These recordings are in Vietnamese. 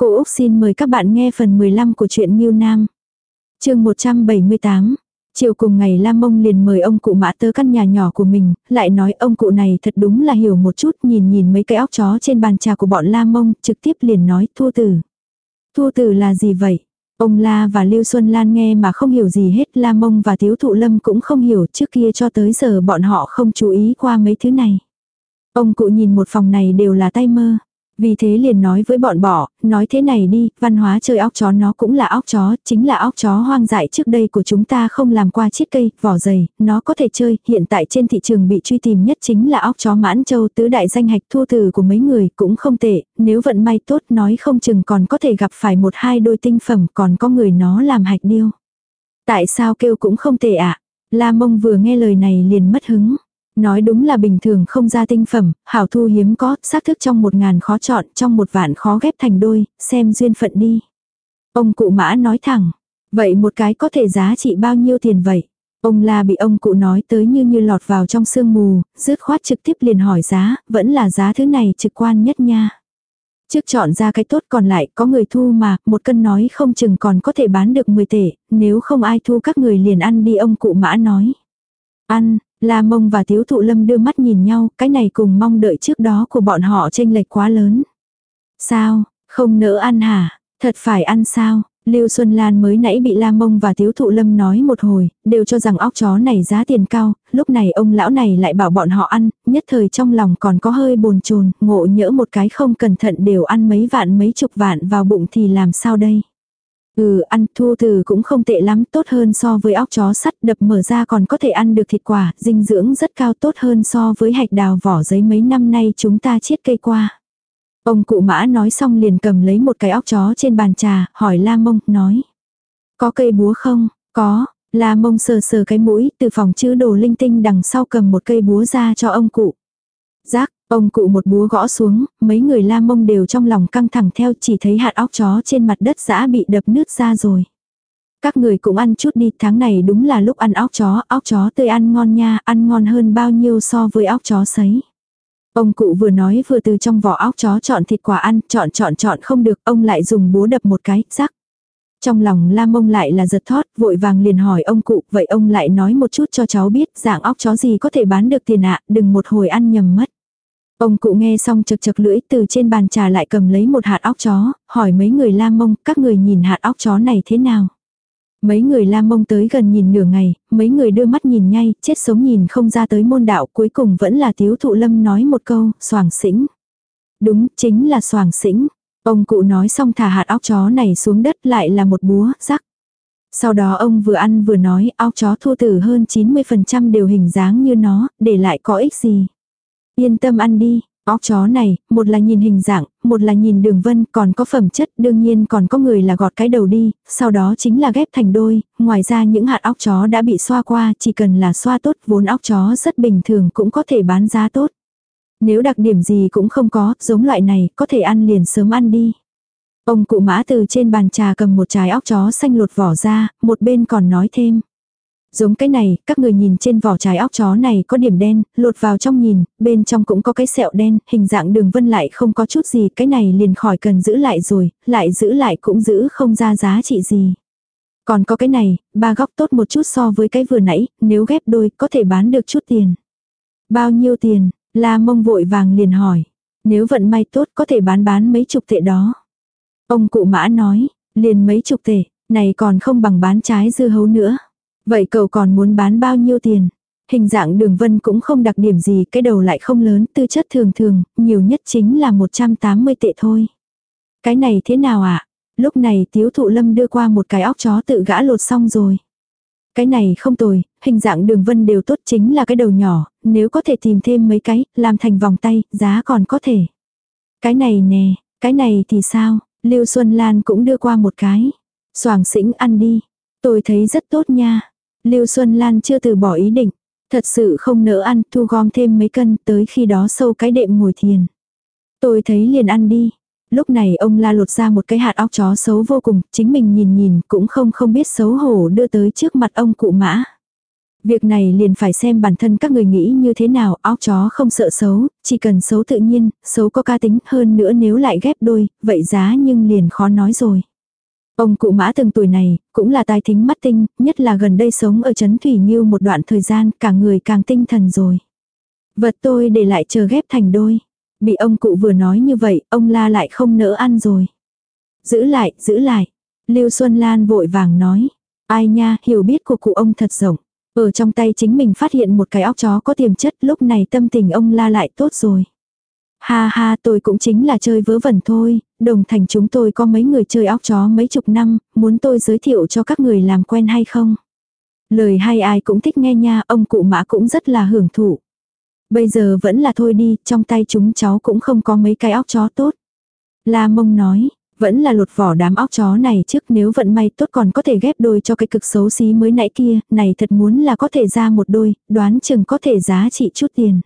Cô Úc xin mời các bạn nghe phần 15 của truyện Nhiêu Nam. chương 178. Chiều cùng ngày Lam Mông liền mời ông cụ mã tơ căn nhà nhỏ của mình, lại nói ông cụ này thật đúng là hiểu một chút nhìn nhìn mấy cái óc chó trên bàn trà của bọn Lam Mông, trực tiếp liền nói thua tử. Thua tử là gì vậy? Ông La và Lưu Xuân Lan nghe mà không hiểu gì hết, Lam Mông và Tiếu Thụ Lâm cũng không hiểu trước kia cho tới giờ bọn họ không chú ý qua mấy thứ này. Ông cụ nhìn một phòng này đều là tay mơ. Vì thế liền nói với bọn bỏ, nói thế này đi, văn hóa chơi óc chó nó cũng là óc chó, chính là óc chó hoang dại trước đây của chúng ta không làm qua chiết cây, vỏ dày, nó có thể chơi, hiện tại trên thị trường bị truy tìm nhất chính là óc chó mãn châu tứ đại danh hạch thua từ của mấy người cũng không tệ, nếu vận may tốt nói không chừng còn có thể gặp phải một hai đôi tinh phẩm còn có người nó làm hạch điêu. Tại sao kêu cũng không tệ ạ? À? La mông vừa nghe lời này liền mất hứng. Nói đúng là bình thường không ra tinh phẩm, hảo thu hiếm có, xác thức trong một ngàn khó chọn, trong một vạn khó ghép thành đôi, xem duyên phận đi. Ông cụ mã nói thẳng, vậy một cái có thể giá trị bao nhiêu tiền vậy? Ông la bị ông cụ nói tới như như lọt vào trong sương mù, rứt khoát trực tiếp liền hỏi giá, vẫn là giá thứ này trực quan nhất nha. Trước chọn ra cái tốt còn lại có người thu mà, một cân nói không chừng còn có thể bán được 10 tệ, nếu không ai thu các người liền ăn đi ông cụ mã nói. Ăn, La Mông và Tiếu Thụ Lâm đưa mắt nhìn nhau, cái này cùng mong đợi trước đó của bọn họ tranh lệch quá lớn. Sao, không nỡ ăn hả? Thật phải ăn sao? Lưu Xuân Lan mới nãy bị La Mông và Tiếu Thụ Lâm nói một hồi, đều cho rằng óc chó này giá tiền cao, lúc này ông lão này lại bảo bọn họ ăn, nhất thời trong lòng còn có hơi bồn chồn, ngộ nhỡ một cái không cẩn thận đều ăn mấy vạn mấy chục vạn vào bụng thì làm sao đây? Ừ, ăn thu từ cũng không tệ lắm, tốt hơn so với óc chó sắt đập mở ra còn có thể ăn được thịt quả, dinh dưỡng rất cao tốt hơn so với hạch đào vỏ giấy mấy năm nay chúng ta chiết cây qua. Ông cụ mã nói xong liền cầm lấy một cái óc chó trên bàn trà, hỏi la mông, nói. Có cây búa không? Có, la mông sờ sờ cái mũi, từ phòng chữ đồ linh tinh đằng sau cầm một cây búa ra cho ông cụ. Giác, Ông cụ một búa gõ xuống, mấy người la mông đều trong lòng căng thẳng theo chỉ thấy hạt óc chó trên mặt đất dã bị đập nứt ra rồi. Các người cũng ăn chút đi, tháng này đúng là lúc ăn óc chó, óc chó tươi ăn ngon nha, ăn ngon hơn bao nhiêu so với óc chó sấy. Ông cụ vừa nói vừa từ trong vỏ óc chó chọn thịt quả ăn, chọn chọn chọn không được, ông lại dùng búa đập một cái, rắc. Trong lòng la mông lại là giật thót, vội vàng liền hỏi ông cụ, vậy ông lại nói một chút cho cháu biết, dạng óc chó gì có thể bán được tiền ạ, đừng một hồi ăn nhầm mất. Ông cụ nghe xong chật chật lưỡi từ trên bàn trà lại cầm lấy một hạt óc chó, hỏi mấy người la mông, các người nhìn hạt óc chó này thế nào? Mấy người la mông tới gần nhìn nửa ngày, mấy người đưa mắt nhìn nhay, chết sống nhìn không ra tới môn đạo, cuối cùng vẫn là tiếu thụ lâm nói một câu, soàng xĩnh. Đúng, chính là soàng xĩnh. Ông cụ nói xong thả hạt óc chó này xuống đất lại là một búa, rắc. Sau đó ông vừa ăn vừa nói óc chó thua tử hơn 90% đều hình dáng như nó, để lại có ích gì. Yên tâm ăn đi, óc chó này, một là nhìn hình dạng, một là nhìn đường vân, còn có phẩm chất, đương nhiên còn có người là gọt cái đầu đi, sau đó chính là ghép thành đôi, ngoài ra những hạt óc chó đã bị xoa qua, chỉ cần là xoa tốt, vốn óc chó rất bình thường cũng có thể bán giá tốt. Nếu đặc điểm gì cũng không có, giống loại này, có thể ăn liền sớm ăn đi. Ông cụ mã từ trên bàn trà cầm một trái óc chó xanh lột vỏ ra, một bên còn nói thêm. Giống cái này, các người nhìn trên vỏ trái óc chó này có điểm đen, lột vào trong nhìn, bên trong cũng có cái sẹo đen, hình dạng đường vân lại không có chút gì, cái này liền khỏi cần giữ lại rồi, lại giữ lại cũng giữ không ra giá trị gì. Còn có cái này, ba góc tốt một chút so với cái vừa nãy, nếu ghép đôi có thể bán được chút tiền. Bao nhiêu tiền? La mông vội vàng liền hỏi. Nếu vận may tốt có thể bán bán mấy chục tệ đó. Ông cụ mã nói, liền mấy chục tệ, này còn không bằng bán trái dưa hấu nữa. Vậy cậu còn muốn bán bao nhiêu tiền? Hình dạng đường vân cũng không đặc điểm gì, cái đầu lại không lớn, tư chất thường thường, nhiều nhất chính là 180 tệ thôi. Cái này thế nào ạ? À? Lúc này tiếu thụ lâm đưa qua một cái óc chó tự gã lột xong rồi. Cái này không tồi, hình dạng đường vân đều tốt chính là cái đầu nhỏ, nếu có thể tìm thêm mấy cái, làm thành vòng tay, giá còn có thể. Cái này nè, cái này thì sao? Lưu Xuân Lan cũng đưa qua một cái. Soàng xĩnh ăn đi. Tôi thấy rất tốt nha. Lưu Xuân Lan chưa từ bỏ ý định. Thật sự không nỡ ăn, thu gom thêm mấy cân, tới khi đó sâu cái đệm ngồi thiền. Tôi thấy liền ăn đi. Lúc này ông la lột ra một cái hạt óc chó xấu vô cùng, chính mình nhìn nhìn cũng không không biết xấu hổ đưa tới trước mặt ông cụ mã. Việc này liền phải xem bản thân các người nghĩ như thế nào, óc chó không sợ xấu, chỉ cần xấu tự nhiên, xấu có ca tính hơn nữa nếu lại ghép đôi, vậy giá nhưng liền khó nói rồi. Ông cụ mã từng tuổi này, cũng là tai thính mắt tinh, nhất là gần đây sống ở Trấn Thủy Nhiêu một đoạn thời gian, cả người càng tinh thần rồi. Vật tôi để lại chờ ghép thành đôi. Bị ông cụ vừa nói như vậy, ông la lại không nỡ ăn rồi. Giữ lại, giữ lại. Lưu Xuân Lan vội vàng nói. Ai nha, hiểu biết của cụ ông thật rộng. Ở trong tay chính mình phát hiện một cái óc chó có tiềm chất lúc này tâm tình ông la lại tốt rồi. Ha ha tôi cũng chính là chơi vớ vẩn thôi, đồng thành chúng tôi có mấy người chơi óc chó mấy chục năm, muốn tôi giới thiệu cho các người làm quen hay không? Lời hay ai cũng thích nghe nha, ông cụ mã cũng rất là hưởng thụ. Bây giờ vẫn là thôi đi, trong tay chúng cháu cũng không có mấy cái óc chó tốt. La mông nói, vẫn là lột vỏ đám óc chó này trước nếu vận may tốt còn có thể ghép đôi cho cái cực xấu xí mới nãy kia, này thật muốn là có thể ra một đôi, đoán chừng có thể giá trị chút tiền.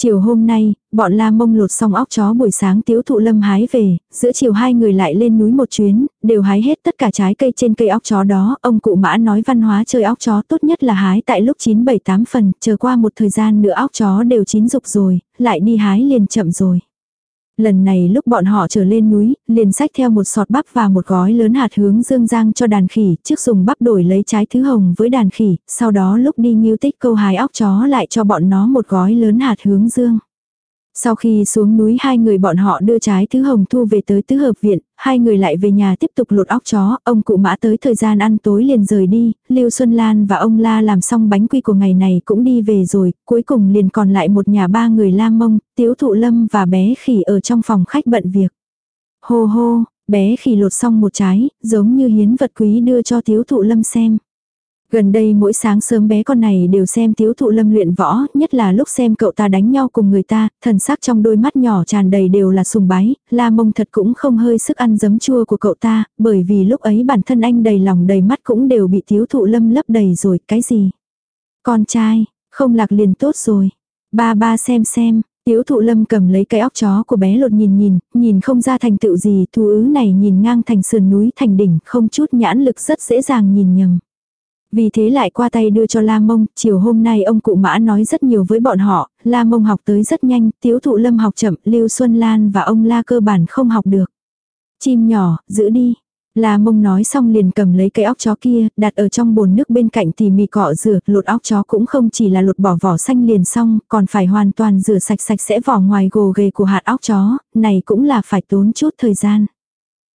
Chiều hôm nay, bọn la mông lột xong óc chó buổi sáng tiếu thụ lâm hái về, giữa chiều hai người lại lên núi một chuyến, đều hái hết tất cả trái cây trên cây óc chó đó, ông cụ mã nói văn hóa chơi óc chó tốt nhất là hái tại lúc 9-7-8 phần, chờ qua một thời gian nữa óc chó đều chín rục rồi, lại đi hái liền chậm rồi. Lần này lúc bọn họ trở lên núi, liền sách theo một sọt bắp và một gói lớn hạt hướng dương giang cho đàn khỉ, trước dùng bắp đổi lấy trái thứ hồng với đàn khỉ, sau đó lúc đi nghiêu tích câu hái óc chó lại cho bọn nó một gói lớn hạt hướng dương. Sau khi xuống núi hai người bọn họ đưa trái thứ hồng thu về tới tứ hợp viện, hai người lại về nhà tiếp tục lột óc chó, ông cụ mã tới thời gian ăn tối liền rời đi, Lưu Xuân Lan và ông La làm xong bánh quy của ngày này cũng đi về rồi, cuối cùng liền còn lại một nhà ba người la mông, tiếu thụ lâm và bé khỉ ở trong phòng khách bận việc. Hô hô, bé khỉ lột xong một trái, giống như hiến vật quý đưa cho tiếu thụ lâm xem. Gần đây mỗi sáng sớm bé con này đều xem tiếu thụ lâm luyện võ, nhất là lúc xem cậu ta đánh nhau cùng người ta, thần sắc trong đôi mắt nhỏ tràn đầy đều là sùng bái, la mông thật cũng không hơi sức ăn giấm chua của cậu ta, bởi vì lúc ấy bản thân anh đầy lòng đầy mắt cũng đều bị tiếu thụ lâm lấp đầy rồi, cái gì? Con trai, không lạc liền tốt rồi. Ba ba xem xem, Tiếu thụ lâm cầm lấy cái óc chó của bé lột nhìn nhìn, nhìn không ra thành tựu gì, thú ứ này nhìn ngang thành sườn núi thành đỉnh, không chút nhãn lực rất dễ dàng nhìn nhầm. Vì thế lại qua tay đưa cho La Mông, chiều hôm nay ông cụ mã nói rất nhiều với bọn họ, La Mông học tới rất nhanh, Tiếu Thụ Lâm học chậm, Lưu Xuân Lan và ông La cơ bản không học được. Chim nhỏ, giữ đi. La Mông nói xong liền cầm lấy cái óc chó kia, đặt ở trong bồn nước bên cạnh thì mì cọ rửa, lột óc chó cũng không chỉ là lột bỏ vỏ xanh liền xong, còn phải hoàn toàn rửa sạch sạch sẽ vỏ ngoài gồ ghề của hạt óc chó, này cũng là phải tốn chút thời gian.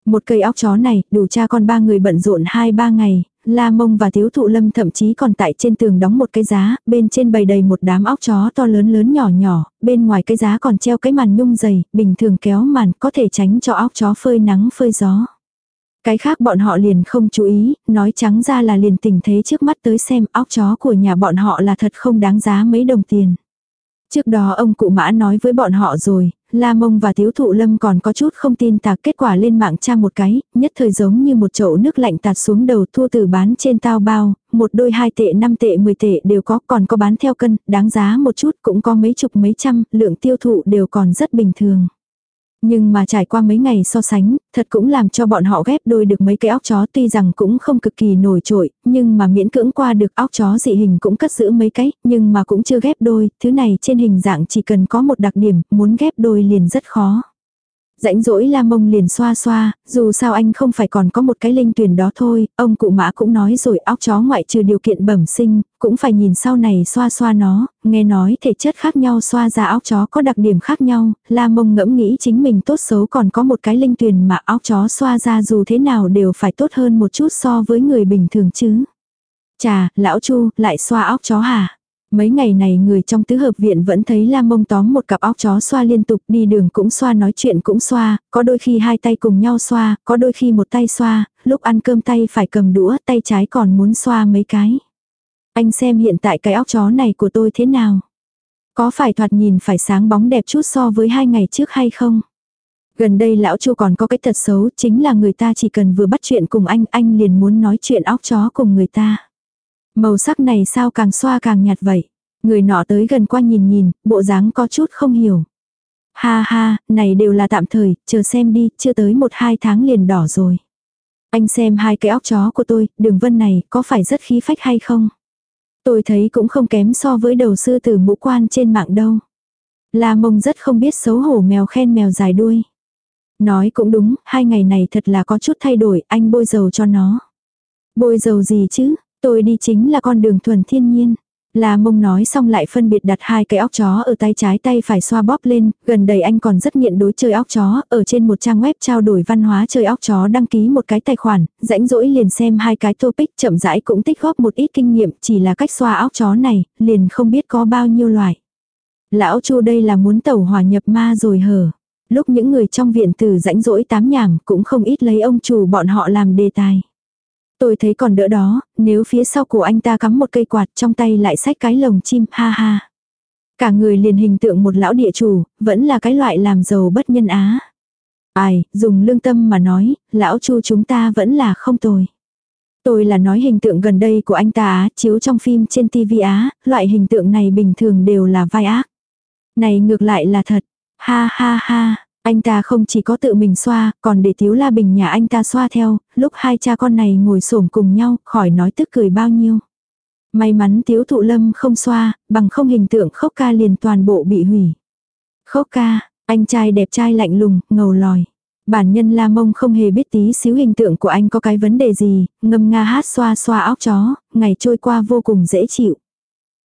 Một cây óc chó này, đủ cha con ba người bận rộn hai ba ngày, La Mông và thiếu Thụ Lâm thậm chí còn tại trên tường đóng một cái giá, bên trên bày đầy một đám óc chó to lớn lớn nhỏ nhỏ, bên ngoài cái giá còn treo cái màn nhung dày, bình thường kéo màn có thể tránh cho óc chó phơi nắng phơi gió. Cái khác bọn họ liền không chú ý, nói trắng ra là liền tình thế trước mắt tới xem óc chó của nhà bọn họ là thật không đáng giá mấy đồng tiền. Trước đó ông cụ mã nói với bọn họ rồi, La Mông và Tiếu Thụ Lâm còn có chút không tin tạc kết quả lên mạng tra một cái, nhất thời giống như một chậu nước lạnh tạt xuống đầu thua từ bán trên tao bao, một đôi hai tệ năm tệ 10 tệ đều có còn có bán theo cân, đáng giá một chút cũng có mấy chục mấy trăm, lượng tiêu thụ đều còn rất bình thường. Nhưng mà trải qua mấy ngày so sánh, thật cũng làm cho bọn họ ghép đôi được mấy cái óc chó tuy rằng cũng không cực kỳ nổi trội, nhưng mà miễn cưỡng qua được óc chó dị hình cũng cất giữ mấy cái, nhưng mà cũng chưa ghép đôi, thứ này trên hình dạng chỉ cần có một đặc điểm, muốn ghép đôi liền rất khó. Rãnh rỗi la mông liền xoa xoa, dù sao anh không phải còn có một cái linh tuyển đó thôi, ông cụ mã cũng nói rồi óc chó ngoại trừ điều kiện bẩm sinh, cũng phải nhìn sau này xoa xoa nó, nghe nói thể chất khác nhau xoa ra óc chó có đặc điểm khác nhau, la mông ngẫm nghĩ chính mình tốt xấu còn có một cái linh tuyển mà óc chó xoa ra dù thế nào đều phải tốt hơn một chút so với người bình thường chứ. Chà, lão chu, lại xoa óc chó hả? Mấy ngày này người trong tứ hợp viện vẫn thấy la mông tóm một cặp óc chó xoa liên tục đi đường cũng xoa nói chuyện cũng xoa, có đôi khi hai tay cùng nhau xoa, có đôi khi một tay xoa, lúc ăn cơm tay phải cầm đũa, tay trái còn muốn xoa mấy cái. Anh xem hiện tại cái óc chó này của tôi thế nào? Có phải thoạt nhìn phải sáng bóng đẹp chút so với hai ngày trước hay không? Gần đây lão chu còn có cái tật xấu chính là người ta chỉ cần vừa bắt chuyện cùng anh, anh liền muốn nói chuyện óc chó cùng người ta. Màu sắc này sao càng xoa càng nhạt vậy? Người nọ tới gần qua nhìn nhìn, bộ dáng có chút không hiểu. Ha ha, này đều là tạm thời, chờ xem đi, chưa tới một hai tháng liền đỏ rồi. Anh xem hai cái óc chó của tôi, đường vân này, có phải rất khí phách hay không? Tôi thấy cũng không kém so với đầu sư tử mũ quan trên mạng đâu. La mông rất không biết xấu hổ mèo khen mèo dài đuôi. Nói cũng đúng, hai ngày này thật là có chút thay đổi, anh bôi dầu cho nó. Bôi dầu gì chứ, tôi đi chính là con đường thuần thiên nhiên. La mông nói xong lại phân biệt đặt hai cái óc chó ở tay trái tay phải xoa bóp lên, gần đây anh còn rất nghiện đối chơi óc chó, ở trên một trang web trao đổi văn hóa chơi óc chó đăng ký một cái tài khoản, rãnh rỗi liền xem hai cái topic chậm rãi cũng tích góp một ít kinh nghiệm, chỉ là cách xoa óc chó này, liền không biết có bao nhiêu loại. Lão chu đây là muốn tẩu hòa nhập ma rồi hở. Lúc những người trong viện từ rãnh rỗi tám nhảm cũng không ít lấy ông chủ bọn họ làm đề tài. Tôi thấy còn đỡ đó, nếu phía sau cổ anh ta cắm một cây quạt trong tay lại xách cái lồng chim, ha ha. Cả người liền hình tượng một lão địa chủ, vẫn là cái loại làm giàu bất nhân á. Ai, dùng lương tâm mà nói, lão chu chúng ta vẫn là không tồi. Tôi là nói hình tượng gần đây của anh ta á, chiếu trong phim trên TV á, loại hình tượng này bình thường đều là vai ác. Này ngược lại là thật. Ha ha ha, anh ta không chỉ có tự mình xoa, còn để Tiếu La Bình nhà anh ta xoa theo, lúc hai cha con này ngồi xổm cùng nhau, khỏi nói tức cười bao nhiêu. May mắn Tiếu Thụ Lâm không xoa, bằng không hình tượng khốc ca liền toàn bộ bị hủy. Khốc ca, anh trai đẹp trai lạnh lùng, ngầu lòi. Bản nhân La Mông không hề biết tí xíu hình tượng của anh có cái vấn đề gì, ngâm nga hát xoa xoa óc chó, ngày trôi qua vô cùng dễ chịu.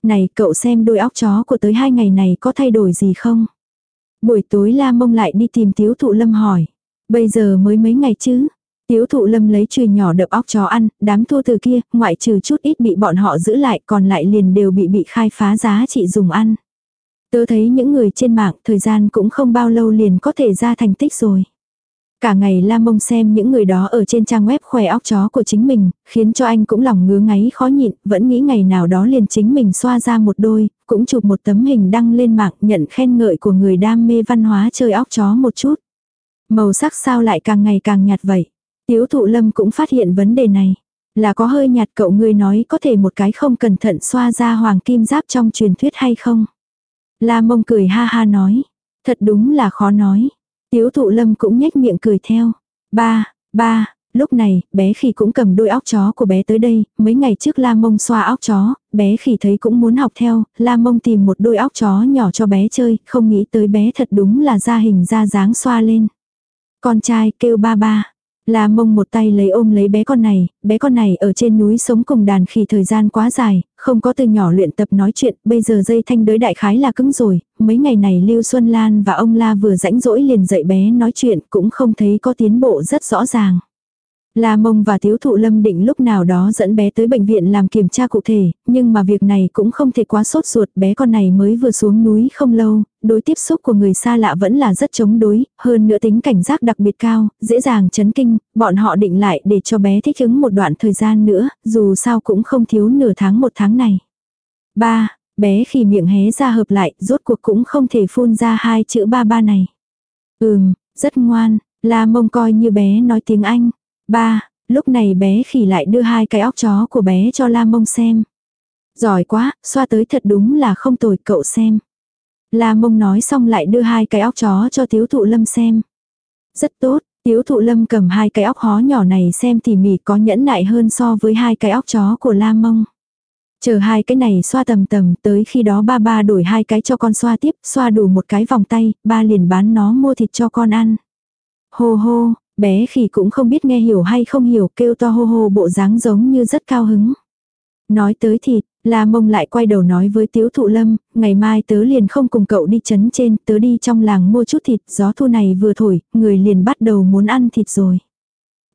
Này cậu xem đôi óc chó của tới hai ngày này có thay đổi gì không? Buổi tối La Mông lại đi tìm Tiếu Thụ Lâm hỏi. Bây giờ mới mấy ngày chứ? Tiếu Thụ Lâm lấy chùy nhỏ đập óc chó ăn, đám thua từ kia, ngoại trừ chút ít bị bọn họ giữ lại còn lại liền đều bị bị khai phá giá trị dùng ăn. Tớ thấy những người trên mạng thời gian cũng không bao lâu liền có thể ra thành tích rồi. Cả ngày la mông xem những người đó ở trên trang web khoe óc chó của chính mình, khiến cho anh cũng lòng ngứa ngáy khó nhịn, vẫn nghĩ ngày nào đó liền chính mình xoa ra một đôi, cũng chụp một tấm hình đăng lên mạng nhận khen ngợi của người đam mê văn hóa chơi óc chó một chút. Màu sắc sao lại càng ngày càng nhạt vậy? Tiếu thụ lâm cũng phát hiện vấn đề này. Là có hơi nhạt cậu người nói có thể một cái không cẩn thận xoa ra hoàng kim giáp trong truyền thuyết hay không? La mông cười ha ha nói. Thật đúng là khó nói. Tiếu thụ lâm cũng nhếch miệng cười theo. Ba, ba, lúc này, bé khỉ cũng cầm đôi óc chó của bé tới đây, mấy ngày trước la mông xoa óc chó, bé khỉ thấy cũng muốn học theo, la mông tìm một đôi óc chó nhỏ cho bé chơi, không nghĩ tới bé thật đúng là ra hình ra dáng xoa lên. Con trai kêu ba ba, La mông một tay lấy ôm lấy bé con này, bé con này ở trên núi sống cùng đàn khỉ thời gian quá dài, không có từ nhỏ luyện tập nói chuyện, bây giờ dây thanh đới đại khái là cứng rồi, mấy ngày này Lưu Xuân Lan và ông La vừa rãnh rỗi liền dạy bé nói chuyện cũng không thấy có tiến bộ rất rõ ràng. La Mông và Tiếu Thụ Lâm định lúc nào đó dẫn bé tới bệnh viện làm kiểm tra cụ thể, nhưng mà việc này cũng không thể quá sốt ruột, bé con này mới vừa xuống núi không lâu, đối tiếp xúc của người xa lạ vẫn là rất chống đối, hơn nữa tính cảnh giác đặc biệt cao, dễ dàng chấn kinh, bọn họ định lại để cho bé thích ứng một đoạn thời gian nữa, dù sao cũng không thiếu nửa tháng một tháng này. Ba, bé khi miệng hé ra hợp lại, rốt cuộc cũng không thể phun ra hai chữ ba ba này. Ừm, rất ngoan, La Mông coi như bé nói tiếng Anh. Ba, lúc này bé khỉ lại đưa hai cái óc chó của bé cho La Mông xem. Giỏi quá, xoa tới thật đúng là không tồi cậu xem. La Mông nói xong lại đưa hai cái óc chó cho Tiếu Thụ Lâm xem. Rất tốt, Tiếu Thụ Lâm cầm hai cái óc hó nhỏ này xem tỉ mỉ có nhẫn nại hơn so với hai cái óc chó của La Mông. Chờ hai cái này xoa tầm tầm tới khi đó ba ba đổi hai cái cho con xoa tiếp, xoa đủ một cái vòng tay, ba liền bán nó mua thịt cho con ăn. Hô hô, bé khỉ cũng không biết nghe hiểu hay không hiểu kêu to hô hô bộ dáng giống như rất cao hứng. Nói tới thịt, La mông lại quay đầu nói với tiếu thụ lâm, ngày mai tớ liền không cùng cậu đi chấn trên, tớ đi trong làng mua chút thịt, gió thu này vừa thổi, người liền bắt đầu muốn ăn thịt rồi.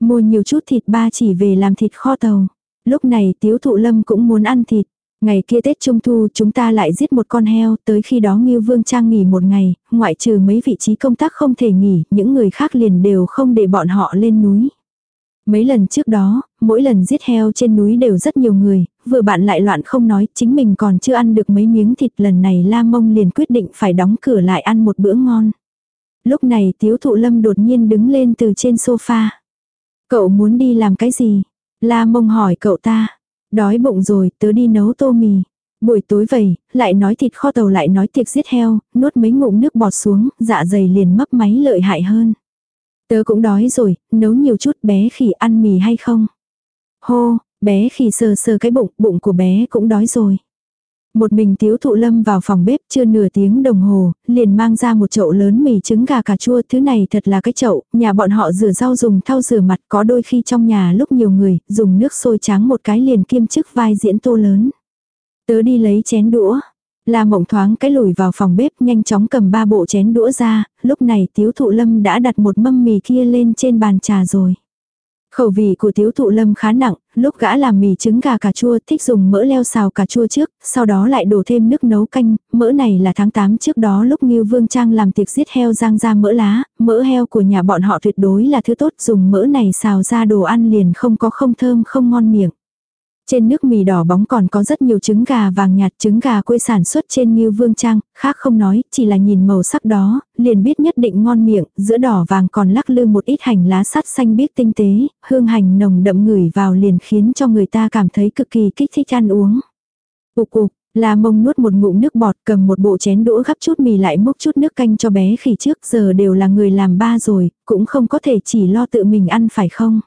Mua nhiều chút thịt ba chỉ về làm thịt kho tàu. Lúc này tiếu thụ lâm cũng muốn ăn thịt. Ngày kia Tết Trung Thu chúng ta lại giết một con heo, tới khi đó Ngưu Vương Trang nghỉ một ngày, ngoại trừ mấy vị trí công tác không thể nghỉ, những người khác liền đều không để bọn họ lên núi. Mấy lần trước đó, mỗi lần giết heo trên núi đều rất nhiều người, vừa bạn lại loạn không nói, chính mình còn chưa ăn được mấy miếng thịt lần này La Mông liền quyết định phải đóng cửa lại ăn một bữa ngon. Lúc này Tiếu Thụ Lâm đột nhiên đứng lên từ trên sofa. Cậu muốn đi làm cái gì? La Mông hỏi cậu ta. Đói bụng rồi, tớ đi nấu tô mì. Buổi tối vậy, lại nói thịt kho tàu lại nói tiệc giết heo, nuốt mấy ngụm nước bọt xuống, dạ dày liền mấp máy lợi hại hơn. Tớ cũng đói rồi, nấu nhiều chút bé khỉ ăn mì hay không? Hô, Bé khi sờ sờ cái bụng, bụng của bé cũng đói rồi. Một mình tiếu thụ lâm vào phòng bếp chưa nửa tiếng đồng hồ, liền mang ra một chậu lớn mì trứng gà cà chua. Thứ này thật là cái chậu, nhà bọn họ rửa rau dùng thau rửa mặt có đôi khi trong nhà lúc nhiều người, dùng nước sôi tráng một cái liền kiêm chức vai diễn tô lớn. Tớ đi lấy chén đũa. La mộng thoáng cái lùi vào phòng bếp nhanh chóng cầm ba bộ chén đũa ra, lúc này tiếu thụ lâm đã đặt một mâm mì kia lên trên bàn trà rồi. Khẩu vị của tiếu thụ lâm khá nặng, lúc gã làm mì trứng gà cà chua thích dùng mỡ leo xào cà chua trước, sau đó lại đổ thêm nước nấu canh, mỡ này là tháng 8 trước đó lúc Ngưu Vương Trang làm tiệc giết heo rang ra mỡ lá, mỡ heo của nhà bọn họ tuyệt đối là thứ tốt, dùng mỡ này xào ra đồ ăn liền không có không thơm không ngon miệng. Trên nước mì đỏ bóng còn có rất nhiều trứng gà vàng nhạt trứng gà quê sản xuất trên như vương trang, khác không nói, chỉ là nhìn màu sắc đó, liền biết nhất định ngon miệng, giữa đỏ vàng còn lắc lư một ít hành lá sắt xanh biếc tinh tế, hương hành nồng đậm ngửi vào liền khiến cho người ta cảm thấy cực kỳ kích thích ăn uống. Ục ục, La mông nuốt một ngụm nước bọt cầm một bộ chén đũa gắp chút mì lại múc chút nước canh cho bé khỉ trước giờ đều là người làm ba rồi, cũng không có thể chỉ lo tự mình ăn phải không.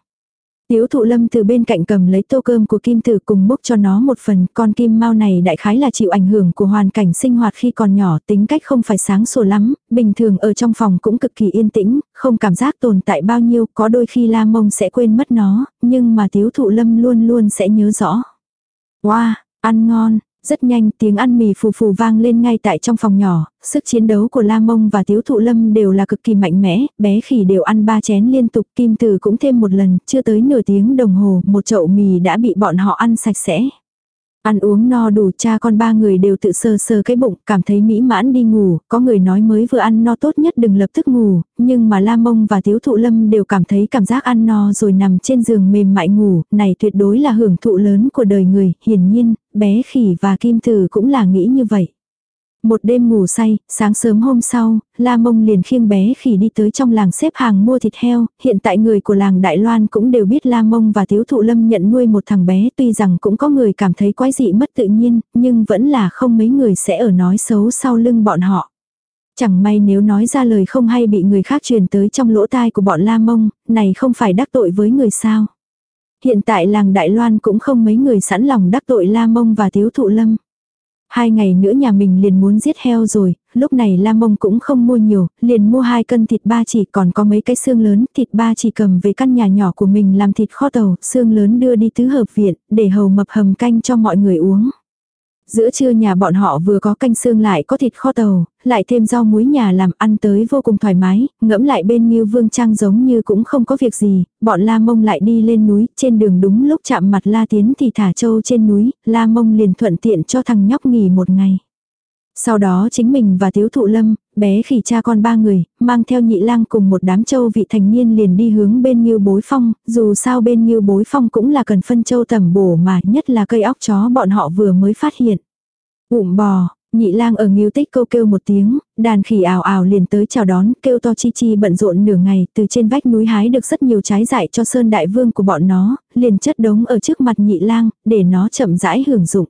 Tiếu thụ lâm từ bên cạnh cầm lấy tô cơm của kim tử cùng múc cho nó một phần, con kim mau này đại khái là chịu ảnh hưởng của hoàn cảnh sinh hoạt khi còn nhỏ, tính cách không phải sáng sủa lắm, bình thường ở trong phòng cũng cực kỳ yên tĩnh, không cảm giác tồn tại bao nhiêu, có đôi khi la mông sẽ quên mất nó, nhưng mà tiếu thụ lâm luôn luôn sẽ nhớ rõ. Wow, ăn ngon, rất nhanh tiếng ăn mì phù phù vang lên ngay tại trong phòng nhỏ, sức chiến đấu của La Mông và Tiếu Thụ Lâm đều là cực kỳ mạnh mẽ, bé khỉ đều ăn ba chén liên tục, Kim Từ cũng thêm một lần, chưa tới nửa tiếng đồng hồ, một chậu mì đã bị bọn họ ăn sạch sẽ. Ăn uống no đủ cha con ba người đều tự sờ sờ cái bụng, cảm thấy mỹ mãn đi ngủ, có người nói mới vừa ăn no tốt nhất đừng lập tức ngủ, nhưng mà La Mông và Tiếu Thụ Lâm đều cảm thấy cảm giác ăn no rồi nằm trên giường mềm mại ngủ, này tuyệt đối là hưởng thụ lớn của đời người, hiển nhiên, bé khỉ và kim tử cũng là nghĩ như vậy. Một đêm ngủ say, sáng sớm hôm sau, La Mông liền khiêng bé khỉ đi tới trong làng xếp hàng mua thịt heo, hiện tại người của làng Đại Loan cũng đều biết La Mông và Tiếu Thụ Lâm nhận nuôi một thằng bé tuy rằng cũng có người cảm thấy quái dị mất tự nhiên, nhưng vẫn là không mấy người sẽ ở nói xấu sau lưng bọn họ. Chẳng may nếu nói ra lời không hay bị người khác truyền tới trong lỗ tai của bọn La Mông, này không phải đắc tội với người sao. Hiện tại làng Đại Loan cũng không mấy người sẵn lòng đắc tội La Mông và Tiếu Thụ Lâm. Hai ngày nữa nhà mình liền muốn giết heo rồi, lúc này La Mông cũng không mua nhiều, liền mua hai cân thịt ba chỉ còn có mấy cái xương lớn, thịt ba chỉ cầm về căn nhà nhỏ của mình làm thịt kho tàu, xương lớn đưa đi tứ hợp viện, để hầu mập hầm canh cho mọi người uống. Giữa trưa nhà bọn họ vừa có canh xương lại có thịt kho tàu, lại thêm rau muối nhà làm ăn tới vô cùng thoải mái, ngẫm lại bên như vương trang giống như cũng không có việc gì, bọn la mông lại đi lên núi, trên đường đúng lúc chạm mặt la tiến thì thả trâu trên núi, la mông liền thuận tiện cho thằng nhóc nghỉ một ngày. Sau đó chính mình và thiếu Thụ Lâm, bé khỉ cha con ba người, mang theo nhị lang cùng một đám châu vị thành niên liền đi hướng bên như bối phong, dù sao bên như bối phong cũng là cần phân châu tẩm bổ mà nhất là cây óc chó bọn họ vừa mới phát hiện. Ụm bò, nhị lang ở nghiêu tích câu kêu một tiếng, đàn khỉ ảo ảo liền tới chào đón, kêu to chi chi bận rộn nửa ngày, từ trên vách núi hái được rất nhiều trái dại cho sơn đại vương của bọn nó, liền chất đống ở trước mặt nhị lang, để nó chậm rãi hưởng dụng.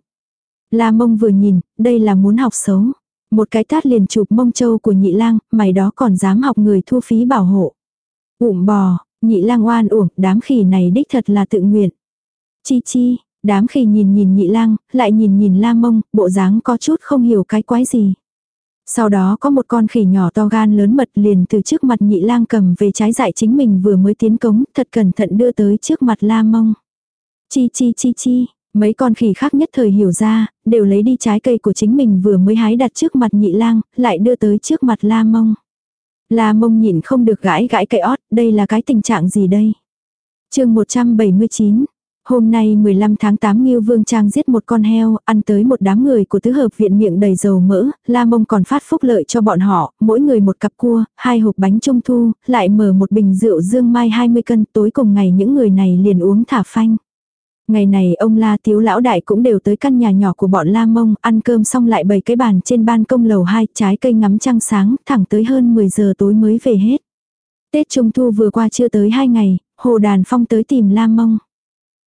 La mông vừa nhìn, đây là muốn học xấu. Một cái tát liền chụp mông châu của nhị lang, mày đó còn dám học người thu phí bảo hộ. Ụm bò, nhị lang oan uổng, đám khỉ này đích thật là tự nguyện. Chi chi, đám khỉ nhìn nhìn nhị lang, lại nhìn nhìn la mông, bộ dáng có chút không hiểu cái quái gì. Sau đó có một con khỉ nhỏ to gan lớn mật liền từ trước mặt nhị lang cầm về trái dại chính mình vừa mới tiến cống, thật cẩn thận đưa tới trước mặt la mông. Chi chi chi chi, Mấy con khỉ khác nhất thời hiểu ra, đều lấy đi trái cây của chính mình vừa mới hái đặt trước mặt nhị lang, lại đưa tới trước mặt la mông. La mông nhìn không được gãi gãi cây ót, đây là cái tình trạng gì đây? chương 179 Hôm nay 15 tháng 8 Nghiêu Vương Trang giết một con heo, ăn tới một đám người của tứ hợp viện miệng đầy dầu mỡ, La Mông còn phát phúc lợi cho bọn họ, mỗi người một cặp cua, hai hộp bánh trung thu, lại mở một bình rượu dương mai 20 cân, tối cùng ngày những người này liền uống thả phanh. Ngày này ông La Tiếu Lão Đại cũng đều tới căn nhà nhỏ của bọn La Mông, ăn cơm xong lại bày cái bàn trên ban công lầu 2, trái cây ngắm trăng sáng, thẳng tới hơn 10 giờ tối mới về hết. Tết Trung Thu vừa qua chưa tới 2 ngày, Hồ Đàn Phong tới tìm La Mông.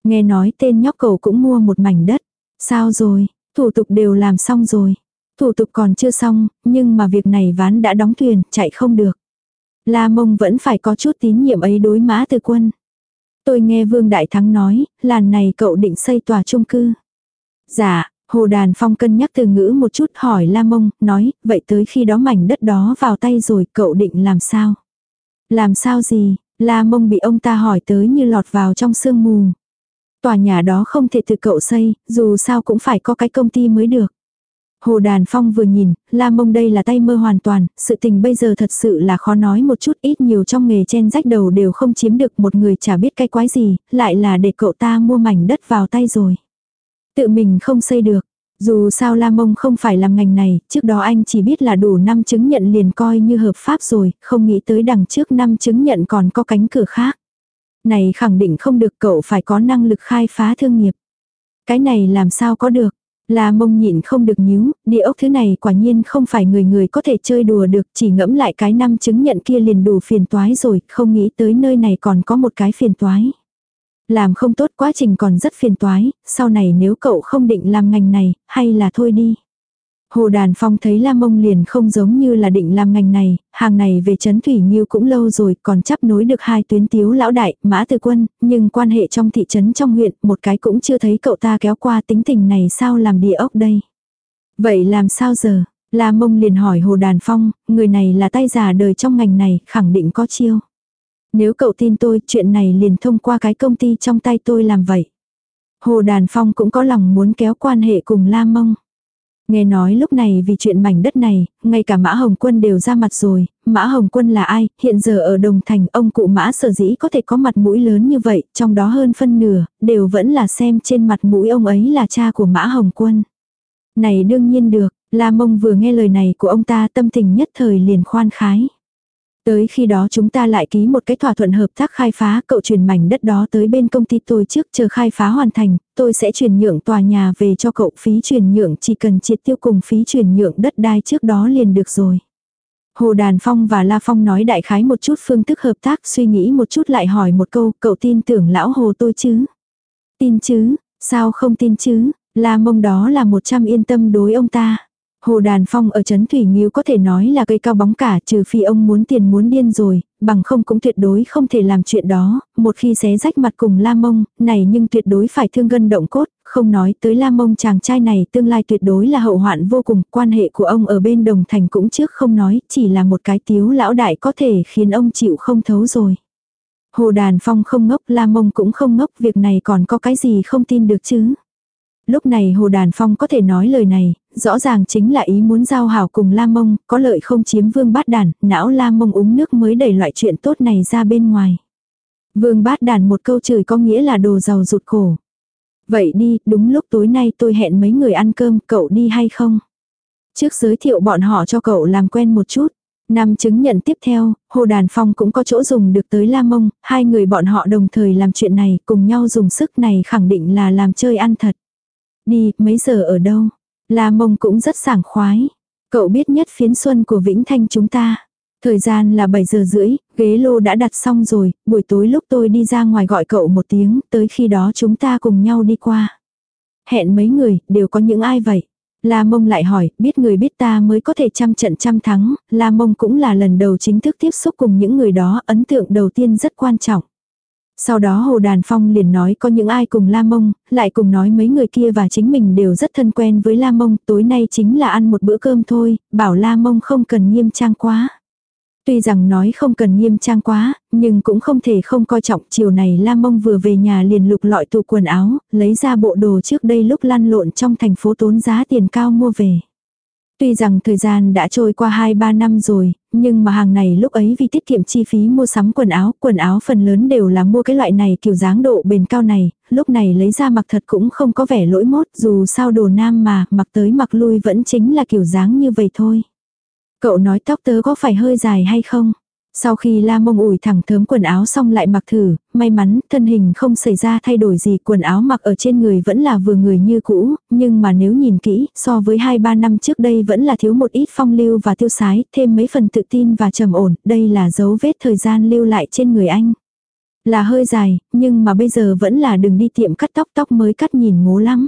Nghe nói tên nhóc cầu cũng mua một mảnh đất. Sao rồi, thủ tục đều làm xong rồi. Thủ tục còn chưa xong, nhưng mà việc này ván đã đóng thuyền, chạy không được. La Mông vẫn phải có chút tín nhiệm ấy đối mã từ quân. Tôi nghe Vương Đại Thắng nói, làn này cậu định xây tòa chung cư. Dạ, Hồ Đàn Phong cân nhắc từ ngữ một chút hỏi La Mông, nói, vậy tới khi đó mảnh đất đó vào tay rồi cậu định làm sao? Làm sao gì? La Mông bị ông ta hỏi tới như lọt vào trong sương mù. Tòa nhà đó không thể từ cậu xây, dù sao cũng phải có cái công ty mới được. Hồ Đàn Phong vừa nhìn, La Mông đây là tay mơ hoàn toàn, sự tình bây giờ thật sự là khó nói một chút ít nhiều trong nghề chen rách đầu đều không chiếm được một người chả biết cái quái gì, lại là để cậu ta mua mảnh đất vào tay rồi. Tự mình không xây được. Dù sao La Mông không phải làm ngành này, trước đó anh chỉ biết là đủ năm chứng nhận liền coi như hợp pháp rồi, không nghĩ tới đằng trước năm chứng nhận còn có cánh cửa khác. Này khẳng định không được cậu phải có năng lực khai phá thương nghiệp. Cái này làm sao có được. La mông nhịn không được nhíu, địa ốc thứ này quả nhiên không phải người người có thể chơi đùa được, chỉ ngẫm lại cái năm chứng nhận kia liền đủ phiền toái rồi, không nghĩ tới nơi này còn có một cái phiền toái. Làm không tốt quá trình còn rất phiền toái, sau này nếu cậu không định làm ngành này, hay là thôi đi. Hồ Đàn Phong thấy Lam Mông liền không giống như là định làm ngành này, hàng này về chấn Thủy Nhiêu cũng lâu rồi, còn chấp nối được hai tuyến tiếu lão đại, mã từ quân, nhưng quan hệ trong thị trấn trong huyện, một cái cũng chưa thấy cậu ta kéo qua tính tình này sao làm địa ốc đây. Vậy làm sao giờ? Lam Mông liền hỏi Hồ Đàn Phong, người này là tay già đời trong ngành này, khẳng định có chiêu. Nếu cậu tin tôi, chuyện này liền thông qua cái công ty trong tay tôi làm vậy. Hồ Đàn Phong cũng có lòng muốn kéo quan hệ cùng Lam Mông. Nghe nói lúc này vì chuyện mảnh đất này, ngay cả Mã Hồng Quân đều ra mặt rồi, Mã Hồng Quân là ai, hiện giờ ở Đồng Thành ông cụ Mã sở dĩ có thể có mặt mũi lớn như vậy, trong đó hơn phân nửa, đều vẫn là xem trên mặt mũi ông ấy là cha của Mã Hồng Quân. Này đương nhiên được, La Mông vừa nghe lời này của ông ta tâm tình nhất thời liền khoan khái. Tới khi đó chúng ta lại ký một cái thỏa thuận hợp tác khai phá, cậu chuyển mảnh đất đó tới bên công ty tôi trước chờ khai phá hoàn thành, tôi sẽ chuyển nhượng tòa nhà về cho cậu phí chuyển nhượng chỉ cần triệt tiêu cùng phí chuyển nhượng đất đai trước đó liền được rồi. Hồ Đàn Phong và La Phong nói đại khái một chút phương thức hợp tác suy nghĩ một chút lại hỏi một câu, cậu tin tưởng lão Hồ tôi chứ? Tin chứ, sao không tin chứ? La mông đó là một trăm yên tâm đối ông ta. Hồ Đàn Phong ở Trấn Thủy Nghiêu có thể nói là cây cao bóng cả trừ phi ông muốn tiền muốn điên rồi, bằng không cũng tuyệt đối không thể làm chuyện đó, một khi xé rách mặt cùng La Mông, này nhưng tuyệt đối phải thương gân động cốt, không nói tới La Mông chàng trai này tương lai tuyệt đối là hậu hoạn vô cùng, quan hệ của ông ở bên đồng thành cũng trước không nói, chỉ là một cái tiếu lão đại có thể khiến ông chịu không thấu rồi. Hồ Đàn Phong không ngốc, La Mông cũng không ngốc, việc này còn có cái gì không tin được chứ. Lúc này Hồ Đàn Phong có thể nói lời này, rõ ràng chính là ý muốn giao hảo cùng La Mông, có lợi không chiếm vương bát đàn, não La Mông uống nước mới đẩy loại chuyện tốt này ra bên ngoài. Vương bát đàn một câu chửi có nghĩa là đồ giàu rụt cổ. Vậy đi, đúng lúc tối nay tôi hẹn mấy người ăn cơm, cậu đi hay không? Trước giới thiệu bọn họ cho cậu làm quen một chút. Năm chứng nhận tiếp theo, Hồ Đàn Phong cũng có chỗ dùng được tới La Mông, hai người bọn họ đồng thời làm chuyện này, cùng nhau dùng sức này khẳng định là làm chơi ăn thật. Đi, mấy giờ ở đâu? La mông cũng rất sảng khoái. Cậu biết nhất phiến xuân của Vĩnh Thanh chúng ta. Thời gian là 7 giờ rưỡi, ghế lô đã đặt xong rồi, buổi tối lúc tôi đi ra ngoài gọi cậu một tiếng, tới khi đó chúng ta cùng nhau đi qua. Hẹn mấy người, đều có những ai vậy? La Mông lại hỏi, biết người biết ta mới có thể trăm trận trăm thắng, La Mông cũng là lần đầu chính thức tiếp xúc cùng những người đó, ấn tượng đầu tiên rất quan trọng. Sau đó Hồ Đàn Phong liền nói có những ai cùng La Mông, lại cùng nói mấy người kia và chính mình đều rất thân quen với La Mông, tối nay chính là ăn một bữa cơm thôi, bảo La Mông không cần nghiêm trang quá. Tuy rằng nói không cần nghiêm trang quá, nhưng cũng không thể không coi trọng chiều này La Mông vừa về nhà liền lục lọi tủ quần áo, lấy ra bộ đồ trước đây lúc lăn lộn trong thành phố tốn giá tiền cao mua về. Tuy rằng thời gian đã trôi qua 2-3 năm rồi, nhưng mà hàng này lúc ấy vì tiết kiệm chi phí mua sắm quần áo, quần áo phần lớn đều là mua cái loại này kiểu dáng độ bền cao này, lúc này lấy ra mặc thật cũng không có vẻ lỗi mốt, dù sao đồ nam mà, mặc tới mặc lui vẫn chính là kiểu dáng như vậy thôi. Cậu nói tóc tớ có phải hơi dài hay không? Sau khi la mông ủi thẳng thớm quần áo xong lại mặc thử, may mắn thân hình không xảy ra thay đổi gì quần áo mặc ở trên người vẫn là vừa người như cũ, nhưng mà nếu nhìn kỹ, so với 2-3 năm trước đây vẫn là thiếu một ít phong lưu và tiêu sái, thêm mấy phần tự tin và trầm ổn, đây là dấu vết thời gian lưu lại trên người anh. Là hơi dài, nhưng mà bây giờ vẫn là đừng đi tiệm cắt tóc tóc mới cắt nhìn ngố lắm.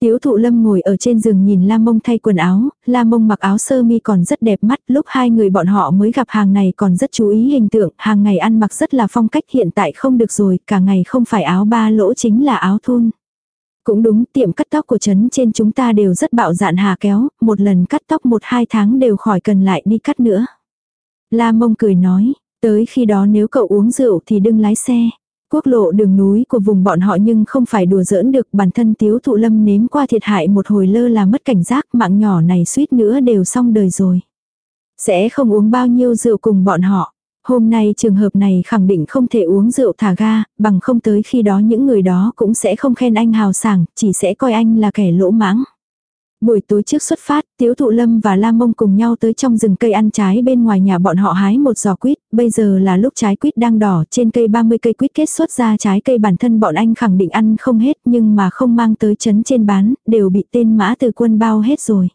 Tiếu thụ lâm ngồi ở trên giường nhìn La Mông thay quần áo, La Mông mặc áo sơ mi còn rất đẹp mắt, lúc hai người bọn họ mới gặp hàng này còn rất chú ý hình tượng, hàng ngày ăn mặc rất là phong cách hiện tại không được rồi, cả ngày không phải áo ba lỗ chính là áo thun. Cũng đúng, tiệm cắt tóc của trấn trên chúng ta đều rất bạo dạn hà kéo, một lần cắt tóc một hai tháng đều khỏi cần lại đi cắt nữa. La Mông cười nói, tới khi đó nếu cậu uống rượu thì đừng lái xe. Quốc lộ đường núi của vùng bọn họ nhưng không phải đùa giỡn được bản thân tiếu thụ lâm nếm qua thiệt hại một hồi lơ là mất cảnh giác mạng nhỏ này suýt nữa đều xong đời rồi. Sẽ không uống bao nhiêu rượu cùng bọn họ. Hôm nay trường hợp này khẳng định không thể uống rượu thả ga, bằng không tới khi đó những người đó cũng sẽ không khen anh hào sảng, chỉ sẽ coi anh là kẻ lỗ mãng. Buổi tối trước xuất phát, Tiếu Thụ Lâm và Lam Mông cùng nhau tới trong rừng cây ăn trái bên ngoài nhà bọn họ hái một giò quýt, bây giờ là lúc trái quýt đang đỏ, trên cây 30 cây quýt kết xuất ra trái cây bản thân bọn anh khẳng định ăn không hết nhưng mà không mang tới chấn trên bán, đều bị tên mã từ quân bao hết rồi.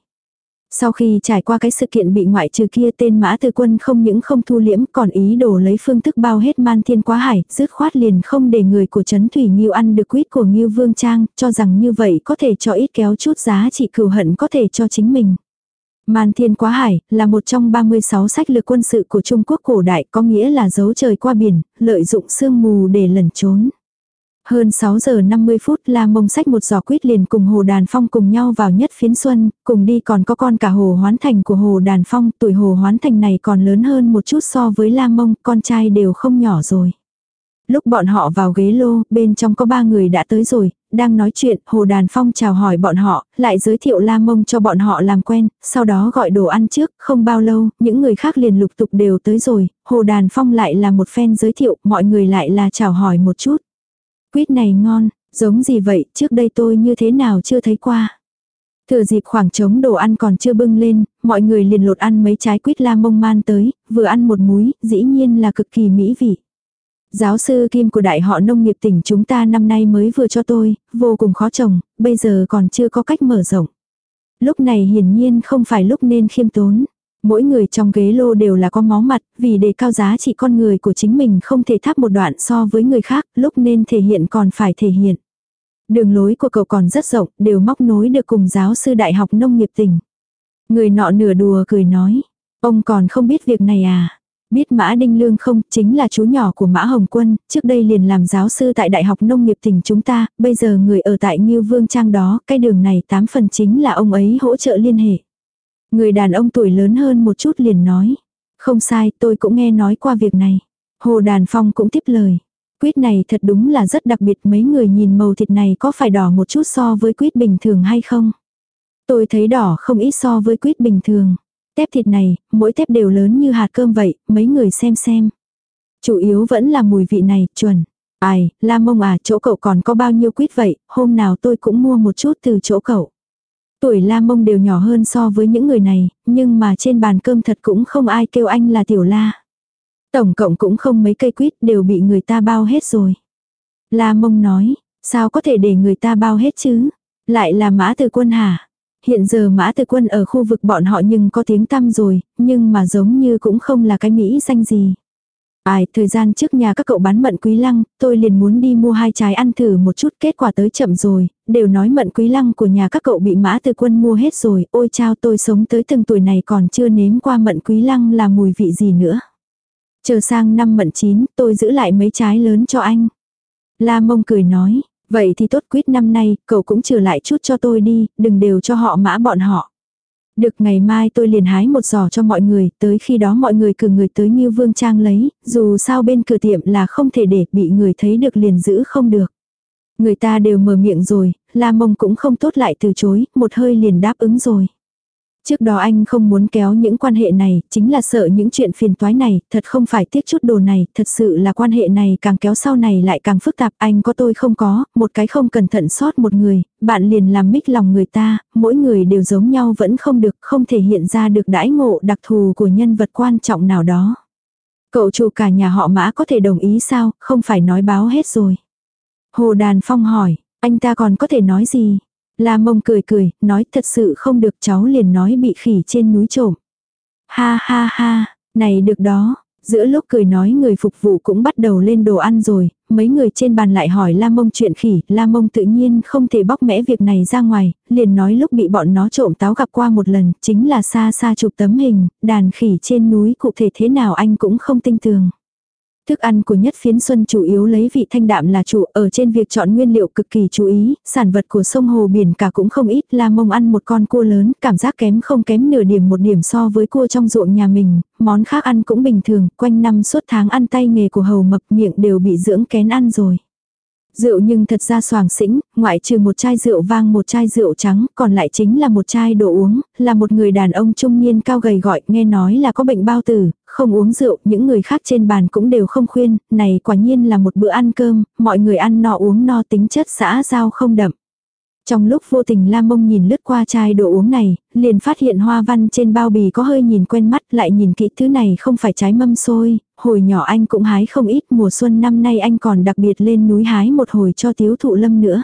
Sau khi trải qua cái sự kiện bị ngoại trừ kia tên mã từ quân không những không thu liễm còn ý đồ lấy phương thức bao hết man thiên quá hải, dứt khoát liền không để người của Trấn Thủy Nhiêu ăn được quýt của Nhiêu Vương Trang, cho rằng như vậy có thể cho ít kéo chút giá trị cừu hận có thể cho chính mình. Man Thiên Quá Hải là một trong 36 sách lược quân sự của Trung Quốc cổ đại có nghĩa là giấu trời qua biển, lợi dụng sương mù để lẩn trốn. Hơn 6 giờ 50 phút La Mông sách một giỏ quýt liền cùng Hồ Đàn Phong cùng nhau vào nhất phiến xuân, cùng đi còn có con cả Hồ Hoán Thành của Hồ Đàn Phong, tuổi Hồ Hoán Thành này còn lớn hơn một chút so với La Mông, con trai đều không nhỏ rồi. Lúc bọn họ vào ghế lô, bên trong có ba người đã tới rồi, đang nói chuyện, Hồ Đàn Phong chào hỏi bọn họ, lại giới thiệu La Mông cho bọn họ làm quen, sau đó gọi đồ ăn trước, không bao lâu, những người khác liền lục tục đều tới rồi, Hồ Đàn Phong lại là một phen giới thiệu, mọi người lại là chào hỏi một chút. Quýt này ngon, giống gì vậy, trước đây tôi như thế nào chưa thấy qua. Thừa dịp khoảng trống đồ ăn còn chưa bưng lên, mọi người liền lột ăn mấy trái quýt la mông man tới, vừa ăn một múi, dĩ nhiên là cực kỳ mỹ vị. Giáo sư Kim của đại họ nông nghiệp tỉnh chúng ta năm nay mới vừa cho tôi, vô cùng khó trồng, bây giờ còn chưa có cách mở rộng. Lúc này hiển nhiên không phải lúc nên khiêm tốn. Mỗi người trong ghế lô đều là có máu mặt, vì đề cao giá trị con người của chính mình không thể thắp một đoạn so với người khác, lúc nên thể hiện còn phải thể hiện. Đường lối của cậu còn rất rộng, đều móc nối được cùng giáo sư đại học nông nghiệp tỉnh. Người nọ nửa đùa cười nói, ông còn không biết việc này à. Biết Mã Đinh Lương không, chính là chú nhỏ của Mã Hồng Quân, trước đây liền làm giáo sư tại Đại học Nông nghiệp tỉnh chúng ta, bây giờ người ở tại Ngưu Vương Trang đó, cái đường này tám phần chính là ông ấy hỗ trợ liên hệ. Người đàn ông tuổi lớn hơn một chút liền nói. Không sai, tôi cũng nghe nói qua việc này. Hồ Đàn Phong cũng tiếp lời. Quýt này thật đúng là rất đặc biệt mấy người nhìn màu thịt này có phải đỏ một chút so với quýt bình thường hay không? Tôi thấy đỏ không ít so với quýt bình thường. Tép thịt này, mỗi tép đều lớn như hạt cơm vậy, mấy người xem xem. Chủ yếu vẫn là mùi vị này, chuẩn. Ai, la mông à, chỗ cậu còn có bao nhiêu quýt vậy, hôm nào tôi cũng mua một chút từ chỗ cậu. Tuổi la mông đều nhỏ hơn so với những người này, nhưng mà trên bàn cơm thật cũng không ai kêu anh là tiểu la. Tổng cộng cũng không mấy cây quýt đều bị người ta bao hết rồi. La mông nói, sao có thể để người ta bao hết chứ? Lại là mã từ quân hả? Hiện giờ mã từ quân ở khu vực bọn họ nhưng có tiếng tăm rồi, nhưng mà giống như cũng không là cái Mỹ danh gì. Ai, thời gian trước nhà các cậu bán mận quý lăng, tôi liền muốn đi mua hai trái ăn thử một chút, kết quả tới chậm rồi, đều nói mận quý lăng của nhà các cậu bị mã từ quân mua hết rồi, ôi chao tôi sống tới từng tuổi này còn chưa nếm qua mận quý lăng là mùi vị gì nữa. Chờ sang năm mận chín, tôi giữ lại mấy trái lớn cho anh. La mông cười nói, vậy thì tốt quyết năm nay, cậu cũng trừ lại chút cho tôi đi, đừng đều cho họ mã bọn họ. Được ngày mai tôi liền hái một giỏ cho mọi người, tới khi đó mọi người cử người tới như vương trang lấy, dù sao bên cửa tiệm là không thể để bị người thấy được liền giữ không được. Người ta đều mở miệng rồi, la mông cũng không tốt lại từ chối, một hơi liền đáp ứng rồi. Trước đó anh không muốn kéo những quan hệ này, chính là sợ những chuyện phiền toái này, thật không phải tiếc chút đồ này, thật sự là quan hệ này càng kéo sau này lại càng phức tạp, anh có tôi không có, một cái không cẩn thận sót một người, bạn liền làm mích lòng người ta, mỗi người đều giống nhau vẫn không được, không thể hiện ra được đãi ngộ đặc thù của nhân vật quan trọng nào đó. Cậu chủ cả nhà họ mã có thể đồng ý sao, không phải nói báo hết rồi. Hồ Đàn Phong hỏi, anh ta còn có thể nói gì? La mông cười cười, nói thật sự không được cháu liền nói bị khỉ trên núi trộm. Ha ha ha, này được đó, Giữa lúc cười nói người phục vụ cũng bắt đầu lên đồ ăn rồi, mấy người trên bàn lại hỏi La Mông chuyện khỉ, La Mông tự nhiên không thể bóc mẽ việc này ra ngoài, liền nói lúc bị bọn nó trộm táo gặp qua một lần, chính là xa xa chụp tấm hình, đàn khỉ trên núi cụ thể thế nào anh cũng không tin tưởng. Thức ăn của nhất phiến xuân chủ yếu lấy vị thanh đạm là chủ ở trên việc chọn nguyên liệu cực kỳ chú ý, sản vật của sông hồ biển cả cũng không ít là mông ăn một con cua lớn, cảm giác kém không kém nửa điểm một điểm so với cua trong ruộng nhà mình, món khác ăn cũng bình thường, quanh năm suốt tháng ăn tay nghề của hầu mập miệng đều bị dưỡng kén ăn rồi. Rượu nhưng thật ra soàng xĩnh, ngoại trừ một chai rượu vang một chai rượu trắng, còn lại chính là một chai đồ uống, là một người đàn ông trung niên cao gầy gọi, nghe nói là có bệnh bao tử, không uống rượu, những người khác trên bàn cũng đều không khuyên, này quả nhiên là một bữa ăn cơm, mọi người ăn no uống no tính chất xã giao không đậm. Trong lúc vô tình Lam Mông nhìn lướt qua chai đồ uống này, liền phát hiện hoa văn trên bao bì có hơi nhìn quen mắt lại nhìn kỹ thứ này không phải trái mâm xôi, hồi nhỏ anh cũng hái không ít mùa xuân năm nay anh còn đặc biệt lên núi hái một hồi cho tiếu thụ lâm nữa.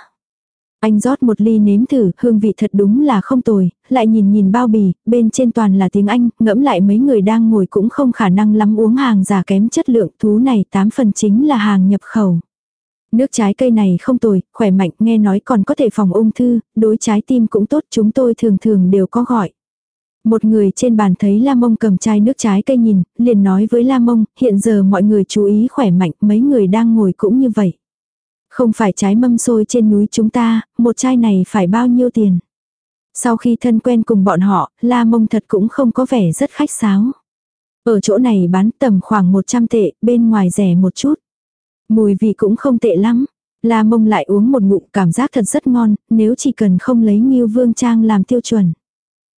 Anh rót một ly nếm thử, hương vị thật đúng là không tồi, lại nhìn nhìn bao bì, bên trên toàn là tiếng Anh, ngẫm lại mấy người đang ngồi cũng không khả năng lắm uống hàng giả kém chất lượng, thú này tám phần chính là hàng nhập khẩu. Nước trái cây này không tồi, khỏe mạnh, nghe nói còn có thể phòng ung thư, đối trái tim cũng tốt, chúng tôi thường thường đều có gọi. Một người trên bàn thấy La Mông cầm chai nước trái cây nhìn, liền nói với La Mông, hiện giờ mọi người chú ý khỏe mạnh, mấy người đang ngồi cũng như vậy. Không phải trái mâm xôi trên núi chúng ta, một chai này phải bao nhiêu tiền. Sau khi thân quen cùng bọn họ, La Mông thật cũng không có vẻ rất khách sáo. Ở chỗ này bán tầm khoảng 100 tệ, bên ngoài rẻ một chút. Mùi vị cũng không tệ lắm. La mông lại uống một ngụm cảm giác thật rất ngon, nếu chỉ cần không lấy Nghiêu Vương Trang làm tiêu chuẩn.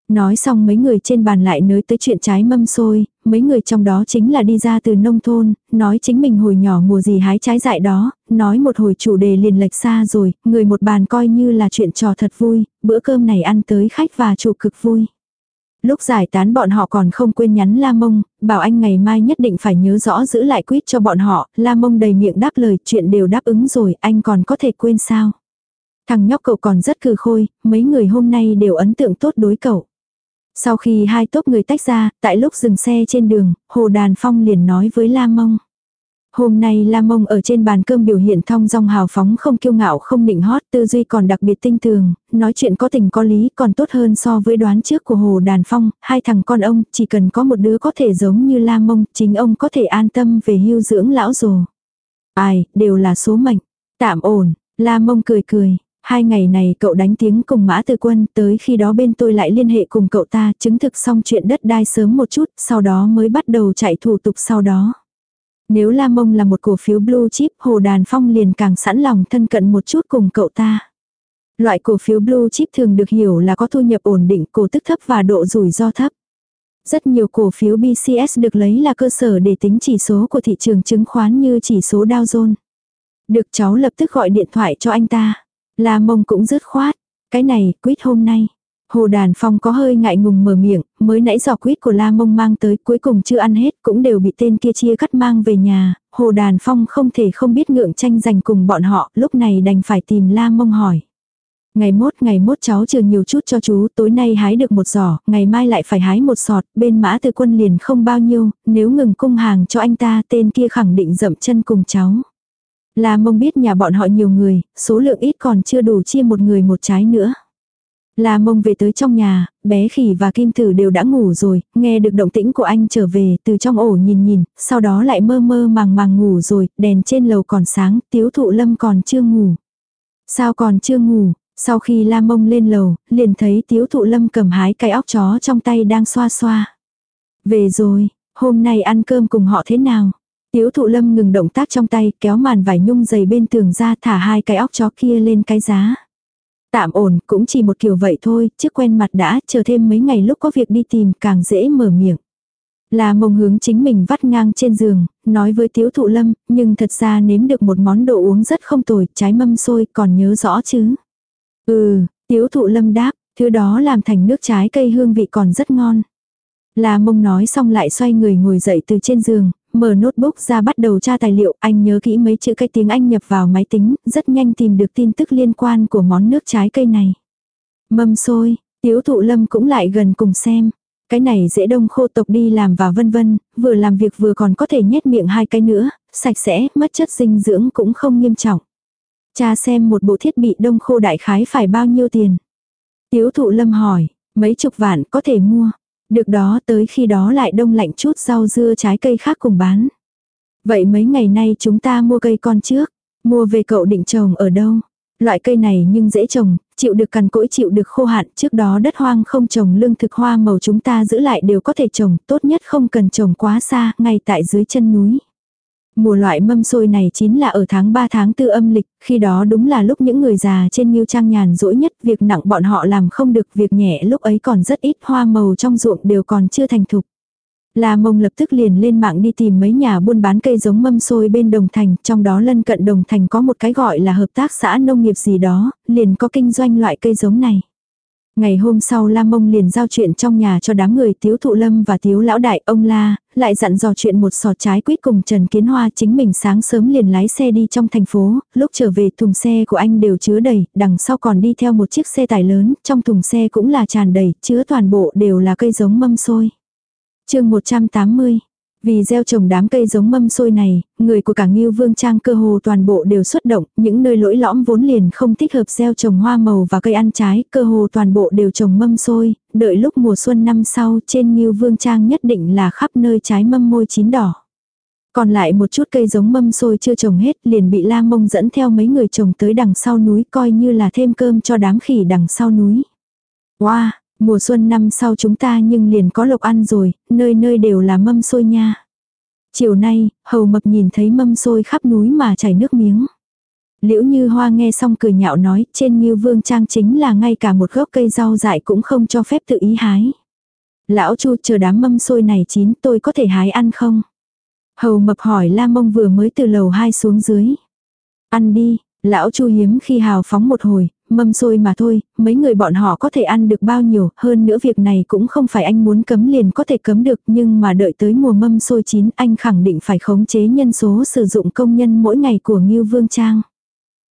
Nói xong mấy người trên bàn lại nới tới chuyện trái mâm xôi, mấy người trong đó chính là đi ra từ nông thôn, nói chính mình hồi nhỏ mùa gì hái trái dại đó, nói một hồi chủ đề liền lệch xa rồi, người một bàn coi như là chuyện trò thật vui, bữa cơm này ăn tới khách và chủ cực vui. Lúc giải tán bọn họ còn không quên nhắn La Mông, bảo anh ngày mai nhất định phải nhớ rõ giữ lại quýt cho bọn họ, La Mông đầy miệng đáp lời chuyện đều đáp ứng rồi, anh còn có thể quên sao. Thằng nhóc cậu còn rất cừ khôi, mấy người hôm nay đều ấn tượng tốt đối cậu. Sau khi hai tốp người tách ra, tại lúc dừng xe trên đường, Hồ Đàn Phong liền nói với La Mông. Hôm nay La Mông ở trên bàn cơm biểu hiện thong dong hào phóng không kiêu ngạo không nịnh hót tư duy còn đặc biệt tinh tường, nói chuyện có tình có lý còn tốt hơn so với đoán trước của Hồ Đàn Phong, hai thằng con ông chỉ cần có một đứa có thể giống như La Mông, chính ông có thể an tâm về hưu dưỡng lão rồi. Ai, đều là số mệnh. Tạm ổn, La Mông cười cười. Hai ngày này cậu đánh tiếng cùng Mã Từ Quân, tới khi đó bên tôi lại liên hệ cùng cậu ta, chứng thực xong chuyện đất đai sớm một chút, sau đó mới bắt đầu chạy thủ tục sau đó. Nếu La Mông là một cổ phiếu blue chip, Hồ Đàn Phong liền càng sẵn lòng thân cận một chút cùng cậu ta. Loại cổ phiếu blue chip thường được hiểu là có thu nhập ổn định, cổ tức thấp và độ rủi ro thấp. Rất nhiều cổ phiếu BCS được lấy là cơ sở để tính chỉ số của thị trường chứng khoán như chỉ số Dow Jones. Được cháu lập tức gọi điện thoại cho anh ta. La Mông cũng dứt khoát. Cái này, quýt hôm nay. Hồ Đàn Phong có hơi ngại ngùng mở miệng, mới nãy giò quýt của La Mông mang tới cuối cùng chưa ăn hết cũng đều bị tên kia chia cắt mang về nhà, Hồ Đàn Phong không thể không biết ngượng tranh giành cùng bọn họ, lúc này đành phải tìm La Mông hỏi. Ngày mốt ngày mốt cháu trừ nhiều chút cho chú, tối nay hái được một giỏ, ngày mai lại phải hái một sọt, bên mã từ quân liền không bao nhiêu, nếu ngừng cung hàng cho anh ta tên kia khẳng định dậm chân cùng cháu. La mông biết nhà bọn họ nhiều người, số lượng ít còn chưa đủ chia một người một trái nữa. La mông về tới trong nhà, bé khỉ và kim tử đều đã ngủ rồi, nghe được động tĩnh của anh trở về, từ trong ổ nhìn nhìn, sau đó lại mơ mơ màng màng ngủ rồi, đèn trên lầu còn sáng, tiếu thụ lâm còn chưa ngủ. Sao còn chưa ngủ, sau khi la mông lên lầu, liền thấy tiếu thụ lâm cầm hái cái óc chó trong tay đang xoa xoa. Về rồi, hôm nay ăn cơm cùng họ thế nào? Tiếu thụ lâm ngừng động tác trong tay, kéo màn vải nhung dày bên tường ra thả hai cái óc chó kia lên cái giá. Tạm ổn, cũng chỉ một kiểu vậy thôi, chứ quen mặt đã, chờ thêm mấy ngày lúc có việc đi tìm, càng dễ mở miệng. Là mông hướng chính mình vắt ngang trên giường, nói với tiếu thụ lâm, nhưng thật ra nếm được một món đồ uống rất không tồi, trái mâm xôi, còn nhớ rõ chứ. Ừ, tiếu thụ lâm đáp, thứ đó làm thành nước trái cây hương vị còn rất ngon. Là mông nói xong lại xoay người ngồi dậy từ trên giường, mở notebook ra bắt đầu tra tài liệu, anh nhớ kỹ mấy chữ cái tiếng Anh nhập vào máy tính, rất nhanh tìm được tin tức liên quan của món nước trái cây này. Mâm xôi, tiếu thụ lâm cũng lại gần cùng xem. Cái này dễ đông khô tộc đi làm và vân vân, vừa làm việc vừa còn có thể nhét miệng hai cái nữa, sạch sẽ, mất chất dinh dưỡng cũng không nghiêm trọng. Cha xem một bộ thiết bị đông khô đại khái phải bao nhiêu tiền. Tiếu thụ lâm hỏi, mấy chục vạn có thể mua. Được đó tới khi đó lại đông lạnh chút rau dưa trái cây khác cùng bán. Vậy mấy ngày nay chúng ta mua cây con trước. Mua về cậu định trồng ở đâu? Loại cây này nhưng dễ trồng, chịu được cằn cỗi chịu được khô hạn, trước đó đất hoang không trồng lương thực hoa màu chúng ta giữ lại đều có thể trồng, tốt nhất không cần trồng quá xa, ngay tại dưới chân núi. Mùa loại mâm xôi này chính là ở tháng 3 tháng 4 âm lịch, khi đó đúng là lúc những người già trên nghiêu Trang nhàn rỗi nhất, việc nặng bọn họ làm không được, việc nhẹ lúc ấy còn rất ít, hoa màu trong ruộng đều còn chưa thành thục. La mông lập tức liền lên mạng đi tìm mấy nhà buôn bán cây giống mâm xôi bên Đồng Thành, trong đó lân cận Đồng Thành có một cái gọi là hợp tác xã nông nghiệp gì đó, liền có kinh doanh loại cây giống này. Ngày hôm sau La Mông liền giao chuyện trong nhà cho đám người Tiếu Thụ Lâm và Tiếu Lão Đại ông La, lại dặn dò chuyện một sọt trái quýt cùng Trần Kiến Hoa chính mình sáng sớm liền lái xe đi trong thành phố, lúc trở về thùng xe của anh đều chứa đầy, đằng sau còn đi theo một chiếc xe tải lớn, trong thùng xe cũng là tràn đầy, chứa toàn bộ đều là cây giống mâm xôi. chương 180 vì gieo trồng đám cây giống mâm xôi này, người của cả Ngưu Vương Trang cơ hồ toàn bộ đều xuất động, những nơi lỗi lõm vốn liền không thích hợp gieo trồng hoa màu và cây ăn trái, cơ hồ toàn bộ đều trồng mâm xôi, đợi lúc mùa xuân năm sau trên Ngưu Vương Trang nhất định là khắp nơi trái mâm môi chín đỏ. Còn lại một chút cây giống mâm xôi chưa trồng hết liền bị la mông dẫn theo mấy người trồng tới đằng sau núi coi như là thêm cơm cho đám khỉ đằng sau núi. Wow, Mùa xuân năm sau chúng ta nhưng liền có lộc ăn rồi, nơi nơi đều là mâm xôi nha. Chiều nay, hầu mập nhìn thấy mâm xôi khắp núi mà chảy nước miếng. Liễu như hoa nghe xong cười nhạo nói, trên như vương trang chính là ngay cả một gốc cây rau dại cũng không cho phép tự ý hái. Lão chu chờ đám mâm xôi này chín tôi có thể hái ăn không? Hầu mập hỏi la mông vừa mới từ lầu hai xuống dưới. Ăn đi, lão chu hiếm khi hào phóng một hồi, mâm xôi mà thôi, mấy người bọn họ có thể ăn được bao nhiêu, hơn nữa việc này cũng không phải anh muốn cấm liền có thể cấm được, nhưng mà đợi tới mùa mâm xôi chín anh khẳng định phải khống chế nhân số sử dụng công nhân mỗi ngày của Ngưu Vương Trang.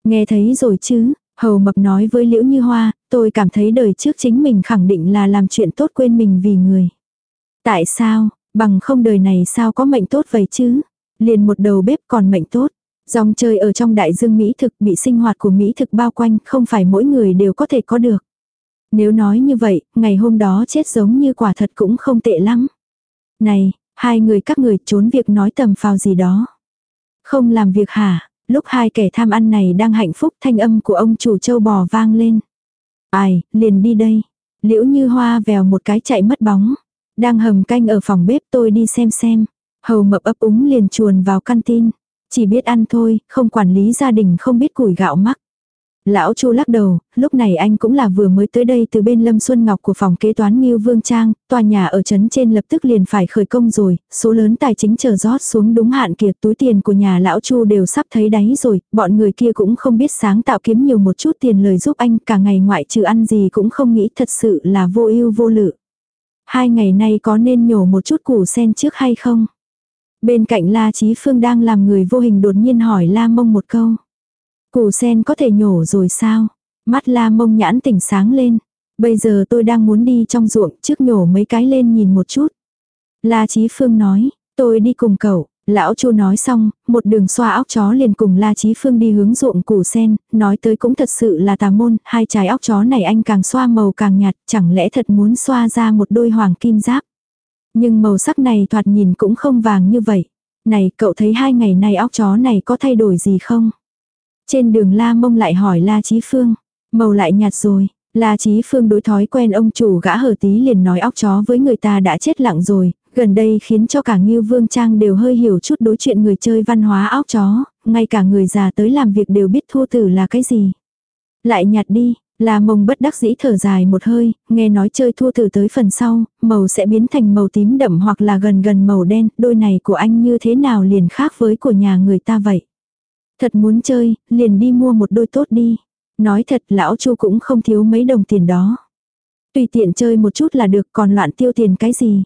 Nghe thấy rồi chứ, Hầu Mập nói với Liễu Như Hoa, tôi cảm thấy đời trước chính mình khẳng định là làm chuyện tốt quên mình vì người. Tại sao, bằng không đời này sao có mệnh tốt vậy chứ? Liền một đầu bếp còn mệnh tốt. Dòng chơi ở trong đại dương Mỹ thực bị sinh hoạt của Mỹ thực bao quanh, không phải mỗi người đều có thể có được. Nếu nói như vậy, ngày hôm đó chết giống như quả thật cũng không tệ lắm. Này, hai người các người trốn việc nói tầm phào gì đó. Không làm việc hả? Lúc hai kẻ tham ăn này đang hạnh phúc thanh âm của ông chủ châu bò vang lên. Ai, liền đi đây. Liễu như hoa vèo một cái chạy mất bóng. Đang hầm canh ở phòng bếp tôi đi xem xem. Hầu mập ấp úng liền chuồn vào căn tin. Chỉ biết ăn thôi, không quản lý gia đình không biết củi gạo mắc. Lão Chu lắc đầu, lúc này anh cũng là vừa mới tới đây từ bên Lâm Xuân Ngọc của phòng kế toán Ngưu Vương Trang, tòa nhà ở trấn trên lập tức liền phải khởi công rồi, số lớn tài chính chờ rót xuống đúng hạn kiệt túi tiền của nhà lão Chu đều sắp thấy đáy rồi, bọn người kia cũng không biết sáng tạo kiếm nhiều một chút tiền lời giúp anh cả ngày ngoại trừ ăn gì cũng không nghĩ thật sự là vô ưu vô lự. Hai ngày nay có nên nhổ một chút củ sen trước hay không? Bên cạnh La Chí Phương đang làm người vô hình đột nhiên hỏi La Mông một câu. Củ sen có thể nhổ rồi sao? Mắt La Mông nhãn tỉnh sáng lên. Bây giờ tôi đang muốn đi trong ruộng trước nhổ mấy cái lên nhìn một chút. La Chí Phương nói, tôi đi cùng cậu. Lão Chu nói xong, một đường xoa óc chó liền cùng La Chí Phương đi hướng ruộng củ sen, nói tới cũng thật sự là tà môn, hai trái óc chó này anh càng xoa màu càng nhạt, chẳng lẽ thật muốn xoa ra một đôi hoàng kim giáp. Nhưng màu sắc này thoạt nhìn cũng không vàng như vậy. Này cậu thấy hai ngày nay óc chó này có thay đổi gì không? Trên đường La Mông lại hỏi La Chí Phương. Màu lại nhạt rồi. La Chí Phương đối thói quen ông chủ gã hở tí liền nói óc chó với người ta đã chết lặng rồi. Gần đây khiến cho cả Ngưu Vương Trang đều hơi hiểu chút đối chuyện người chơi văn hóa óc chó. Ngay cả người già tới làm việc đều biết thua tử là cái gì. Lại nhạt đi, La mông bất đắc dĩ thở dài một hơi, nghe nói chơi thua từ tới phần sau, màu sẽ biến thành màu tím đậm hoặc là gần gần màu đen, đôi này của anh như thế nào liền khác với của nhà người ta vậy. Thật muốn chơi, liền đi mua một đôi tốt đi. Nói thật lão chu cũng không thiếu mấy đồng tiền đó. Tùy tiện chơi một chút là được còn loạn tiêu tiền cái gì.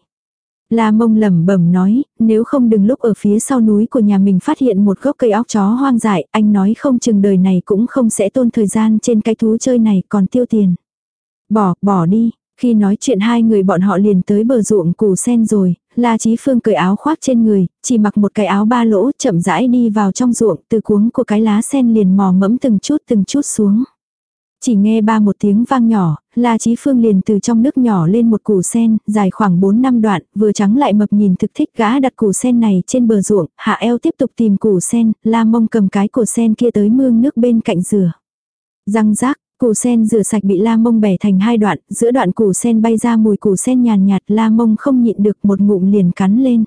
La mông lẩm bẩm nói, nếu không đừng lúc ở phía sau núi của nhà mình phát hiện một gốc cây óc chó hoang dại, anh nói không chừng đời này cũng không sẽ tôn thời gian trên cái thú chơi này còn tiêu tiền. Bỏ, bỏ đi, Khi nói chuyện hai người bọn họ liền tới bờ ruộng củ sen rồi, La Chí Phương cởi áo khoác trên người, chỉ mặc một cái áo ba lỗ chậm rãi đi vào trong ruộng từ cuống của cái lá sen liền mò mẫm từng chút từng chút xuống. Chỉ nghe ba một tiếng vang nhỏ, La Chí Phương liền từ trong nước nhỏ lên một củ sen, dài khoảng 4 năm đoạn, vừa trắng lại mập nhìn thực thích gã đặt củ sen này trên bờ ruộng, hạ eo tiếp tục tìm củ sen, La Mông cầm cái củ sen kia tới mương nước bên cạnh rửa. Răng rác, củ sen rửa sạch bị La Mông bẻ thành hai đoạn, giữa đoạn củ sen bay ra mùi củ sen nhàn nhạt, La Mông không nhịn được một ngụm liền cắn lên.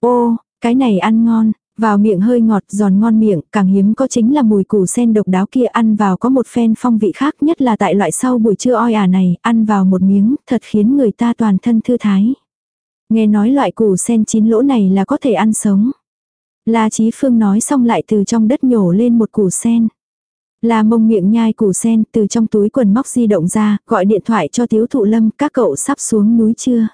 Ô, cái này ăn ngon, vào miệng hơi ngọt giòn ngon miệng, càng hiếm có chính là mùi củ sen độc đáo kia ăn vào có một phen phong vị khác nhất là tại loại sau buổi trưa oi ả này, ăn vào một miếng, thật khiến người ta toàn thân thư thái. Nghe nói loại củ sen chín lỗ này là có thể ăn sống. La Chí Phương nói xong lại từ trong đất nhổ lên một củ sen. La mông miệng nhai củ sen từ trong túi quần móc di động ra, gọi điện thoại cho thiếu thụ lâm, các cậu sắp xuống núi chưa?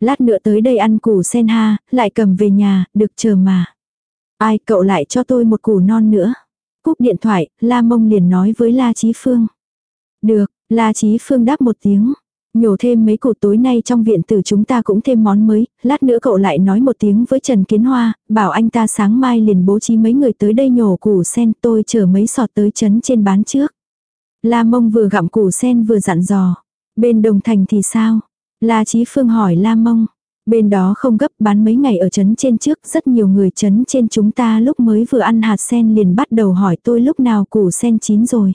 Lát nữa tới đây ăn củ sen ha, lại cầm về nhà, được chờ mà. Ai cậu lại cho tôi một củ non nữa. Cúp điện thoại, La Mông liền nói với La Chí Phương. Được, La Chí Phương đáp một tiếng. Nhổ thêm mấy củ tối nay trong viện tử chúng ta cũng thêm món mới, lát nữa cậu lại nói một tiếng với Trần Kiến Hoa, bảo anh ta sáng mai liền bố trí mấy người tới đây nhổ củ sen tôi chở mấy sọt tới chấn trên bán trước. La Mông vừa gặm củ sen vừa dặn dò. Bên Đồng Thành thì sao? La Chí Phương hỏi La Mông. Bên đó không gấp bán mấy ngày ở trấn trên trước, rất nhiều người trấn trên chúng ta lúc mới vừa ăn hạt sen liền bắt đầu hỏi tôi lúc nào củ sen chín rồi.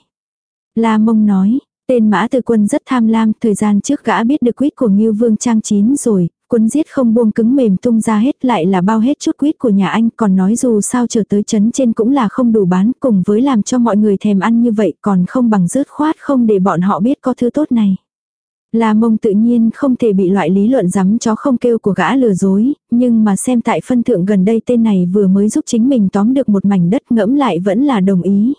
La mông nói, tên mã từ quân rất tham lam, thời gian trước gã biết được quýt của Ngưu Vương Trang chín rồi, quân giết không buông cứng mềm tung ra hết lại là bao hết chút quýt của nhà anh, còn nói dù sao trở tới trấn trên cũng là không đủ bán, cùng với làm cho mọi người thèm ăn như vậy còn không bằng rớt khoát không để bọn họ biết có thứ tốt này. La mông tự nhiên không thể bị loại lý luận rắm chó không kêu của gã lừa dối, nhưng mà xem tại phân thượng gần đây tên này vừa mới giúp chính mình tóm được một mảnh đất ngẫm lại vẫn là đồng ý.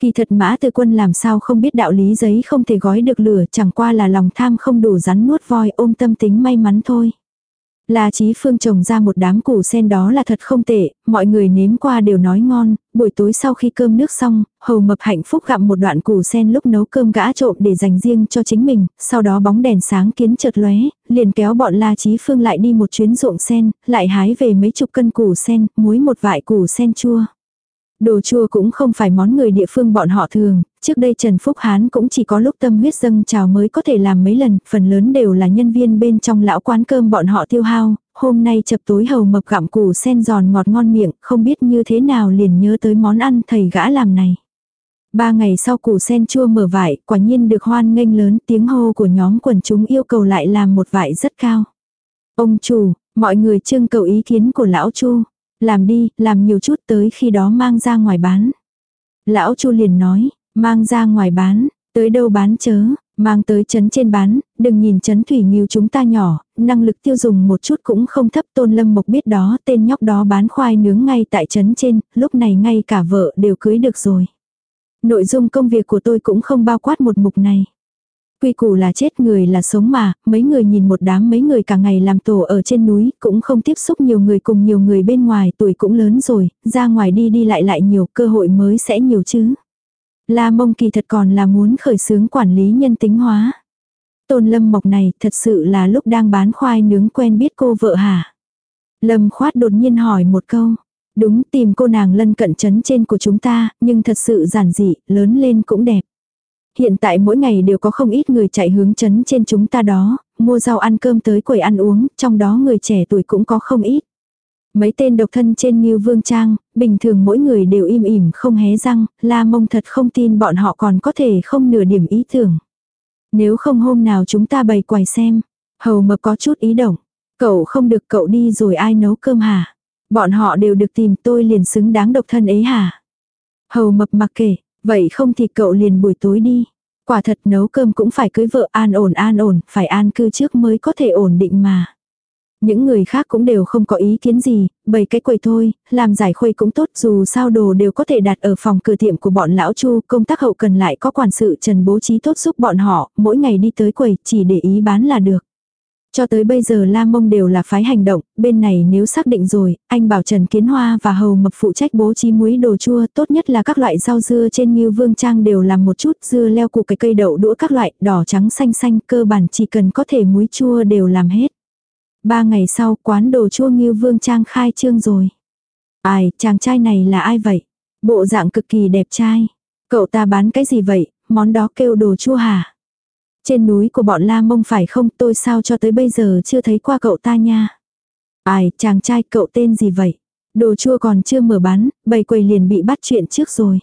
Kỳ thật mã tư quân làm sao không biết đạo lý giấy không thể gói được lửa chẳng qua là lòng tham không đủ rắn nuốt voi ôm tâm tính may mắn thôi. La Chí Phương trồng ra một đám củ sen đó là thật không tệ, mọi người nếm qua đều nói ngon, buổi tối sau khi cơm nước xong, hầu mập hạnh phúc gặm một đoạn củ sen lúc nấu cơm gã trộm để dành riêng cho chính mình, sau đó bóng đèn sáng kiến chợt lóe, liền kéo bọn La Chí Phương lại đi một chuyến ruộng sen, lại hái về mấy chục cân củ sen, muối một vại củ sen chua. Đồ chua cũng không phải món người địa phương bọn họ thường, trước đây Trần Phúc Hán cũng chỉ có lúc tâm huyết dâng trào mới có thể làm mấy lần, phần lớn đều là nhân viên bên trong lão quán cơm bọn họ tiêu hao, hôm nay chập tối hầu mập gặm củ sen giòn ngọt ngon miệng, không biết như thế nào liền nhớ tới món ăn thầy gã làm này. Ba ngày sau củ sen chua mở vải, quả nhiên được hoan nghênh lớn tiếng hô của nhóm quần chúng yêu cầu lại làm một vải rất cao. Ông chủ, mọi người trưng cầu ý kiến của lão chu. Làm đi, làm nhiều chút tới khi đó mang ra ngoài bán. Lão Chu liền nói, mang ra ngoài bán, tới đâu bán chớ, mang tới chấn trên bán, đừng nhìn chấn thủy nghiêu chúng ta nhỏ, năng lực tiêu dùng một chút cũng không thấp tôn lâm mộc biết đó tên nhóc đó bán khoai nướng ngay tại chấn trên, lúc này ngay cả vợ đều cưới được rồi. Nội dung công việc của tôi cũng không bao quát một mục này. Quy củ là chết người là sống mà, mấy người nhìn một đám mấy người cả ngày làm tổ ở trên núi, cũng không tiếp xúc nhiều người cùng nhiều người bên ngoài, tuổi cũng lớn rồi, ra ngoài đi đi lại lại nhiều, cơ hội mới sẽ nhiều chứ. La mông kỳ thật còn là muốn khởi xướng quản lý nhân tính hóa. Tôn lâm mộc này thật sự là lúc đang bán khoai nướng quen biết cô vợ hả? Lâm khoát đột nhiên hỏi một câu. Đúng tìm cô nàng lân cận chấn trên của chúng ta, nhưng thật sự giản dị, lớn lên cũng đẹp hiện tại mỗi ngày đều có không ít người chạy hướng chấn trên chúng ta đó, mua rau ăn cơm tới quầy ăn uống, trong đó người trẻ tuổi cũng có không ít. Mấy tên độc thân trên như Vương Trang, bình thường mỗi người đều im ỉm không hé răng, la mông thật không tin bọn họ còn có thể không nửa điểm ý tưởng. Nếu không hôm nào chúng ta bày quài xem, hầu mập có chút ý động, cậu không được cậu đi rồi ai nấu cơm hả? Bọn họ đều được tìm tôi liền xứng đáng độc thân ấy hả? Hầu mập mặc kệ, Vậy không thì cậu liền buổi tối đi. Quả thật nấu cơm cũng phải cưới vợ an ổn an ổn, phải an cư trước mới có thể ổn định mà. Những người khác cũng đều không có ý kiến gì, bày cái quầy thôi, làm giải khuây cũng tốt dù sao đồ đều có thể đặt ở phòng cửa tiệm của bọn lão chu, công tác hậu cần lại có quản sự trần bố trí tốt giúp bọn họ, mỗi ngày đi tới quầy chỉ để ý bán là được. Cho tới bây giờ La Mông đều là phái hành động, bên này nếu xác định rồi, anh bảo Trần Kiến Hoa và Hầu Mập phụ trách bố trí muối đồ chua, tốt nhất là các loại rau dưa trên Ngưu Vương Trang đều làm một chút, dưa leo củ cái cây đậu đũa các loại, đỏ trắng xanh xanh, cơ bản chỉ cần có thể muối chua đều làm hết. Ba ngày sau, quán đồ chua Ngưu Vương Trang khai trương rồi. Ai, chàng trai này là ai vậy? Bộ dạng cực kỳ đẹp trai. Cậu ta bán cái gì vậy, món đó kêu đồ chua hả? Trên núi của bọn La Mông phải không tôi sao cho tới bây giờ chưa thấy qua cậu ta nha. Ai, chàng trai cậu tên gì vậy? Đồ chua còn chưa mở bán, bầy quầy liền bị bắt chuyện trước rồi.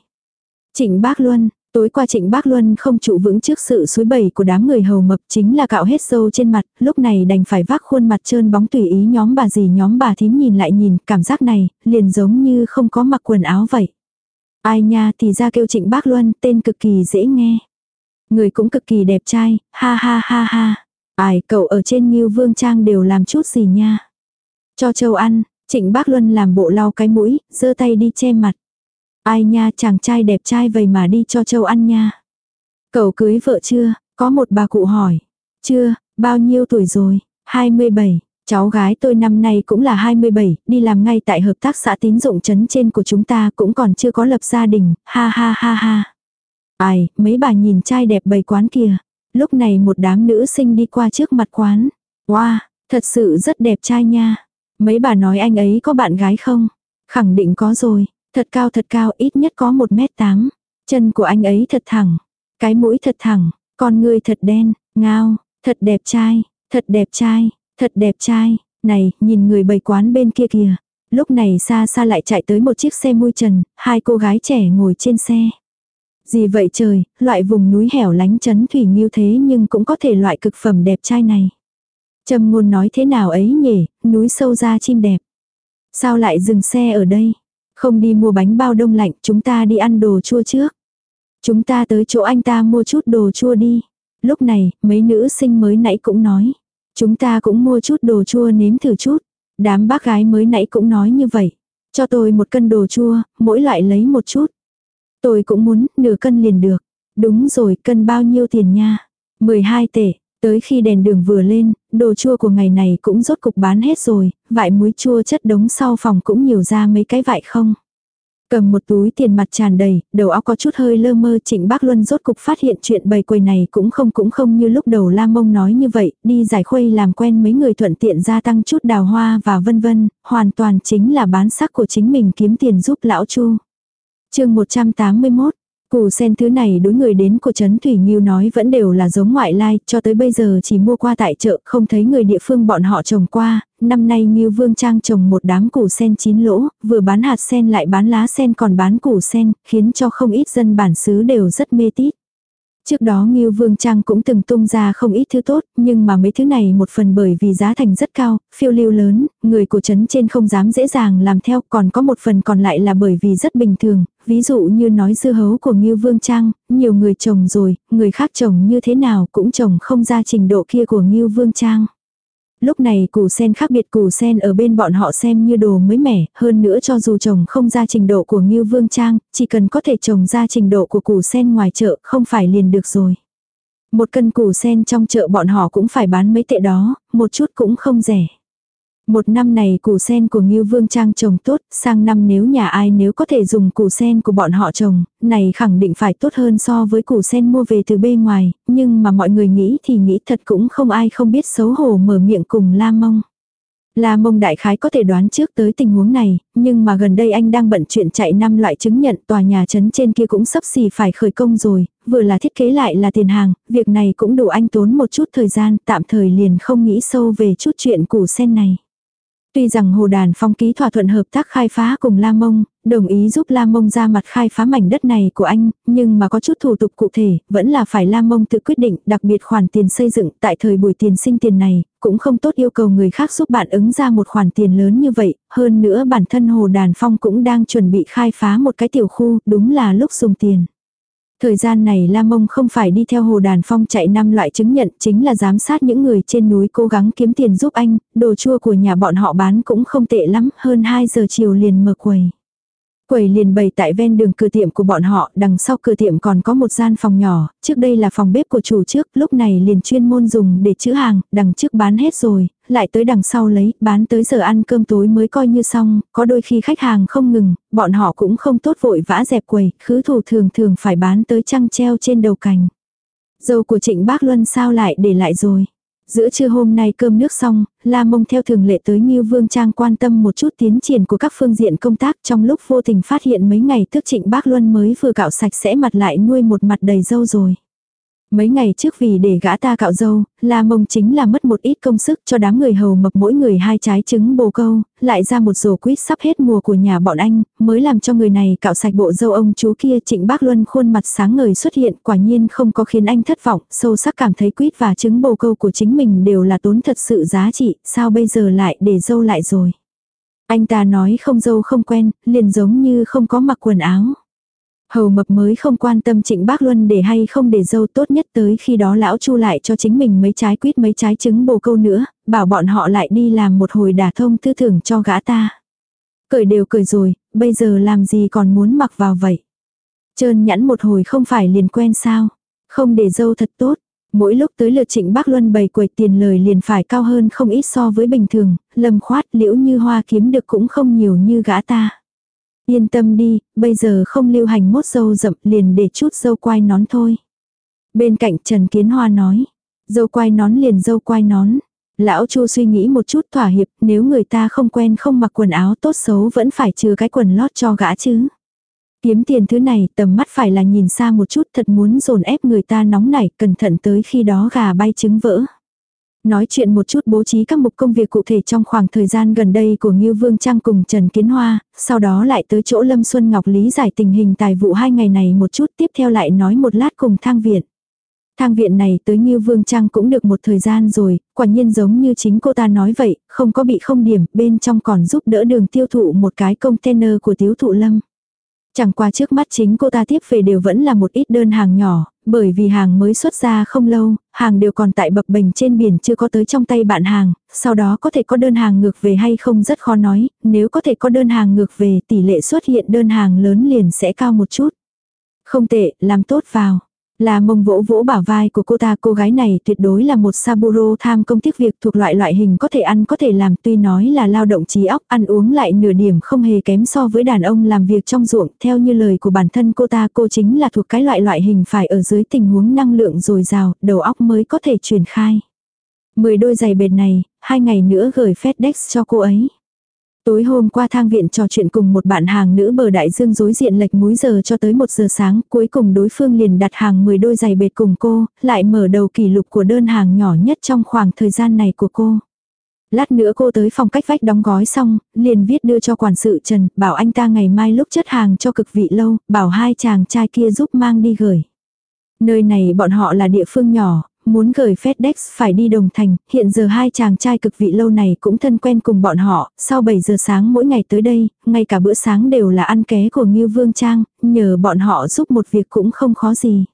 Trịnh Bác Luân, tối qua Trịnh Bác Luân không trụ vững trước sự suối bầy của đám người hầu mập chính là cạo hết sâu trên mặt, lúc này đành phải vác khuôn mặt trơn bóng tùy ý nhóm bà gì nhóm bà thím nhìn lại nhìn, cảm giác này, liền giống như không có mặc quần áo vậy. Ai nha thì ra kêu Trịnh Bác Luân, tên cực kỳ dễ nghe. Người cũng cực kỳ đẹp trai, ha ha ha ha. Ai, cậu ở trên Nhiêu Vương Trang đều làm chút gì nha. Cho châu ăn, Trịnh Bác Luân làm bộ lau cái mũi, giơ tay đi che mặt. Ai nha, chàng trai đẹp trai vậy mà đi cho châu ăn nha. Cậu cưới vợ chưa? Có một bà cụ hỏi. Chưa, bao nhiêu tuổi rồi? 27. Cháu gái tôi năm nay cũng là 27, đi làm ngay tại hợp tác xã tín dụng trấn trên của chúng ta cũng còn chưa có lập gia đình, ha ha ha ha. Ai, mấy bà nhìn trai đẹp bầy quán kìa. Lúc này một đám nữ sinh đi qua trước mặt quán. Wow, thật sự rất đẹp trai nha. Mấy bà nói anh ấy có bạn gái không? Khẳng định có rồi. Thật cao thật cao ít nhất có 1 mét 8. Chân của anh ấy thật thẳng. Cái mũi thật thẳng. Con người thật đen. Ngao. Thật đẹp trai. Thật đẹp trai. Thật đẹp trai. Này, nhìn người bầy quán bên kia kìa. Lúc này xa xa lại chạy tới một chiếc xe mui trần. Hai cô gái trẻ ngồi trên xe. Gì vậy trời, loại vùng núi hẻo lánh chấn thủy nghiêu thế nhưng cũng có thể loại cực phẩm đẹp trai này. Trầm ngôn nói thế nào ấy nhỉ, núi sâu ra chim đẹp. Sao lại dừng xe ở đây? Không đi mua bánh bao đông lạnh, chúng ta đi ăn đồ chua trước. Chúng ta tới chỗ anh ta mua chút đồ chua đi. Lúc này, mấy nữ sinh mới nãy cũng nói. Chúng ta cũng mua chút đồ chua nếm thử chút. Đám bác gái mới nãy cũng nói như vậy. Cho tôi một cân đồ chua, mỗi loại lấy một chút. Tôi cũng muốn, nửa cân liền được. Đúng rồi, cân bao nhiêu tiền nha? 12 tệ. Tới khi đèn đường vừa lên, đồ chua của ngày này cũng rốt cục bán hết rồi, vải muối chua chất đống sau phòng cũng nhiều ra mấy cái vải không. Cầm một túi tiền mặt tràn đầy, đầu óc có chút hơi lơ mơ trịnh bác Luân rốt cục phát hiện chuyện bầy quầy này cũng không cũng không như lúc đầu la mông nói như vậy, đi giải khuây làm quen mấy người thuận tiện gia tăng chút đào hoa và vân vân, hoàn toàn chính là bán sắc của chính mình kiếm tiền giúp lão chu chương 181 Củ sen thứ này đối người đến của Trấn Thủy Nghiêu nói vẫn đều là giống ngoại lai, cho tới bây giờ chỉ mua qua tại chợ, không thấy người địa phương bọn họ trồng qua, năm nay Nghiêu Vương Trang trồng một đám củ sen chín lỗ, vừa bán hạt sen lại bán lá sen còn bán củ sen, khiến cho không ít dân bản xứ đều rất mê tít. Trước đó Ngưu Vương Trang cũng từng tung ra không ít thứ tốt, nhưng mà mấy thứ này một phần bởi vì giá thành rất cao, phiêu lưu lớn, người của trấn trên không dám dễ dàng làm theo, còn có một phần còn lại là bởi vì rất bình thường, ví dụ như nói dưa hấu của Ngưu Vương Trang, nhiều người trồng rồi, người khác trồng như thế nào cũng trồng không ra trình độ kia của Ngưu Vương Trang. Lúc này củ sen khác biệt củ sen ở bên bọn họ xem như đồ mới mẻ, hơn nữa cho dù trồng không ra trình độ của Ngưu Vương Trang, chỉ cần có thể trồng ra trình độ của củ sen ngoài chợ không phải liền được rồi. Một cân củ sen trong chợ bọn họ cũng phải bán mấy tệ đó, một chút cũng không rẻ. Một năm này củ sen của Ngưu Vương Trang trồng tốt, sang năm nếu nhà ai nếu có thể dùng củ sen của bọn họ trồng, này khẳng định phải tốt hơn so với củ sen mua về từ bên ngoài, nhưng mà mọi người nghĩ thì nghĩ thật cũng không ai không biết xấu hổ mở miệng cùng La Mông. La mông đại khái có thể đoán trước tới tình huống này, nhưng mà gần đây anh đang bận chuyện chạy năm loại chứng nhận tòa nhà trấn trên kia cũng sắp xì phải khởi công rồi, vừa là thiết kế lại là tiền hàng, việc này cũng đủ anh tốn một chút thời gian, tạm thời liền không nghĩ sâu về chút chuyện củ sen này. Tuy rằng Hồ Đàn Phong ký thỏa thuận hợp tác khai phá cùng La Mông, đồng ý giúp La Mông ra mặt khai phá mảnh đất này của anh, nhưng mà có chút thủ tục cụ thể, vẫn là phải La Mông tự quyết định, đặc biệt khoản tiền xây dựng tại thời buổi tiền sinh tiền này, cũng không tốt yêu cầu người khác giúp bạn ứng ra một khoản tiền lớn như vậy, hơn nữa bản thân Hồ Đàn Phong cũng đang chuẩn bị khai phá một cái tiểu khu, đúng là lúc dùng tiền. Thời gian này La Mông không phải đi theo Hồ Đàn Phong chạy năm loại chứng nhận chính là giám sát những người trên núi cố gắng kiếm tiền giúp anh, đồ chua của nhà bọn họ bán cũng không tệ lắm, hơn 2 giờ chiều liền mở quầy. Quầy liền bày tại ven đường cửa tiệm của bọn họ, đằng sau cửa tiệm còn có một gian phòng nhỏ, trước đây là phòng bếp của chủ trước, lúc này liền chuyên môn dùng để chữ hàng, đằng trước bán hết rồi, lại tới đằng sau lấy, bán tới giờ ăn cơm tối mới coi như xong, có đôi khi khách hàng không ngừng, bọn họ cũng không tốt vội vã dẹp quầy, khứ thủ thường thường phải bán tới trăng treo trên đầu cành. Dâu của trịnh bác Luân sao lại để lại rồi. Giữa trưa hôm nay cơm nước xong, La Mông theo thường lệ tới Ngưu Vương Trang quan tâm một chút tiến triển của các phương diện công tác trong lúc vô tình phát hiện mấy ngày thức trịnh bác Luân mới vừa cạo sạch sẽ mặt lại nuôi một mặt đầy dâu rồi. Mấy ngày trước vì để gã ta cạo dâu, La Mông chính là mất một ít công sức cho đám người hầu mập mỗi người hai trái trứng bồ câu, lại ra một rổ quýt sắp hết mùa của nhà bọn anh, mới làm cho người này cạo sạch bộ dâu ông chú kia trịnh bác luân khuôn mặt sáng ngời xuất hiện quả nhiên không có khiến anh thất vọng, sâu sắc cảm thấy quýt và trứng bồ câu của chính mình đều là tốn thật sự giá trị, sao bây giờ lại để dâu lại rồi. Anh ta nói không dâu không quen, liền giống như không có mặc quần áo. Hầu mập mới không quan tâm trịnh bác luân để hay không để dâu tốt nhất tới khi đó lão chu lại cho chính mình mấy trái quýt mấy trái trứng bồ câu nữa, bảo bọn họ lại đi làm một hồi đả thông tư thưởng cho gã ta. Cởi đều cởi rồi, bây giờ làm gì còn muốn mặc vào vậy. Trơn nhẵn một hồi không phải liền quen sao. Không để dâu thật tốt. Mỗi lúc tới lượt trịnh bác luân bày quầy tiền lời liền phải cao hơn không ít so với bình thường, lầm khoát liễu như hoa kiếm được cũng không nhiều như gã ta. Yên tâm đi, bây giờ không lưu hành mốt dâu rậm liền để chút dâu quai nón thôi. Bên cạnh Trần Kiến Hoa nói, dâu quai nón liền dâu quai nón. Lão Chu suy nghĩ một chút thỏa hiệp, nếu người ta không quen không mặc quần áo tốt xấu vẫn phải trừ cái quần lót cho gã chứ. Kiếm tiền thứ này tầm mắt phải là nhìn xa một chút thật muốn dồn ép người ta nóng nảy cẩn thận tới khi đó gà bay trứng vỡ. Nói chuyện một chút bố trí các mục công việc cụ thể trong khoảng thời gian gần đây của Ngưu Vương Trang cùng Trần Kiến Hoa, sau đó lại tới chỗ Lâm Xuân Ngọc lý giải tình hình tài vụ hai ngày này một chút tiếp theo lại nói một lát cùng thang viện. Thang viện này tới Ngưu Vương Trang cũng được một thời gian rồi, quả nhiên giống như chính cô ta nói vậy, không có bị không điểm, bên trong còn giúp đỡ đường tiêu thụ một cái container của tiếu thụ lâm. Chẳng qua trước mắt chính cô ta tiếp về đều vẫn là một ít đơn hàng nhỏ, bởi vì hàng mới xuất ra không lâu, hàng đều còn tại bập bềnh trên biển chưa có tới trong tay bạn hàng, sau đó có thể có đơn hàng ngược về hay không rất khó nói, nếu có thể có đơn hàng ngược về tỷ lệ xuất hiện đơn hàng lớn liền sẽ cao một chút. Không tệ, làm tốt vào. Là mông vỗ vỗ bả vai của cô ta cô gái này tuyệt đối là một saburo tham công tiếc việc thuộc loại loại hình có thể ăn có thể làm tuy nói là lao động trí óc ăn uống lại nửa điểm không hề kém so với đàn ông làm việc trong ruộng theo như lời của bản thân cô ta cô chính là thuộc cái loại loại hình phải ở dưới tình huống năng lượng dồi dào đầu óc mới có thể truyền khai. Mười đôi giày bệt này, hai ngày nữa gửi FedEx cho cô ấy. Tối hôm qua thang viện trò chuyện cùng một bạn hàng nữ bờ đại dương dối diện lệch múi giờ cho tới 1 giờ sáng, cuối cùng đối phương liền đặt hàng 10 đôi giày bệt cùng cô, lại mở đầu kỷ lục của đơn hàng nhỏ nhất trong khoảng thời gian này của cô. Lát nữa cô tới phòng cách vách đóng gói xong, liền viết đưa cho quản sự Trần, bảo anh ta ngày mai lúc chất hàng cho cực vị lâu, bảo hai chàng trai kia giúp mang đi gửi. Nơi này bọn họ là địa phương nhỏ, muốn gửi FedEx phải đi đồng thành, hiện giờ hai chàng trai cực vị lâu này cũng thân quen cùng bọn họ, sau 7 giờ sáng mỗi ngày tới đây, ngay cả bữa sáng đều là ăn ké của Ngưu Vương Trang, nhờ bọn họ giúp một việc cũng không khó gì.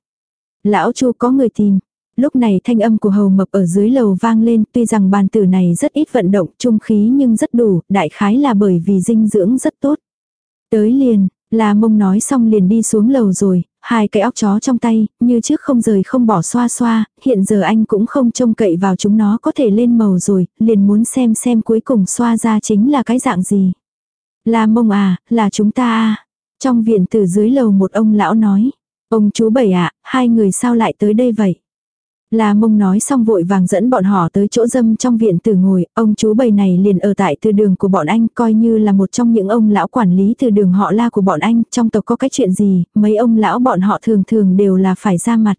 Lão Chu có người tìm. Lúc này thanh âm của hầu mập ở dưới lầu vang lên, tuy rằng bàn tử này rất ít vận động, trung khí nhưng rất đủ, đại khái là bởi vì dinh dưỡng rất tốt. Tới liền, là mông nói xong liền đi xuống lầu rồi, hai cái óc chó trong tay, như trước không rời không bỏ xoa xoa, hiện giờ anh cũng không trông cậy vào chúng nó có thể lên màu rồi, liền muốn xem xem cuối cùng xoa ra chính là cái dạng gì. Là mông à, là chúng ta à. Trong viện từ dưới lầu một ông lão nói, ông chú bảy ạ, hai người sao lại tới đây vậy? La mông nói xong vội vàng dẫn bọn họ tới chỗ dâm trong viện từ ngồi, ông chú bầy này liền ở tại từ đường của bọn anh coi như là một trong những ông lão quản lý từ đường họ la của bọn anh, trong tộc có cái chuyện gì, mấy ông lão bọn họ thường thường đều là phải ra mặt.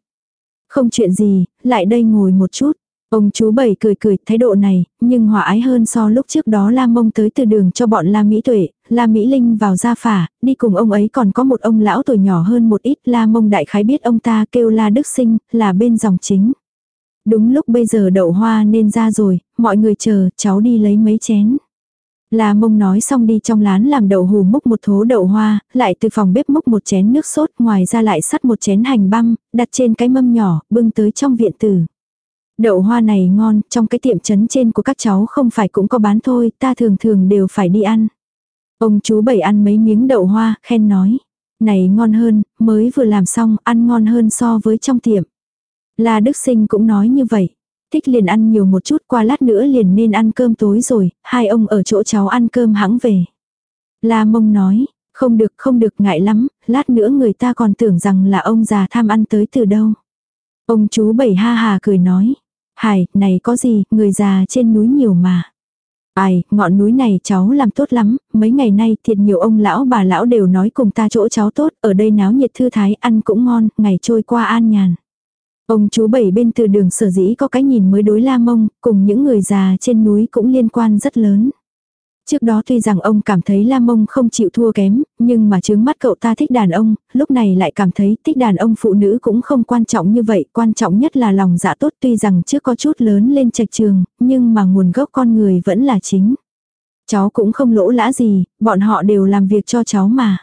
Không chuyện gì, lại đây ngồi một chút. Ông chú bảy cười cười thái độ này, nhưng hòa ái hơn so lúc trước đó La Mông tới từ đường cho bọn La Mỹ Tuệ, La Mỹ Linh vào gia phả, đi cùng ông ấy còn có một ông lão tuổi nhỏ hơn một ít La Mông đại khái biết ông ta kêu La Đức Sinh, là bên dòng chính. Đúng lúc bây giờ đậu hoa nên ra rồi, mọi người chờ, cháu đi lấy mấy chén. La mông nói xong đi trong lán làm đậu hù múc một thố đậu hoa, lại từ phòng bếp múc một chén nước sốt, ngoài ra lại sắt một chén hành băm, đặt trên cái mâm nhỏ, bưng tới trong viện tử. Đậu hoa này ngon, trong cái tiệm trấn trên của các cháu không phải cũng có bán thôi, ta thường thường đều phải đi ăn. Ông chú bảy ăn mấy miếng đậu hoa, khen nói. Này ngon hơn, mới vừa làm xong, ăn ngon hơn so với trong tiệm. La Đức Sinh cũng nói như vậy. Thích liền ăn nhiều một chút qua lát nữa liền nên ăn cơm tối rồi, hai ông ở chỗ cháu ăn cơm hãng về. La Mông nói, không được không được ngại lắm, lát nữa người ta còn tưởng rằng là ông già tham ăn tới từ đâu. Ông chú bảy ha hà cười nói, Hải, này có gì, người già trên núi nhiều mà. Ai, ngọn núi này cháu làm tốt lắm, mấy ngày nay thiệt nhiều ông lão bà lão đều nói cùng ta chỗ cháu tốt, ở đây náo nhiệt thư thái, ăn cũng ngon, ngày trôi qua an nhàn. Ông chú bảy bên từ đường sở dĩ có cái nhìn mới đối la mông, cùng những người già trên núi cũng liên quan rất lớn. Trước đó tuy rằng ông cảm thấy lam Mông không chịu thua kém, nhưng mà chứng mắt cậu ta thích đàn ông, lúc này lại cảm thấy thích đàn ông phụ nữ cũng không quan trọng như vậy, quan trọng nhất là lòng dạ tốt tuy rằng trước có chút lớn lên trạch trường, nhưng mà nguồn gốc con người vẫn là chính. Cháu cũng không lỗ lã gì, bọn họ đều làm việc cho cháu mà.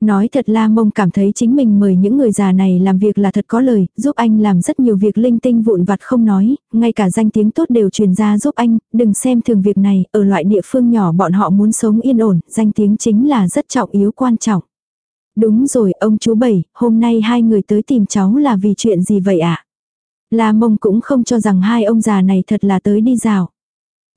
Nói thật La Mông cảm thấy chính mình mời những người già này làm việc là thật có lời, giúp anh làm rất nhiều việc linh tinh vụn vặt không nói, ngay cả danh tiếng tốt đều truyền ra giúp anh, đừng xem thường việc này, ở loại địa phương nhỏ bọn họ muốn sống yên ổn, danh tiếng chính là rất trọng yếu quan trọng. Đúng rồi, ông chú Bảy, hôm nay hai người tới tìm cháu là vì chuyện gì vậy ạ? À? La Mông cũng không cho rằng hai ông già này thật là tới đi dạo.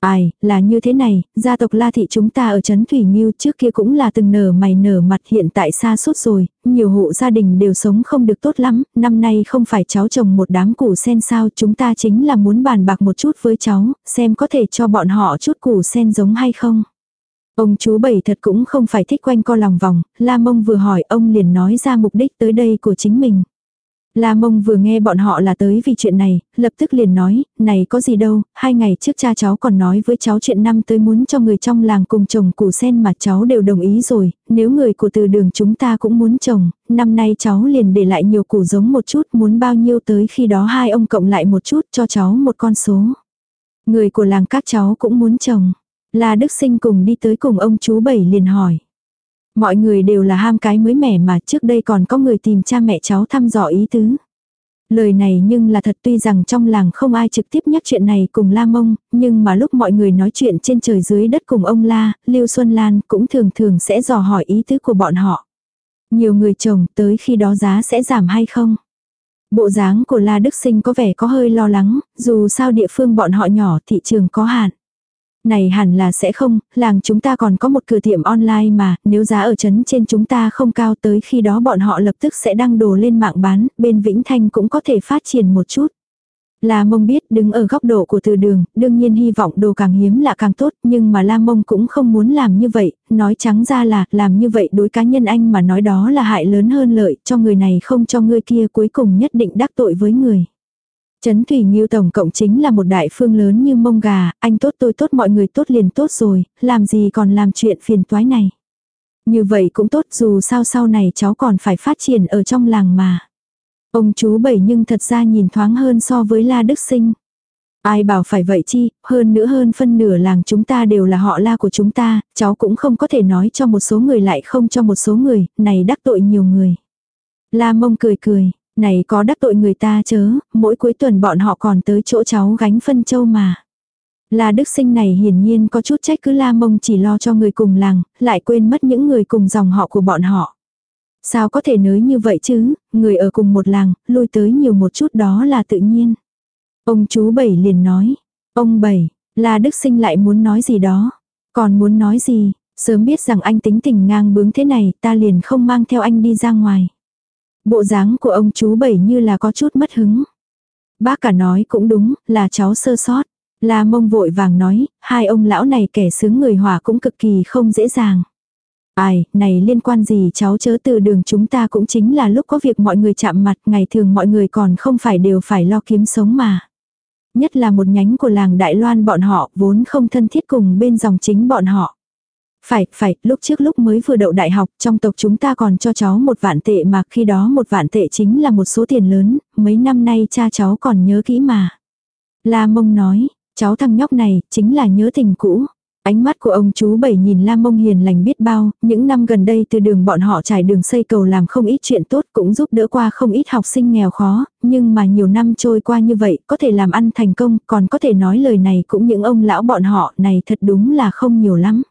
Ai, là như thế này, gia tộc La Thị chúng ta ở Trấn Thủy nhiêu trước kia cũng là từng nở mày nở mặt hiện tại xa suốt rồi, nhiều hộ gia đình đều sống không được tốt lắm, năm nay không phải cháu chồng một đám củ sen sao chúng ta chính là muốn bàn bạc một chút với cháu, xem có thể cho bọn họ chút củ sen giống hay không. Ông chú bảy thật cũng không phải thích quanh co lòng vòng, La Mông vừa hỏi ông liền nói ra mục đích tới đây của chính mình. La mông vừa nghe bọn họ là tới vì chuyện này, lập tức liền nói, này có gì đâu, hai ngày trước cha cháu còn nói với cháu chuyện năm tới muốn cho người trong làng cùng chồng củ sen mà cháu đều đồng ý rồi, nếu người của từ đường chúng ta cũng muốn trồng, năm nay cháu liền để lại nhiều củ giống một chút, muốn bao nhiêu tới khi đó hai ông cộng lại một chút cho cháu một con số. Người của làng các cháu cũng muốn trồng. La Đức Sinh cùng đi tới cùng ông chú Bảy liền hỏi. Mọi người đều là ham cái mới mẻ mà trước đây còn có người tìm cha mẹ cháu thăm dò ý tứ. Lời này nhưng là thật tuy rằng trong làng không ai trực tiếp nhắc chuyện này cùng La Mông, nhưng mà lúc mọi người nói chuyện trên trời dưới đất cùng ông La, Lưu Xuân Lan cũng thường thường sẽ dò hỏi ý tứ của bọn họ. Nhiều người chồng tới khi đó giá sẽ giảm hay không? Bộ dáng của La Đức Sinh có vẻ có hơi lo lắng, dù sao địa phương bọn họ nhỏ thị trường có hạn. Này hẳn là sẽ không, làng chúng ta còn có một cửa tiệm online mà, nếu giá ở trấn trên chúng ta không cao tới khi đó bọn họ lập tức sẽ đăng đồ lên mạng bán, bên Vĩnh Thanh cũng có thể phát triển một chút. La Mông biết đứng ở góc độ của từ đường, đương nhiên hy vọng đồ càng hiếm là càng tốt, nhưng mà La Mông cũng không muốn làm như vậy, nói trắng ra là làm như vậy đối cá nhân anh mà nói đó là hại lớn hơn lợi, cho người này không cho người kia cuối cùng nhất định đắc tội với người. Trấn Thủy Nghiêu tổng cộng chính là một đại phương lớn như mông gà, anh tốt tôi tốt mọi người tốt liền tốt rồi, làm gì còn làm chuyện phiền toái này. Như vậy cũng tốt dù sao sau này cháu còn phải phát triển ở trong làng mà. Ông chú bảy nhưng thật ra nhìn thoáng hơn so với La Đức Sinh. Ai bảo phải vậy chi, hơn nữa hơn phân nửa làng chúng ta đều là họ la của chúng ta, cháu cũng không có thể nói cho một số người lại không cho một số người, này đắc tội nhiều người. La mông cười cười, này có đắc tội người ta chớ, mỗi cuối tuần bọn họ còn tới chỗ cháu gánh phân châu mà. La Đức Sinh này hiển nhiên có chút trách cứ La Mông chỉ lo cho người cùng làng, lại quên mất những người cùng dòng họ của bọn họ. Sao có thể nới như vậy chứ, người ở cùng một làng, lui tới nhiều một chút đó là tự nhiên. Ông chú Bảy liền nói, ông Bảy, La Đức Sinh lại muốn nói gì đó. Còn muốn nói gì, sớm biết rằng anh tính tình ngang bướng thế này ta liền không mang theo anh đi ra ngoài. Bộ dáng của ông chú bảy như là có chút mất hứng. Bác cả nói cũng đúng, là cháu sơ sót. La mông vội vàng nói, hai ông lão này kẻ xứng người hòa cũng cực kỳ không dễ dàng. Ai, này liên quan gì cháu chớ từ đường chúng ta cũng chính là lúc có việc mọi người chạm mặt, ngày thường mọi người còn không phải đều phải lo kiếm sống mà. Nhất là một nhánh của làng Đại Loan bọn họ vốn không thân thiết cùng bên dòng chính bọn họ. Phải, phải, lúc trước lúc mới vừa đậu đại học, trong tộc chúng ta còn cho cháu một vạn tệ mà khi đó một vạn tệ chính là một số tiền lớn, mấy năm nay cha cháu còn nhớ kỹ mà. La mông nói, cháu thằng nhóc này, chính là nhớ tình cũ. Ánh mắt của ông chú bảy nhìn La Mông hiền lành biết bao, những năm gần đây từ đường bọn họ trải đường xây cầu làm không ít chuyện tốt cũng giúp đỡ qua không ít học sinh nghèo khó, nhưng mà nhiều năm trôi qua như vậy có thể làm ăn thành công, còn có thể nói lời này cũng những ông lão bọn họ này thật đúng là không nhiều lắm.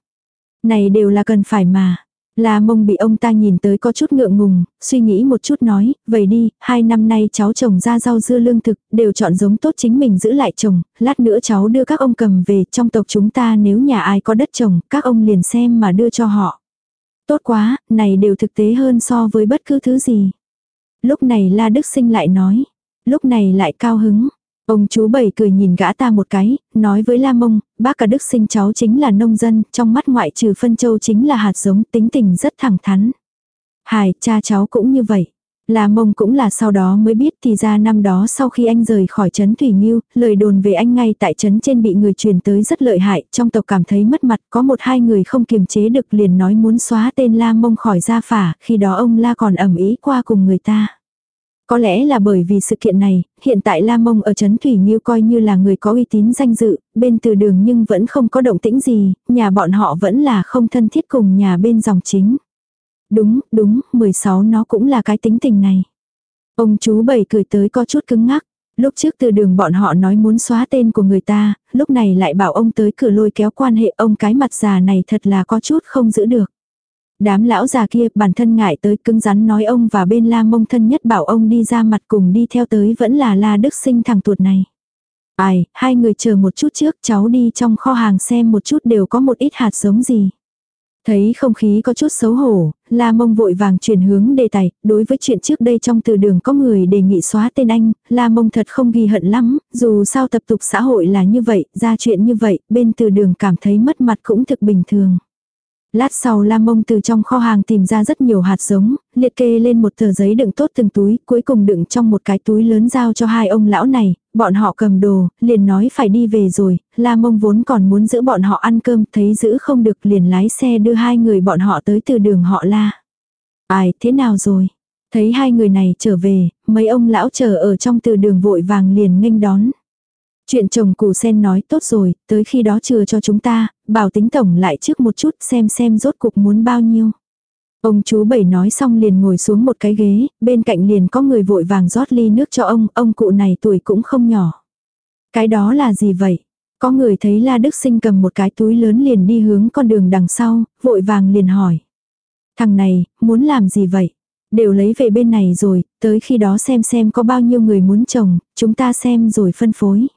Này đều là cần phải mà. La mông bị ông ta nhìn tới có chút ngượng ngùng, suy nghĩ một chút nói, vậy đi, hai năm nay cháu trồng ra rau dưa lương thực, đều chọn giống tốt chính mình giữ lại trồng, lát nữa cháu đưa các ông cầm về, trong tộc chúng ta nếu nhà ai có đất trồng, các ông liền xem mà đưa cho họ. Tốt quá, này đều thực tế hơn so với bất cứ thứ gì. Lúc này La Đức Sinh lại nói, lúc này lại cao hứng. Ông chú bảy cười nhìn gã ta một cái, nói với La Mông, bác cả Đức sinh cháu chính là nông dân, trong mắt ngoại trừ phân châu chính là hạt giống, tính tình rất thẳng thắn. Hài, cha cháu cũng như vậy. La Mông cũng là sau đó mới biết thì ra năm đó sau khi anh rời khỏi trấn Thủy Nghiêu, lời đồn về anh ngay tại trấn trên bị người truyền tới rất lợi hại, trong tộc cảm thấy mất mặt, có một hai người không kiềm chế được liền nói muốn xóa tên La Mông khỏi gia phả, khi đó ông La còn ẩm ý qua cùng người ta. Có lẽ là bởi vì sự kiện này, hiện tại La Mông ở Trấn Thủy Nghiêu coi như là người có uy tín danh dự, bên từ đường nhưng vẫn không có động tĩnh gì, nhà bọn họ vẫn là không thân thiết cùng nhà bên dòng chính. Đúng, đúng, 16 nó cũng là cái tính tình này. Ông chú bảy cười tới có chút cứng ngắc. Lúc trước từ đường bọn họ nói muốn xóa tên của người ta, lúc này lại bảo ông tới cửa lôi kéo quan hệ ông cái mặt già này thật là có chút không giữ được. Đám lão già kia bản thân ngại tới cứng rắn nói ông và bên la mông thân nhất bảo ông đi ra mặt cùng đi theo tới vẫn là la đức sinh thằng tuột này. Ai, hai người chờ một chút trước cháu đi trong kho hàng xem một chút đều có một ít hạt giống gì. Thấy không khí có chút xấu hổ, La Mông vội vàng chuyển hướng đề tài, đối với chuyện trước đây trong từ đường có người đề nghị xóa tên anh, La Mông thật không ghi hận lắm, dù sao tập tục xã hội là như vậy, ra chuyện như vậy, bên từ đường cảm thấy mất mặt cũng thực bình thường. Lát sau Lam Mông từ trong kho hàng tìm ra rất nhiều hạt giống, liệt kê lên một tờ giấy đựng tốt từng túi, cuối cùng đựng trong một cái túi lớn giao cho hai ông lão này, bọn họ cầm đồ, liền nói phải đi về rồi, Lam Mông vốn còn muốn giữ bọn họ ăn cơm, thấy giữ không được liền lái xe đưa hai người bọn họ tới từ đường họ La. Ai, thế nào rồi? Thấy hai người này trở về, mấy ông lão chờ ở trong từ đường vội vàng liền nghênh đón. Chuyện chồng củ sen nói tốt rồi, tới khi đó chừa cho chúng ta, bảo tính tổng lại trước một chút xem xem rốt cục muốn bao nhiêu. Ông chú bảy nói xong liền ngồi xuống một cái ghế, bên cạnh liền có người vội vàng rót ly nước cho ông, ông cụ này tuổi cũng không nhỏ. Cái đó là gì vậy? Có người thấy La Đức Sinh cầm một cái túi lớn liền đi hướng con đường đằng sau, vội vàng liền hỏi. Thằng này, muốn làm gì vậy? Đều lấy về bên này rồi, tới khi đó xem xem có bao nhiêu người muốn chồng chúng ta xem rồi phân phối.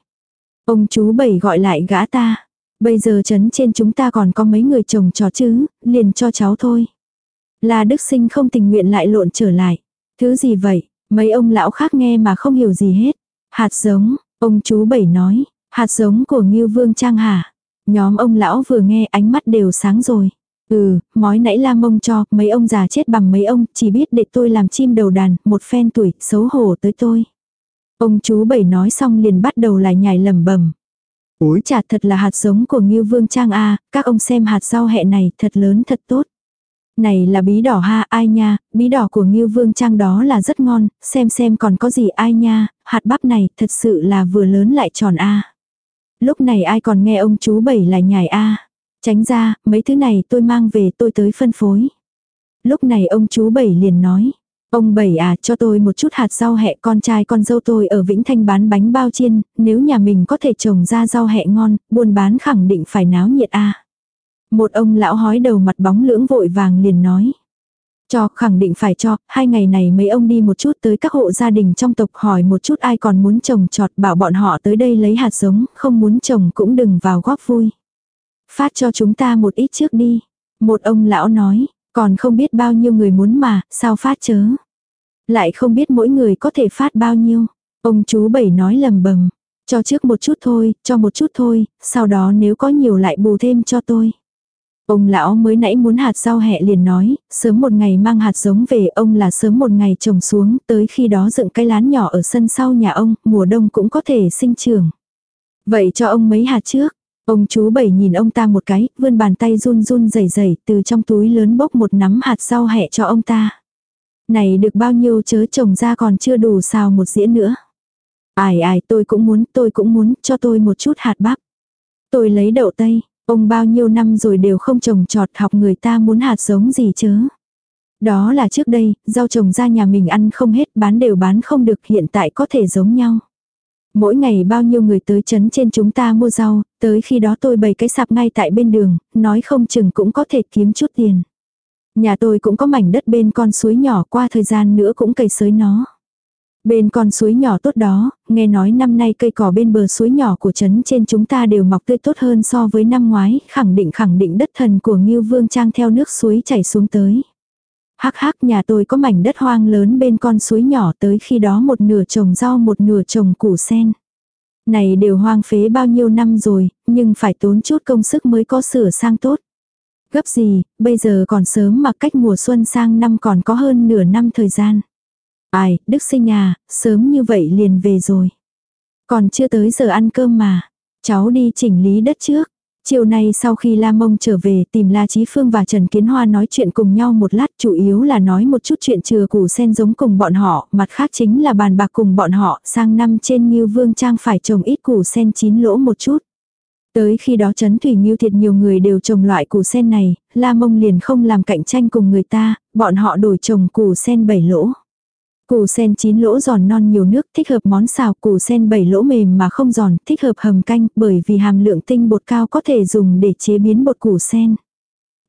Ông chú bảy gọi lại gã ta. Bây giờ chấn trên chúng ta còn có mấy người chồng trò chứ, liền cho cháu thôi. Là đức sinh không tình nguyện lại lộn trở lại. Thứ gì vậy, mấy ông lão khác nghe mà không hiểu gì hết. Hạt giống, ông chú bảy nói, hạt giống của Ngưu Vương Trang hả? Nhóm ông lão vừa nghe ánh mắt đều sáng rồi. Ừ, mói nãy la mông cho, mấy ông già chết bằng mấy ông, chỉ biết để tôi làm chim đầu đàn, một phen tuổi, xấu hổ tới tôi. Ông chú bảy nói xong liền bắt đầu lại nhảy lầm bầm. Úi chà thật là hạt giống của Ngưu Vương Trang A, các ông xem hạt rau hẹ này thật lớn thật tốt. Này là bí đỏ ha ai nha, bí đỏ của Ngưu Vương Trang đó là rất ngon, xem xem còn có gì ai nha, hạt bắp này thật sự là vừa lớn lại tròn A. Lúc này ai còn nghe ông chú bảy lại nhảy A. Tránh ra, mấy thứ này tôi mang về tôi tới phân phối. Lúc này ông chú bảy liền nói. Ông bảy à cho tôi một chút hạt rau hẹ con trai con dâu tôi ở Vĩnh Thanh bán bánh bao chiên, nếu nhà mình có thể trồng ra rau hẹ ngon, buôn bán khẳng định phải náo nhiệt a Một ông lão hói đầu mặt bóng lưỡng vội vàng liền nói. Cho khẳng định phải cho, hai ngày này mấy ông đi một chút tới các hộ gia đình trong tộc hỏi một chút ai còn muốn trồng trọt bảo bọn họ tới đây lấy hạt giống, không muốn trồng cũng đừng vào góp vui. Phát cho chúng ta một ít trước đi. Một ông lão nói, còn không biết bao nhiêu người muốn mà, sao phát chớ. Lại không biết mỗi người có thể phát bao nhiêu. Ông chú bảy nói lầm bầm. Cho trước một chút thôi, cho một chút thôi, sau đó nếu có nhiều lại bù thêm cho tôi. Ông lão mới nãy muốn hạt rau hẹ liền nói, sớm một ngày mang hạt giống về ông là sớm một ngày trồng xuống, tới khi đó dựng cái lán nhỏ ở sân sau nhà ông, mùa đông cũng có thể sinh trưởng. Vậy cho ông mấy hạt trước, Ông chú bảy nhìn ông ta một cái, vươn bàn tay run run rẩy rẩy từ trong túi lớn bốc một nắm hạt rau hẹ cho ông ta. Này được bao nhiêu chớ trồng ra còn chưa đủ xào một dĩa nữa. Ai ai tôi cũng muốn, tôi cũng muốn, cho tôi một chút hạt bắp. Tôi lấy đậu tây, ông bao nhiêu năm rồi đều không trồng trọt học người ta muốn hạt giống gì chớ. Đó là trước đây, rau trồng ra nhà mình ăn không hết, bán đều bán không được hiện tại có thể giống nhau. Mỗi ngày bao nhiêu người tới chấn trên chúng ta mua rau, tới khi đó tôi bày cái sạp ngay tại bên đường, nói không chừng cũng có thể kiếm chút tiền. Nhà tôi cũng có mảnh đất bên con suối nhỏ qua thời gian nữa cũng cày sới nó. Bên con suối nhỏ tốt đó, nghe nói năm nay cây cỏ bên bờ suối nhỏ của trấn trên chúng ta đều mọc tươi tốt hơn so với năm ngoái, khẳng định khẳng định đất thần của Ngưu Vương Trang theo nước suối chảy xuống tới. Hắc hắc nhà tôi có mảnh đất hoang lớn bên con suối nhỏ tới khi đó một nửa trồng rau một nửa trồng củ sen. Này đều hoang phế bao nhiêu năm rồi, nhưng phải tốn chút công sức mới có sửa sang tốt. Gấp gì, bây giờ còn sớm mà cách mùa xuân sang năm còn có hơn nửa năm thời gian. Ai, Đức sinh à, sớm như vậy liền về rồi. Còn chưa tới giờ ăn cơm mà. Cháu đi chỉnh lý đất trước. Chiều nay sau khi La Mông trở về tìm La Chí Phương và Trần Kiến Hoa nói chuyện cùng nhau một lát chủ yếu là nói một chút chuyện chừa củ sen giống cùng bọn họ, mặt khác chính là bàn bạc cùng bọn họ, sang năm trên Nhiêu Vương Trang phải trồng ít củ sen chín lỗ một chút. Tới khi đó Trấn thủy nghiêu thiệt nhiều người đều trồng loại củ sen này, La Mông liền không làm cạnh tranh cùng người ta, bọn họ đổi trồng củ sen bảy lỗ. Củ sen chín lỗ giòn non nhiều nước thích hợp món xào củ sen bảy lỗ mềm mà không giòn thích hợp hầm canh bởi vì hàm lượng tinh bột cao có thể dùng để chế biến bột củ sen.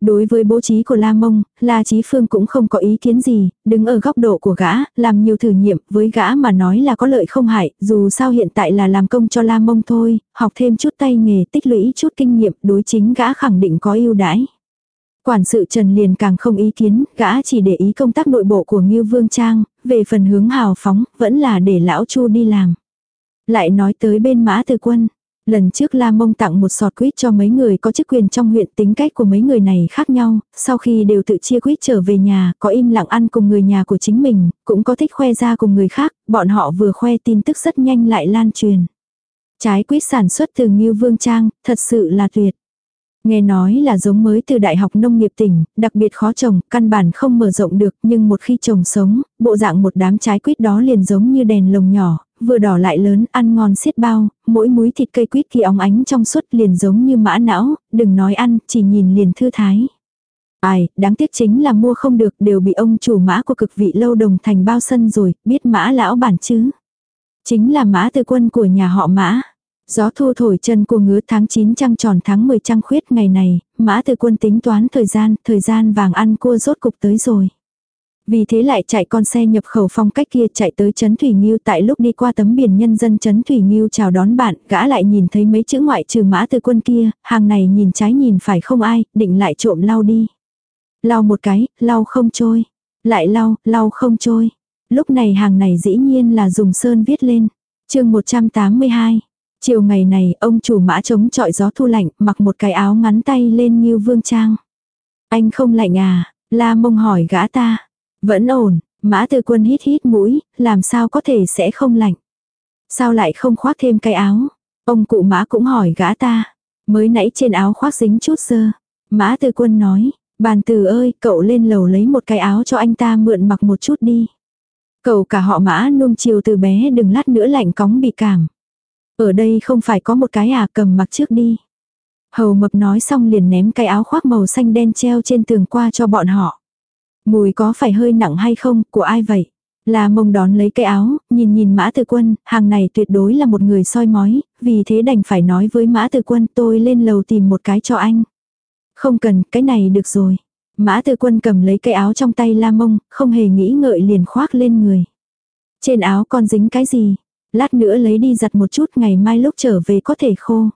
Đối với bố trí của La Mông, La Chí Phương cũng không có ý kiến gì, đứng ở góc độ của gã, làm nhiều thử nghiệm, với gã mà nói là có lợi không hại, dù sao hiện tại là làm công cho La Mông thôi, học thêm chút tay nghề tích lũy chút kinh nghiệm, đối chính gã khẳng định có ưu đãi. Quản sự Trần liền càng không ý kiến, gã chỉ để ý công tác nội bộ của Ngưu Vương Trang, về phần hướng hào phóng, vẫn là để lão Chu đi làm. Lại nói tới bên mã từ quân. Lần trước La Mông tặng một sọt quýt cho mấy người có chức quyền trong huyện tính cách của mấy người này khác nhau, sau khi đều tự chia quýt trở về nhà, có im lặng ăn cùng người nhà của chính mình, cũng có thích khoe ra cùng người khác, bọn họ vừa khoe tin tức rất nhanh lại lan truyền. Trái quýt sản xuất từ Ngưu Vương Trang, thật sự là tuyệt. Nghe nói là giống mới từ Đại học Nông nghiệp tỉnh, đặc biệt khó trồng, căn bản không mở rộng được, nhưng một khi trồng sống, bộ dạng một đám trái quýt đó liền giống như đèn lồng nhỏ, vừa đỏ lại lớn, ăn ngon xiết bao, mỗi múi thịt cây quýt thì óng ánh trong suốt liền giống như mã não, đừng nói ăn, chỉ nhìn liền thư thái. Ai, đáng tiếc chính là mua không được đều bị ông chủ mã của cực vị lâu đồng thành bao sân rồi, biết mã lão bản chứ. Chính là mã từ quân của nhà họ mã. Gió thu thổi chân của ngứa tháng 9 trăng tròn tháng 10 trăng khuyết ngày này, mã từ quân tính toán thời gian, thời gian vàng ăn cua rốt cục tới rồi. Vì thế lại chạy con xe nhập khẩu phong cách kia chạy tới Trấn Thủy Nghiêu tại lúc đi qua tấm biển nhân dân Trấn Thủy Nghiêu chào đón bạn, gã lại nhìn thấy mấy chữ ngoại trừ mã từ quân kia, hàng này nhìn trái nhìn phải không ai, định lại trộm lau đi. Lau một cái, lau không trôi. Lại lau, lau không trôi. Lúc này hàng này dĩ nhiên là dùng sơn viết lên. chương 182. Chiều ngày này, ông chủ mã chống trọi gió thu lạnh, mặc một cái áo ngắn tay lên như vương trang. Anh không lạnh à? La mông hỏi gã ta. Vẫn ổn, mã tư quân hít hít mũi, làm sao có thể sẽ không lạnh. Sao lại không khoác thêm cái áo? Ông cụ mã cũng hỏi gã ta. Mới nãy trên áo khoác dính chút sơ. Mã tư quân nói, bàn từ ơi, cậu lên lầu lấy một cái áo cho anh ta mượn mặc một chút đi. Cậu cả họ mã nuông chiều từ bé đừng lát nữa lạnh cóng bị cảm. Ở đây không phải có một cái à cầm mặc trước đi. Hầu mập nói xong liền ném cái áo khoác màu xanh đen treo trên tường qua cho bọn họ. Mùi có phải hơi nặng hay không, của ai vậy? Là mông đón lấy cái áo, nhìn nhìn mã từ quân, hàng này tuyệt đối là một người soi mói, vì thế đành phải nói với mã từ quân tôi lên lầu tìm một cái cho anh. Không cần, cái này được rồi. Mã từ quân cầm lấy cái áo trong tay la mông, không hề nghĩ ngợi liền khoác lên người. Trên áo còn dính cái gì? Lát nữa lấy đi giặt một chút ngày mai lúc trở về có thể khô.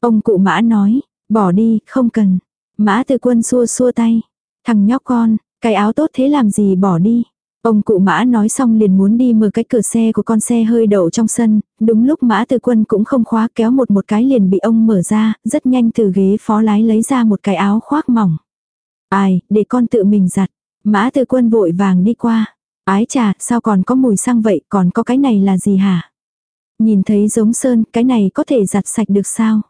Ông cụ mã nói, bỏ đi, không cần. Mã từ quân xua xua tay. Thằng nhóc con, cái áo tốt thế làm gì bỏ đi. Ông cụ mã nói xong liền muốn đi mở cái cửa xe của con xe hơi đậu trong sân, đúng lúc mã từ quân cũng không khóa kéo một một cái liền bị ông mở ra, rất nhanh từ ghế phó lái lấy ra một cái áo khoác mỏng. Ai, để con tự mình giặt. Mã từ quân vội vàng đi qua. Ái chà, sao còn có mùi xăng vậy, còn có cái này là gì hả? Nhìn thấy giống sơn, cái này có thể giặt sạch được sao?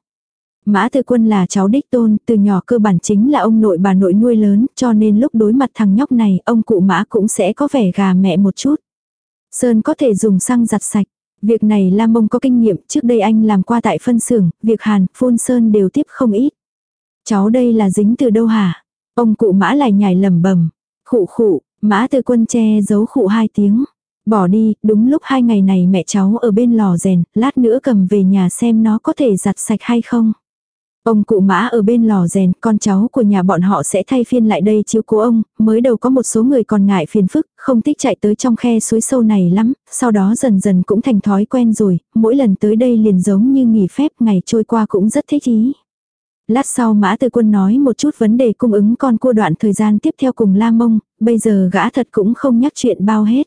Mã Tư Quân là cháu đích tôn, từ nhỏ cơ bản chính là ông nội bà nội nuôi lớn, cho nên lúc đối mặt thằng nhóc này, ông cụ Mã cũng sẽ có vẻ gà mẹ một chút. Sơn có thể dùng xăng giặt sạch. Việc này Lam Mông có kinh nghiệm, trước đây anh làm qua tại phân xưởng, việc hàn, phun sơn đều tiếp không ít. Cháu đây là dính từ đâu hả? Ông cụ Mã lại nhảy lầm bầm. Khụ khụ, Mã từ quân che giấu khụ hai tiếng. Bỏ đi, đúng lúc hai ngày này mẹ cháu ở bên lò rèn, lát nữa cầm về nhà xem nó có thể giặt sạch hay không. Ông cụ mã ở bên lò rèn, con cháu của nhà bọn họ sẽ thay phiên lại đây chiếu cố ông, mới đầu có một số người còn ngại phiền phức, không thích chạy tới trong khe suối sâu này lắm, sau đó dần dần cũng thành thói quen rồi, mỗi lần tới đây liền giống như nghỉ phép ngày trôi qua cũng rất thích ý. Lát sau Mã Tư Quân nói một chút vấn đề cung ứng con cua đoạn thời gian tiếp theo cùng La Mông, bây giờ gã thật cũng không nhắc chuyện bao hết.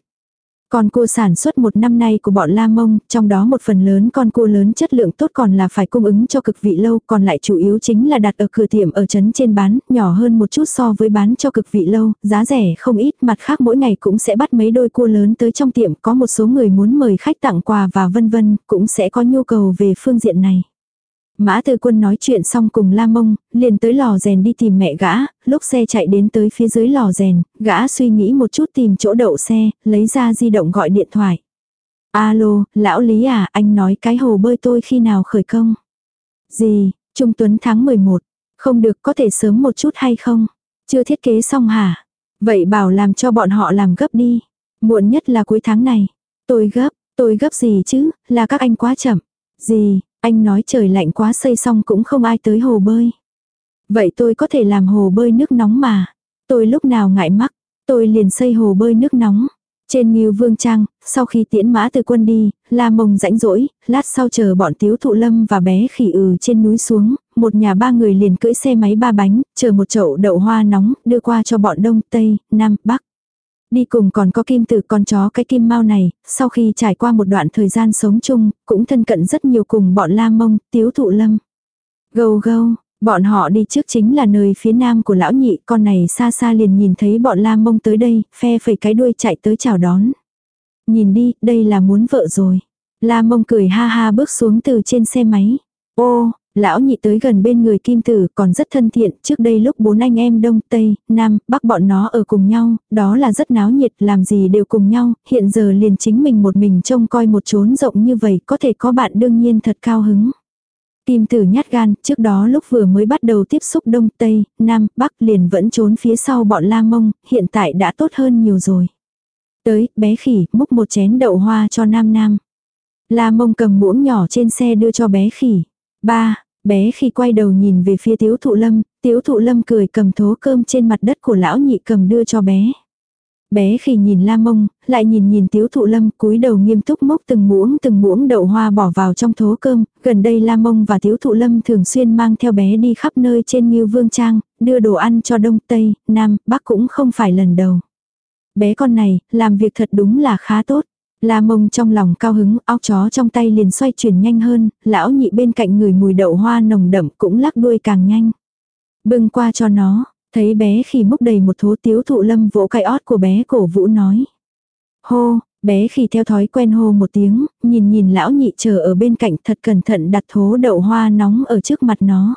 Con cua sản xuất một năm nay của bọn La Mông, trong đó một phần lớn con cua lớn chất lượng tốt còn là phải cung ứng cho cực vị lâu, còn lại chủ yếu chính là đặt ở cửa tiệm ở trấn trên bán, nhỏ hơn một chút so với bán cho cực vị lâu, giá rẻ không ít, mặt khác mỗi ngày cũng sẽ bắt mấy đôi cua lớn tới trong tiệm, có một số người muốn mời khách tặng quà và vân vân, cũng sẽ có nhu cầu về phương diện này. Mã Tư Quân nói chuyện xong cùng La Mông, liền tới lò rèn đi tìm mẹ gã, lúc xe chạy đến tới phía dưới lò rèn, gã suy nghĩ một chút tìm chỗ đậu xe, lấy ra di động gọi điện thoại. Alo, lão Lý à, anh nói cái hồ bơi tôi khi nào khởi công? Gì, Trung Tuấn tháng 11, không được có thể sớm một chút hay không? Chưa thiết kế xong hả? Vậy bảo làm cho bọn họ làm gấp đi. Muộn nhất là cuối tháng này. Tôi gấp, tôi gấp gì chứ, là các anh quá chậm. Gì, anh nói trời lạnh quá xây xong cũng không ai tới hồ bơi. Vậy tôi có thể làm hồ bơi nước nóng mà. Tôi lúc nào ngại mắc, tôi liền xây hồ bơi nước nóng. Trên Nghiêu Vương Trang, sau khi tiễn mã từ quân đi, La Mông rãnh rỗi, lát sau chờ bọn Tiếu Thụ Lâm và bé khỉ ừ trên núi xuống, một nhà ba người liền cưỡi xe máy ba bánh, chờ một chậu đậu hoa nóng, đưa qua cho bọn Đông, Tây, Nam, Bắc. Đi cùng còn có kim tử con chó cái kim mau này, sau khi trải qua một đoạn thời gian sống chung, cũng thân cận rất nhiều cùng bọn la mông, tiếu thụ lâm. Gâu gâu, bọn họ đi trước chính là nơi phía nam của lão nhị, con này xa xa liền nhìn thấy bọn la mông tới đây, phe phẩy cái đuôi chạy tới chào đón. Nhìn đi, đây là muốn vợ rồi. La mông cười ha ha bước xuống từ trên xe máy. Ô, Lão nhị tới gần bên người kim tử còn rất thân thiện, trước đây lúc bốn anh em đông, tây, nam, bắc bọn nó ở cùng nhau, đó là rất náo nhiệt, làm gì đều cùng nhau, hiện giờ liền chính mình một mình trông coi một chốn rộng như vậy, có thể có bạn đương nhiên thật cao hứng. Kim tử nhát gan, trước đó lúc vừa mới bắt đầu tiếp xúc đông, tây, nam, bắc liền vẫn trốn phía sau bọn la mông, hiện tại đã tốt hơn nhiều rồi. Tới, bé khỉ, múc một chén đậu hoa cho nam nam. La mông cầm muỗng nhỏ trên xe đưa cho bé khỉ. Ba, bé khi quay đầu nhìn về phía tiếu thụ lâm, tiếu thụ lâm cười cầm thố cơm trên mặt đất của lão nhị cầm đưa cho bé. Bé khi nhìn la mông, lại nhìn nhìn tiếu thụ lâm cúi đầu nghiêm túc mốc từng muỗng từng muỗng đậu hoa bỏ vào trong thố cơm, gần đây la mông và tiếu thụ lâm thường xuyên mang theo bé đi khắp nơi trên Nghiêu Vương Trang, đưa đồ ăn cho Đông Tây, Nam, Bắc cũng không phải lần đầu. Bé con này, làm việc thật đúng là khá tốt. La mông trong lòng cao hứng, óc chó trong tay liền xoay chuyển nhanh hơn, lão nhị bên cạnh người mùi đậu hoa nồng đậm cũng lắc đuôi càng nhanh. Bưng qua cho nó, thấy bé khi múc đầy một thố tiếu thụ lâm vỗ cái ót của bé cổ vũ nói. Hô, bé khi theo thói quen hô một tiếng, nhìn nhìn lão nhị chờ ở bên cạnh thật cẩn thận đặt thố đậu hoa nóng ở trước mặt nó.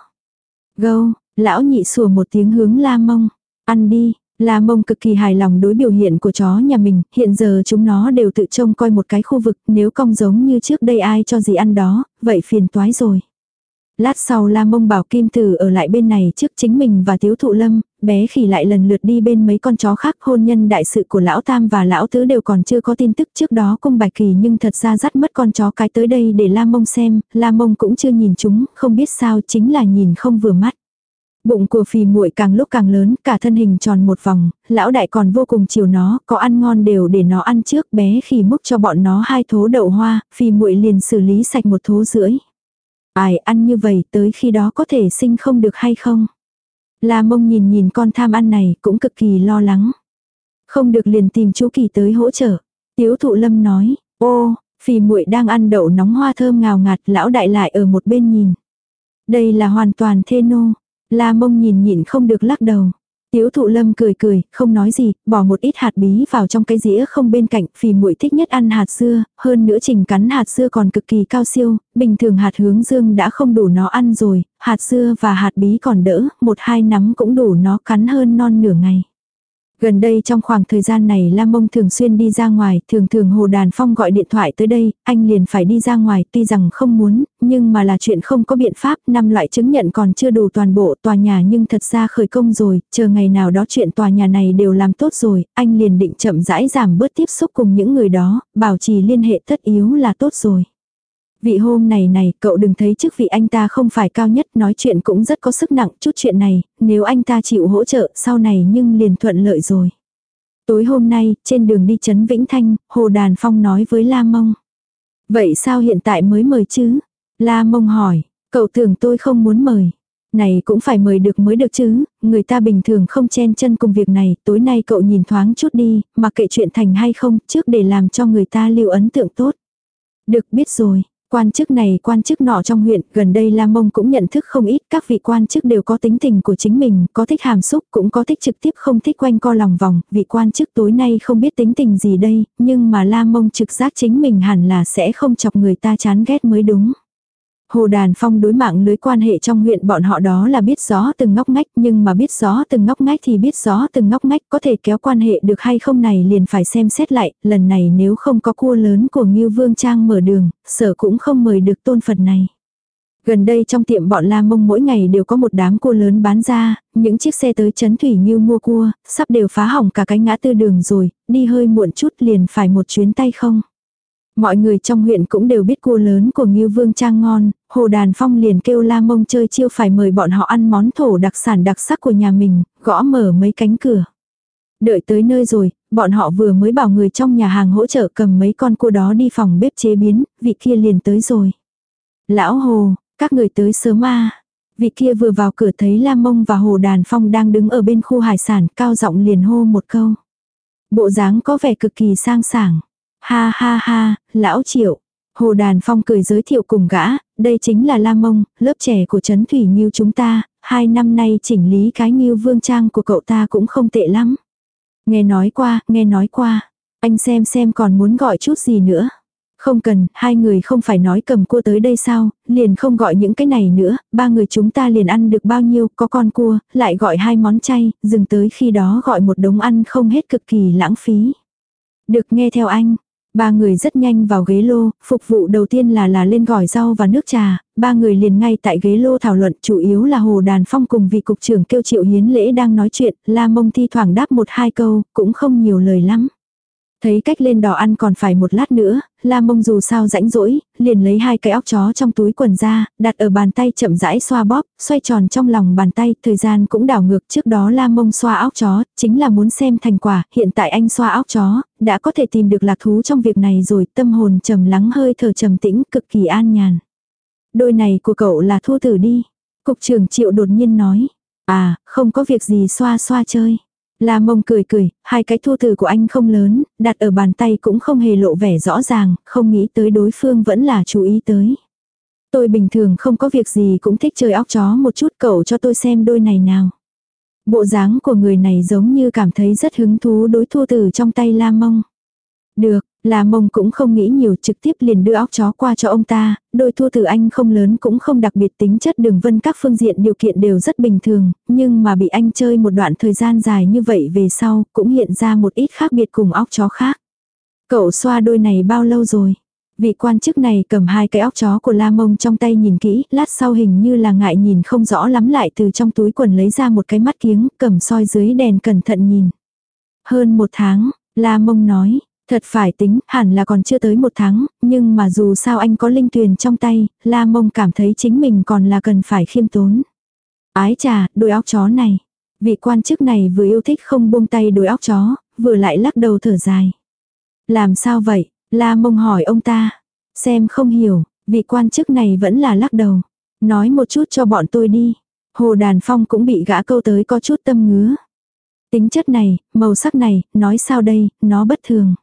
Gâu, lão nhị sủa một tiếng hướng la mông, ăn đi, La mông cực kỳ hài lòng đối biểu hiện của chó nhà mình, hiện giờ chúng nó đều tự trông coi một cái khu vực, nếu cong giống như trước đây ai cho gì ăn đó, vậy phiền toái rồi. Lát sau La mông bảo Kim Tử ở lại bên này trước chính mình và Tiếu Thụ Lâm, bé khỉ lại lần lượt đi bên mấy con chó khác hôn nhân đại sự của Lão Tam và Lão Tứ đều còn chưa có tin tức trước đó cung bạch kỳ nhưng thật ra dắt mất con chó cái tới đây để La mông xem, La mông cũng chưa nhìn chúng, không biết sao chính là nhìn không vừa mắt. Bụng của phì muội càng lúc càng lớn, cả thân hình tròn một vòng, lão đại còn vô cùng chiều nó, có ăn ngon đều để nó ăn trước, bé khi múc cho bọn nó hai thố đậu hoa, phì muội liền xử lý sạch một thố rưỡi. Ai ăn như vậy tới khi đó có thể sinh không được hay không? La mông nhìn nhìn con tham ăn này cũng cực kỳ lo lắng. Không được liền tìm chú kỳ tới hỗ trợ. Tiếu thụ lâm nói, ô, phì muội đang ăn đậu nóng hoa thơm ngào ngạt, lão đại lại ở một bên nhìn. Đây là hoàn toàn thê nô, La mông nhìn nhịn không được lắc đầu. Tiếu thụ lâm cười cười, không nói gì, bỏ một ít hạt bí vào trong cái dĩa không bên cạnh, phì muội thích nhất ăn hạt dưa, hơn nữa trình cắn hạt dưa còn cực kỳ cao siêu, bình thường hạt hướng dương đã không đủ nó ăn rồi, hạt dưa và hạt bí còn đỡ, một hai nắm cũng đủ nó cắn hơn non nửa ngày. Gần đây trong khoảng thời gian này Lam Mông thường xuyên đi ra ngoài, thường thường Hồ Đàn Phong gọi điện thoại tới đây, anh liền phải đi ra ngoài, tuy rằng không muốn, nhưng mà là chuyện không có biện pháp, năm loại chứng nhận còn chưa đủ toàn bộ tòa nhà nhưng thật ra khởi công rồi, chờ ngày nào đó chuyện tòa nhà này đều làm tốt rồi, anh liền định chậm rãi giảm bớt tiếp xúc cùng những người đó, bảo trì liên hệ tất yếu là tốt rồi. Vị hôm này này, cậu đừng thấy chức vị anh ta không phải cao nhất, nói chuyện cũng rất có sức nặng, chút chuyện này, nếu anh ta chịu hỗ trợ, sau này nhưng liền thuận lợi rồi. Tối hôm nay, trên đường đi Trấn Vĩnh Thanh, Hồ Đàn Phong nói với La Mông. Vậy sao hiện tại mới mời chứ? La Mông hỏi, cậu tưởng tôi không muốn mời. Này cũng phải mời được mới được chứ, người ta bình thường không chen chân cùng việc này, tối nay cậu nhìn thoáng chút đi, mặc kệ chuyện thành hay không, trước để làm cho người ta lưu ấn tượng tốt. Được biết rồi, Quan chức này quan chức nọ trong huyện, gần đây Lam Mông cũng nhận thức không ít, các vị quan chức đều có tính tình của chính mình, có thích hàm xúc, cũng có thích trực tiếp không thích quanh co lòng vòng, vị quan chức tối nay không biết tính tình gì đây, nhưng mà Lam Mông trực giác chính mình hẳn là sẽ không chọc người ta chán ghét mới đúng. Hồ Đàn Phong đối mạng lưới quan hệ trong huyện bọn họ đó là biết rõ từng ngóc ngách nhưng mà biết rõ từng ngóc ngách thì biết rõ từng ngóc ngách có thể kéo quan hệ được hay không này liền phải xem xét lại, lần này nếu không có cua lớn của Ngưu Vương Trang mở đường, sở cũng không mời được tôn Phật này. Gần đây trong tiệm bọn La Mông mỗi ngày đều có một đám cua lớn bán ra, những chiếc xe tới chấn thủy như mua cua, sắp đều phá hỏng cả cái ngã tư đường rồi, đi hơi muộn chút liền phải một chuyến tay không. Mọi người trong huyện cũng đều biết cua lớn của Ngưu Vương Trang ngon, Hồ Đàn Phong liền kêu La Mông chơi chiêu phải mời bọn họ ăn món thổ đặc sản đặc sắc của nhà mình, gõ mở mấy cánh cửa. Đợi tới nơi rồi, bọn họ vừa mới bảo người trong nhà hàng hỗ trợ cầm mấy con cua đó đi phòng bếp chế biến, vị kia liền tới rồi. Lão Hồ, các người tới sớm à. Vị kia vừa vào cửa thấy La Mông và Hồ Đàn Phong đang đứng ở bên khu hải sản, cao giọng liền hô một câu. Bộ dáng có vẻ cực kỳ sang sảng. Ha ha ha, lão triệu. Hồ Đàn Phong cười giới thiệu cùng gã, đây chính là lam Mông, lớp trẻ của Trấn Thủy Nhiêu chúng ta, hai năm nay chỉnh lý cái Nhiêu vương trang của cậu ta cũng không tệ lắm. Nghe nói qua, nghe nói qua. Anh xem xem còn muốn gọi chút gì nữa. Không cần, hai người không phải nói cầm cua tới đây sao, liền không gọi những cái này nữa, ba người chúng ta liền ăn được bao nhiêu, có con cua, lại gọi hai món chay, dừng tới khi đó gọi một đống ăn không hết cực kỳ lãng phí. Được nghe theo anh, Ba người rất nhanh vào ghế lô, phục vụ đầu tiên là là lên gỏi rau và nước trà, ba người liền ngay tại ghế lô thảo luận chủ yếu là Hồ Đàn Phong cùng vị cục trưởng kêu triệu hiến lễ đang nói chuyện, La Mông thi thoảng đáp một hai câu, cũng không nhiều lời lắm. Thấy cách lên đò ăn còn phải một lát nữa, La Mông dù sao rãnh rỗi, liền lấy hai cái óc chó trong túi quần ra, đặt ở bàn tay chậm rãi xoa bóp, xoay tròn trong lòng bàn tay, thời gian cũng đảo ngược trước đó La Mông xoa óc chó, chính là muốn xem thành quả, hiện tại anh xoa óc chó, đã có thể tìm được lạc thú trong việc này rồi, tâm hồn trầm lắng hơi thở trầm tĩnh, cực kỳ an nhàn. Đôi này của cậu là thu tử đi. Cục trưởng triệu đột nhiên nói. À, không có việc gì xoa xoa chơi. La mông cười cười, hai cái thua từ của anh không lớn, đặt ở bàn tay cũng không hề lộ vẻ rõ ràng, không nghĩ tới đối phương vẫn là chú ý tới. Tôi bình thường không có việc gì cũng thích chơi óc chó một chút cậu cho tôi xem đôi này nào. Bộ dáng của người này giống như cảm thấy rất hứng thú đối thua từ trong tay la mông. Được, là mông cũng không nghĩ nhiều trực tiếp liền đưa óc chó qua cho ông ta, đôi thua từ anh không lớn cũng không đặc biệt tính chất đường vân các phương diện điều kiện đều rất bình thường, nhưng mà bị anh chơi một đoạn thời gian dài như vậy về sau cũng hiện ra một ít khác biệt cùng óc chó khác. Cậu xoa đôi này bao lâu rồi? Vị quan chức này cầm hai cái óc chó của La Mông trong tay nhìn kỹ, lát sau hình như là ngại nhìn không rõ lắm lại từ trong túi quần lấy ra một cái mắt kiếng, cầm soi dưới đèn cẩn thận nhìn. Hơn một tháng, La Mông nói, Thật phải tính, hẳn là còn chưa tới một tháng, nhưng mà dù sao anh có linh tuyền trong tay, La Mông cảm thấy chính mình còn là cần phải khiêm tốn. Ái trà, đôi óc chó này. Vị quan chức này vừa yêu thích không buông tay đôi óc chó, vừa lại lắc đầu thở dài. Làm sao vậy? La Mông hỏi ông ta. Xem không hiểu, vị quan chức này vẫn là lắc đầu. Nói một chút cho bọn tôi đi. Hồ Đàn Phong cũng bị gã câu tới có chút tâm ngứa. Tính chất này, màu sắc này, nói sao đây, nó bất thường.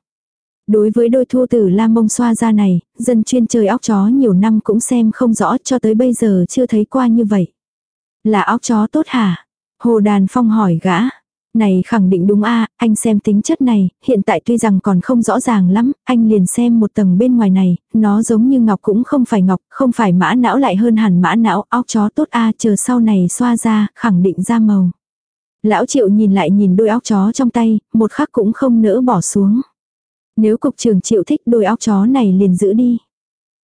Đối với đôi thu tử lam mông xoa ra này, dân chuyên chơi óc chó nhiều năm cũng xem không rõ cho tới bây giờ chưa thấy qua như vậy. Là óc chó tốt hả? Hồ Đàn Phong hỏi gã. Này khẳng định đúng a anh xem tính chất này, hiện tại tuy rằng còn không rõ ràng lắm, anh liền xem một tầng bên ngoài này, nó giống như ngọc cũng không phải ngọc, không phải mã não lại hơn hẳn mã não, óc chó tốt a chờ sau này xoa ra, khẳng định ra màu. Lão triệu nhìn lại nhìn đôi óc chó trong tay, một khắc cũng không nỡ bỏ xuống. Nếu cục trưởng triệu thích đôi óc chó này liền giữ đi.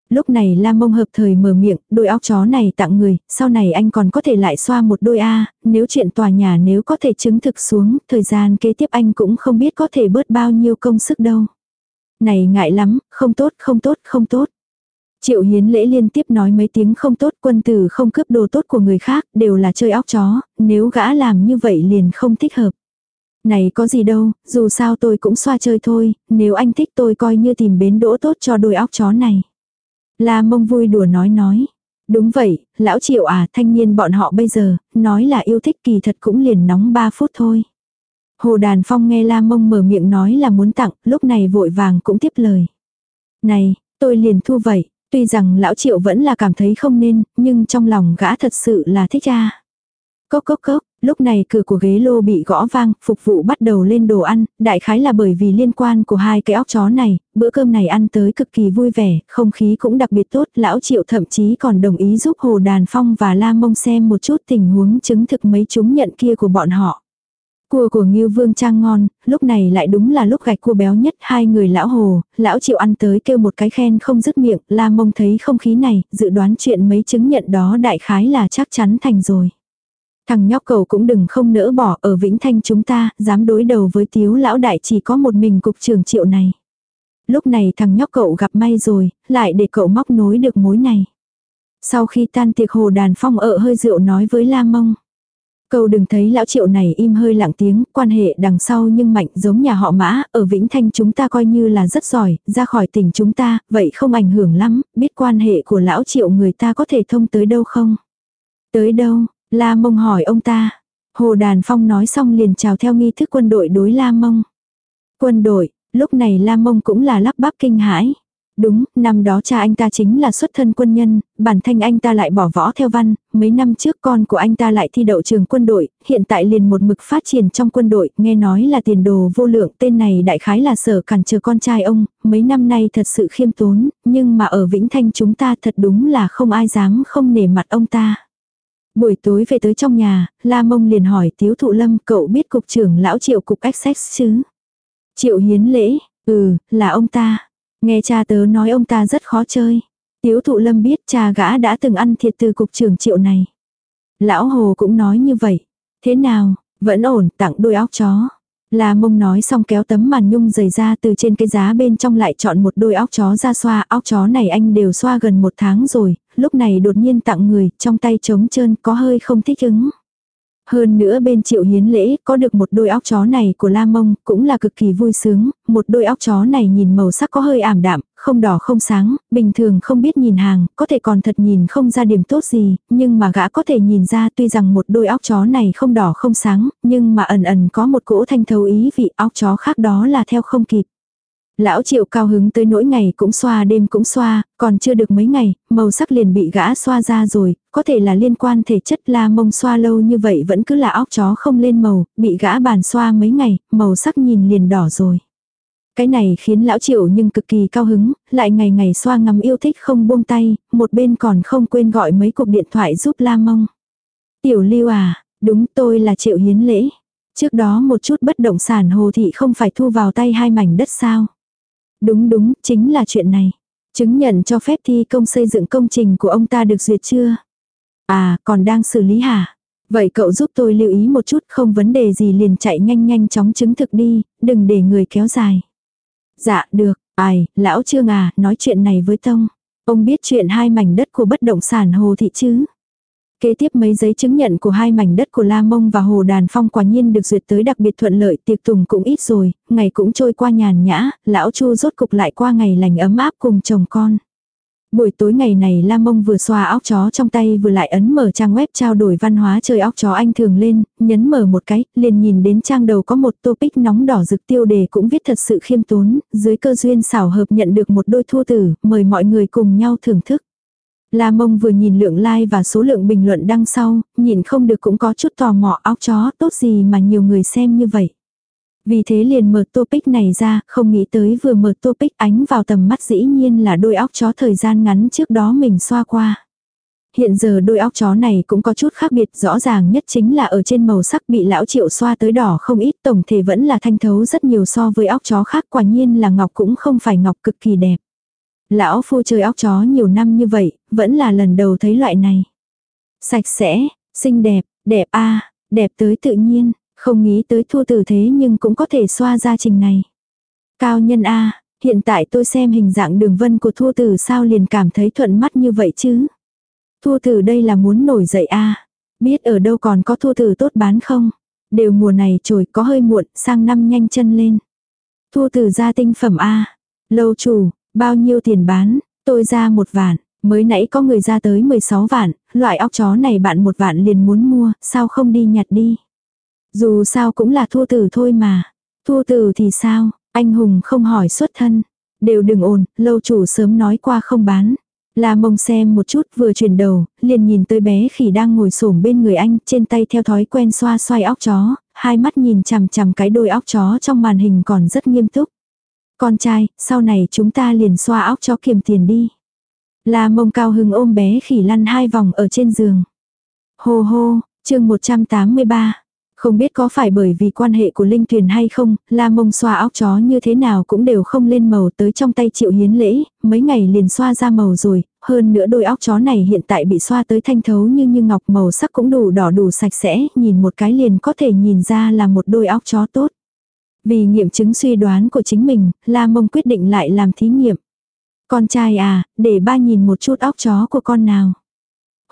Lúc này Lam Mông hợp thời mở miệng, đôi óc chó này tặng người, sau này anh còn có thể lại xoa một đôi A, nếu chuyện tòa nhà nếu có thể chứng thực xuống, thời gian kế tiếp anh cũng không biết có thể bớt bao nhiêu công sức đâu. Này ngại lắm, không tốt, không tốt, không tốt. Triệu hiến lễ liên tiếp nói mấy tiếng không tốt quân tử không cướp đồ tốt của người khác, đều là chơi óc chó, nếu gã làm như vậy liền không thích hợp. Này có gì đâu, dù sao tôi cũng xoa chơi thôi, nếu anh thích tôi coi như tìm bến đỗ tốt cho đôi óc chó này. La mông vui đùa nói nói. Đúng vậy, lão triệu à, thanh niên bọn họ bây giờ, nói là yêu thích kỳ thật cũng liền nóng 3 phút thôi. Hồ Đàn Phong nghe La Mông mở miệng nói là muốn tặng, lúc này vội vàng cũng tiếp lời. Này, tôi liền thu vậy, tuy rằng lão triệu vẫn là cảm thấy không nên, nhưng trong lòng gã thật sự là thích ra. Cốc cốc cốc, lúc này cửa của ghế lô bị gõ vang, phục vụ bắt đầu lên đồ ăn, đại khái là bởi vì liên quan của hai cái óc chó này, bữa cơm này ăn tới cực kỳ vui vẻ, không khí cũng đặc biệt tốt, lão triệu thậm chí còn đồng ý giúp Hồ Đàn Phong và La Mông xem một chút tình huống chứng thực mấy chúng nhận kia của bọn họ. Cua của Ngưu Vương Trang ngon, lúc này lại đúng là lúc gạch cua béo nhất hai người lão hồ, lão chịu ăn tới kêu một cái khen không dứt miệng, la mông thấy không khí này, dự đoán chuyện mấy chứng nhận đó đại khái là chắc chắn thành rồi. Thằng nhóc cầu cũng đừng không nỡ bỏ ở Vĩnh Thanh chúng ta, dám đối đầu với tiếu lão đại chỉ có một mình cục trưởng triệu này. Lúc này thằng nhóc cậu gặp may rồi, lại để cậu móc nối được mối này. Sau khi tan tiệc hồ đàn phong ợ hơi rượu nói với La Mông. Cầu đừng thấy lão triệu này im hơi lặng tiếng, quan hệ đằng sau nhưng mạnh giống nhà họ mã, ở Vĩnh Thanh chúng ta coi như là rất giỏi, ra khỏi tỉnh chúng ta, vậy không ảnh hưởng lắm, biết quan hệ của lão triệu người ta có thể thông tới đâu không? Tới đâu? La mông hỏi ông ta. Hồ Đàn Phong nói xong liền chào theo nghi thức quân đội đối La mông. Quân đội, lúc này La mông cũng là lắp bắp kinh hãi. Đúng, năm đó cha anh ta chính là xuất thân quân nhân, bản thân anh ta lại bỏ võ theo văn, mấy năm trước con của anh ta lại thi đậu trường quân đội, hiện tại liền một mực phát triển trong quân đội, nghe nói là tiền đồ vô lượng, tên này đại khái là sở cản trở con trai ông, mấy năm nay thật sự khiêm tốn, nhưng mà ở Vĩnh Thanh chúng ta thật đúng là không ai dám không nể mặt ông ta. Buổi tối về tới trong nhà, La Mông liền hỏi Tiếu Thụ Lâm cậu biết cục trưởng lão triệu cục XX chứ? Triệu hiến lễ, ừ, là ông ta. Nghe cha tớ nói ông ta rất khó chơi. Tiếu thụ lâm biết cha gã đã từng ăn thiệt từ cục trưởng triệu này. Lão Hồ cũng nói như vậy. Thế nào, vẫn ổn tặng đôi óc chó. La mông nói xong kéo tấm màn nhung rời ra từ trên cái giá bên trong lại chọn một đôi óc chó ra xoa. Óc chó này anh đều xoa gần một tháng rồi, lúc này đột nhiên tặng người, trong tay trống trơn có hơi không thích ứng. Hơn nữa bên triệu hiến lễ có được một đôi óc chó này của La Mông cũng là cực kỳ vui sướng, một đôi óc chó này nhìn màu sắc có hơi ảm đạm, không đỏ không sáng, bình thường không biết nhìn hàng, có thể còn thật nhìn không ra điểm tốt gì, nhưng mà gã có thể nhìn ra tuy rằng một đôi óc chó này không đỏ không sáng, nhưng mà ẩn ẩn có một cỗ thanh thấu ý vị óc chó khác đó là theo không kịp. Lão triệu cao hứng tới nỗi ngày cũng xoa đêm cũng xoa, còn chưa được mấy ngày, màu sắc liền bị gã xoa ra rồi, có thể là liên quan thể chất la mông xoa lâu như vậy vẫn cứ là óc chó không lên màu, bị gã bàn xoa mấy ngày, màu sắc nhìn liền đỏ rồi. Cái này khiến lão triệu nhưng cực kỳ cao hứng, lại ngày ngày xoa ngắm yêu thích không buông tay, một bên còn không quên gọi mấy cuộc điện thoại giúp la mông. Tiểu lưu à, đúng tôi là triệu hiến lễ. Trước đó một chút bất động sản hồ thị không phải thu vào tay hai mảnh đất sao. Đúng đúng, chính là chuyện này. Chứng nhận cho phép thi công xây dựng công trình của ông ta được duyệt chưa? À, còn đang xử lý hả? Vậy cậu giúp tôi lưu ý một chút không vấn đề gì liền chạy nhanh nhanh chóng chứng thực đi, đừng để người kéo dài. Dạ, được, ai, lão trương à, nói chuyện này với Tông. Ông biết chuyện hai mảnh đất của bất động sản Hồ Thị chứ? Kế tiếp mấy giấy chứng nhận của hai mảnh đất của La Mông và Hồ Đàn Phong quả nhiên được duyệt tới đặc biệt thuận lợi, tiệc tùng cũng ít rồi, ngày cũng trôi qua nhàn nhã, lão Chu rốt cục lại qua ngày lành ấm áp cùng chồng con. Buổi tối ngày này La Mông vừa xoa óc chó trong tay vừa lại ấn mở trang web trao đổi văn hóa chơi óc chó anh thường lên, nhấn mở một cái, liền nhìn đến trang đầu có một topic nóng đỏ rực tiêu đề cũng viết thật sự khiêm tốn, dưới cơ duyên xảo hợp nhận được một đôi thu tử, mời mọi người cùng nhau thưởng thức. La mông vừa nhìn lượng like và số lượng bình luận đăng sau, nhìn không được cũng có chút tò mò óc chó tốt gì mà nhiều người xem như vậy. Vì thế liền mở topic này ra, không nghĩ tới vừa mở topic ánh vào tầm mắt dĩ nhiên là đôi óc chó thời gian ngắn trước đó mình xoa qua. Hiện giờ đôi óc chó này cũng có chút khác biệt rõ ràng nhất chính là ở trên màu sắc bị lão triệu xoa tới đỏ không ít tổng thể vẫn là thanh thấu rất nhiều so với óc chó khác quả nhiên là ngọc cũng không phải ngọc cực kỳ đẹp. Lão phu chơi óc chó nhiều năm như vậy, vẫn là lần đầu thấy loại này. Sạch sẽ, xinh đẹp, đẹp a đẹp tới tự nhiên, không nghĩ tới thua tử thế nhưng cũng có thể xoa ra trình này. Cao nhân a hiện tại tôi xem hình dạng đường vân của thua tử sao liền cảm thấy thuận mắt như vậy chứ. Thua tử đây là muốn nổi dậy a Biết ở đâu còn có thua tử tốt bán không? Đều mùa này trồi có hơi muộn, sang năm nhanh chân lên. Thua tử ra tinh phẩm a Lâu chủ, bao nhiêu tiền bán? Tôi ra một vạn. Mới nãy có người ra tới 16 vạn, loại óc chó này bạn một vạn liền muốn mua, sao không đi nhặt đi. Dù sao cũng là thua tử thôi mà. Thua tử thì sao, anh Hùng không hỏi xuất thân. Đều đừng ồn, lâu chủ sớm nói qua không bán. La mông xem một chút vừa chuyển đầu, liền nhìn tới bé khỉ đang ngồi xổm bên người anh, trên tay theo thói quen xoa xoay óc chó, hai mắt nhìn chằm chằm cái đôi óc chó trong màn hình còn rất nghiêm túc. Con trai, sau này chúng ta liền xoa óc chó kiềm tiền đi. La mông cao hưng ôm bé khỉ lăn hai vòng ở trên giường. Hô hô, chương 183. Không biết có phải bởi vì quan hệ của Linh Tuyền hay không, la mông xoa óc chó như thế nào cũng đều không lên màu tới trong tay triệu hiến lễ, mấy ngày liền xoa ra màu rồi, hơn nữa đôi óc chó này hiện tại bị xoa tới thanh thấu như như ngọc màu sắc cũng đủ đỏ đủ sạch sẽ, nhìn một cái liền có thể nhìn ra là một đôi óc chó tốt. Vì nghiệm chứng suy đoán của chính mình, la mông quyết định lại làm thí nghiệm. Con trai à, để ba nhìn một chút óc chó của con nào.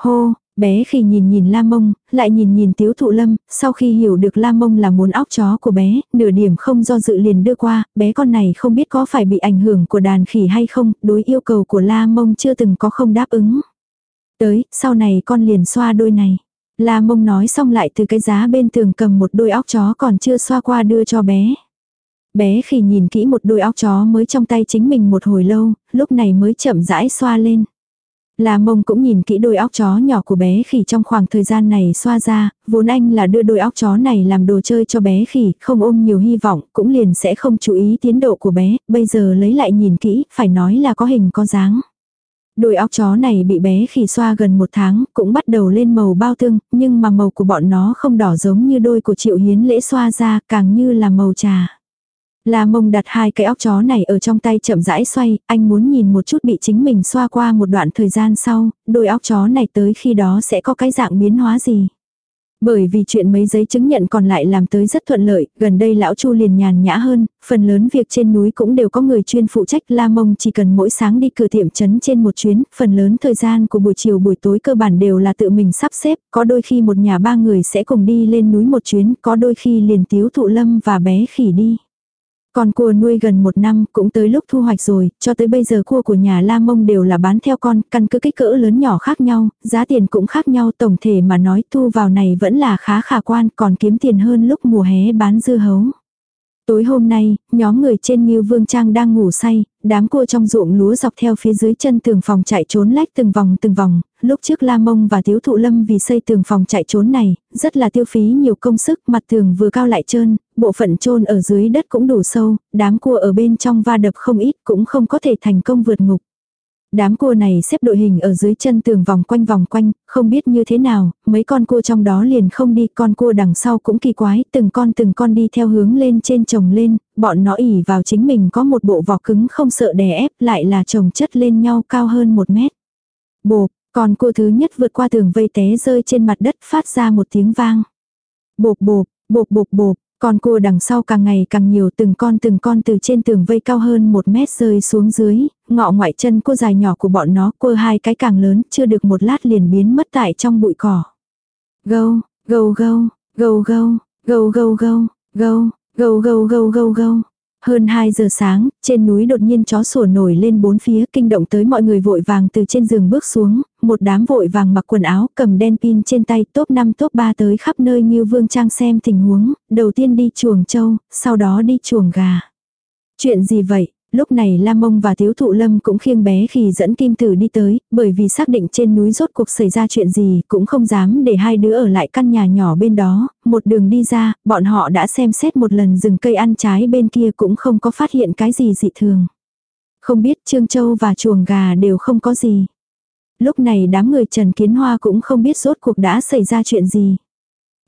Hô, bé khi nhìn nhìn la mông, lại nhìn nhìn tiếu thụ lâm, sau khi hiểu được la mông là muốn óc chó của bé, nửa điểm không do dự liền đưa qua, bé con này không biết có phải bị ảnh hưởng của đàn khỉ hay không, đối yêu cầu của la mông chưa từng có không đáp ứng. Tới, sau này con liền xoa đôi này. La mông nói xong lại từ cái giá bên tường cầm một đôi óc chó còn chưa xoa qua đưa cho bé bé khi nhìn kỹ một đôi óc chó mới trong tay chính mình một hồi lâu, lúc này mới chậm rãi xoa lên. Là mông cũng nhìn kỹ đôi óc chó nhỏ của bé khỉ trong khoảng thời gian này xoa ra, vốn anh là đưa đôi óc chó này làm đồ chơi cho bé khỉ, không ôm nhiều hy vọng, cũng liền sẽ không chú ý tiến độ của bé, bây giờ lấy lại nhìn kỹ, phải nói là có hình có dáng. Đôi óc chó này bị bé khỉ xoa gần một tháng, cũng bắt đầu lên màu bao tương, nhưng mà màu của bọn nó không đỏ giống như đôi của triệu hiến lễ xoa ra, càng như là màu trà. La mông đặt hai cái óc chó này ở trong tay chậm rãi xoay, anh muốn nhìn một chút bị chính mình xoa qua một đoạn thời gian sau, đôi óc chó này tới khi đó sẽ có cái dạng biến hóa gì. Bởi vì chuyện mấy giấy chứng nhận còn lại làm tới rất thuận lợi, gần đây lão Chu liền nhàn nhã hơn, phần lớn việc trên núi cũng đều có người chuyên phụ trách La Mông chỉ cần mỗi sáng đi cửa tiệm chấn trên một chuyến, phần lớn thời gian của buổi chiều buổi tối cơ bản đều là tự mình sắp xếp, có đôi khi một nhà ba người sẽ cùng đi lên núi một chuyến, có đôi khi liền tiếu thụ lâm và bé khỉ đi. Con cua nuôi gần một năm cũng tới lúc thu hoạch rồi, cho tới bây giờ cua của nhà La Mông đều là bán theo con, căn cứ kích cỡ lớn nhỏ khác nhau, giá tiền cũng khác nhau tổng thể mà nói thu vào này vẫn là khá khả quan còn kiếm tiền hơn lúc mùa hè bán dưa hấu. Tối hôm nay, nhóm người trên Ngưu Vương Trang đang ngủ say, đám cua trong ruộng lúa dọc theo phía dưới chân tường phòng chạy trốn lách từng vòng từng vòng, lúc trước La Mông và Tiếu Thụ Lâm vì xây tường phòng chạy trốn này, rất là tiêu phí nhiều công sức, mặt tường vừa cao lại trơn, bộ phận trôn ở dưới đất cũng đủ sâu, đám cua ở bên trong va đập không ít cũng không có thể thành công vượt ngục. Đám cua này xếp đội hình ở dưới chân tường vòng quanh vòng quanh, không biết như thế nào, mấy con cua trong đó liền không đi, con cua đằng sau cũng kỳ quái, từng con từng con đi theo hướng lên trên chồng lên, bọn nó ỉ vào chính mình có một bộ vỏ cứng không sợ đè ép, lại là chồng chất lên nhau cao hơn một mét. Bộp, con cua thứ nhất vượt qua tường vây té rơi trên mặt đất phát ra một tiếng vang. Bộp bộp, bộp bộp bộp, con cua đằng sau càng ngày càng nhiều từng con từng con từ trên tường vây cao hơn một mét rơi xuống dưới, ngọ ngoại chân cua dài nhỏ của bọn nó cua hai cái càng lớn chưa được một lát liền biến mất tại trong bụi cỏ. Gâu, gâu gâu, gâu gâu, gâu gâu gâu, gâu, gâu gâu gâu gâu gâu. Hơn 2 giờ sáng, trên núi đột nhiên chó sủa nổi lên bốn phía kinh động tới mọi người vội vàng từ trên giường bước xuống, một đám vội vàng mặc quần áo cầm đen pin trên tay top 5 top 3 tới khắp nơi như vương trang xem tình huống, đầu tiên đi chuồng trâu, sau đó đi chuồng gà. Chuyện gì vậy? Lúc này Lam Mông và Tiếu Thụ Lâm cũng khiêng bé khi dẫn Kim Tử đi tới, bởi vì xác định trên núi rốt cuộc xảy ra chuyện gì, cũng không dám để hai đứa ở lại căn nhà nhỏ bên đó, một đường đi ra, bọn họ đã xem xét một lần rừng cây ăn trái bên kia cũng không có phát hiện cái gì dị thường. Không biết Trương Châu và chuồng gà đều không có gì. Lúc này đám người Trần Kiến Hoa cũng không biết rốt cuộc đã xảy ra chuyện gì.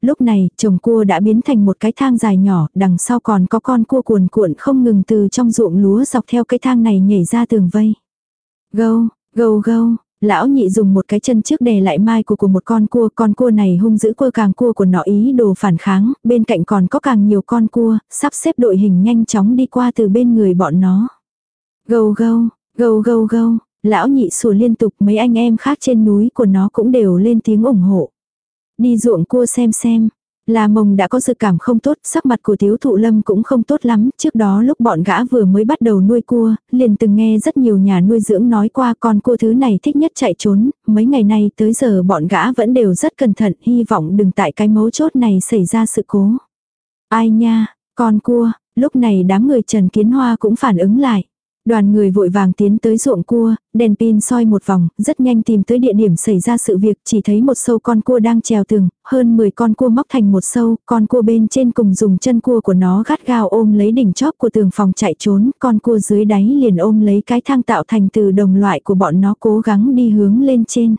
Lúc này, chồng cua đã biến thành một cái thang dài nhỏ, đằng sau còn có con cua cuồn cuộn không ngừng từ trong ruộng lúa dọc theo cái thang này nhảy ra tường vây. Gâu, gâu gâu, lão nhị dùng một cái chân trước đè lại mai của của một con cua, con cua này hung dữ cua càng cua của nó ý đồ phản kháng, bên cạnh còn có càng nhiều con cua, sắp xếp đội hình nhanh chóng đi qua từ bên người bọn nó. Gâu gâu, gâu gâu gâu, lão nhị sủa liên tục mấy anh em khác trên núi của nó cũng đều lên tiếng ủng hộ. Đi ruộng cua xem xem. là mông đã có dự cảm không tốt, sắc mặt của thiếu thụ lâm cũng không tốt lắm, trước đó lúc bọn gã vừa mới bắt đầu nuôi cua, liền từng nghe rất nhiều nhà nuôi dưỡng nói qua con cua thứ này thích nhất chạy trốn, mấy ngày nay tới giờ bọn gã vẫn đều rất cẩn thận, hy vọng đừng tại cái mấu chốt này xảy ra sự cố. Ai nha, con cua, lúc này đám người Trần Kiến Hoa cũng phản ứng lại. Đoàn người vội vàng tiến tới ruộng cua, đèn pin soi một vòng, rất nhanh tìm tới địa điểm xảy ra sự việc, chỉ thấy một sâu con cua đang trèo tường, hơn 10 con cua móc thành một sâu, con cua bên trên cùng dùng chân cua của nó gắt gao ôm lấy đỉnh chóp của tường phòng chạy trốn, con cua dưới đáy liền ôm lấy cái thang tạo thành từ đồng loại của bọn nó cố gắng đi hướng lên trên.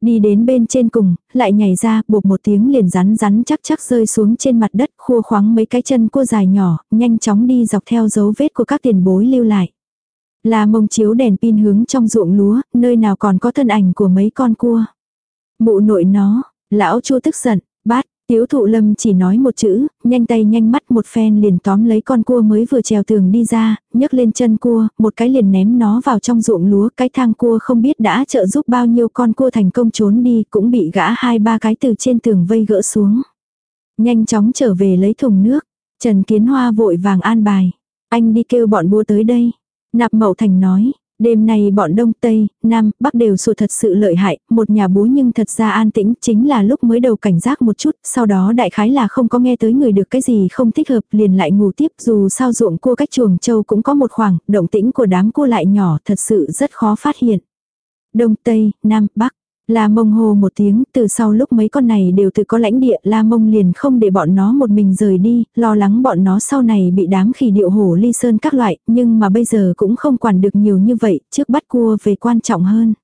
Đi đến bên trên cùng, lại nhảy ra, buộc một tiếng liền rắn rắn chắc chắc rơi xuống trên mặt đất, khua khoáng mấy cái chân cua dài nhỏ, nhanh chóng đi dọc theo dấu vết của các tiền bối lưu lại. Là mông chiếu đèn pin hướng trong ruộng lúa, nơi nào còn có thân ảnh của mấy con cua. Mụ nội nó, lão chua tức giận, bát, tiếu thụ lâm chỉ nói một chữ, nhanh tay nhanh mắt một phen liền tóm lấy con cua mới vừa trèo tường đi ra, nhấc lên chân cua, một cái liền ném nó vào trong ruộng lúa, cái thang cua không biết đã trợ giúp bao nhiêu con cua thành công trốn đi, cũng bị gã hai ba cái từ trên tường vây gỡ xuống. Nhanh chóng trở về lấy thùng nước, Trần Kiến Hoa vội vàng an bài, anh đi kêu bọn búa tới đây. Nạp Mậu Thành nói, đêm nay bọn Đông Tây, Nam, Bắc đều sụt thật sự lợi hại, một nhà bố nhưng thật ra an tĩnh chính là lúc mới đầu cảnh giác một chút, sau đó đại khái là không có nghe tới người được cái gì không thích hợp liền lại ngủ tiếp dù sao ruộng cua cách chuồng châu cũng có một khoảng, động tĩnh của đám cua lại nhỏ thật sự rất khó phát hiện. Đông Tây, Nam, Bắc, La mông hô một tiếng, từ sau lúc mấy con này đều tự có lãnh địa, la mông liền không để bọn nó một mình rời đi, lo lắng bọn nó sau này bị đám khỉ điệu hổ ly sơn các loại, nhưng mà bây giờ cũng không quản được nhiều như vậy, trước bắt cua về quan trọng hơn.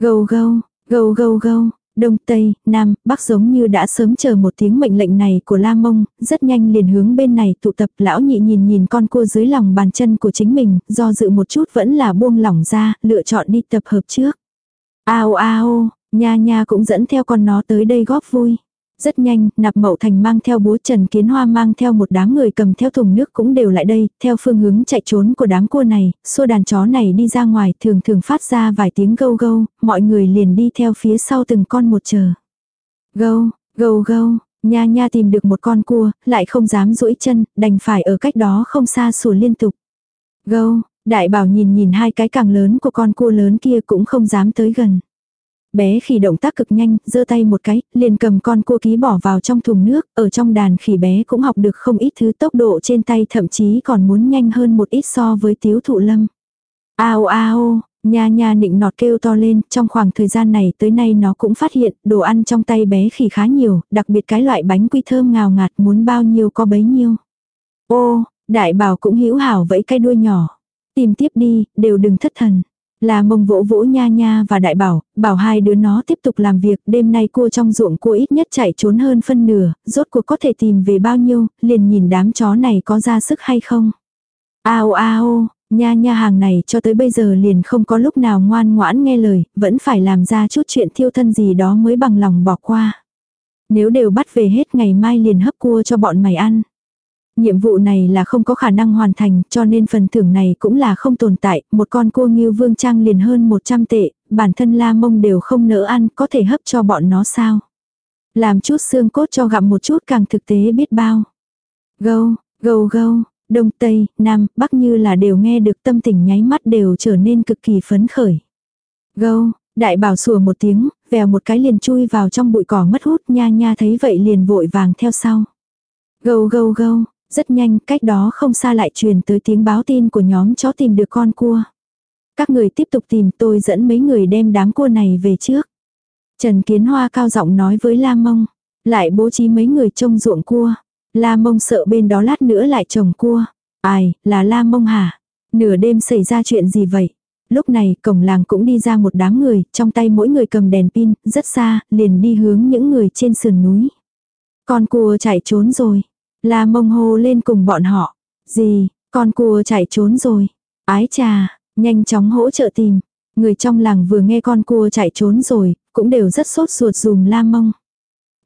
Gâu gâu, gâu gâu gâu, đông tây, nam, bắc giống như đã sớm chờ một tiếng mệnh lệnh này của la mông, rất nhanh liền hướng bên này tụ tập lão nhị nhìn nhìn con cua dưới lòng bàn chân của chính mình, do dự một chút vẫn là buông lỏng ra, lựa chọn đi tập hợp trước. Ao ao, nha nha cũng dẫn theo con nó tới đây góp vui. Rất nhanh, nạp mậu thành mang theo búa Trần Kiến Hoa mang theo một đám người cầm theo thùng nước cũng đều lại đây, theo phương hướng chạy trốn của đám cua này, xua đàn chó này đi ra ngoài thường thường phát ra vài tiếng gâu gâu, mọi người liền đi theo phía sau từng con một chờ. Gâu, gâu gâu, nha nha tìm được một con cua, lại không dám duỗi chân, đành phải ở cách đó không xa sủa liên tục. Gâu, Đại bảo nhìn nhìn hai cái càng lớn của con cua lớn kia cũng không dám tới gần. Bé khỉ động tác cực nhanh, giơ tay một cái, liền cầm con cua ký bỏ vào trong thùng nước, ở trong đàn khỉ bé cũng học được không ít thứ tốc độ trên tay thậm chí còn muốn nhanh hơn một ít so với tiếu thụ lâm. Ao ao, nha nha nịnh nọt kêu to lên, trong khoảng thời gian này tới nay nó cũng phát hiện đồ ăn trong tay bé khỉ khá nhiều, đặc biệt cái loại bánh quy thơm ngào ngạt muốn bao nhiêu có bấy nhiêu. Ô, đại bảo cũng hữu hảo vẫy cái đuôi nhỏ. Tìm tiếp đi, đều đừng thất thần. Là mông vỗ vỗ nha nha và đại bảo, bảo hai đứa nó tiếp tục làm việc, đêm nay cua trong ruộng cua ít nhất chạy trốn hơn phân nửa, rốt cuộc có thể tìm về bao nhiêu, liền nhìn đám chó này có ra sức hay không. Ao ao, nha nha hàng này cho tới bây giờ liền không có lúc nào ngoan ngoãn nghe lời, vẫn phải làm ra chút chuyện thiêu thân gì đó mới bằng lòng bỏ qua. Nếu đều bắt về hết ngày mai liền hấp cua cho bọn mày ăn. Nhiệm vụ này là không có khả năng hoàn thành, cho nên phần thưởng này cũng là không tồn tại, một con cua nghiêu vương trang liền hơn 100 tệ, bản thân la mông đều không nỡ ăn, có thể hấp cho bọn nó sao. Làm chút xương cốt cho gặm một chút càng thực tế biết bao. Gâu, gâu gâu, đông tây, nam, bắc như là đều nghe được tâm tình nháy mắt đều trở nên cực kỳ phấn khởi. Gâu, đại bảo sủa một tiếng, vèo một cái liền chui vào trong bụi cỏ mất hút nha nha thấy vậy liền vội vàng theo sau. Gâu gâu gâu, rất nhanh, cách đó không xa lại truyền tới tiếng báo tin của nhóm chó tìm được con cua. Các người tiếp tục tìm tôi dẫn mấy người đem đám cua này về trước. Trần Kiến Hoa cao giọng nói với La Mông. Lại bố trí mấy người trông ruộng cua. La Mông sợ bên đó lát nữa lại trồng cua. Ai, là La Mông hả? Nửa đêm xảy ra chuyện gì vậy? Lúc này, cổng làng cũng đi ra một đám người, trong tay mỗi người cầm đèn pin, rất xa, liền đi hướng những người trên sườn núi. Con cua chạy trốn rồi. La mông hô lên cùng bọn họ. Gì, con cua chạy trốn rồi. Ái trà, nhanh chóng hỗ trợ tìm. Người trong làng vừa nghe con cua chạy trốn rồi, cũng đều rất sốt ruột dùm la mông.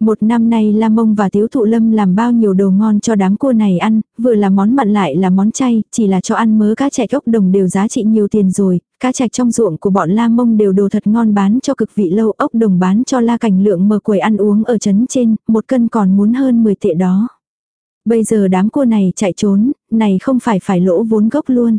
Một năm nay La Mông và Tiếu Thụ Lâm làm bao nhiêu đồ ngon cho đám cua này ăn, vừa là món mặn lại là món chay, chỉ là cho ăn mớ cá chạch ốc đồng đều giá trị nhiều tiền rồi, cá chạch trong ruộng của bọn La Mông đều đồ thật ngon bán cho cực vị lâu ốc đồng bán cho La Cảnh Lượng mở quầy ăn uống ở trấn trên, một cân còn muốn hơn 10 tệ đó. Bây giờ đám cua này chạy trốn, này không phải phải lỗ vốn gốc luôn.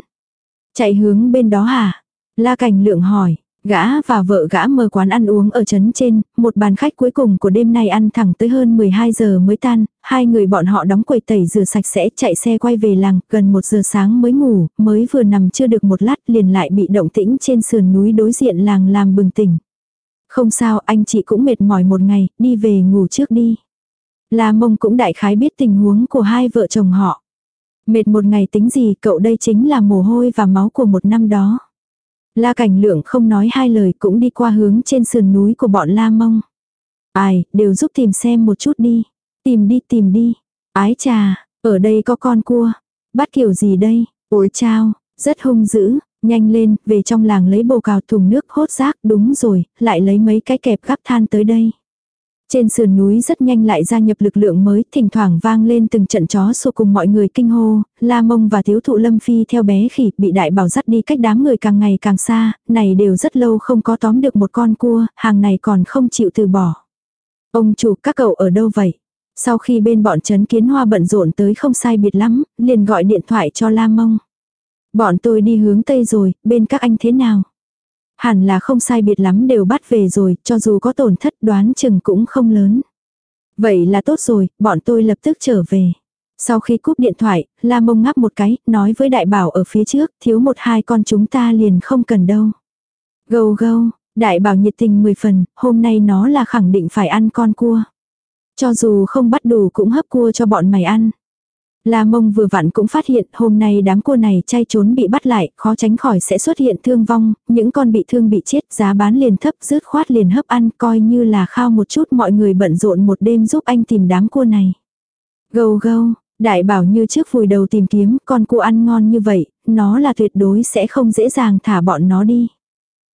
Chạy hướng bên đó hả? La Cảnh Lượng hỏi, Gã và vợ gã mở quán ăn uống ở trấn trên, một bàn khách cuối cùng của đêm nay ăn thẳng tới hơn 12 giờ mới tan, hai người bọn họ đóng quầy tẩy rửa sạch sẽ chạy xe quay về làng, gần một giờ sáng mới ngủ, mới vừa nằm chưa được một lát liền lại bị động tĩnh trên sườn núi đối diện làng làm bừng tỉnh. Không sao, anh chị cũng mệt mỏi một ngày, đi về ngủ trước đi. La mông cũng đại khái biết tình huống của hai vợ chồng họ. Mệt một ngày tính gì, cậu đây chính là mồ hôi và máu của một năm đó. La cảnh lượng không nói hai lời cũng đi qua hướng trên sườn núi của bọn La Mông. Ai, đều giúp tìm xem một chút đi. Tìm đi tìm đi. Ái trà, ở đây có con cua. Bắt kiểu gì đây? Ôi chao, rất hung dữ. Nhanh lên, về trong làng lấy bồ cào thùng nước hốt rác, đúng rồi, lại lấy mấy cái kẹp gắp than tới đây. Trên sườn núi rất nhanh lại gia nhập lực lượng mới, thỉnh thoảng vang lên từng trận chó sủa cùng mọi người kinh hô, La Mông và Thiếu Thụ Lâm Phi theo bé khỉ bị đại bảo dắt đi cách đám người càng ngày càng xa, này đều rất lâu không có tóm được một con cua, hàng này còn không chịu từ bỏ. Ông chủ các cậu ở đâu vậy? Sau khi bên bọn chấn kiến hoa bận rộn tới không sai biệt lắm, liền gọi điện thoại cho La Mông. Bọn tôi đi hướng Tây rồi, bên các anh thế nào? Hẳn là không sai biệt lắm đều bắt về rồi, cho dù có tổn thất đoán chừng cũng không lớn. Vậy là tốt rồi, bọn tôi lập tức trở về. Sau khi cúp điện thoại, La Mông ngắp một cái, nói với đại bảo ở phía trước, thiếu một hai con chúng ta liền không cần đâu. Gâu gâu, đại bảo nhiệt tình 10 phần, hôm nay nó là khẳng định phải ăn con cua. Cho dù không bắt đủ cũng hấp cua cho bọn mày ăn. La mông vừa vặn cũng phát hiện hôm nay đám cua này chay trốn bị bắt lại, khó tránh khỏi sẽ xuất hiện thương vong, những con bị thương bị chết giá bán liền thấp rứt khoát liền hấp ăn coi như là khao một chút mọi người bận rộn một đêm giúp anh tìm đám cua này. Gâu gâu, đại bảo như trước vùi đầu tìm kiếm con cua ăn ngon như vậy, nó là tuyệt đối sẽ không dễ dàng thả bọn nó đi.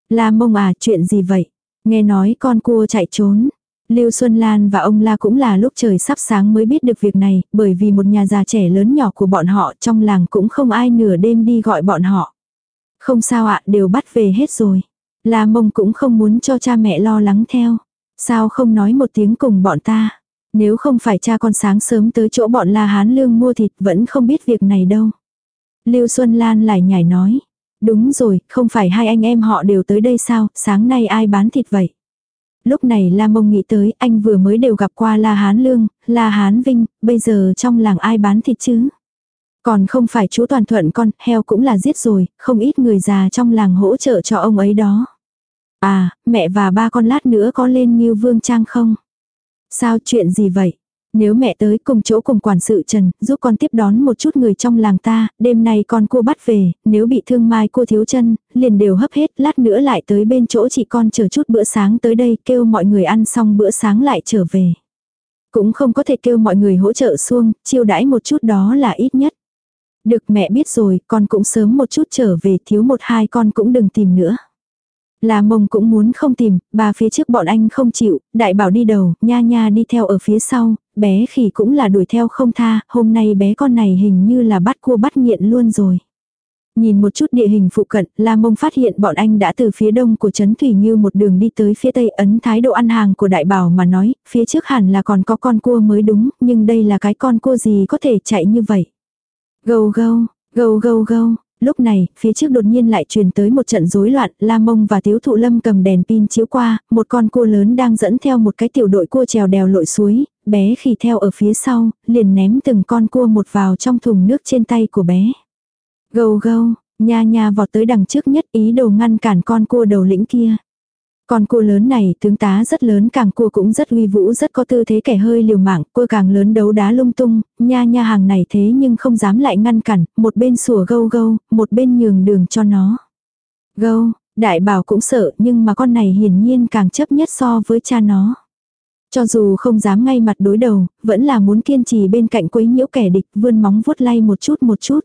La mông à chuyện gì vậy? Nghe nói con cua chạy trốn. Lưu Xuân Lan và ông La cũng là lúc trời sắp sáng mới biết được việc này, bởi vì một nhà già trẻ lớn nhỏ của bọn họ trong làng cũng không ai nửa đêm đi gọi bọn họ. Không sao ạ, đều bắt về hết rồi. La Mông cũng không muốn cho cha mẹ lo lắng theo. Sao không nói một tiếng cùng bọn ta? Nếu không phải cha con sáng sớm tới chỗ bọn La Hán Lương mua thịt vẫn không biết việc này đâu. Lưu Xuân Lan lại nhảy nói. Đúng rồi, không phải hai anh em họ đều tới đây sao, sáng nay ai bán thịt vậy? Lúc này La Mông nghĩ tới anh vừa mới đều gặp qua La Hán Lương, La Hán Vinh, bây giờ trong làng ai bán thịt chứ? Còn không phải chú Toàn Thuận con, heo cũng là giết rồi, không ít người già trong làng hỗ trợ cho ông ấy đó. À, mẹ và ba con lát nữa có lên như vương trang không? Sao chuyện gì vậy? Nếu mẹ tới cùng chỗ cùng quản sự Trần, giúp con tiếp đón một chút người trong làng ta, đêm nay con cô bắt về, nếu bị thương mai cô thiếu chân, liền đều hấp hết, lát nữa lại tới bên chỗ chị con chờ chút bữa sáng tới đây, kêu mọi người ăn xong bữa sáng lại trở về. Cũng không có thể kêu mọi người hỗ trợ xuông, chiêu đãi một chút đó là ít nhất. Được mẹ biết rồi, con cũng sớm một chút trở về, thiếu một hai con cũng đừng tìm nữa. Là mông cũng muốn không tìm, bà phía trước bọn anh không chịu, đại bảo đi đầu, nha nha đi theo ở phía sau, bé khỉ cũng là đuổi theo không tha, hôm nay bé con này hình như là bắt cua bắt nghiện luôn rồi. Nhìn một chút địa hình phụ cận, La Mông phát hiện bọn anh đã từ phía đông của Trấn Thủy Như một đường đi tới phía tây ấn thái độ ăn hàng của đại bảo mà nói, phía trước hẳn là còn có con cua mới đúng, nhưng đây là cái con cua gì có thể chạy như vậy. Gâu gâu, gâu gâu gâu, Lúc này, phía trước đột nhiên lại truyền tới một trận rối loạn, La Mông và Tiếu Thụ Lâm cầm đèn pin chiếu qua, một con cua lớn đang dẫn theo một cái tiểu đội cua trèo đèo lội suối, bé khỉ theo ở phía sau, liền ném từng con cua một vào trong thùng nước trên tay của bé. Gâu gâu, nha nha vọt tới đằng trước nhất ý đồ ngăn cản con cua đầu lĩnh kia. Con cua lớn này tướng tá rất lớn càng cua cũng rất uy vũ rất có tư thế kẻ hơi liều mạng, cua càng lớn đấu đá lung tung, nha nha hàng này thế nhưng không dám lại ngăn cản, một bên sủa gâu gâu, một bên nhường đường cho nó. Gâu, đại bảo cũng sợ nhưng mà con này hiển nhiên càng chấp nhất so với cha nó. Cho dù không dám ngay mặt đối đầu, vẫn là muốn kiên trì bên cạnh quấy nhiễu kẻ địch vươn móng vuốt lay một chút một chút.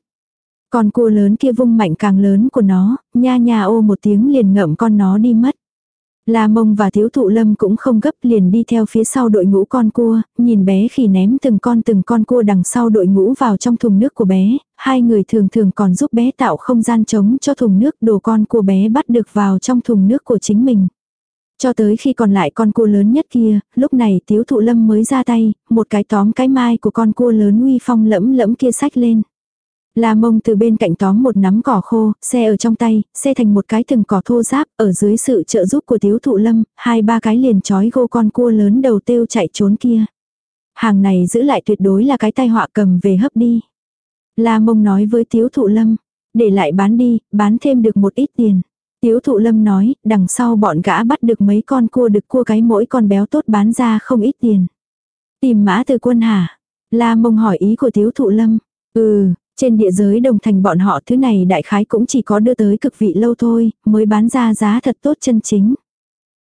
Con cua lớn kia vung mạnh càng lớn của nó, nha nha ô một tiếng liền ngậm con nó đi mất. La mông và thiếu thụ lâm cũng không gấp liền đi theo phía sau đội ngũ con cua, nhìn bé khi ném từng con từng con cua đằng sau đội ngũ vào trong thùng nước của bé, hai người thường thường còn giúp bé tạo không gian trống cho thùng nước đồ con cua bé bắt được vào trong thùng nước của chính mình. Cho tới khi còn lại con cua lớn nhất kia, lúc này tiếu thụ lâm mới ra tay, một cái tóm cái mai của con cua lớn uy phong lẫm lẫm kia sách lên. La mông từ bên cạnh tóm một nắm cỏ khô, xe ở trong tay, xe thành một cái từng cỏ thô giáp, ở dưới sự trợ giúp của tiếu thụ lâm, hai ba cái liền trói gô con cua lớn đầu têu chạy trốn kia. Hàng này giữ lại tuyệt đối là cái tai họa cầm về hấp đi. La mông nói với tiếu thụ lâm, để lại bán đi, bán thêm được một ít tiền. Tiếu thụ lâm nói, đằng sau bọn gã bắt được mấy con cua được cua cái mỗi con béo tốt bán ra không ít tiền. Tìm mã từ quân hả? La mông hỏi ý của tiếu thụ lâm. Ừ, trên địa giới đồng thành bọn họ thứ này đại khái cũng chỉ có đưa tới cực vị lâu thôi, mới bán ra giá thật tốt chân chính.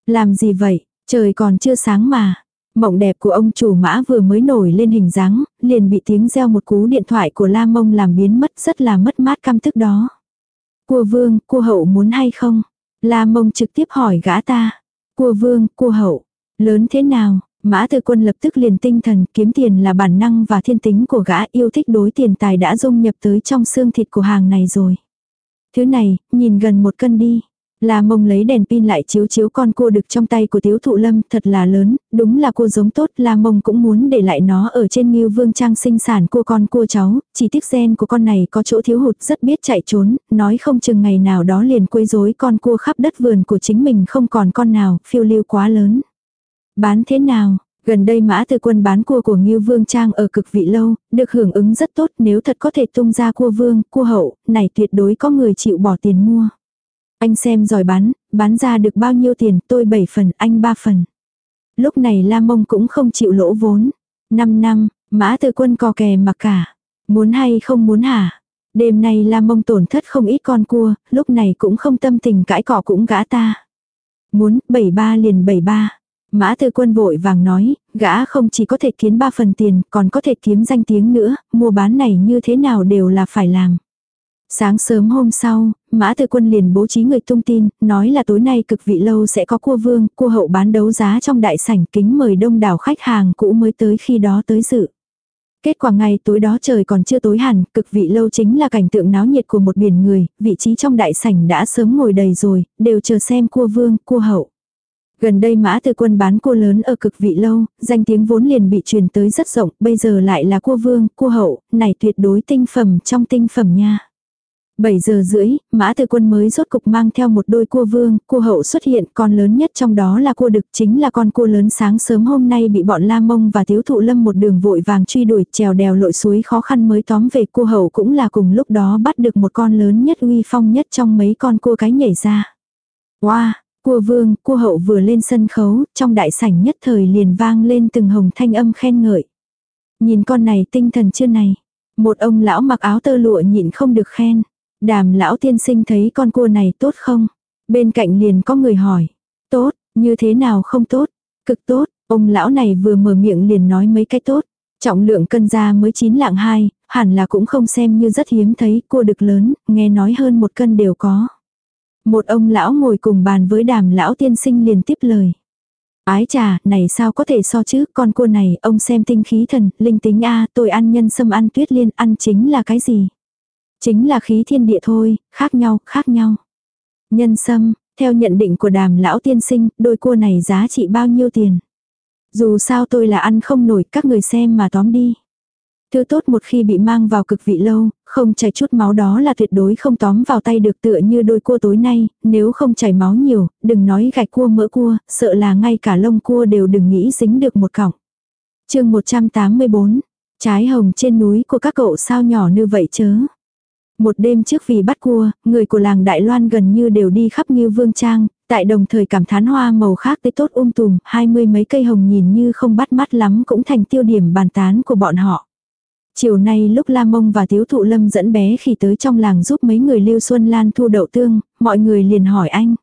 Làm gì vậy, trời còn chưa sáng mà. Mộng đẹp của ông chủ mã vừa mới nổi lên hình dáng, liền bị tiếng reo một cú điện thoại của La Mông làm biến mất rất là mất mát căm thức đó. Cua vương, cua hậu muốn hay không? La Mông trực tiếp hỏi gã ta. Cua vương, cua hậu, lớn thế nào? Mã Tư Quân lập tức liền tinh thần, kiếm tiền là bản năng và thiên tính của gã yêu thích đối tiền tài đã dung nhập tới trong xương thịt của hàng này rồi. Thứ này, nhìn gần một cân đi. là mông lấy đèn pin lại chiếu chiếu con cua được trong tay của tiếu thụ lâm, thật là lớn, đúng là cua giống tốt, là mông cũng muốn để lại nó ở trên nghiêu vương trang sinh sản cua con cua cháu, chỉ tiếc gen của con này có chỗ thiếu hụt rất biết chạy trốn, nói không chừng ngày nào đó liền quấy rối con cua khắp đất vườn của chính mình không còn con nào, phiêu lưu quá lớn. Bán thế nào? Gần đây mã từ quân bán cua của Ngưu Vương Trang ở cực vị lâu, được hưởng ứng rất tốt nếu thật có thể tung ra cua vương, cua hậu, này tuyệt đối có người chịu bỏ tiền mua. Anh xem giỏi bán, bán ra được bao nhiêu tiền, tôi 7 phần, anh 3 phần. Lúc này La Mông cũng không chịu lỗ vốn. 5 năm, mã từ quân co kè mà cả. Muốn hay không muốn hả? Đêm nay La Mông tổn thất không ít con cua, lúc này cũng không tâm tình cãi cỏ cũng gã ta. Muốn, 73 liền 73. Mã Tư Quân vội vàng nói, gã không chỉ có thể kiếm ba phần tiền, còn có thể kiếm danh tiếng nữa, mua bán này như thế nào đều là phải làm. Sáng sớm hôm sau, Mã Tư Quân liền bố trí người tung tin, nói là tối nay cực vị lâu sẽ có cua vương, cua hậu bán đấu giá trong đại sảnh kính mời đông đảo khách hàng cũ mới tới khi đó tới dự. Kết quả ngày tối đó trời còn chưa tối hẳn, cực vị lâu chính là cảnh tượng náo nhiệt của một biển người, vị trí trong đại sảnh đã sớm ngồi đầy rồi, đều chờ xem cua vương, cua hậu. Gần đây mã từ quân bán cua lớn ở cực vị lâu, danh tiếng vốn liền bị truyền tới rất rộng, bây giờ lại là cua vương, cua hậu, này tuyệt đối tinh phẩm trong tinh phẩm nha. 7 giờ rưỡi, mã từ quân mới rốt cục mang theo một đôi cua vương, cua hậu xuất hiện, con lớn nhất trong đó là cua đực, chính là con cua lớn sáng sớm hôm nay bị bọn la mông và thiếu thụ lâm một đường vội vàng truy đuổi, trèo đèo lội suối khó khăn mới tóm về cua hậu cũng là cùng lúc đó bắt được một con lớn nhất uy phong nhất trong mấy con cua cái nhảy ra. Wow, Cua vương, cua hậu vừa lên sân khấu, trong đại sảnh nhất thời liền vang lên từng hồng thanh âm khen ngợi. Nhìn con này tinh thần chưa này. Một ông lão mặc áo tơ lụa nhịn không được khen. Đàm lão tiên sinh thấy con cua này tốt không? Bên cạnh liền có người hỏi. Tốt, như thế nào không tốt? Cực tốt, ông lão này vừa mở miệng liền nói mấy cái tốt. Trọng lượng cân ra mới 9 lạng 2, hẳn là cũng không xem như rất hiếm thấy, cua được lớn, nghe nói hơn một cân đều có. Một ông lão ngồi cùng bàn với đàm lão tiên sinh liền tiếp lời. Ái trà, này sao có thể so chứ, con cua này, ông xem tinh khí thần, linh tính a tôi ăn nhân sâm ăn tuyết liên, ăn chính là cái gì? Chính là khí thiên địa thôi, khác nhau, khác nhau. Nhân sâm, theo nhận định của đàm lão tiên sinh, đôi cua này giá trị bao nhiêu tiền? Dù sao tôi là ăn không nổi, các người xem mà tóm đi. Thứ tốt một khi bị mang vào cực vị lâu, không chảy chút máu đó là tuyệt đối không tóm vào tay được tựa như đôi cua tối nay, nếu không chảy máu nhiều, đừng nói gạch cua mỡ cua, sợ là ngay cả lông cua đều đừng nghĩ dính được một cọng. chương 184, trái hồng trên núi của các cậu sao nhỏ như vậy chớ. Một đêm trước vì bắt cua, người của làng Đại Loan gần như đều đi khắp như vương trang, tại đồng thời cảm thán hoa màu khác tới tốt um tùm, hai mươi mấy cây hồng nhìn như không bắt mắt lắm cũng thành tiêu điểm bàn tán của bọn họ. Chiều nay lúc La Mông và Tiếu Thụ Lâm dẫn bé khi tới trong làng giúp mấy người Lưu Xuân Lan thu đậu tương, mọi người liền hỏi anh.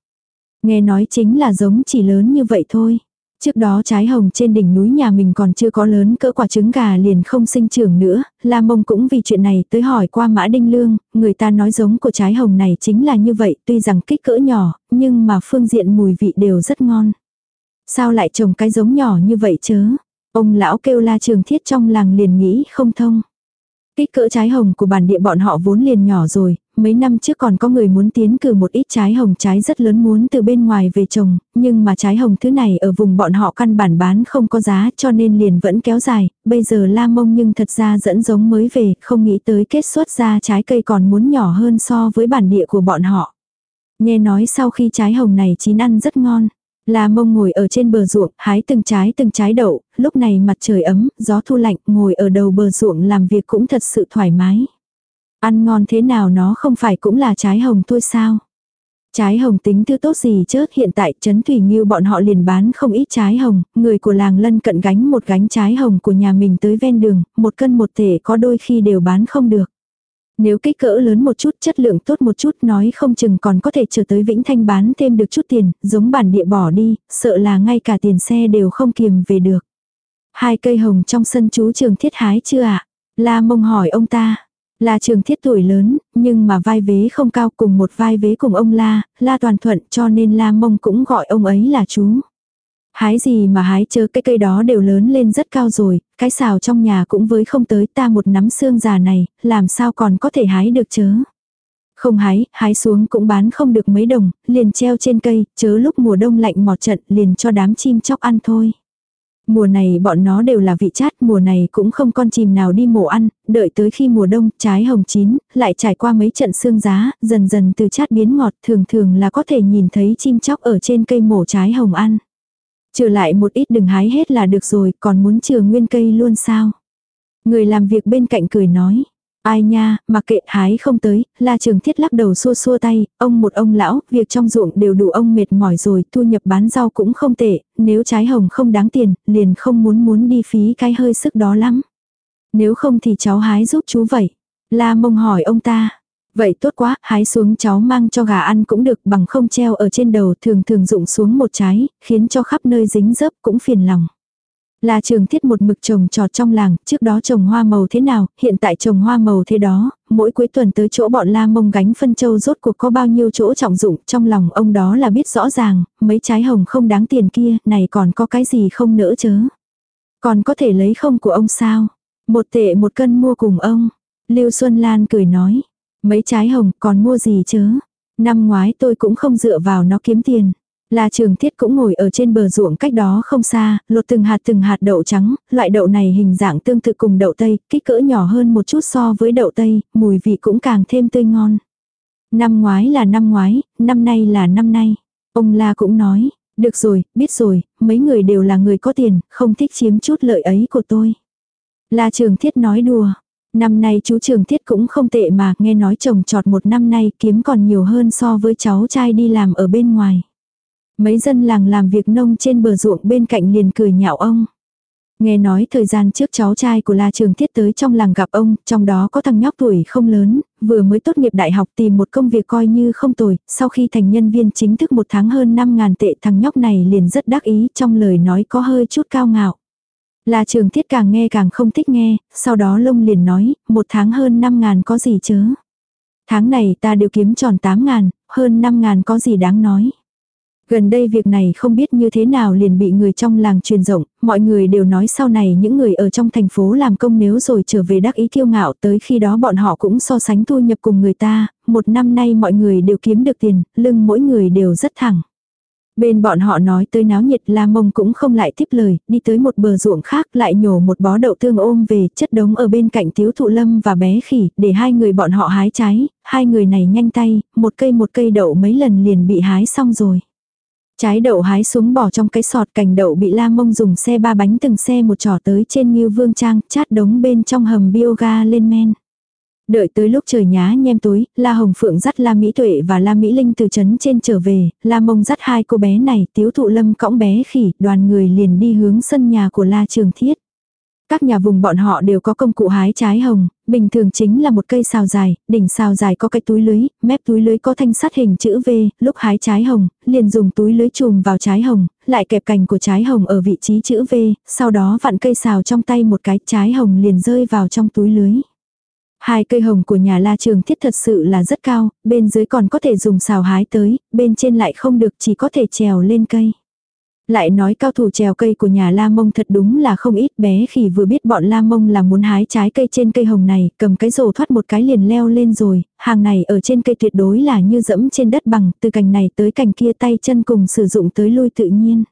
Nghe nói chính là giống chỉ lớn như vậy thôi. Trước đó trái hồng trên đỉnh núi nhà mình còn chưa có lớn cỡ quả trứng gà liền không sinh trưởng nữa, La Mông cũng vì chuyện này tới hỏi qua Mã Đinh Lương, người ta nói giống của trái hồng này chính là như vậy, tuy rằng kích cỡ nhỏ, nhưng mà phương diện mùi vị đều rất ngon. Sao lại trồng cái giống nhỏ như vậy chớ? Ông lão kêu la trường thiết trong làng liền nghĩ không thông. Kích cỡ trái hồng của bản địa bọn họ vốn liền nhỏ rồi, mấy năm trước còn có người muốn tiến cử một ít trái hồng trái rất lớn muốn từ bên ngoài về trồng, nhưng mà trái hồng thứ này ở vùng bọn họ căn bản bán không có giá cho nên liền vẫn kéo dài, bây giờ la mông nhưng thật ra dẫn giống mới về, không nghĩ tới kết xuất ra trái cây còn muốn nhỏ hơn so với bản địa của bọn họ. Nghe nói sau khi trái hồng này chín ăn rất ngon. La mông ngồi ở trên bờ ruộng, hái từng trái từng trái đậu, lúc này mặt trời ấm, gió thu lạnh, ngồi ở đầu bờ ruộng làm việc cũng thật sự thoải mái. Ăn ngon thế nào nó không phải cũng là trái hồng thôi sao? Trái hồng tính thứ tốt gì chứ, hiện tại Trấn Thủy Nghiêu bọn họ liền bán không ít trái hồng, người của làng lân cận gánh một gánh trái hồng của nhà mình tới ven đường, một cân một thể có đôi khi đều bán không được. Nếu kích cỡ lớn một chút, chất lượng tốt một chút nói không chừng còn có thể trở tới Vĩnh Thanh bán thêm được chút tiền, giống bản địa bỏ đi, sợ là ngay cả tiền xe đều không kiềm về được. Hai cây hồng trong sân chú trường thiết hái chưa ạ? À? La mông hỏi ông ta. La trường thiết tuổi lớn, nhưng mà vai vế không cao cùng một vai vế cùng ông La, La toàn thuận cho nên La mông cũng gọi ông ấy là chú. Hái gì mà hái chớ cái cây đó đều lớn lên rất cao rồi, cái xào trong nhà cũng với không tới ta một nắm xương già này, làm sao còn có thể hái được chớ. Không hái, hái xuống cũng bán không được mấy đồng, liền treo trên cây, chớ lúc mùa đông lạnh mọt trận liền cho đám chim chóc ăn thôi. Mùa này bọn nó đều là vị chát, mùa này cũng không con chim nào đi mổ ăn, đợi tới khi mùa đông trái hồng chín, lại trải qua mấy trận xương giá, dần dần từ chát biến ngọt thường thường là có thể nhìn thấy chim chóc ở trên cây mổ trái hồng ăn. Trừ lại một ít đừng hái hết là được rồi, còn muốn trừ nguyên cây luôn sao? Người làm việc bên cạnh cười nói. Ai nha, mà kệ hái không tới, la trường thiết lắc đầu xua xua tay, ông một ông lão, việc trong ruộng đều đủ ông mệt mỏi rồi, thu nhập bán rau cũng không tệ, nếu trái hồng không đáng tiền, liền không muốn muốn đi phí cái hơi sức đó lắm. Nếu không thì cháu hái giúp chú vậy. La mông hỏi ông ta, Vậy tốt quá, hái xuống cháu mang cho gà ăn cũng được bằng không treo ở trên đầu thường thường rụng xuống một trái, khiến cho khắp nơi dính dấp cũng phiền lòng. Là trường thiết một mực trồng trọt trong làng, trước đó trồng hoa màu thế nào, hiện tại trồng hoa màu thế đó, mỗi cuối tuần tới chỗ bọn la mông gánh phân châu rốt cuộc có bao nhiêu chỗ trọng dụng, trong lòng ông đó là biết rõ ràng, mấy trái hồng không đáng tiền kia, này còn có cái gì không nỡ chớ. Còn có thể lấy không của ông sao? Một tệ một cân mua cùng ông. Lưu Xuân Lan cười nói, Mấy trái hồng còn mua gì chớ. Năm ngoái tôi cũng không dựa vào nó kiếm tiền. Là trường thiết cũng ngồi ở trên bờ ruộng cách đó không xa, lột từng hạt từng hạt đậu trắng, loại đậu này hình dạng tương tự cùng đậu tây, kích cỡ nhỏ hơn một chút so với đậu tây, mùi vị cũng càng thêm tươi ngon. Năm ngoái là năm ngoái, năm nay là năm nay. Ông La cũng nói, được rồi, biết rồi, mấy người đều là người có tiền, không thích chiếm chút lợi ấy của tôi. La Trường Thiết nói đùa, Năm nay chú Trường Thiết cũng không tệ mà, nghe nói chồng trọt một năm nay kiếm còn nhiều hơn so với cháu trai đi làm ở bên ngoài. Mấy dân làng làm việc nông trên bờ ruộng bên cạnh liền cười nhạo ông. Nghe nói thời gian trước cháu trai của La Trường Thiết tới trong làng gặp ông, trong đó có thằng nhóc tuổi không lớn, vừa mới tốt nghiệp đại học tìm một công việc coi như không tồi, sau khi thành nhân viên chính thức một tháng hơn 5.000 tệ thằng nhóc này liền rất đắc ý trong lời nói có hơi chút cao ngạo. Là trường thiết càng nghe càng không thích nghe, sau đó lông liền nói, một tháng hơn 5 ngàn có gì chớ. Tháng này ta đều kiếm tròn 8 ngàn, hơn 5 ngàn có gì đáng nói. Gần đây việc này không biết như thế nào liền bị người trong làng truyền rộng, mọi người đều nói sau này những người ở trong thành phố làm công nếu rồi trở về đắc ý kiêu ngạo tới khi đó bọn họ cũng so sánh thu nhập cùng người ta, một năm nay mọi người đều kiếm được tiền, lưng mỗi người đều rất thẳng. Bên bọn họ nói tới náo nhiệt La Mông cũng không lại tiếp lời, đi tới một bờ ruộng khác lại nhổ một bó đậu tương ôm về chất đống ở bên cạnh Tiếu Thụ Lâm và bé khỉ, để hai người bọn họ hái trái, hai người này nhanh tay, một cây một cây đậu mấy lần liền bị hái xong rồi. Trái đậu hái xuống bỏ trong cái sọt cành đậu bị La Mông dùng xe ba bánh từng xe một trò tới trên như vương trang, chát đống bên trong hầm bioga lên men. Đợi tới lúc trời nhá nhem tối, La Hồng Phượng dắt La Mỹ Tuệ và La Mỹ Linh từ trấn trên trở về, La Mông dắt hai cô bé này, Tiếu Thụ Lâm cõng bé khỉ, đoàn người liền đi hướng sân nhà của La Trường Thiết. Các nhà vùng bọn họ đều có công cụ hái trái hồng, bình thường chính là một cây xào dài, đỉnh xào dài có cái túi lưới, mép túi lưới có thanh sắt hình chữ V, lúc hái trái hồng, liền dùng túi lưới chùm vào trái hồng, lại kẹp cành của trái hồng ở vị trí chữ V, sau đó vặn cây xào trong tay một cái trái hồng liền rơi vào trong túi lưới. Hai cây hồng của nhà la trường thiết thật sự là rất cao, bên dưới còn có thể dùng xào hái tới, bên trên lại không được chỉ có thể trèo lên cây. Lại nói cao thủ trèo cây của nhà La Mông thật đúng là không ít bé khi vừa biết bọn La Mông là muốn hái trái cây trên cây hồng này, cầm cái rổ thoát một cái liền leo lên rồi, hàng này ở trên cây tuyệt đối là như dẫm trên đất bằng, từ cành này tới cành kia tay chân cùng sử dụng tới lui tự nhiên.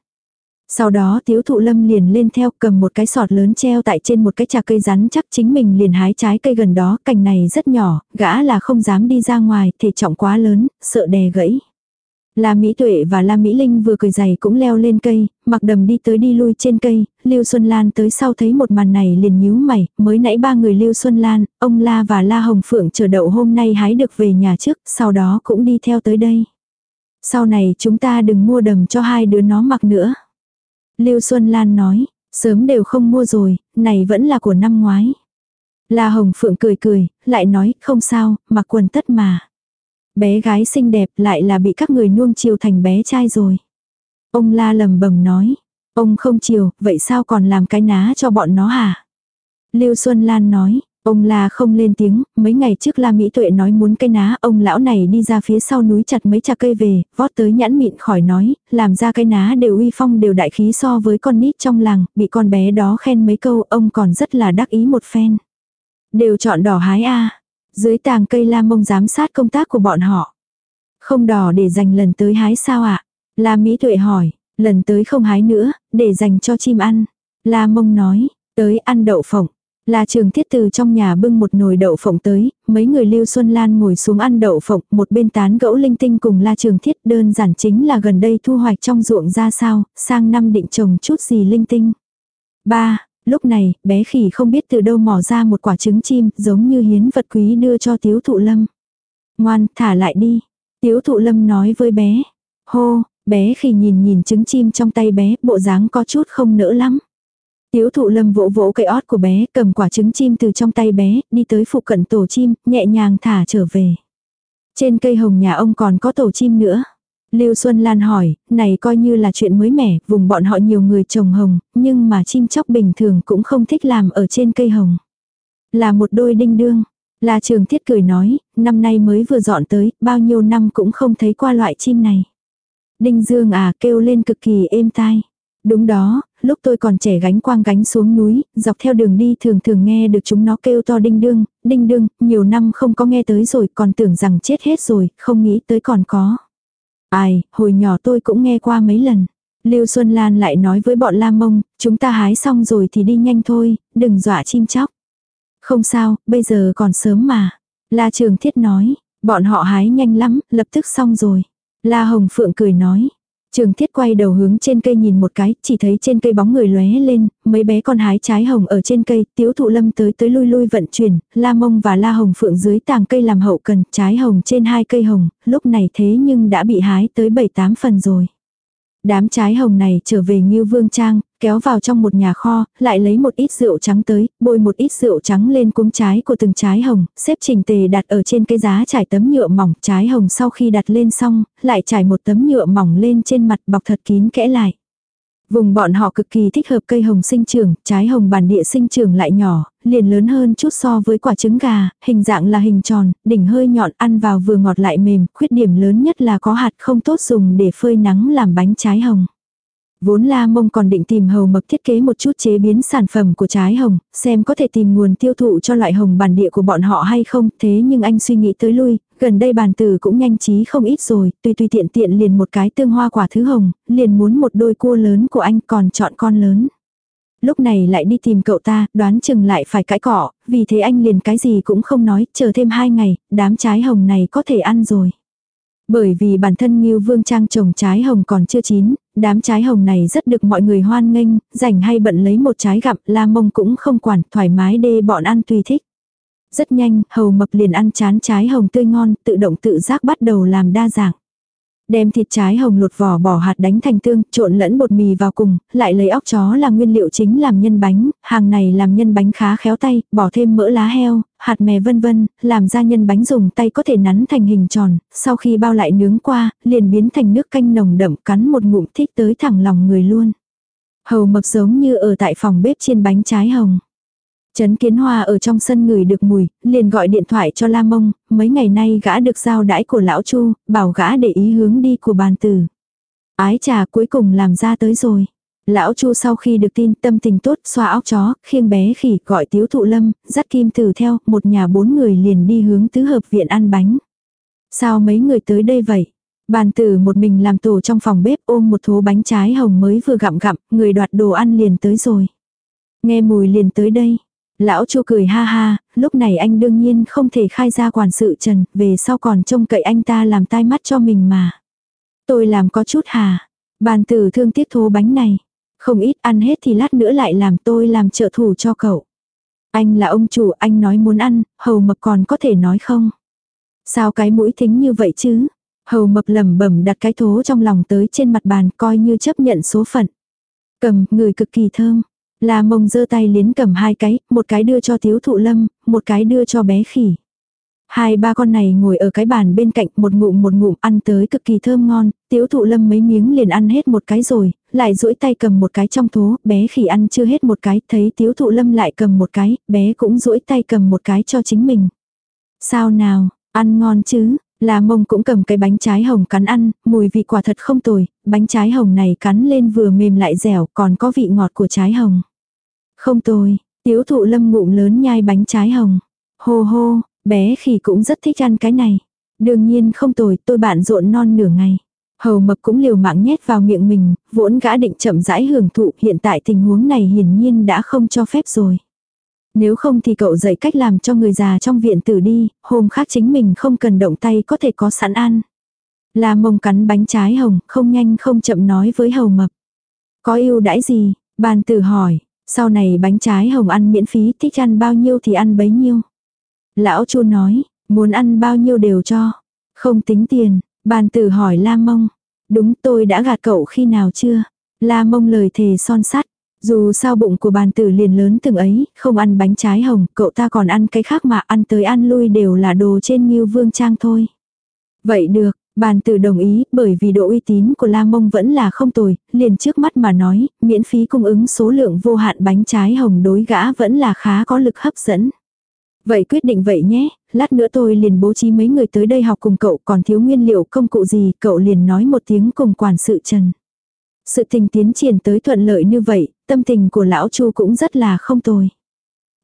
Sau đó tiếu thụ lâm liền lên theo cầm một cái sọt lớn treo tại trên một cái trà cây rắn chắc chính mình liền hái trái cây gần đó, cành này rất nhỏ, gã là không dám đi ra ngoài, thể trọng quá lớn, sợ đè gãy. La Mỹ Tuệ và La Mỹ Linh vừa cười giày cũng leo lên cây, mặc đầm đi tới đi lui trên cây, Lưu Xuân Lan tới sau thấy một màn này liền nhíu mày, mới nãy ba người Lưu Xuân Lan, ông La và La Hồng Phượng chờ đậu hôm nay hái được về nhà trước, sau đó cũng đi theo tới đây. Sau này chúng ta đừng mua đầm cho hai đứa nó mặc nữa. Lưu Xuân Lan nói, sớm đều không mua rồi, này vẫn là của năm ngoái. La Hồng Phượng cười cười, lại nói, không sao, mặc quần tất mà. Bé gái xinh đẹp lại là bị các người nuông chiều thành bé trai rồi. Ông la lầm bầm nói. Ông không chiều, vậy sao còn làm cái ná cho bọn nó hả? Lưu Xuân Lan nói. Ông la không lên tiếng, mấy ngày trước la Mỹ Tuệ nói muốn cây ná, ông lão này đi ra phía sau núi chặt mấy chà cây về, vót tới nhãn mịn khỏi nói, làm ra cây ná đều uy phong đều đại khí so với con nít trong làng, bị con bé đó khen mấy câu, ông còn rất là đắc ý một phen. Đều chọn đỏ hái a dưới tàng cây la mông giám sát công tác của bọn họ. Không đỏ để dành lần tới hái sao ạ? À? La Mỹ Tuệ hỏi, lần tới không hái nữa, để dành cho chim ăn. La mông nói, tới ăn đậu phộng là trường thiết từ trong nhà bưng một nồi đậu phộng tới, mấy người Lưu Xuân Lan ngồi xuống ăn đậu phộng, một bên tán gẫu linh tinh cùng La trường thiết đơn giản chính là gần đây thu hoạch trong ruộng ra sao, sang năm định trồng chút gì linh tinh. Ba, Lúc này, bé khỉ không biết từ đâu mò ra một quả trứng chim, giống như hiến vật quý đưa cho tiếu thụ lâm. Ngoan, thả lại đi. Tiếu thụ lâm nói với bé. Hô, bé khỉ nhìn nhìn trứng chim trong tay bé, bộ dáng có chút không nỡ lắm. Tiếu thụ lâm vỗ vỗ cây ót của bé, cầm quả trứng chim từ trong tay bé, đi tới phụ cận tổ chim, nhẹ nhàng thả trở về. Trên cây hồng nhà ông còn có tổ chim nữa. Lưu Xuân Lan hỏi, này coi như là chuyện mới mẻ, vùng bọn họ nhiều người trồng hồng, nhưng mà chim chóc bình thường cũng không thích làm ở trên cây hồng. Là một đôi đinh đương. Là trường thiết cười nói, năm nay mới vừa dọn tới, bao nhiêu năm cũng không thấy qua loại chim này. Đinh Dương à kêu lên cực kỳ êm tai. Đúng đó, lúc tôi còn trẻ gánh quang gánh xuống núi, dọc theo đường đi thường thường nghe được chúng nó kêu to đinh đương, đinh đương, nhiều năm không có nghe tới rồi, còn tưởng rằng chết hết rồi, không nghĩ tới còn có. Ai, hồi nhỏ tôi cũng nghe qua mấy lần. Lưu Xuân Lan lại nói với bọn Lam Mông, chúng ta hái xong rồi thì đi nhanh thôi, đừng dọa chim chóc. Không sao, bây giờ còn sớm mà. La Trường Thiết nói, bọn họ hái nhanh lắm, lập tức xong rồi. La Hồng Phượng cười nói, Trường thiết quay đầu hướng trên cây nhìn một cái, chỉ thấy trên cây bóng người lóe lên, mấy bé con hái trái hồng ở trên cây, tiếu thụ lâm tới tới lui lui vận chuyển, la mông và la hồng phượng dưới tàng cây làm hậu cần, trái hồng trên hai cây hồng, lúc này thế nhưng đã bị hái tới 7-8 phần rồi. Đám trái hồng này trở về Ngưu Vương Trang, kéo vào trong một nhà kho, lại lấy một ít rượu trắng tới, bôi một ít rượu trắng lên cuống trái của từng trái hồng, xếp trình tề đặt ở trên cái giá trải tấm nhựa mỏng, trái hồng sau khi đặt lên xong, lại trải một tấm nhựa mỏng lên trên mặt bọc thật kín kẽ lại. Vùng bọn họ cực kỳ thích hợp cây hồng sinh trưởng, trái hồng bản địa sinh trưởng lại nhỏ, liền lớn hơn chút so với quả trứng gà, hình dạng là hình tròn, đỉnh hơi nhọn ăn vào vừa ngọt lại mềm, khuyết điểm lớn nhất là có hạt không tốt dùng để phơi nắng làm bánh trái hồng. Vốn La Mông còn định tìm hầu mập thiết kế một chút chế biến sản phẩm của trái hồng, xem có thể tìm nguồn tiêu thụ cho loại hồng bản địa của bọn họ hay không, thế nhưng anh suy nghĩ tới lui, gần đây bàn tử cũng nhanh trí không ít rồi, tùy tùy tiện tiện liền một cái tương hoa quả thứ hồng, liền muốn một đôi cua lớn của anh còn chọn con lớn. Lúc này lại đi tìm cậu ta, đoán chừng lại phải cãi cỏ, vì thế anh liền cái gì cũng không nói, chờ thêm hai ngày, đám trái hồng này có thể ăn rồi. Bởi vì bản thân Ngưu Vương Trang trồng trái hồng còn chưa chín, đám trái hồng này rất được mọi người hoan nghênh, rảnh hay bận lấy một trái gặm, la mông cũng không quản, thoải mái đê bọn ăn tùy thích. Rất nhanh, hầu mập liền ăn chán trái hồng tươi ngon, tự động tự giác bắt đầu làm đa dạng. Đem thịt trái hồng lột vỏ bỏ hạt đánh thành tương, trộn lẫn bột mì vào cùng, lại lấy óc chó là nguyên liệu chính làm nhân bánh, hàng này làm nhân bánh khá khéo tay, bỏ thêm mỡ lá heo, hạt mè vân vân, làm ra nhân bánh dùng tay có thể nắn thành hình tròn, sau khi bao lại nướng qua, liền biến thành nước canh nồng đậm cắn một ngụm thích tới thẳng lòng người luôn. Hầu mập giống như ở tại phòng bếp chiên bánh trái hồng. Trấn Kiến Hoa ở trong sân ngửi được mùi, liền gọi điện thoại cho La Mông, mấy ngày nay gã được giao đãi của lão Chu, bảo gã để ý hướng đi của bàn tử. Ái trà cuối cùng làm ra tới rồi. Lão Chu sau khi được tin tâm tình tốt xoa óc chó, khiêng bé khỉ gọi tiếu thụ lâm, dắt kim tử theo, một nhà bốn người liền đi hướng tứ hợp viện ăn bánh. Sao mấy người tới đây vậy? Bàn tử một mình làm tổ trong phòng bếp ôm một thố bánh trái hồng mới vừa gặm gặm, người đoạt đồ ăn liền tới rồi. Nghe mùi liền tới đây. Lão Chu cười ha ha, lúc này anh đương nhiên không thể khai ra quản sự Trần, về sau còn trông cậy anh ta làm tai mắt cho mình mà. Tôi làm có chút hà. Bàn tử thương tiếc thố bánh này. Không ít ăn hết thì lát nữa lại làm tôi làm trợ thủ cho cậu. Anh là ông chủ, anh nói muốn ăn, hầu mập còn có thể nói không? Sao cái mũi thính như vậy chứ? Hầu mập lẩm bẩm đặt cái thố trong lòng tới trên mặt bàn coi như chấp nhận số phận. Cầm, người cực kỳ thơm. La mông giơ tay liến cầm hai cái, một cái đưa cho tiếu thụ lâm, một cái đưa cho bé khỉ. Hai ba con này ngồi ở cái bàn bên cạnh một ngụm một ngụm ăn tới cực kỳ thơm ngon, tiếu thụ lâm mấy miếng liền ăn hết một cái rồi, lại duỗi tay cầm một cái trong thố, bé khỉ ăn chưa hết một cái, thấy tiếu thụ lâm lại cầm một cái, bé cũng duỗi tay cầm một cái cho chính mình. Sao nào, ăn ngon chứ, là mông cũng cầm cái bánh trái hồng cắn ăn, mùi vị quả thật không tồi, bánh trái hồng này cắn lên vừa mềm lại dẻo còn có vị ngọt của trái hồng. Không tồi, tiếu thụ lâm ngụm lớn nhai bánh trái hồng. Hô hô, bé khỉ cũng rất thích ăn cái này. Đương nhiên không tồi, tôi bạn rộn non nửa ngày. Hầu mập cũng liều mạng nhét vào miệng mình, vốn gã định chậm rãi hưởng thụ, hiện tại tình huống này hiển nhiên đã không cho phép rồi. Nếu không thì cậu dạy cách làm cho người già trong viện tử đi, hôm khác chính mình không cần động tay có thể có sẵn ăn. Là mông cắn bánh trái hồng, không nhanh không chậm nói với hầu mập. Có yêu đãi gì? Bàn tử hỏi, sau này bánh trái hồng ăn miễn phí, thích ăn bao nhiêu thì ăn bấy nhiêu. Lão chu nói, muốn ăn bao nhiêu đều cho. Không tính tiền, bàn tử hỏi la mông. Đúng tôi đã gạt cậu khi nào chưa? La mông lời thề son sắt. Dù sao bụng của bàn tử liền lớn từng ấy, không ăn bánh trái hồng, cậu ta còn ăn cái khác mà ăn tới ăn lui đều là đồ trên như vương trang thôi. Vậy được, bàn tử đồng ý, bởi vì độ uy tín của La Mông vẫn là không tồi, liền trước mắt mà nói, miễn phí cung ứng số lượng vô hạn bánh trái hồng đối gã vẫn là khá có lực hấp dẫn. Vậy quyết định vậy nhé, lát nữa tôi liền bố trí mấy người tới đây học cùng cậu còn thiếu nguyên liệu công cụ gì, cậu liền nói một tiếng cùng quản sự Trần. Sự tình tiến triển tới thuận lợi như vậy, tâm tình của lão Chu cũng rất là không tồi.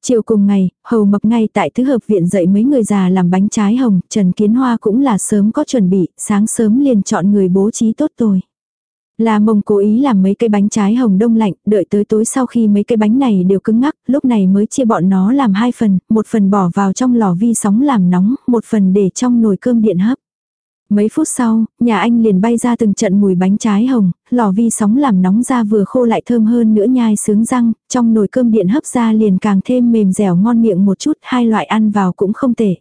Chiều cùng ngày, hầu mập ngay tại thứ hợp viện dạy mấy người già làm bánh trái hồng, Trần Kiến Hoa cũng là sớm có chuẩn bị, sáng sớm liền chọn người bố trí tốt rồi. Là mông cố ý làm mấy cây bánh trái hồng đông lạnh, đợi tới tối sau khi mấy cây bánh này đều cứng ngắc, lúc này mới chia bọn nó làm hai phần, một phần bỏ vào trong lò vi sóng làm nóng, một phần để trong nồi cơm điện hấp. Mấy phút sau, nhà anh liền bay ra từng trận mùi bánh trái hồng, lò vi sóng làm nóng ra vừa khô lại thơm hơn nữa nhai sướng răng, trong nồi cơm điện hấp ra liền càng thêm mềm dẻo ngon miệng một chút, hai loại ăn vào cũng không tệ.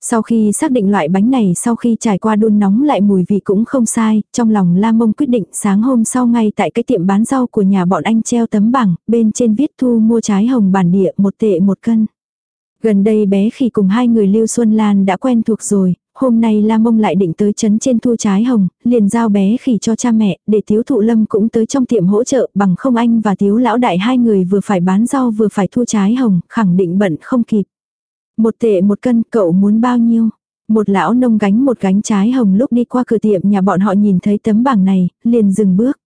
Sau khi xác định loại bánh này sau khi trải qua đun nóng lại mùi vị cũng không sai, trong lòng La Mông quyết định sáng hôm sau ngay tại cái tiệm bán rau của nhà bọn anh treo tấm bảng, bên trên viết thu mua trái hồng bản địa một tệ một cân. Gần đây bé khi cùng hai người Lưu Xuân Lan đã quen thuộc rồi, hôm nay La Mông lại định tới chấn trên thu trái hồng, liền giao bé khỉ cho cha mẹ, để Tiếu Thụ Lâm cũng tới trong tiệm hỗ trợ, bằng không anh và Tiếu Lão Đại hai người vừa phải bán rau vừa phải thu trái hồng, khẳng định bận không kịp. Một tệ một cân, cậu muốn bao nhiêu? Một lão nông gánh một gánh trái hồng lúc đi qua cửa tiệm nhà bọn họ nhìn thấy tấm bảng này, liền dừng bước.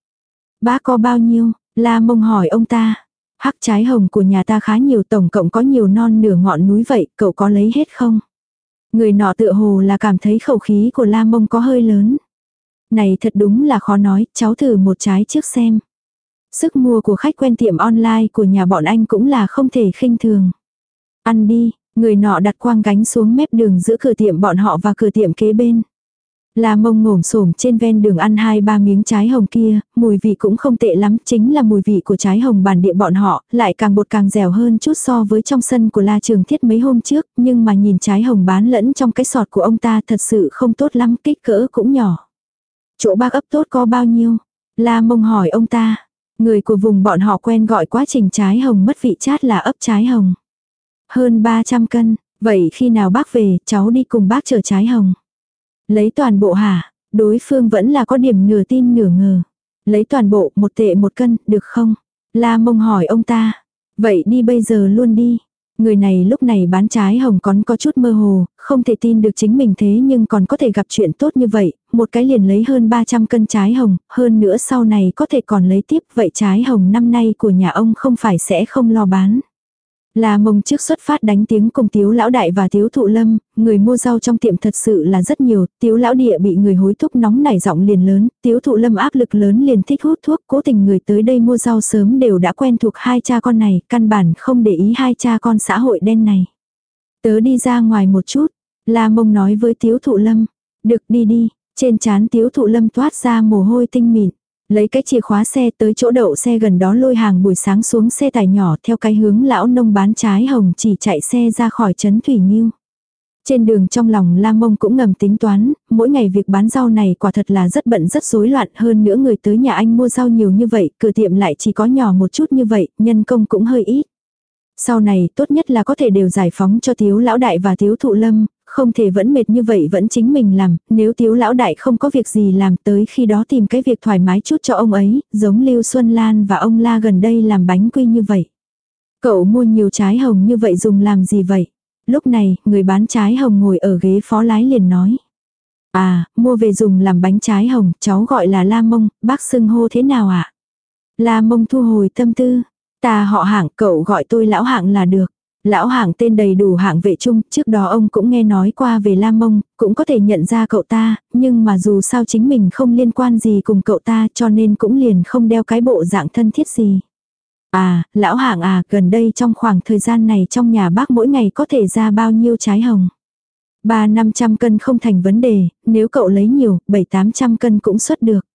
Bác có bao nhiêu? La Mông hỏi ông ta. Hắc trái hồng của nhà ta khá nhiều tổng cộng có nhiều non nửa ngọn núi vậy, cậu có lấy hết không? Người nọ tựa hồ là cảm thấy khẩu khí của la mông có hơi lớn. Này thật đúng là khó nói, cháu thử một trái trước xem. Sức mua của khách quen tiệm online của nhà bọn anh cũng là không thể khinh thường. Ăn đi, người nọ đặt quang gánh xuống mép đường giữa cửa tiệm bọn họ và cửa tiệm kế bên. La mông ngổm xổm trên ven đường ăn hai ba miếng trái hồng kia, mùi vị cũng không tệ lắm, chính là mùi vị của trái hồng bản địa bọn họ, lại càng bột càng dẻo hơn chút so với trong sân của La Trường Thiết mấy hôm trước, nhưng mà nhìn trái hồng bán lẫn trong cái sọt của ông ta thật sự không tốt lắm, kích cỡ cũng nhỏ. Chỗ bác ấp tốt có bao nhiêu? La mông hỏi ông ta. Người của vùng bọn họ quen gọi quá trình trái hồng mất vị chát là ấp trái hồng. Hơn 300 cân, vậy khi nào bác về, cháu đi cùng bác chở trái hồng. Lấy toàn bộ hả? Đối phương vẫn là có điểm nửa tin nửa ngờ. Lấy toàn bộ, một tệ một cân, được không? La mông hỏi ông ta. Vậy đi bây giờ luôn đi. Người này lúc này bán trái hồng còn có chút mơ hồ, không thể tin được chính mình thế nhưng còn có thể gặp chuyện tốt như vậy, một cái liền lấy hơn 300 cân trái hồng, hơn nữa sau này có thể còn lấy tiếp, vậy trái hồng năm nay của nhà ông không phải sẽ không lo bán. Là mông trước xuất phát đánh tiếng cùng tiếu lão đại và tiếu thụ lâm, người mua rau trong tiệm thật sự là rất nhiều, tiếu lão địa bị người hối thúc nóng nảy giọng liền lớn, tiếu thụ lâm áp lực lớn liền thích hút thuốc, cố tình người tới đây mua rau sớm đều đã quen thuộc hai cha con này, căn bản không để ý hai cha con xã hội đen này. Tớ đi ra ngoài một chút, là mông nói với tiếu thụ lâm, được đi đi, trên chán tiếu thụ lâm toát ra mồ hôi tinh mịn. Lấy cái chìa khóa xe tới chỗ đậu xe gần đó lôi hàng buổi sáng xuống xe tải nhỏ theo cái hướng lão nông bán trái hồng chỉ chạy xe ra khỏi trấn Thủy Nhiêu. Trên đường trong lòng Lam Mông cũng ngầm tính toán, mỗi ngày việc bán rau này quả thật là rất bận rất rối loạn hơn nữa người tới nhà anh mua rau nhiều như vậy, cửa tiệm lại chỉ có nhỏ một chút như vậy, nhân công cũng hơi ít. Sau này tốt nhất là có thể đều giải phóng cho thiếu lão đại và thiếu thụ lâm, không thể vẫn mệt như vậy vẫn chính mình làm, nếu tiếu lão đại không có việc gì làm tới khi đó tìm cái việc thoải mái chút cho ông ấy, giống Lưu Xuân Lan và ông La gần đây làm bánh quy như vậy. Cậu mua nhiều trái hồng như vậy dùng làm gì vậy? Lúc này, người bán trái hồng ngồi ở ghế phó lái liền nói. À, mua về dùng làm bánh trái hồng, cháu gọi là La Mông, bác xưng hô thế nào ạ? À? La Mông thu hồi tâm tư. Ta họ hạng, cậu gọi tôi lão hạng là được. Lão hạng tên đầy đủ hạng vệ trung, trước đó ông cũng nghe nói qua về Lam Mông, cũng có thể nhận ra cậu ta, nhưng mà dù sao chính mình không liên quan gì cùng cậu ta cho nên cũng liền không đeo cái bộ dạng thân thiết gì. À, lão hạng à, gần đây trong khoảng thời gian này trong nhà bác mỗi ngày có thể ra bao nhiêu trái hồng. Ba năm trăm cân không thành vấn đề, nếu cậu lấy nhiều, bảy tám trăm cân cũng xuất được.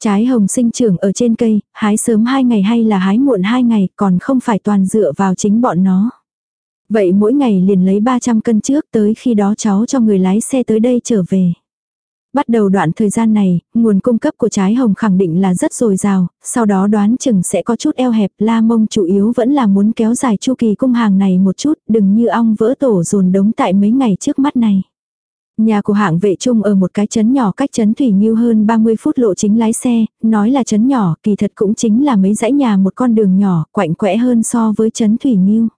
Trái hồng sinh trưởng ở trên cây, hái sớm hai ngày hay là hái muộn hai ngày, còn không phải toàn dựa vào chính bọn nó. Vậy mỗi ngày liền lấy 300 cân trước tới khi đó cháu cho người lái xe tới đây trở về. Bắt đầu đoạn thời gian này, nguồn cung cấp của trái hồng khẳng định là rất dồi dào, sau đó đoán chừng sẽ có chút eo hẹp, la mông chủ yếu vẫn là muốn kéo dài chu kỳ cung hàng này một chút, đừng như ong vỡ tổ dồn đống tại mấy ngày trước mắt này. Nhà của hạng vệ trung ở một cái chấn nhỏ cách chấn Thủy Nghiêu hơn 30 phút lộ chính lái xe, nói là chấn nhỏ, kỳ thật cũng chính là mấy dãy nhà một con đường nhỏ, quạnh quẽ hơn so với chấn Thủy Nghiêu.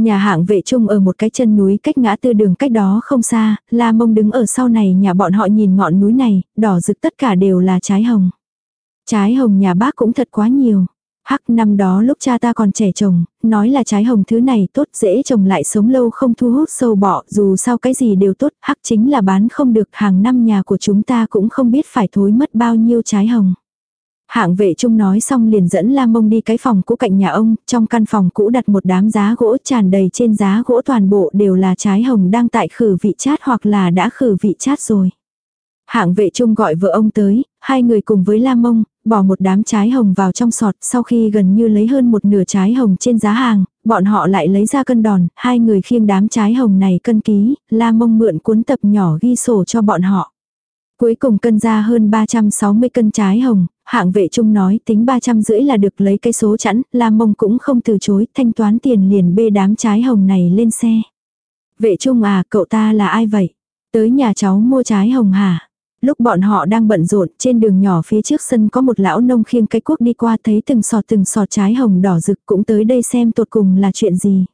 Nhà hạng vệ trung ở một cái chân núi cách ngã tư đường cách đó không xa, La Mông đứng ở sau này nhà bọn họ nhìn ngọn núi này, đỏ rực tất cả đều là trái hồng. Trái hồng nhà bác cũng thật quá nhiều. Hắc năm đó lúc cha ta còn trẻ trồng, nói là trái hồng thứ này tốt dễ trồng lại sống lâu không thu hút sâu bọ, dù sao cái gì đều tốt, hắc chính là bán không được hàng năm nhà của chúng ta cũng không biết phải thối mất bao nhiêu trái hồng. Hạng vệ trung nói xong liền dẫn Lam Mông đi cái phòng cũ cạnh nhà ông, trong căn phòng cũ đặt một đám giá gỗ tràn đầy trên giá gỗ toàn bộ đều là trái hồng đang tại khử vị chát hoặc là đã khử vị chát rồi. Hạng vệ trung gọi vợ ông tới, hai người cùng với Lam Mông, bỏ một đám trái hồng vào trong sọt, sau khi gần như lấy hơn một nửa trái hồng trên giá hàng, bọn họ lại lấy ra cân đòn, hai người khiêng đám trái hồng này cân ký, Lam Mông mượn cuốn tập nhỏ ghi sổ cho bọn họ. Cuối cùng cân ra hơn 360 cân trái hồng, hạng vệ trung nói tính 300 rưỡi là được lấy cái số chẵn, Lam Mông cũng không từ chối, thanh toán tiền liền bê đám trái hồng này lên xe. Vệ trung à, cậu ta là ai vậy? Tới nhà cháu mua trái hồng hả? Lúc bọn họ đang bận rộn, trên đường nhỏ phía trước sân có một lão nông khiêng cái cuốc đi qua thấy từng sọt từng sọt trái hồng đỏ rực cũng tới đây xem tột cùng là chuyện gì.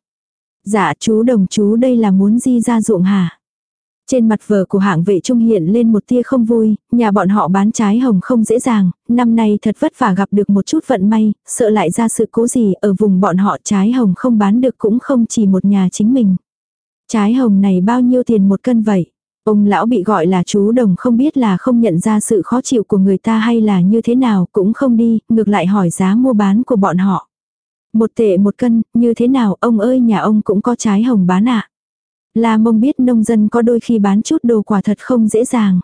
Dạ chú đồng chú đây là muốn di ra ruộng hả? Trên mặt vờ của hạng vệ trung hiện lên một tia không vui, nhà bọn họ bán trái hồng không dễ dàng, năm nay thật vất vả gặp được một chút vận may, sợ lại ra sự cố gì ở vùng bọn họ trái hồng không bán được cũng không chỉ một nhà chính mình. Trái hồng này bao nhiêu tiền một cân vậy? Ông lão bị gọi là chú đồng không biết là không nhận ra sự khó chịu của người ta hay là như thế nào cũng không đi, ngược lại hỏi giá mua bán của bọn họ. Một tệ một cân, như thế nào ông ơi nhà ông cũng có trái hồng bán ạ. À? La mông biết nông dân có đôi khi bán chút đồ quả thật không dễ dàng.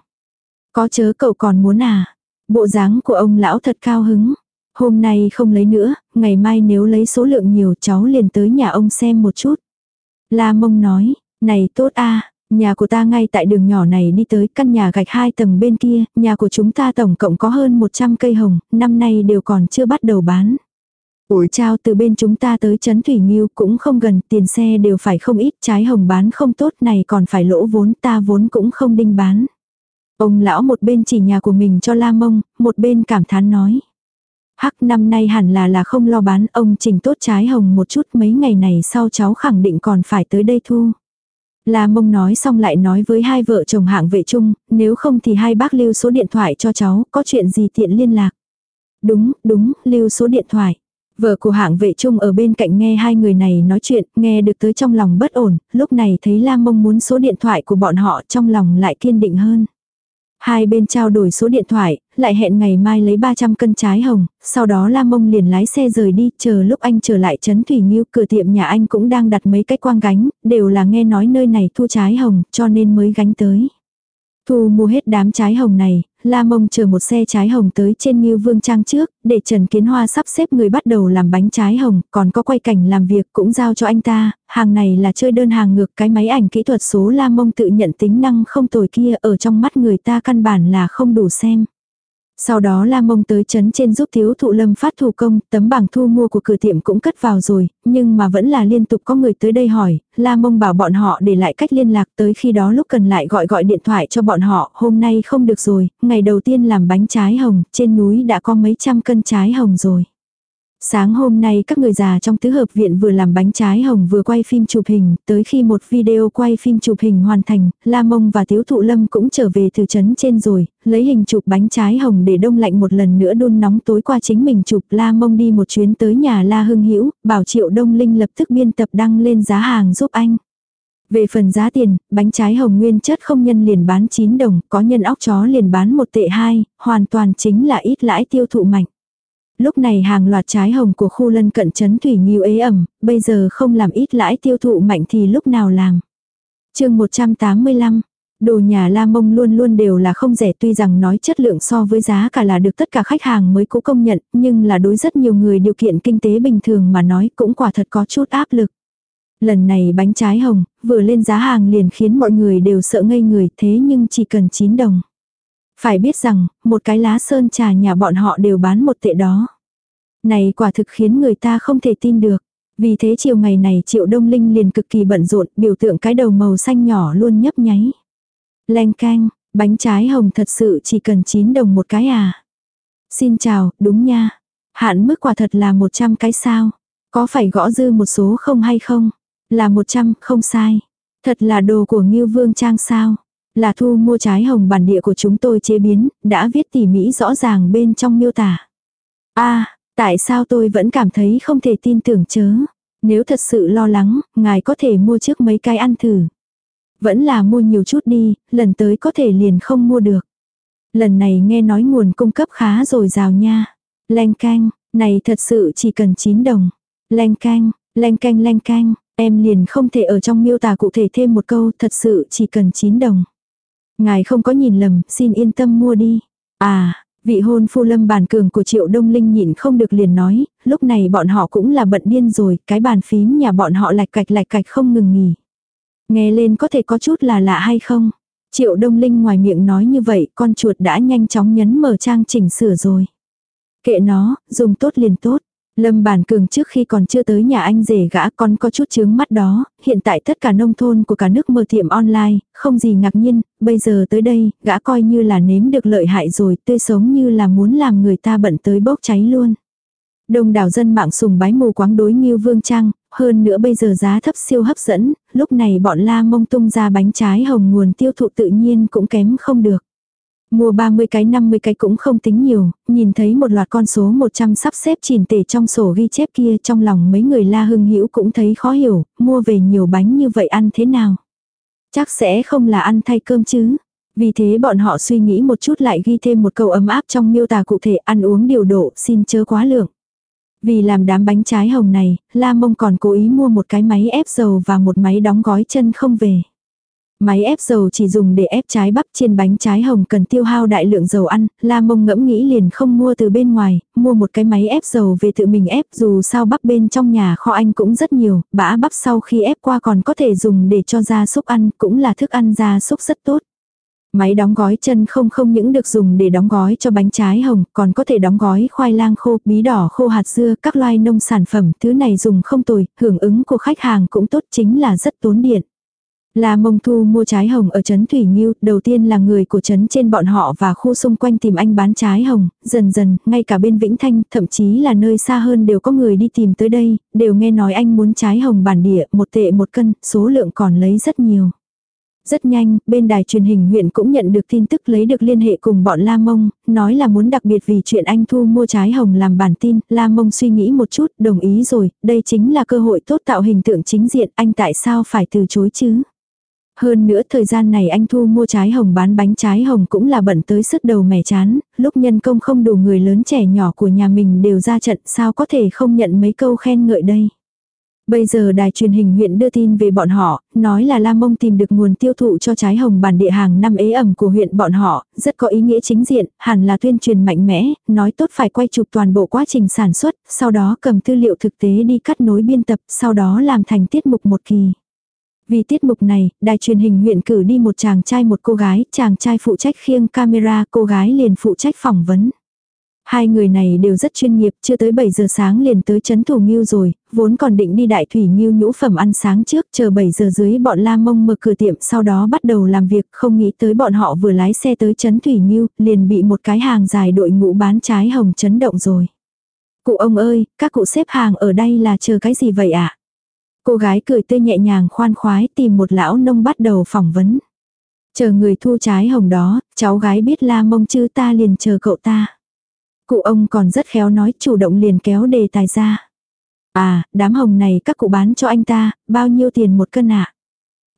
Có chớ cậu còn muốn à? Bộ dáng của ông lão thật cao hứng. Hôm nay không lấy nữa, ngày mai nếu lấy số lượng nhiều cháu liền tới nhà ông xem một chút. La mông nói, này tốt a Nhà của ta ngay tại đường nhỏ này đi tới căn nhà gạch hai tầng bên kia, nhà của chúng ta tổng cộng có hơn 100 cây hồng, năm nay đều còn chưa bắt đầu bán. Ủi trao từ bên chúng ta tới Trấn Thủy Nghiêu cũng không gần, tiền xe đều phải không ít, trái hồng bán không tốt này còn phải lỗ vốn, ta vốn cũng không đinh bán. Ông lão một bên chỉ nhà của mình cho la mông, một bên cảm thán nói. Hắc năm nay hẳn là là không lo bán, ông chỉnh tốt trái hồng một chút mấy ngày này sau cháu khẳng định còn phải tới đây thu. La mông nói xong lại nói với hai vợ chồng hạng vệ chung, nếu không thì hai bác lưu số điện thoại cho cháu, có chuyện gì tiện liên lạc. Đúng, đúng, lưu số điện thoại. Vợ của hạng vệ trung ở bên cạnh nghe hai người này nói chuyện, nghe được tới trong lòng bất ổn, lúc này thấy lam mông muốn số điện thoại của bọn họ trong lòng lại kiên định hơn. Hai bên trao đổi số điện thoại, lại hẹn ngày mai lấy 300 cân trái hồng, sau đó Lam Mông liền lái xe rời đi, chờ lúc anh trở lại trấn Thủy Nghiêu, cửa tiệm nhà anh cũng đang đặt mấy cái quang gánh, đều là nghe nói nơi này thu trái hồng, cho nên mới gánh tới. Thu mua hết đám trái hồng này, La Mông chờ một xe trái hồng tới trên Nghiêu Vương Trang trước, để Trần Kiến Hoa sắp xếp người bắt đầu làm bánh trái hồng, còn có quay cảnh làm việc cũng giao cho anh ta, hàng này là chơi đơn hàng ngược cái máy ảnh kỹ thuật số La Mông tự nhận tính năng không tồi kia ở trong mắt người ta căn bản là không đủ xem. Sau đó La Mông tới chấn trên giúp thiếu thụ lâm phát thủ công, tấm bảng thu mua của cửa tiệm cũng cất vào rồi, nhưng mà vẫn là liên tục có người tới đây hỏi, La Mông bảo bọn họ để lại cách liên lạc tới khi đó lúc cần lại gọi gọi điện thoại cho bọn họ, hôm nay không được rồi, ngày đầu tiên làm bánh trái hồng, trên núi đã có mấy trăm cân trái hồng rồi. Sáng hôm nay các người già trong tứ hợp viện vừa làm bánh trái hồng vừa quay phim chụp hình, tới khi một video quay phim chụp hình hoàn thành, La Mông và Tiếu Thụ Lâm cũng trở về từ trấn trên rồi, lấy hình chụp bánh trái hồng để đông lạnh một lần nữa đun nóng tối qua chính mình chụp La Mông đi một chuyến tới nhà La Hưng Hữu bảo Triệu Đông Linh lập tức biên tập đăng lên giá hàng giúp anh. Về phần giá tiền, bánh trái hồng nguyên chất không nhân liền bán 9 đồng, có nhân óc chó liền bán một tệ 2, hoàn toàn chính là ít lãi tiêu thụ mạnh. Lúc này hàng loạt trái hồng của khu lân cận chấn thủy nhiều ế ẩm, bây giờ không làm ít lãi tiêu thụ mạnh thì lúc nào làm. chương 185 Đồ nhà La Mông luôn luôn đều là không rẻ tuy rằng nói chất lượng so với giá cả là được tất cả khách hàng mới cũ công nhận, nhưng là đối rất nhiều người điều kiện kinh tế bình thường mà nói cũng quả thật có chút áp lực. Lần này bánh trái hồng, vừa lên giá hàng liền khiến mọi người đều sợ ngây người thế nhưng chỉ cần 9 đồng. Phải biết rằng, một cái lá sơn trà nhà bọn họ đều bán một tệ đó. Này quả thực khiến người ta không thể tin được. Vì thế chiều ngày này Triệu Đông Linh liền cực kỳ bận rộn, biểu tượng cái đầu màu xanh nhỏ luôn nhấp nháy. Leng canh, bánh trái hồng thật sự chỉ cần 9 đồng một cái à. Xin chào, đúng nha. Hạn mức quả thật là 100 cái sao. Có phải gõ dư một số không hay không? Là 100, không sai. Thật là đồ của Ngưu Vương Trang sao. Là thu mua trái hồng bản địa của chúng tôi chế biến, đã viết tỉ mỉ rõ ràng bên trong miêu tả. a tại sao tôi vẫn cảm thấy không thể tin tưởng chớ. Nếu thật sự lo lắng, ngài có thể mua trước mấy cái ăn thử. Vẫn là mua nhiều chút đi, lần tới có thể liền không mua được. Lần này nghe nói nguồn cung cấp khá rồi rào nha. Lanh canh, này thật sự chỉ cần 9 đồng. Lanh canh, lanh canh lanh canh, em liền không thể ở trong miêu tả cụ thể thêm một câu thật sự chỉ cần 9 đồng. Ngài không có nhìn lầm, xin yên tâm mua đi. À, vị hôn phu lâm bàn cường của triệu đông linh nhịn không được liền nói, lúc này bọn họ cũng là bận điên rồi, cái bàn phím nhà bọn họ lạch cạch lạch cạch không ngừng nghỉ. Nghe lên có thể có chút là lạ hay không? Triệu đông linh ngoài miệng nói như vậy, con chuột đã nhanh chóng nhấn mở trang chỉnh sửa rồi. Kệ nó, dùng tốt liền tốt. Lâm Bản Cường trước khi còn chưa tới nhà anh rể gã con có chút chướng mắt đó, hiện tại tất cả nông thôn của cả nước mở tiệm online, không gì ngạc nhiên, bây giờ tới đây, gã coi như là nếm được lợi hại rồi, tươi sống như là muốn làm người ta bận tới bốc cháy luôn. Đông đảo dân mạng sùng bái mù quáng đối như vương trang, hơn nữa bây giờ giá thấp siêu hấp dẫn, lúc này bọn la mông tung ra bánh trái hồng nguồn tiêu thụ tự nhiên cũng kém không được. Mua 30 cái 50 cái cũng không tính nhiều, nhìn thấy một loạt con số 100 sắp xếp chỉnh tề trong sổ ghi chép kia trong lòng mấy người la hưng hữu cũng thấy khó hiểu, mua về nhiều bánh như vậy ăn thế nào. Chắc sẽ không là ăn thay cơm chứ. Vì thế bọn họ suy nghĩ một chút lại ghi thêm một câu ấm áp trong miêu tả cụ thể ăn uống điều độ xin chớ quá lượng. Vì làm đám bánh trái hồng này, La Mông còn cố ý mua một cái máy ép dầu và một máy đóng gói chân không về. Máy ép dầu chỉ dùng để ép trái bắp chiên bánh trái hồng cần tiêu hao đại lượng dầu ăn, La Mông ngẫm nghĩ liền không mua từ bên ngoài, mua một cái máy ép dầu về tự mình ép dù sao bắp bên trong nhà kho anh cũng rất nhiều, bã bắp sau khi ép qua còn có thể dùng để cho gia súc ăn, cũng là thức ăn gia súc rất tốt. Máy đóng gói chân không không những được dùng để đóng gói cho bánh trái hồng, còn có thể đóng gói khoai lang khô, bí đỏ khô hạt dưa, các loài nông sản phẩm, thứ này dùng không tồi, hưởng ứng của khách hàng cũng tốt chính là rất tốn điện. La Mông Thu mua trái hồng ở trấn Thủy Nhiêu, đầu tiên là người của trấn trên bọn họ và khu xung quanh tìm anh bán trái hồng, dần dần, ngay cả bên Vĩnh Thanh, thậm chí là nơi xa hơn đều có người đi tìm tới đây, đều nghe nói anh muốn trái hồng bản địa, một tệ một cân, số lượng còn lấy rất nhiều. Rất nhanh, bên đài truyền hình huyện cũng nhận được tin tức lấy được liên hệ cùng bọn La Mông, nói là muốn đặc biệt vì chuyện anh Thu mua trái hồng làm bản tin, La Mông suy nghĩ một chút, đồng ý rồi, đây chính là cơ hội tốt tạo hình tượng chính diện, anh tại sao phải từ chối chứ? Hơn nữa thời gian này anh Thu mua trái hồng bán bánh trái hồng cũng là bận tới sức đầu mẻ chán, lúc nhân công không đủ người lớn trẻ nhỏ của nhà mình đều ra trận sao có thể không nhận mấy câu khen ngợi đây. Bây giờ đài truyền hình huyện đưa tin về bọn họ, nói là Lam Mông tìm được nguồn tiêu thụ cho trái hồng bản địa hàng năm ế ẩm của huyện bọn họ, rất có ý nghĩa chính diện, hẳn là tuyên truyền mạnh mẽ, nói tốt phải quay chụp toàn bộ quá trình sản xuất, sau đó cầm tư liệu thực tế đi cắt nối biên tập, sau đó làm thành tiết mục một kỳ. Vì tiết mục này, đài truyền hình huyện cử đi một chàng trai một cô gái, chàng trai phụ trách khiêng camera, cô gái liền phụ trách phỏng vấn. Hai người này đều rất chuyên nghiệp, chưa tới 7 giờ sáng liền tới chấn thủ Ngưu rồi, vốn còn định đi đại thủy Ngưu nhũ phẩm ăn sáng trước, chờ 7 giờ dưới bọn la mông mở cửa tiệm sau đó bắt đầu làm việc, không nghĩ tới bọn họ vừa lái xe tới chấn thủy Ngưu, liền bị một cái hàng dài đội ngũ bán trái hồng chấn động rồi. Cụ ông ơi, các cụ xếp hàng ở đây là chờ cái gì vậy ạ? À? Cô gái cười tươi nhẹ nhàng khoan khoái tìm một lão nông bắt đầu phỏng vấn. Chờ người thu trái hồng đó, cháu gái biết la mông chứ ta liền chờ cậu ta. Cụ ông còn rất khéo nói chủ động liền kéo đề tài ra. À, đám hồng này các cụ bán cho anh ta, bao nhiêu tiền một cân ạ? À?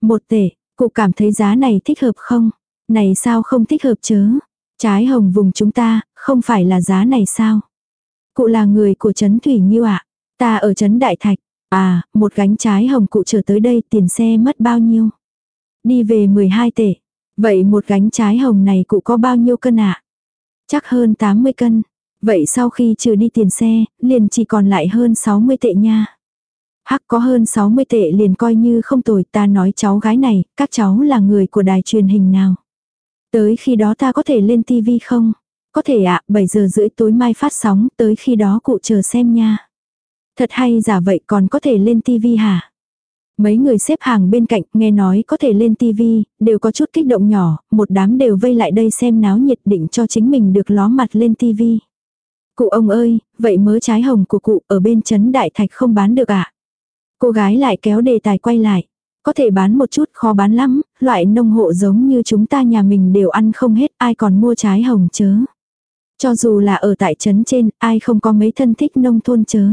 Một tể, cụ cảm thấy giá này thích hợp không? Này sao không thích hợp chớ? Trái hồng vùng chúng ta, không phải là giá này sao? Cụ là người của Trấn Thủy Nhiêu ạ? À? Ta ở Trấn Đại Thạch. À, một gánh trái hồng cụ trở tới đây tiền xe mất bao nhiêu? Đi về 12 tệ Vậy một gánh trái hồng này cụ có bao nhiêu cân ạ? À? Chắc hơn 80 cân. Vậy sau khi trừ đi tiền xe, liền chỉ còn lại hơn 60 tệ nha. Hắc có hơn 60 tệ liền coi như không tồi ta nói cháu gái này, các cháu là người của đài truyền hình nào. Tới khi đó ta có thể lên tivi không? Có thể ạ, à, 7 giờ rưỡi tối mai phát sóng, tới khi đó cụ chờ xem nha. Thật hay giả vậy còn có thể lên tivi hả? Mấy người xếp hàng bên cạnh nghe nói có thể lên tivi, đều có chút kích động nhỏ, một đám đều vây lại đây xem náo nhiệt định cho chính mình được ló mặt lên tivi. Cụ ông ơi, vậy mớ trái hồng của cụ ở bên chấn đại thạch không bán được ạ? À? Cô gái lại kéo đề tài quay lại. Có thể bán một chút khó bán lắm, loại nông hộ giống như chúng ta nhà mình đều ăn không hết ai còn mua trái hồng chớ. Cho dù là ở tại trấn trên, ai không có mấy thân thích nông thôn chớ.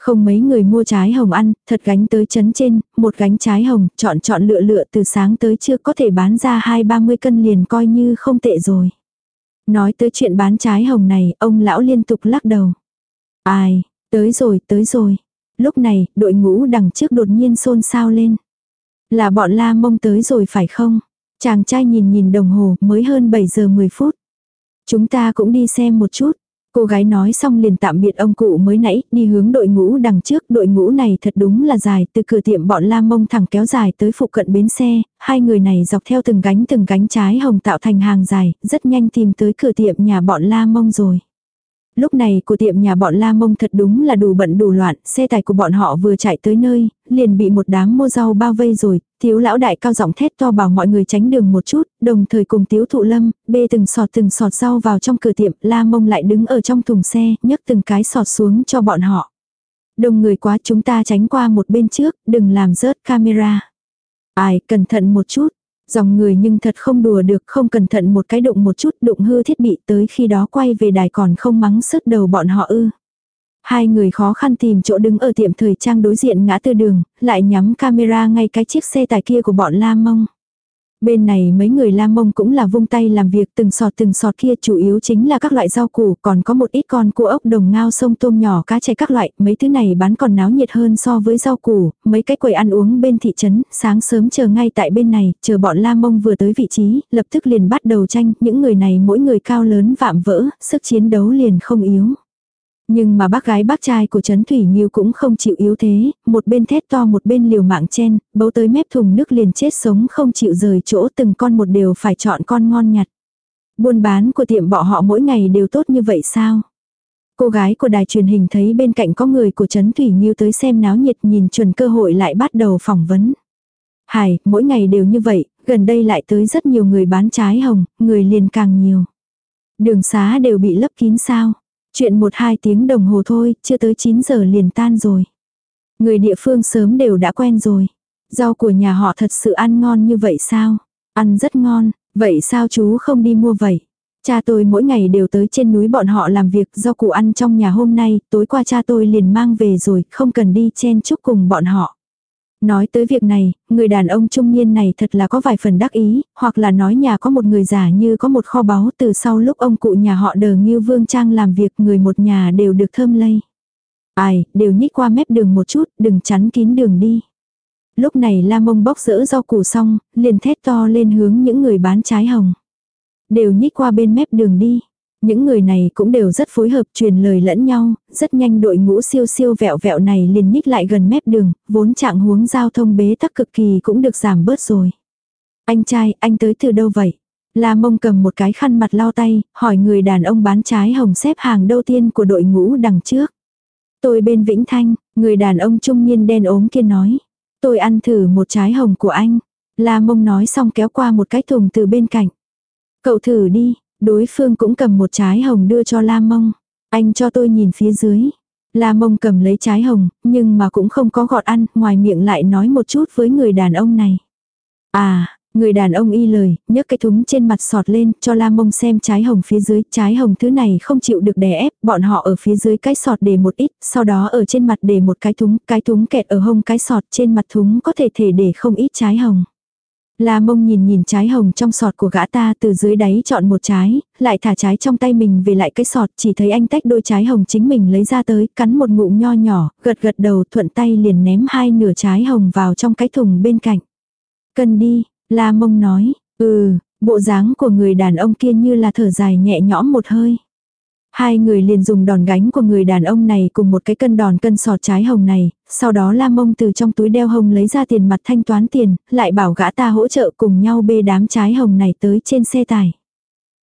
Không mấy người mua trái hồng ăn, thật gánh tới chấn trên, một gánh trái hồng, chọn chọn lựa lựa từ sáng tới trưa có thể bán ra hai ba mươi cân liền coi như không tệ rồi. Nói tới chuyện bán trái hồng này, ông lão liên tục lắc đầu. Ai, tới rồi, tới rồi. Lúc này, đội ngũ đằng trước đột nhiên xôn xao lên. Là bọn la mông tới rồi phải không? Chàng trai nhìn nhìn đồng hồ mới hơn 7 giờ 10 phút. Chúng ta cũng đi xem một chút. Cô gái nói xong liền tạm biệt ông cụ mới nãy, đi hướng đội ngũ đằng trước, đội ngũ này thật đúng là dài, từ cửa tiệm bọn la mông thẳng kéo dài tới phụ cận bến xe, hai người này dọc theo từng gánh từng gánh trái hồng tạo thành hàng dài, rất nhanh tìm tới cửa tiệm nhà bọn la mông rồi. Lúc này của tiệm nhà bọn La Mông thật đúng là đủ bận đủ loạn, xe tải của bọn họ vừa chạy tới nơi, liền bị một đám mua rau bao vây rồi, thiếu lão đại cao giọng thét to bảo mọi người tránh đường một chút, đồng thời cùng tiếu thụ lâm, bê từng sọt từng sọt rau vào trong cửa tiệm, La Mông lại đứng ở trong thùng xe, nhấc từng cái sọt xuống cho bọn họ. Đông người quá chúng ta tránh qua một bên trước, đừng làm rớt camera. Ai, cẩn thận một chút, Dòng người nhưng thật không đùa được không cẩn thận một cái đụng một chút đụng hư thiết bị tới khi đó quay về đài còn không mắng sứt đầu bọn họ ư. Hai người khó khăn tìm chỗ đứng ở tiệm thời trang đối diện ngã tư đường, lại nhắm camera ngay cái chiếc xe tải kia của bọn La Mông. Bên này mấy người la mông cũng là vung tay làm việc từng sọt từng sọt kia chủ yếu chính là các loại rau củ, còn có một ít con cua ốc đồng ngao sông tôm nhỏ cá chảy các loại, mấy thứ này bán còn náo nhiệt hơn so với rau củ, mấy cái quầy ăn uống bên thị trấn, sáng sớm chờ ngay tại bên này, chờ bọn la mông vừa tới vị trí, lập tức liền bắt đầu tranh, những người này mỗi người cao lớn vạm vỡ, sức chiến đấu liền không yếu. Nhưng mà bác gái bác trai của Trấn Thủy Nhiêu cũng không chịu yếu thế, một bên thét to một bên liều mạng chen, bấu tới mép thùng nước liền chết sống không chịu rời chỗ từng con một đều phải chọn con ngon nhặt. Buôn bán của tiệm bọ họ mỗi ngày đều tốt như vậy sao? Cô gái của đài truyền hình thấy bên cạnh có người của Trấn Thủy Nhiêu tới xem náo nhiệt nhìn chuẩn cơ hội lại bắt đầu phỏng vấn. Hải, mỗi ngày đều như vậy, gần đây lại tới rất nhiều người bán trái hồng, người liền càng nhiều. Đường xá đều bị lấp kín sao? Chuyện một hai tiếng đồng hồ thôi, chưa tới 9 giờ liền tan rồi. Người địa phương sớm đều đã quen rồi. Rau của nhà họ thật sự ăn ngon như vậy sao? Ăn rất ngon, vậy sao chú không đi mua vậy? Cha tôi mỗi ngày đều tới trên núi bọn họ làm việc do cụ ăn trong nhà hôm nay, tối qua cha tôi liền mang về rồi, không cần đi chen chúc cùng bọn họ. Nói tới việc này, người đàn ông trung niên này thật là có vài phần đắc ý, hoặc là nói nhà có một người giả như có một kho báu từ sau lúc ông cụ nhà họ đờ như vương trang làm việc người một nhà đều được thơm lây. Ai, đều nhích qua mép đường một chút, đừng chắn kín đường đi. Lúc này la mông bóc rỡ rau củ xong, liền thét to lên hướng những người bán trái hồng. Đều nhích qua bên mép đường đi. Những người này cũng đều rất phối hợp truyền lời lẫn nhau, rất nhanh đội ngũ siêu siêu vẹo vẹo này liền nhích lại gần mép đường, vốn trạng huống giao thông bế tắc cực kỳ cũng được giảm bớt rồi. Anh trai, anh tới từ đâu vậy? La mông cầm một cái khăn mặt lau tay, hỏi người đàn ông bán trái hồng xếp hàng đầu tiên của đội ngũ đằng trước. Tôi bên Vĩnh Thanh, người đàn ông trung niên đen ốm kia nói. Tôi ăn thử một trái hồng của anh. La mông nói xong kéo qua một cái thùng từ bên cạnh. Cậu thử đi, Đối phương cũng cầm một trái hồng đưa cho La Mông. Anh cho tôi nhìn phía dưới. La Mông cầm lấy trái hồng, nhưng mà cũng không có gọt ăn, ngoài miệng lại nói một chút với người đàn ông này. À, người đàn ông y lời, nhấc cái thúng trên mặt sọt lên, cho La Mông xem trái hồng phía dưới, trái hồng thứ này không chịu được đè ép, bọn họ ở phía dưới cái sọt để một ít, sau đó ở trên mặt để một cái thúng, cái thúng kẹt ở hông cái sọt, trên mặt thúng có thể thể để không ít trái hồng. La mông nhìn nhìn trái hồng trong sọt của gã ta từ dưới đáy chọn một trái, lại thả trái trong tay mình về lại cái sọt chỉ thấy anh tách đôi trái hồng chính mình lấy ra tới, cắn một ngụm nho nhỏ, gật gật đầu thuận tay liền ném hai nửa trái hồng vào trong cái thùng bên cạnh. Cần đi, la mông nói, ừ, bộ dáng của người đàn ông kia như là thở dài nhẹ nhõm một hơi. Hai người liền dùng đòn gánh của người đàn ông này cùng một cái cân đòn cân sọt trái hồng này, sau đó la mông từ trong túi đeo hồng lấy ra tiền mặt thanh toán tiền, lại bảo gã ta hỗ trợ cùng nhau bê đám trái hồng này tới trên xe tải.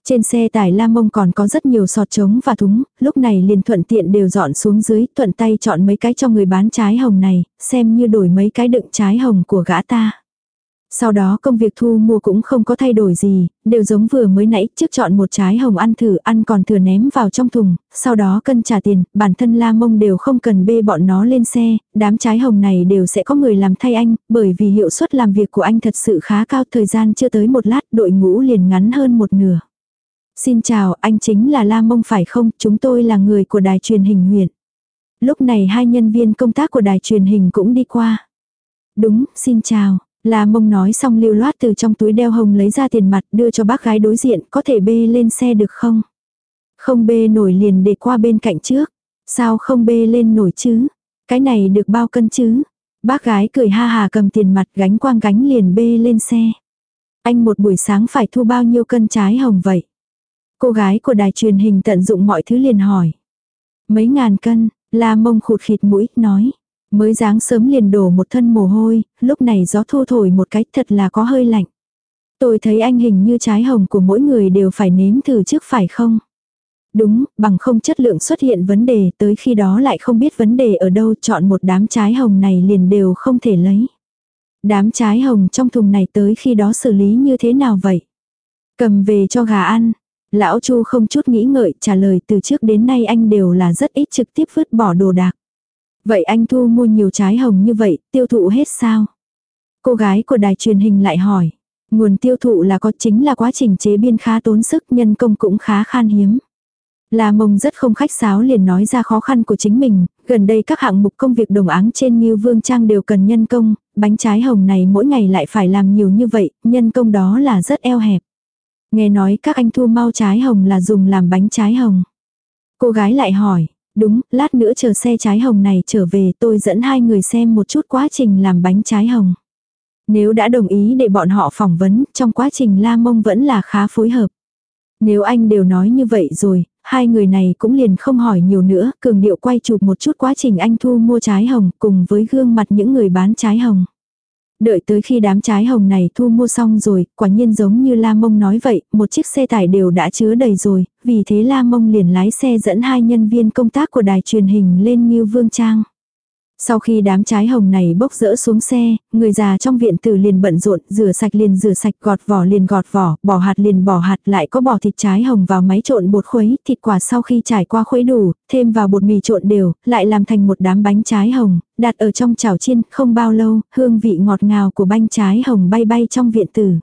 Trên xe tải la mông còn có rất nhiều sọt trống và thúng, lúc này liền thuận tiện đều dọn xuống dưới, thuận tay chọn mấy cái cho người bán trái hồng này, xem như đổi mấy cái đựng trái hồng của gã ta. Sau đó công việc thu mua cũng không có thay đổi gì, đều giống vừa mới nãy, trước chọn một trái hồng ăn thử, ăn còn thừa ném vào trong thùng, sau đó cân trả tiền, bản thân la mông đều không cần bê bọn nó lên xe, đám trái hồng này đều sẽ có người làm thay anh, bởi vì hiệu suất làm việc của anh thật sự khá cao, thời gian chưa tới một lát, đội ngũ liền ngắn hơn một nửa. Xin chào, anh chính là La Mông phải không? Chúng tôi là người của đài truyền hình huyện. Lúc này hai nhân viên công tác của đài truyền hình cũng đi qua. Đúng, xin chào. La mông nói xong lưu loát từ trong túi đeo hồng lấy ra tiền mặt đưa cho bác gái đối diện có thể bê lên xe được không? Không bê nổi liền để qua bên cạnh trước. Sao không bê lên nổi chứ? Cái này được bao cân chứ? Bác gái cười ha hà cầm tiền mặt gánh quang gánh liền bê lên xe. Anh một buổi sáng phải thu bao nhiêu cân trái hồng vậy? Cô gái của đài truyền hình tận dụng mọi thứ liền hỏi. Mấy ngàn cân, la mông khụt khịt mũi, nói. Mới dáng sớm liền đổ một thân mồ hôi, lúc này gió thu thổi một cách thật là có hơi lạnh. Tôi thấy anh hình như trái hồng của mỗi người đều phải nếm thử trước phải không? Đúng, bằng không chất lượng xuất hiện vấn đề tới khi đó lại không biết vấn đề ở đâu chọn một đám trái hồng này liền đều không thể lấy. Đám trái hồng trong thùng này tới khi đó xử lý như thế nào vậy? Cầm về cho gà ăn. Lão Chu không chút nghĩ ngợi trả lời từ trước đến nay anh đều là rất ít trực tiếp vứt bỏ đồ đạc. Vậy anh thu mua nhiều trái hồng như vậy, tiêu thụ hết sao? Cô gái của đài truyền hình lại hỏi. Nguồn tiêu thụ là có chính là quá trình chế biên khá tốn sức nhân công cũng khá khan hiếm. là mông rất không khách sáo liền nói ra khó khăn của chính mình, Gần đây các hạng mục công việc đồng áng trên như Vương Trang đều cần nhân công, bánh trái hồng này mỗi ngày lại phải làm nhiều như vậy, nhân công đó là rất eo hẹp. Nghe nói các anh thu mau trái hồng là dùng làm bánh trái hồng. Cô gái lại hỏi, đúng, lát nữa chờ xe trái hồng này trở về tôi dẫn hai người xem một chút quá trình làm bánh trái hồng. Nếu đã đồng ý để bọn họ phỏng vấn, trong quá trình La Mông vẫn là khá phối hợp. Nếu anh đều nói như vậy rồi, hai người này cũng liền không hỏi nhiều nữa, cường điệu quay chụp một chút quá trình anh thu mua trái hồng cùng với gương mặt những người bán trái hồng. Đợi tới khi đám trái hồng này thu mua xong rồi, quả nhiên giống như La Mông nói vậy, một chiếc xe tải đều đã chứa đầy rồi, vì thế La Mông liền lái xe dẫn hai nhân viên công tác của đài truyền hình lên Ngưu Vương Trang. Sau khi đám trái hồng này bốc rỡ xuống xe, người già trong viện tử liền bận rộn, rửa sạch liền rửa sạch, gọt vỏ liền gọt vỏ, bỏ hạt liền bỏ hạt, lại có bỏ thịt trái hồng vào máy trộn bột khuấy, thịt quả sau khi trải qua khuấy đủ, thêm vào bột mì trộn đều, lại làm thành một đám bánh trái hồng, đặt ở trong chảo chiên, không bao lâu, hương vị ngọt ngào của bánh trái hồng bay bay trong viện tử.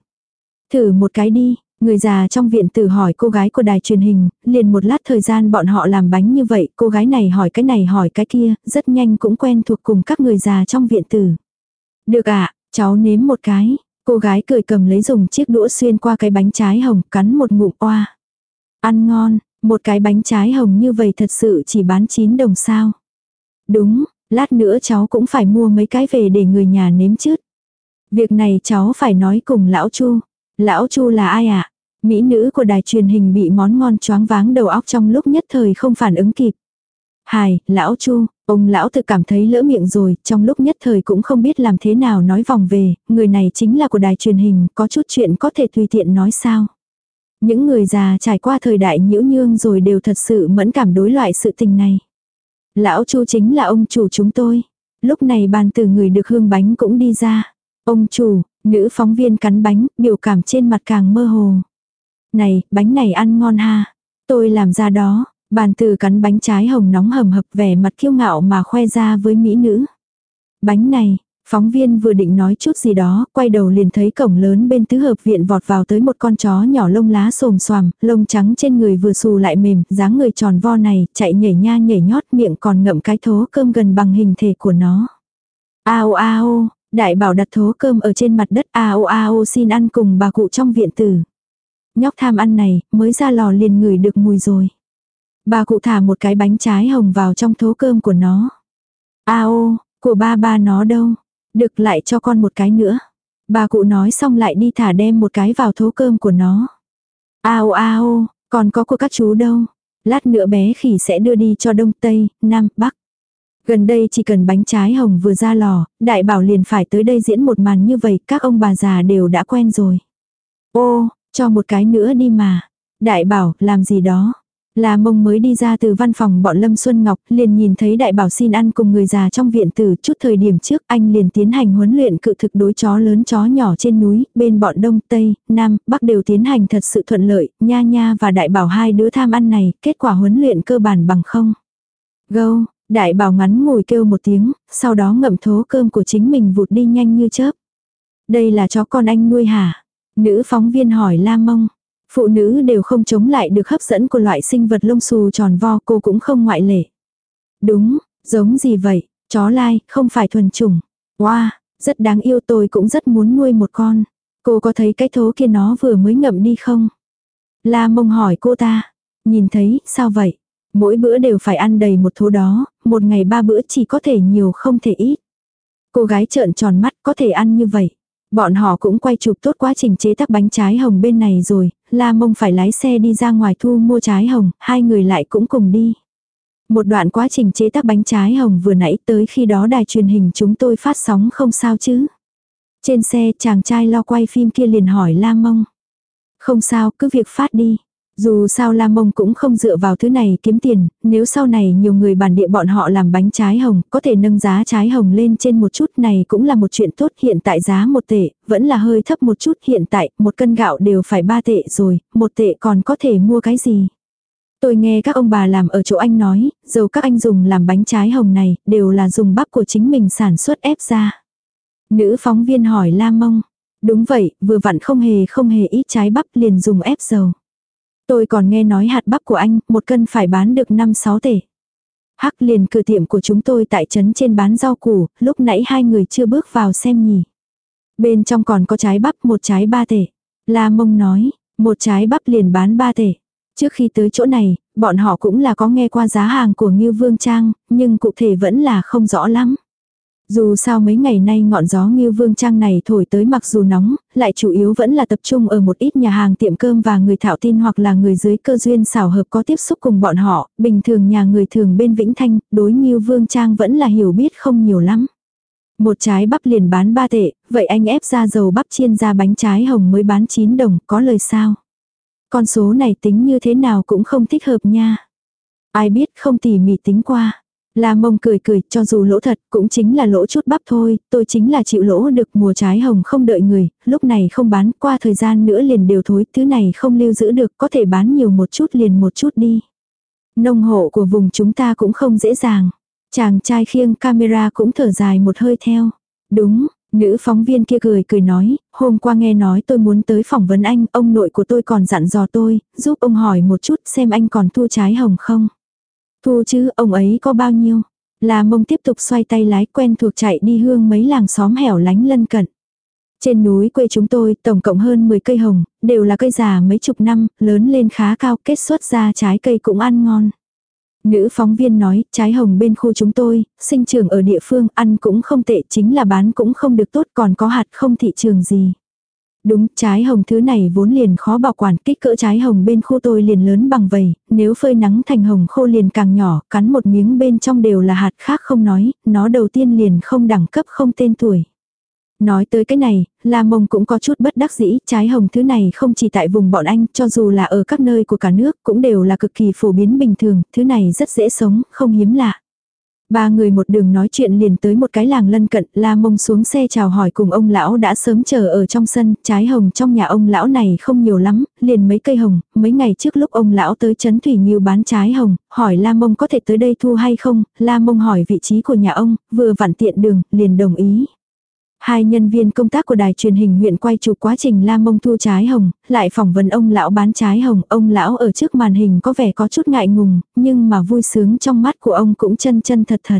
Thử một cái đi, Người già trong viện tử hỏi cô gái của đài truyền hình, liền một lát thời gian bọn họ làm bánh như vậy, cô gái này hỏi cái này hỏi cái kia, rất nhanh cũng quen thuộc cùng các người già trong viện tử. Được ạ, à, cháu nếm một cái. Cô gái cười cầm lấy dùng chiếc đũa xuyên qua cái bánh trái hồng, cắn một ngụm oa. Ăn ngon, một cái bánh trái hồng như vậy thật sự chỉ bán 9 đồng sao. Đúng, lát nữa cháu cũng phải mua mấy cái về để người nhà nếm chứ. Việc này cháu phải nói cùng lão Chu. Lão Chu là ai ạ? À? Mỹ nữ của đài truyền hình bị món ngon choáng váng đầu óc trong lúc nhất thời không phản ứng kịp. Hài, lão Chu, ông lão tự cảm thấy lỡ miệng rồi, trong lúc nhất thời cũng không biết làm thế nào nói vòng về, người này chính là của đài truyền hình, có chút chuyện có thể tùy tiện nói sao. Những người già trải qua thời đại nhiễu nhương rồi đều thật sự mẫn cảm đối loại sự tình này. Lão Chu chính là ông chủ chúng tôi. Lúc này bàn từ người được hương bánh cũng đi ra. Ông chủ, nữ phóng viên cắn bánh, biểu cảm trên mặt càng mơ hồ. Này, bánh này ăn ngon ha. Tôi làm ra đó, bàn từ cắn bánh trái hồng nóng hầm hập vẻ mặt kiêu ngạo mà khoe ra với mỹ nữ. Bánh này, phóng viên vừa định nói chút gì đó, quay đầu liền thấy cổng lớn bên tứ hợp viện vọt vào tới một con chó nhỏ lông lá xồm xoàm, lông trắng trên người vừa xù lại mềm, dáng người tròn vo này, chạy nhảy nha nhảy nhót miệng còn ngậm cái thố cơm gần bằng hình thể của nó. Ao ao, đại bảo đặt thố cơm ở trên mặt đất ao ao xin ăn cùng bà cụ trong viện tử nhóc tham ăn này, mới ra lò liền ngửi được mùi rồi. Bà cụ thả một cái bánh trái hồng vào trong thố cơm của nó. A ô, của ba ba nó đâu? Được lại cho con một cái nữa. Bà cụ nói xong lại đi thả đem một cái vào thố cơm của nó. A ô a ô, còn có của các chú đâu? Lát nữa bé khỉ sẽ đưa đi cho Đông Tây, Nam, Bắc. Gần đây chỉ cần bánh trái hồng vừa ra lò, đại bảo liền phải tới đây diễn một màn như vậy, các ông bà già đều đã quen rồi. Ô, cho một cái nữa đi mà. Đại bảo, làm gì đó. Là mông mới đi ra từ văn phòng bọn Lâm Xuân Ngọc, liền nhìn thấy đại bảo xin ăn cùng người già trong viện từ chút thời điểm trước anh liền tiến hành huấn luyện cự thực đối chó lớn chó nhỏ trên núi, bên bọn Đông, Tây, Nam, Bắc đều tiến hành thật sự thuận lợi, nha nha và đại bảo hai đứa tham ăn này, kết quả huấn luyện cơ bản bằng không. Gâu, đại bảo ngắn ngồi kêu một tiếng, sau đó ngậm thố cơm của chính mình vụt đi nhanh như chớp. Đây là chó con anh nuôi hả? Nữ phóng viên hỏi La Mông. Phụ nữ đều không chống lại được hấp dẫn của loại sinh vật lông xù tròn vo cô cũng không ngoại lệ. Đúng, giống gì vậy, chó lai, không phải thuần chủng. Wow, rất đáng yêu tôi cũng rất muốn nuôi một con. Cô có thấy cái thố kia nó vừa mới ngậm đi không? La mông hỏi cô ta. Nhìn thấy, sao vậy? Mỗi bữa đều phải ăn đầy một thố đó, một ngày ba bữa chỉ có thể nhiều không thể ít. Cô gái trợn tròn mắt có thể ăn như vậy. Bọn họ cũng quay chụp tốt quá trình chế tác bánh trái hồng bên này rồi, La Mông phải lái xe đi ra ngoài thu mua trái hồng, hai người lại cũng cùng đi. Một đoạn quá trình chế tác bánh trái hồng vừa nãy tới khi đó đài truyền hình chúng tôi phát sóng không sao chứ. Trên xe chàng trai lo quay phim kia liền hỏi La Mông. Không sao, cứ việc phát đi. Dù sao Lam Mông cũng không dựa vào thứ này kiếm tiền, nếu sau này nhiều người bản địa bọn họ làm bánh trái hồng, có thể nâng giá trái hồng lên trên một chút này cũng là một chuyện tốt. Hiện tại giá một tệ, vẫn là hơi thấp một chút. Hiện tại, một cân gạo đều phải ba tệ rồi, một tệ còn có thể mua cái gì. Tôi nghe các ông bà làm ở chỗ anh nói, dầu các anh dùng làm bánh trái hồng này, đều là dùng bắp của chính mình sản xuất ép ra. Nữ phóng viên hỏi Lam Mông. Đúng vậy, vừa vặn không hề không hề ít trái bắp liền dùng ép dầu. Tôi còn nghe nói hạt bắp của anh, một cân phải bán được 5-6 tể. Hắc liền cửa tiệm của chúng tôi tại trấn trên bán rau củ, lúc nãy hai người chưa bước vào xem nhỉ. Bên trong còn có trái bắp một trái ba tể. La mông nói, một trái bắp liền bán ba tể. Trước khi tới chỗ này, bọn họ cũng là có nghe qua giá hàng của Ngưu Vương Trang, nhưng cụ thể vẫn là không rõ lắm. Dù sao mấy ngày nay ngọn gió Ngưu Vương Trang này thổi tới mặc dù nóng, lại chủ yếu vẫn là tập trung ở một ít nhà hàng tiệm cơm và người thạo tin hoặc là người dưới cơ duyên xảo hợp có tiếp xúc cùng bọn họ, bình thường nhà người thường bên Vĩnh Thanh, đối Ngưu Vương Trang vẫn là hiểu biết không nhiều lắm. Một trái bắp liền bán ba tệ, vậy anh ép ra dầu bắp chiên ra bánh trái hồng mới bán 9 đồng, có lời sao? Con số này tính như thế nào cũng không thích hợp nha. Ai biết không tỉ mỉ tính qua. La mông cười cười, cho dù lỗ thật, cũng chính là lỗ chút bắp thôi, tôi chính là chịu lỗ được mùa trái hồng không đợi người, lúc này không bán, qua thời gian nữa liền đều thối, thứ này không lưu giữ được, có thể bán nhiều một chút liền một chút đi. Nông hộ của vùng chúng ta cũng không dễ dàng. Chàng trai khiêng camera cũng thở dài một hơi theo. Đúng, nữ phóng viên kia cười cười nói, hôm qua nghe nói tôi muốn tới phỏng vấn anh, ông nội của tôi còn dặn dò tôi, giúp ông hỏi một chút xem anh còn thu trái hồng không. Thu chứ, ông ấy có bao nhiêu? Là mông tiếp tục xoay tay lái quen thuộc chạy đi hương mấy làng xóm hẻo lánh lân cận. Trên núi quê chúng tôi, tổng cộng hơn 10 cây hồng, đều là cây già mấy chục năm, lớn lên khá cao, kết xuất ra trái cây cũng ăn ngon. Nữ phóng viên nói, trái hồng bên khu chúng tôi, sinh trưởng ở địa phương, ăn cũng không tệ, chính là bán cũng không được tốt, còn có hạt không thị trường gì. Đúng, trái hồng thứ này vốn liền khó bảo quản, kích cỡ trái hồng bên khu tôi liền lớn bằng vầy, nếu phơi nắng thành hồng khô liền càng nhỏ, cắn một miếng bên trong đều là hạt khác không nói, nó đầu tiên liền không đẳng cấp không tên tuổi. Nói tới cái này, La Mông cũng có chút bất đắc dĩ, trái hồng thứ này không chỉ tại vùng bọn anh, cho dù là ở các nơi của cả nước, cũng đều là cực kỳ phổ biến bình thường, thứ này rất dễ sống, không hiếm lạ. Ba người một đường nói chuyện liền tới một cái làng lân cận, la mông xuống xe chào hỏi cùng ông lão đã sớm chờ ở trong sân, trái hồng trong nhà ông lão này không nhiều lắm, liền mấy cây hồng, mấy ngày trước lúc ông lão tới chấn thủy nghiêu bán trái hồng, hỏi la mông có thể tới đây thu hay không, la mông hỏi vị trí của nhà ông, vừa vặn tiện đường, liền đồng ý. Hai nhân viên công tác của đài truyền hình huyện quay chụp quá trình La Mông thu trái hồng, lại phỏng vấn ông lão bán trái hồng, ông lão ở trước màn hình có vẻ có chút ngại ngùng, nhưng mà vui sướng trong mắt của ông cũng chân chân thật thật.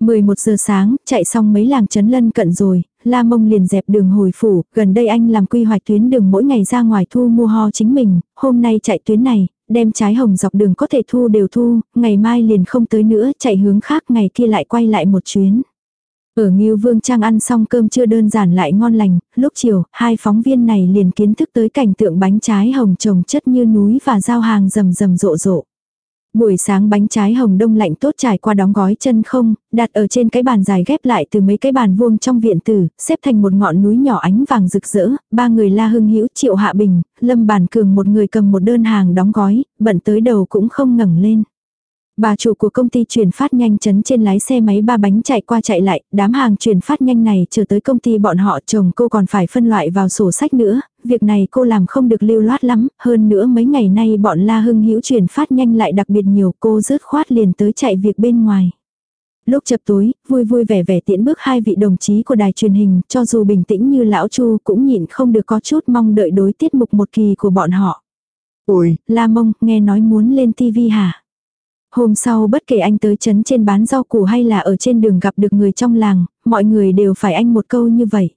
11 giờ sáng, chạy xong mấy làng trấn lân cận rồi, La Mông liền dẹp đường hồi phủ, gần đây anh làm quy hoạch tuyến đường mỗi ngày ra ngoài thu mua ho chính mình, hôm nay chạy tuyến này, đem trái hồng dọc đường có thể thu đều thu, ngày mai liền không tới nữa, chạy hướng khác ngày kia lại quay lại một chuyến. Ở Ngưu Vương Trang ăn xong cơm chưa đơn giản lại ngon lành, lúc chiều, hai phóng viên này liền kiến thức tới cảnh tượng bánh trái hồng trồng chất như núi và giao hàng rầm rầm rộ rộ. Buổi sáng bánh trái hồng đông lạnh tốt trải qua đóng gói chân không, đặt ở trên cái bàn dài ghép lại từ mấy cái bàn vuông trong viện tử, xếp thành một ngọn núi nhỏ ánh vàng rực rỡ, ba người La Hưng Hữu Triệu Hạ Bình, Lâm Bản Cường một người cầm một đơn hàng đóng gói, bận tới đầu cũng không ngẩng lên. Bà chủ của công ty chuyển phát nhanh chấn trên lái xe máy ba bánh chạy qua chạy lại, đám hàng chuyển phát nhanh này chờ tới công ty bọn họ chồng cô còn phải phân loại vào sổ sách nữa, việc này cô làm không được lưu loát lắm, hơn nữa mấy ngày nay bọn La Hưng Hữu chuyển phát nhanh lại đặc biệt nhiều cô rớt khoát liền tới chạy việc bên ngoài. Lúc chập tối, vui vui vẻ vẻ tiễn bước hai vị đồng chí của đài truyền hình, cho dù bình tĩnh như lão Chu cũng nhịn không được có chút mong đợi đối tiết mục một kỳ của bọn họ. Ôi, La Mông, nghe nói muốn lên tivi hả? Hôm sau bất kể anh tới chấn trên bán rau củ hay là ở trên đường gặp được người trong làng, mọi người đều phải anh một câu như vậy.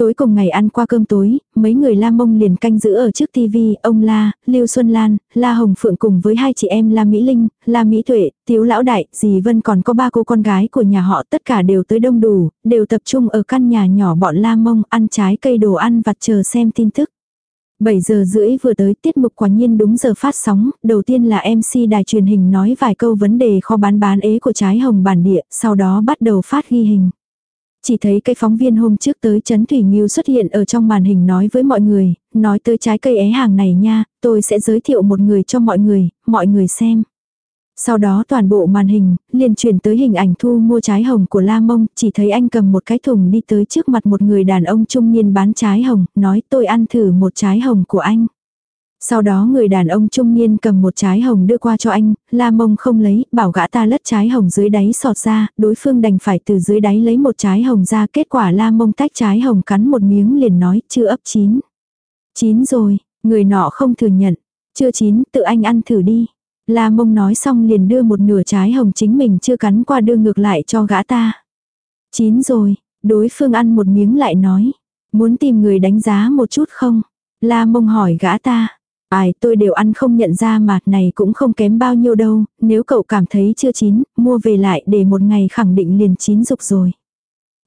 Tối cùng ngày ăn qua cơm tối, mấy người La Mông liền canh giữ ở trước tivi, ông La, Lưu Xuân Lan, La Hồng Phượng cùng với hai chị em La Mỹ Linh, La Mỹ Tuệ, Tiếu Lão Đại, dì Vân còn có ba cô con gái của nhà họ tất cả đều tới đông đủ, đều tập trung ở căn nhà nhỏ bọn La Mông ăn trái cây đồ ăn vặt chờ xem tin tức. 7 giờ rưỡi vừa tới tiết mục quả nhiên đúng giờ phát sóng, đầu tiên là MC đài truyền hình nói vài câu vấn đề kho bán bán ế của trái hồng bản địa, sau đó bắt đầu phát ghi hình. Chỉ thấy cây phóng viên hôm trước tới Trấn Thủy Nghiêu xuất hiện ở trong màn hình nói với mọi người, nói tới trái cây é hàng này nha, tôi sẽ giới thiệu một người cho mọi người, mọi người xem. Sau đó toàn bộ màn hình, liền chuyển tới hình ảnh thu mua trái hồng của La Mông, chỉ thấy anh cầm một cái thùng đi tới trước mặt một người đàn ông trung niên bán trái hồng, nói tôi ăn thử một trái hồng của anh. Sau đó người đàn ông trung niên cầm một trái hồng đưa qua cho anh, La Mông không lấy, bảo gã ta lất trái hồng dưới đáy sọt ra, đối phương đành phải từ dưới đáy lấy một trái hồng ra, kết quả La Mông tách trái hồng cắn một miếng liền nói, chưa ấp chín. Chín rồi, người nọ không thừa nhận, chưa chín, tự anh ăn thử đi. La mông nói xong liền đưa một nửa trái hồng chính mình chưa cắn qua đưa ngược lại cho gã ta. Chín rồi, đối phương ăn một miếng lại nói. Muốn tìm người đánh giá một chút không? La mông hỏi gã ta. Ai tôi đều ăn không nhận ra mà này cũng không kém bao nhiêu đâu, nếu cậu cảm thấy chưa chín, mua về lại để một ngày khẳng định liền chín dục rồi.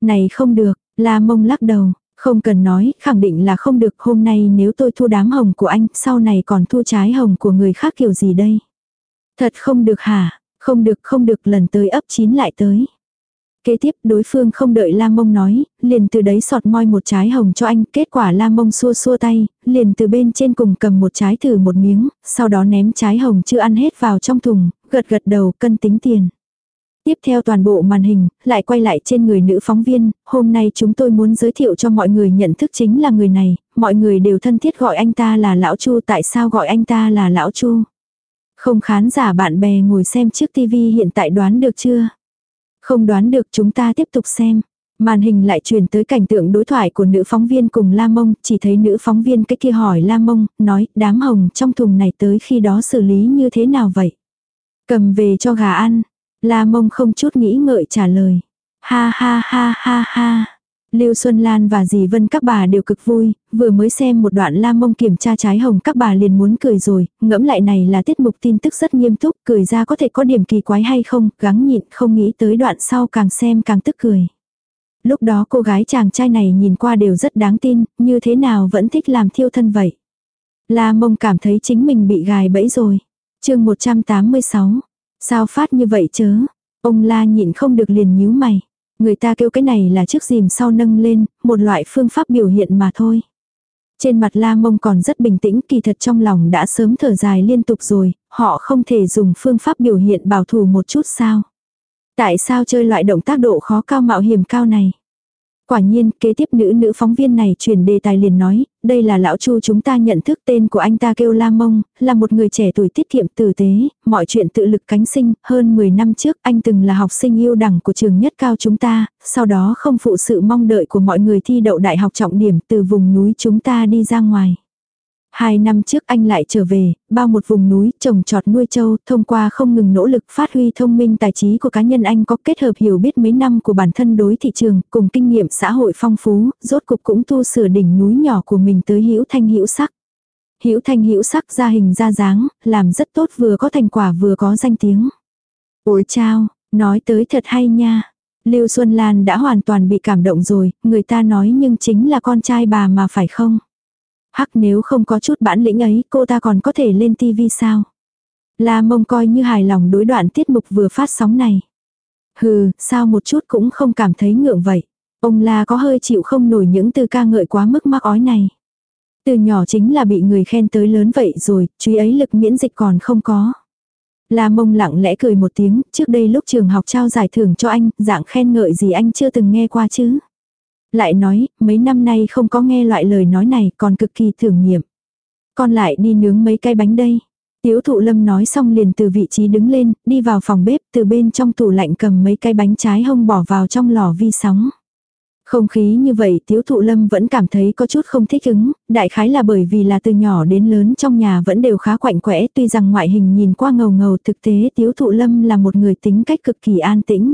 Này không được, la mông lắc đầu, không cần nói, khẳng định là không được hôm nay nếu tôi thu đám hồng của anh, sau này còn thu trái hồng của người khác kiểu gì đây? Thật không được hả? Không được không được lần tới ấp chín lại tới. Kế tiếp đối phương không đợi Lam Mông nói, liền từ đấy sọt moi một trái hồng cho anh, kết quả Lam Mông xua xua tay, liền từ bên trên cùng cầm một trái thử một miếng, sau đó ném trái hồng chưa ăn hết vào trong thùng, gật gật đầu cân tính tiền. Tiếp theo toàn bộ màn hình, lại quay lại trên người nữ phóng viên, hôm nay chúng tôi muốn giới thiệu cho mọi người nhận thức chính là người này, mọi người đều thân thiết gọi anh ta là Lão Chu tại sao gọi anh ta là Lão Chu. Không khán giả bạn bè ngồi xem trước tivi hiện tại đoán được chưa? Không đoán được chúng ta tiếp tục xem. Màn hình lại truyền tới cảnh tượng đối thoại của nữ phóng viên cùng La Mông, chỉ thấy nữ phóng viên cái kia hỏi La Mông, nói, đám hồng trong thùng này tới khi đó xử lý như thế nào vậy? Cầm về cho gà ăn. La Mông không chút nghĩ ngợi trả lời. Ha ha ha ha ha. Lưu Xuân Lan và dì Vân các bà đều cực vui, vừa mới xem một đoạn la mông kiểm tra trái hồng các bà liền muốn cười rồi, ngẫm lại này là tiết mục tin tức rất nghiêm túc, cười ra có thể có điểm kỳ quái hay không, gắng nhịn không nghĩ tới đoạn sau càng xem càng tức cười. Lúc đó cô gái chàng trai này nhìn qua đều rất đáng tin, như thế nào vẫn thích làm thiêu thân vậy. La mông cảm thấy chính mình bị gài bẫy rồi. chương 186. Sao phát như vậy chớ? Ông la nhịn không được liền nhíu mày. Người ta kêu cái này là chiếc dìm sau nâng lên, một loại phương pháp biểu hiện mà thôi. Trên mặt la mông còn rất bình tĩnh kỳ thật trong lòng đã sớm thở dài liên tục rồi, họ không thể dùng phương pháp biểu hiện bảo thủ một chút sao. Tại sao chơi loại động tác độ khó cao mạo hiểm cao này? Quả nhiên, kế tiếp nữ nữ phóng viên này chuyển đề tài liền nói, đây là lão chu chúng ta nhận thức tên của anh ta kêu La Mông, là một người trẻ tuổi tiết kiệm tử tế, mọi chuyện tự lực cánh sinh, hơn 10 năm trước anh từng là học sinh yêu đẳng của trường nhất cao chúng ta, sau đó không phụ sự mong đợi của mọi người thi đậu đại học trọng điểm từ vùng núi chúng ta đi ra ngoài. Hai năm trước anh lại trở về, bao một vùng núi trồng trọt nuôi châu, thông qua không ngừng nỗ lực phát huy thông minh tài trí của cá nhân anh có kết hợp hiểu biết mấy năm của bản thân đối thị trường, cùng kinh nghiệm xã hội phong phú, rốt cục cũng tu sửa đỉnh núi nhỏ của mình tới hữu thanh hữu sắc. Hữu thanh hữu sắc ra hình ra dáng, làm rất tốt vừa có thành quả vừa có danh tiếng. Ôi chao, nói tới thật hay nha. Lưu Xuân Lan đã hoàn toàn bị cảm động rồi, người ta nói nhưng chính là con trai bà mà phải không? Hắc nếu không có chút bản lĩnh ấy cô ta còn có thể lên tivi sao? La mông coi như hài lòng đối đoạn tiết mục vừa phát sóng này. Hừ, sao một chút cũng không cảm thấy ngượng vậy. Ông La có hơi chịu không nổi những từ ca ngợi quá mức mắc ói này. Từ nhỏ chính là bị người khen tới lớn vậy rồi, chú ấy lực miễn dịch còn không có. La mông lặng lẽ cười một tiếng, trước đây lúc trường học trao giải thưởng cho anh, dạng khen ngợi gì anh chưa từng nghe qua chứ. Lại nói, mấy năm nay không có nghe loại lời nói này còn cực kỳ thưởng nghiệm. Con lại đi nướng mấy cái bánh đây. Tiếu thụ lâm nói xong liền từ vị trí đứng lên, đi vào phòng bếp từ bên trong tủ lạnh cầm mấy cái bánh trái hông bỏ vào trong lò vi sóng. Không khí như vậy tiếu thụ lâm vẫn cảm thấy có chút không thích ứng, đại khái là bởi vì là từ nhỏ đến lớn trong nhà vẫn đều khá quạnh quẽ tuy rằng ngoại hình nhìn qua ngầu ngầu thực tế tiếu thụ lâm là một người tính cách cực kỳ an tĩnh.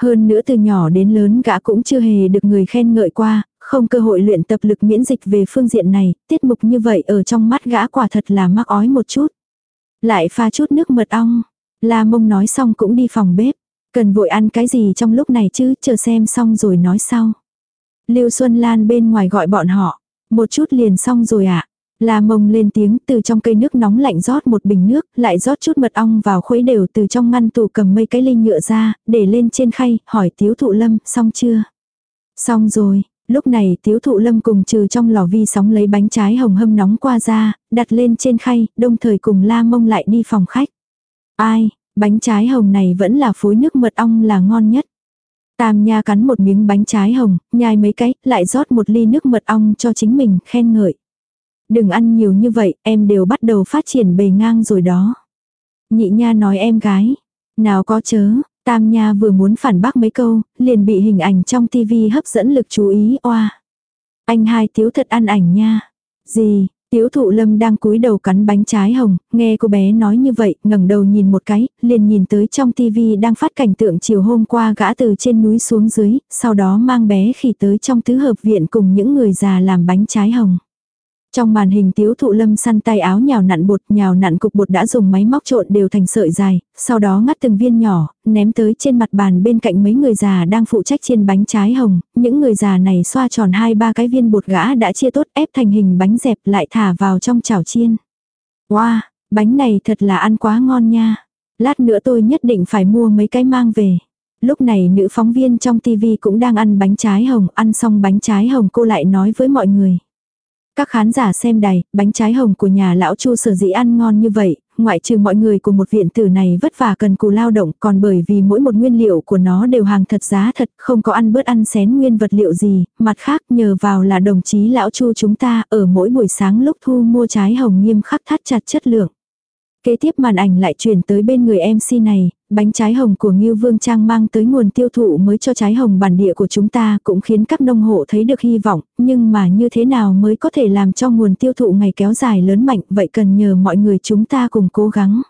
Hơn nữa từ nhỏ đến lớn gã cũng chưa hề được người khen ngợi qua, không cơ hội luyện tập lực miễn dịch về phương diện này, tiết mục như vậy ở trong mắt gã quả thật là mắc ói một chút. Lại pha chút nước mật ong. La mông nói xong cũng đi phòng bếp. Cần vội ăn cái gì trong lúc này chứ, chờ xem xong rồi nói sau. Lưu Xuân Lan bên ngoài gọi bọn họ. Một chút liền xong rồi ạ. À? La mông lên tiếng từ trong cây nước nóng lạnh rót một bình nước, lại rót chút mật ong vào khuấy đều từ trong ngăn tủ cầm mấy cái ly nhựa ra, để lên trên khay, hỏi tiếu thụ lâm, xong chưa? Xong rồi, lúc này tiếu thụ lâm cùng trừ trong lò vi sóng lấy bánh trái hồng hâm nóng qua ra, đặt lên trên khay, đồng thời cùng la mông lại đi phòng khách. Ai, bánh trái hồng này vẫn là phối nước mật ong là ngon nhất. Tam nha cắn một miếng bánh trái hồng, nhai mấy cái, lại rót một ly nước mật ong cho chính mình, khen ngợi. Đừng ăn nhiều như vậy, em đều bắt đầu phát triển bề ngang rồi đó. Nhị nha nói em gái. Nào có chớ, tam nha vừa muốn phản bác mấy câu, liền bị hình ảnh trong tivi hấp dẫn lực chú ý oa. Anh hai thiếu thật ăn ảnh nha. Gì, Tiếu thụ lâm đang cúi đầu cắn bánh trái hồng, nghe cô bé nói như vậy, ngẩng đầu nhìn một cái, liền nhìn tới trong tivi đang phát cảnh tượng chiều hôm qua gã từ trên núi xuống dưới, sau đó mang bé khỉ tới trong tứ hợp viện cùng những người già làm bánh trái hồng. Trong màn hình tiếu thụ lâm săn tay áo nhào nặn bột, nhào nặn cục bột đã dùng máy móc trộn đều thành sợi dài, sau đó ngắt từng viên nhỏ, ném tới trên mặt bàn bên cạnh mấy người già đang phụ trách chiên bánh trái hồng, những người già này xoa tròn hai ba cái viên bột gã đã chia tốt ép thành hình bánh dẹp lại thả vào trong chảo chiên. Wow, bánh này thật là ăn quá ngon nha. Lát nữa tôi nhất định phải mua mấy cái mang về. Lúc này nữ phóng viên trong tivi cũng đang ăn bánh trái hồng, ăn xong bánh trái hồng cô lại nói với mọi người. Các khán giả xem đài, bánh trái hồng của nhà lão Chu sở dĩ ăn ngon như vậy, ngoại trừ mọi người của một viện tử này vất vả cần cù lao động, còn bởi vì mỗi một nguyên liệu của nó đều hàng thật giá thật, không có ăn bớt ăn xén nguyên vật liệu gì, mặt khác nhờ vào là đồng chí lão Chu chúng ta ở mỗi buổi sáng lúc thu mua trái hồng nghiêm khắc thắt chặt chất lượng. Kế tiếp màn ảnh lại chuyển tới bên người MC này, bánh trái hồng của Ngưu Vương Trang mang tới nguồn tiêu thụ mới cho trái hồng bản địa của chúng ta cũng khiến các nông hộ thấy được hy vọng, nhưng mà như thế nào mới có thể làm cho nguồn tiêu thụ ngày kéo dài lớn mạnh vậy cần nhờ mọi người chúng ta cùng cố gắng.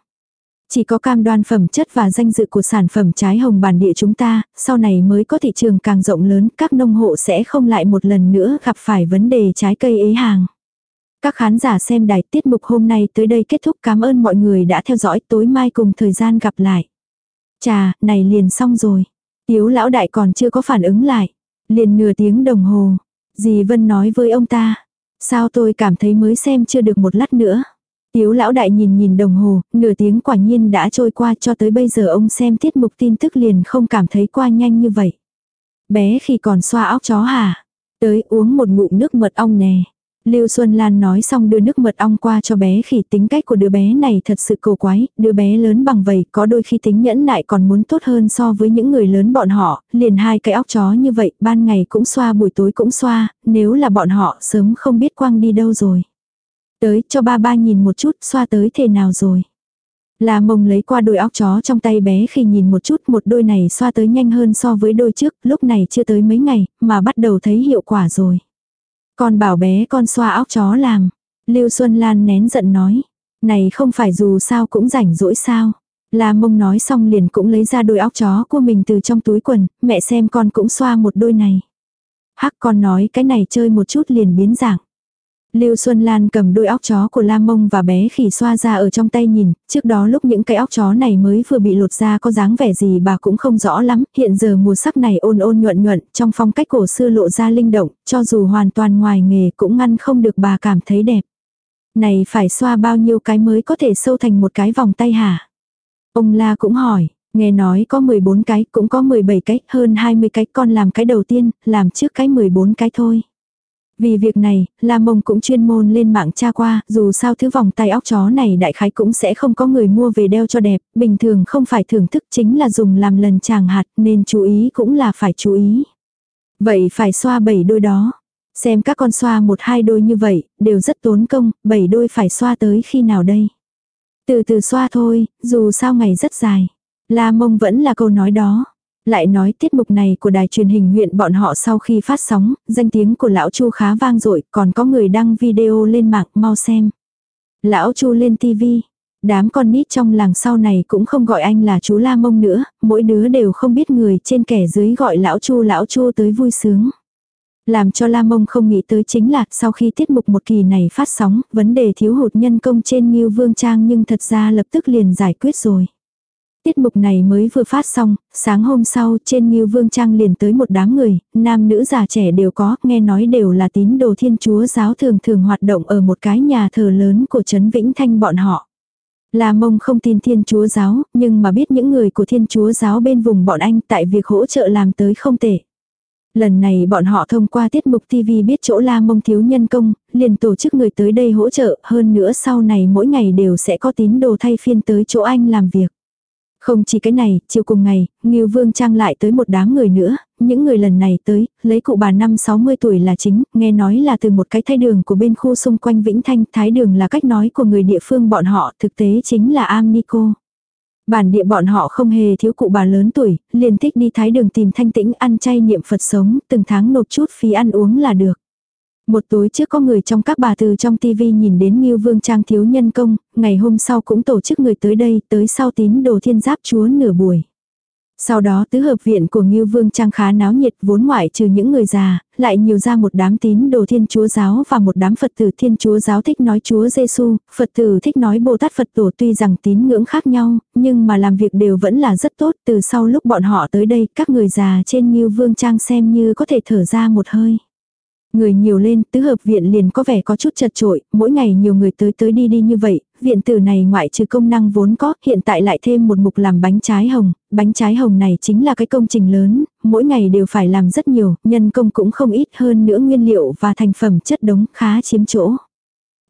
Chỉ có cam đoan phẩm chất và danh dự của sản phẩm trái hồng bản địa chúng ta, sau này mới có thị trường càng rộng lớn, các nông hộ sẽ không lại một lần nữa gặp phải vấn đề trái cây ế hàng. Các khán giả xem đài tiết mục hôm nay tới đây kết thúc cảm ơn mọi người đã theo dõi tối mai cùng thời gian gặp lại. Chà, này liền xong rồi. Tiếu lão đại còn chưa có phản ứng lại. Liền nửa tiếng đồng hồ. Dì Vân nói với ông ta. Sao tôi cảm thấy mới xem chưa được một lát nữa. Tiếu lão đại nhìn nhìn đồng hồ, nửa tiếng quả nhiên đã trôi qua cho tới bây giờ ông xem tiết mục tin tức liền không cảm thấy qua nhanh như vậy. Bé khi còn xoa óc chó hả? Tới uống một ngụm nước mật ong nè. Lưu Xuân Lan nói xong đưa nước mật ong qua cho bé khỉ tính cách của đứa bé này thật sự cổ quái, đứa bé lớn bằng vậy có đôi khi tính nhẫn nại còn muốn tốt hơn so với những người lớn bọn họ, liền hai cái óc chó như vậy, ban ngày cũng xoa buổi tối cũng xoa, nếu là bọn họ sớm không biết quăng đi đâu rồi. Tới cho ba ba nhìn một chút xoa tới thế nào rồi. Là mông lấy qua đôi óc chó trong tay bé khi nhìn một chút một đôi này xoa tới nhanh hơn so với đôi trước, lúc này chưa tới mấy ngày, mà bắt đầu thấy hiệu quả rồi. Con bảo bé con xoa óc chó làm. Lưu Xuân Lan nén giận nói. Này không phải dù sao cũng rảnh rỗi sao. La mông nói xong liền cũng lấy ra đôi óc chó của mình từ trong túi quần, mẹ xem con cũng xoa một đôi này. Hắc con nói cái này chơi một chút liền biến dạng. Lưu Xuân Lan cầm đôi óc chó của Lam Mông và bé khỉ xoa ra ở trong tay nhìn, trước đó lúc những cái óc chó này mới vừa bị lột ra có dáng vẻ gì bà cũng không rõ lắm, hiện giờ mùa sắc này ôn ôn nhuận nhuận, trong phong cách cổ xưa lộ ra linh động, cho dù hoàn toàn ngoài nghề cũng ngăn không được bà cảm thấy đẹp. Này phải xoa bao nhiêu cái mới có thể sâu thành một cái vòng tay hả? Ông La cũng hỏi, nghe nói có 14 cái, cũng có 17 cái, hơn 20 cái, con làm cái đầu tiên, làm trước cái 14 cái thôi. Vì việc này, La Mông cũng chuyên môn lên mạng tra qua, dù sao thứ vòng tay óc chó này đại khái cũng sẽ không có người mua về đeo cho đẹp, bình thường không phải thưởng thức chính là dùng làm lần chàng hạt nên chú ý cũng là phải chú ý. Vậy phải xoa bảy đôi đó. Xem các con xoa một hai đôi như vậy, đều rất tốn công, bảy đôi phải xoa tới khi nào đây. Từ từ xoa thôi, dù sao ngày rất dài. La mông vẫn là câu nói đó. Lại nói tiết mục này của đài truyền hình huyện bọn họ sau khi phát sóng, danh tiếng của lão Chu khá vang dội, còn có người đăng video lên mạng mau xem. Lão Chu lên tivi, đám con nít trong làng sau này cũng không gọi anh là chú La Mông nữa, mỗi đứa đều không biết người trên kẻ dưới gọi lão Chu lão Chu tới vui sướng. Làm cho La Mông không nghĩ tới chính là sau khi tiết mục một kỳ này phát sóng, vấn đề thiếu hụt nhân công trên Nhiêu Vương Trang nhưng thật ra lập tức liền giải quyết rồi. Tiết mục này mới vừa phát xong, sáng hôm sau trên Ngưu Vương Trang liền tới một đám người, nam nữ già trẻ đều có, nghe nói đều là tín đồ thiên chúa giáo thường thường hoạt động ở một cái nhà thờ lớn của Trấn Vĩnh Thanh bọn họ. Là mông không tin thiên chúa giáo, nhưng mà biết những người của thiên chúa giáo bên vùng bọn anh tại việc hỗ trợ làm tới không tệ. Lần này bọn họ thông qua tiết mục TV biết chỗ La Mông thiếu nhân công, liền tổ chức người tới đây hỗ trợ, hơn nữa sau này mỗi ngày đều sẽ có tín đồ thay phiên tới chỗ anh làm việc. Không chỉ cái này, chiều cùng ngày, Ngưu Vương Trang lại tới một đám người nữa, những người lần này tới, lấy cụ bà năm 60 tuổi là chính, nghe nói là từ một cái thái đường của bên khu xung quanh Vĩnh Thanh, thái đường là cách nói của người địa phương bọn họ, thực tế chính là am Nico. Bản địa bọn họ không hề thiếu cụ bà lớn tuổi, liền thích đi thái đường tìm thanh tĩnh ăn chay niệm Phật sống, từng tháng nộp chút phí ăn uống là được. Một tối trước có người trong các bà từ trong tivi nhìn đến Ngưu Vương Trang thiếu nhân công, ngày hôm sau cũng tổ chức người tới đây, tới sau tín đồ thiên giáp chúa nửa buổi. Sau đó tứ hợp viện của Ngưu Vương Trang khá náo nhiệt vốn ngoại trừ những người già, lại nhiều ra một đám tín đồ thiên chúa giáo và một đám Phật tử thiên chúa giáo thích nói chúa Giêsu, Phật tử thích nói Bồ Tát Phật tổ tuy rằng tín ngưỡng khác nhau, nhưng mà làm việc đều vẫn là rất tốt. Từ sau lúc bọn họ tới đây, các người già trên Ngưu Vương Trang xem như có thể thở ra một hơi. Người nhiều lên, tứ hợp viện liền có vẻ có chút chật trội, mỗi ngày nhiều người tới tới đi đi như vậy, viện tử này ngoại trừ công năng vốn có, hiện tại lại thêm một mục làm bánh trái hồng, bánh trái hồng này chính là cái công trình lớn, mỗi ngày đều phải làm rất nhiều, nhân công cũng không ít hơn nữa nguyên liệu và thành phẩm chất đống khá chiếm chỗ.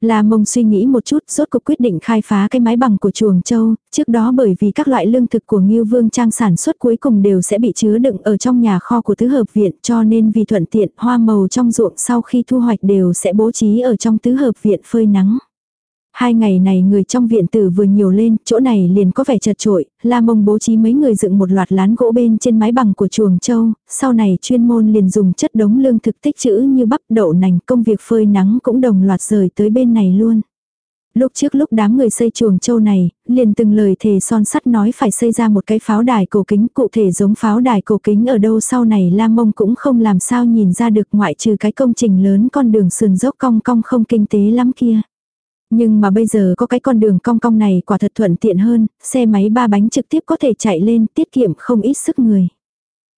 La mông suy nghĩ một chút, rốt cuộc quyết định khai phá cái mái bằng của chuồng châu, trước đó bởi vì các loại lương thực của Ngưu Vương Trang sản xuất cuối cùng đều sẽ bị chứa đựng ở trong nhà kho của tứ hợp viện cho nên vì thuận tiện hoa màu trong ruộng sau khi thu hoạch đều sẽ bố trí ở trong tứ hợp viện phơi nắng. Hai ngày này người trong viện tử vừa nhiều lên, chỗ này liền có vẻ chật trội, La Mông bố trí mấy người dựng một loạt lán gỗ bên trên mái bằng của chuồng châu, sau này chuyên môn liền dùng chất đống lương thực tích trữ như bắp đậu nành, công việc phơi nắng cũng đồng loạt rời tới bên này luôn. Lúc trước lúc đám người xây chuồng châu này, liền từng lời thề son sắt nói phải xây ra một cái pháo đài cổ kính cụ thể giống pháo đài cổ kính ở đâu sau này La Mông cũng không làm sao nhìn ra được ngoại trừ cái công trình lớn con đường sườn dốc cong cong không kinh tế lắm kia. Nhưng mà bây giờ có cái con đường cong cong này quả thật thuận tiện hơn, xe máy ba bánh trực tiếp có thể chạy lên tiết kiệm không ít sức người.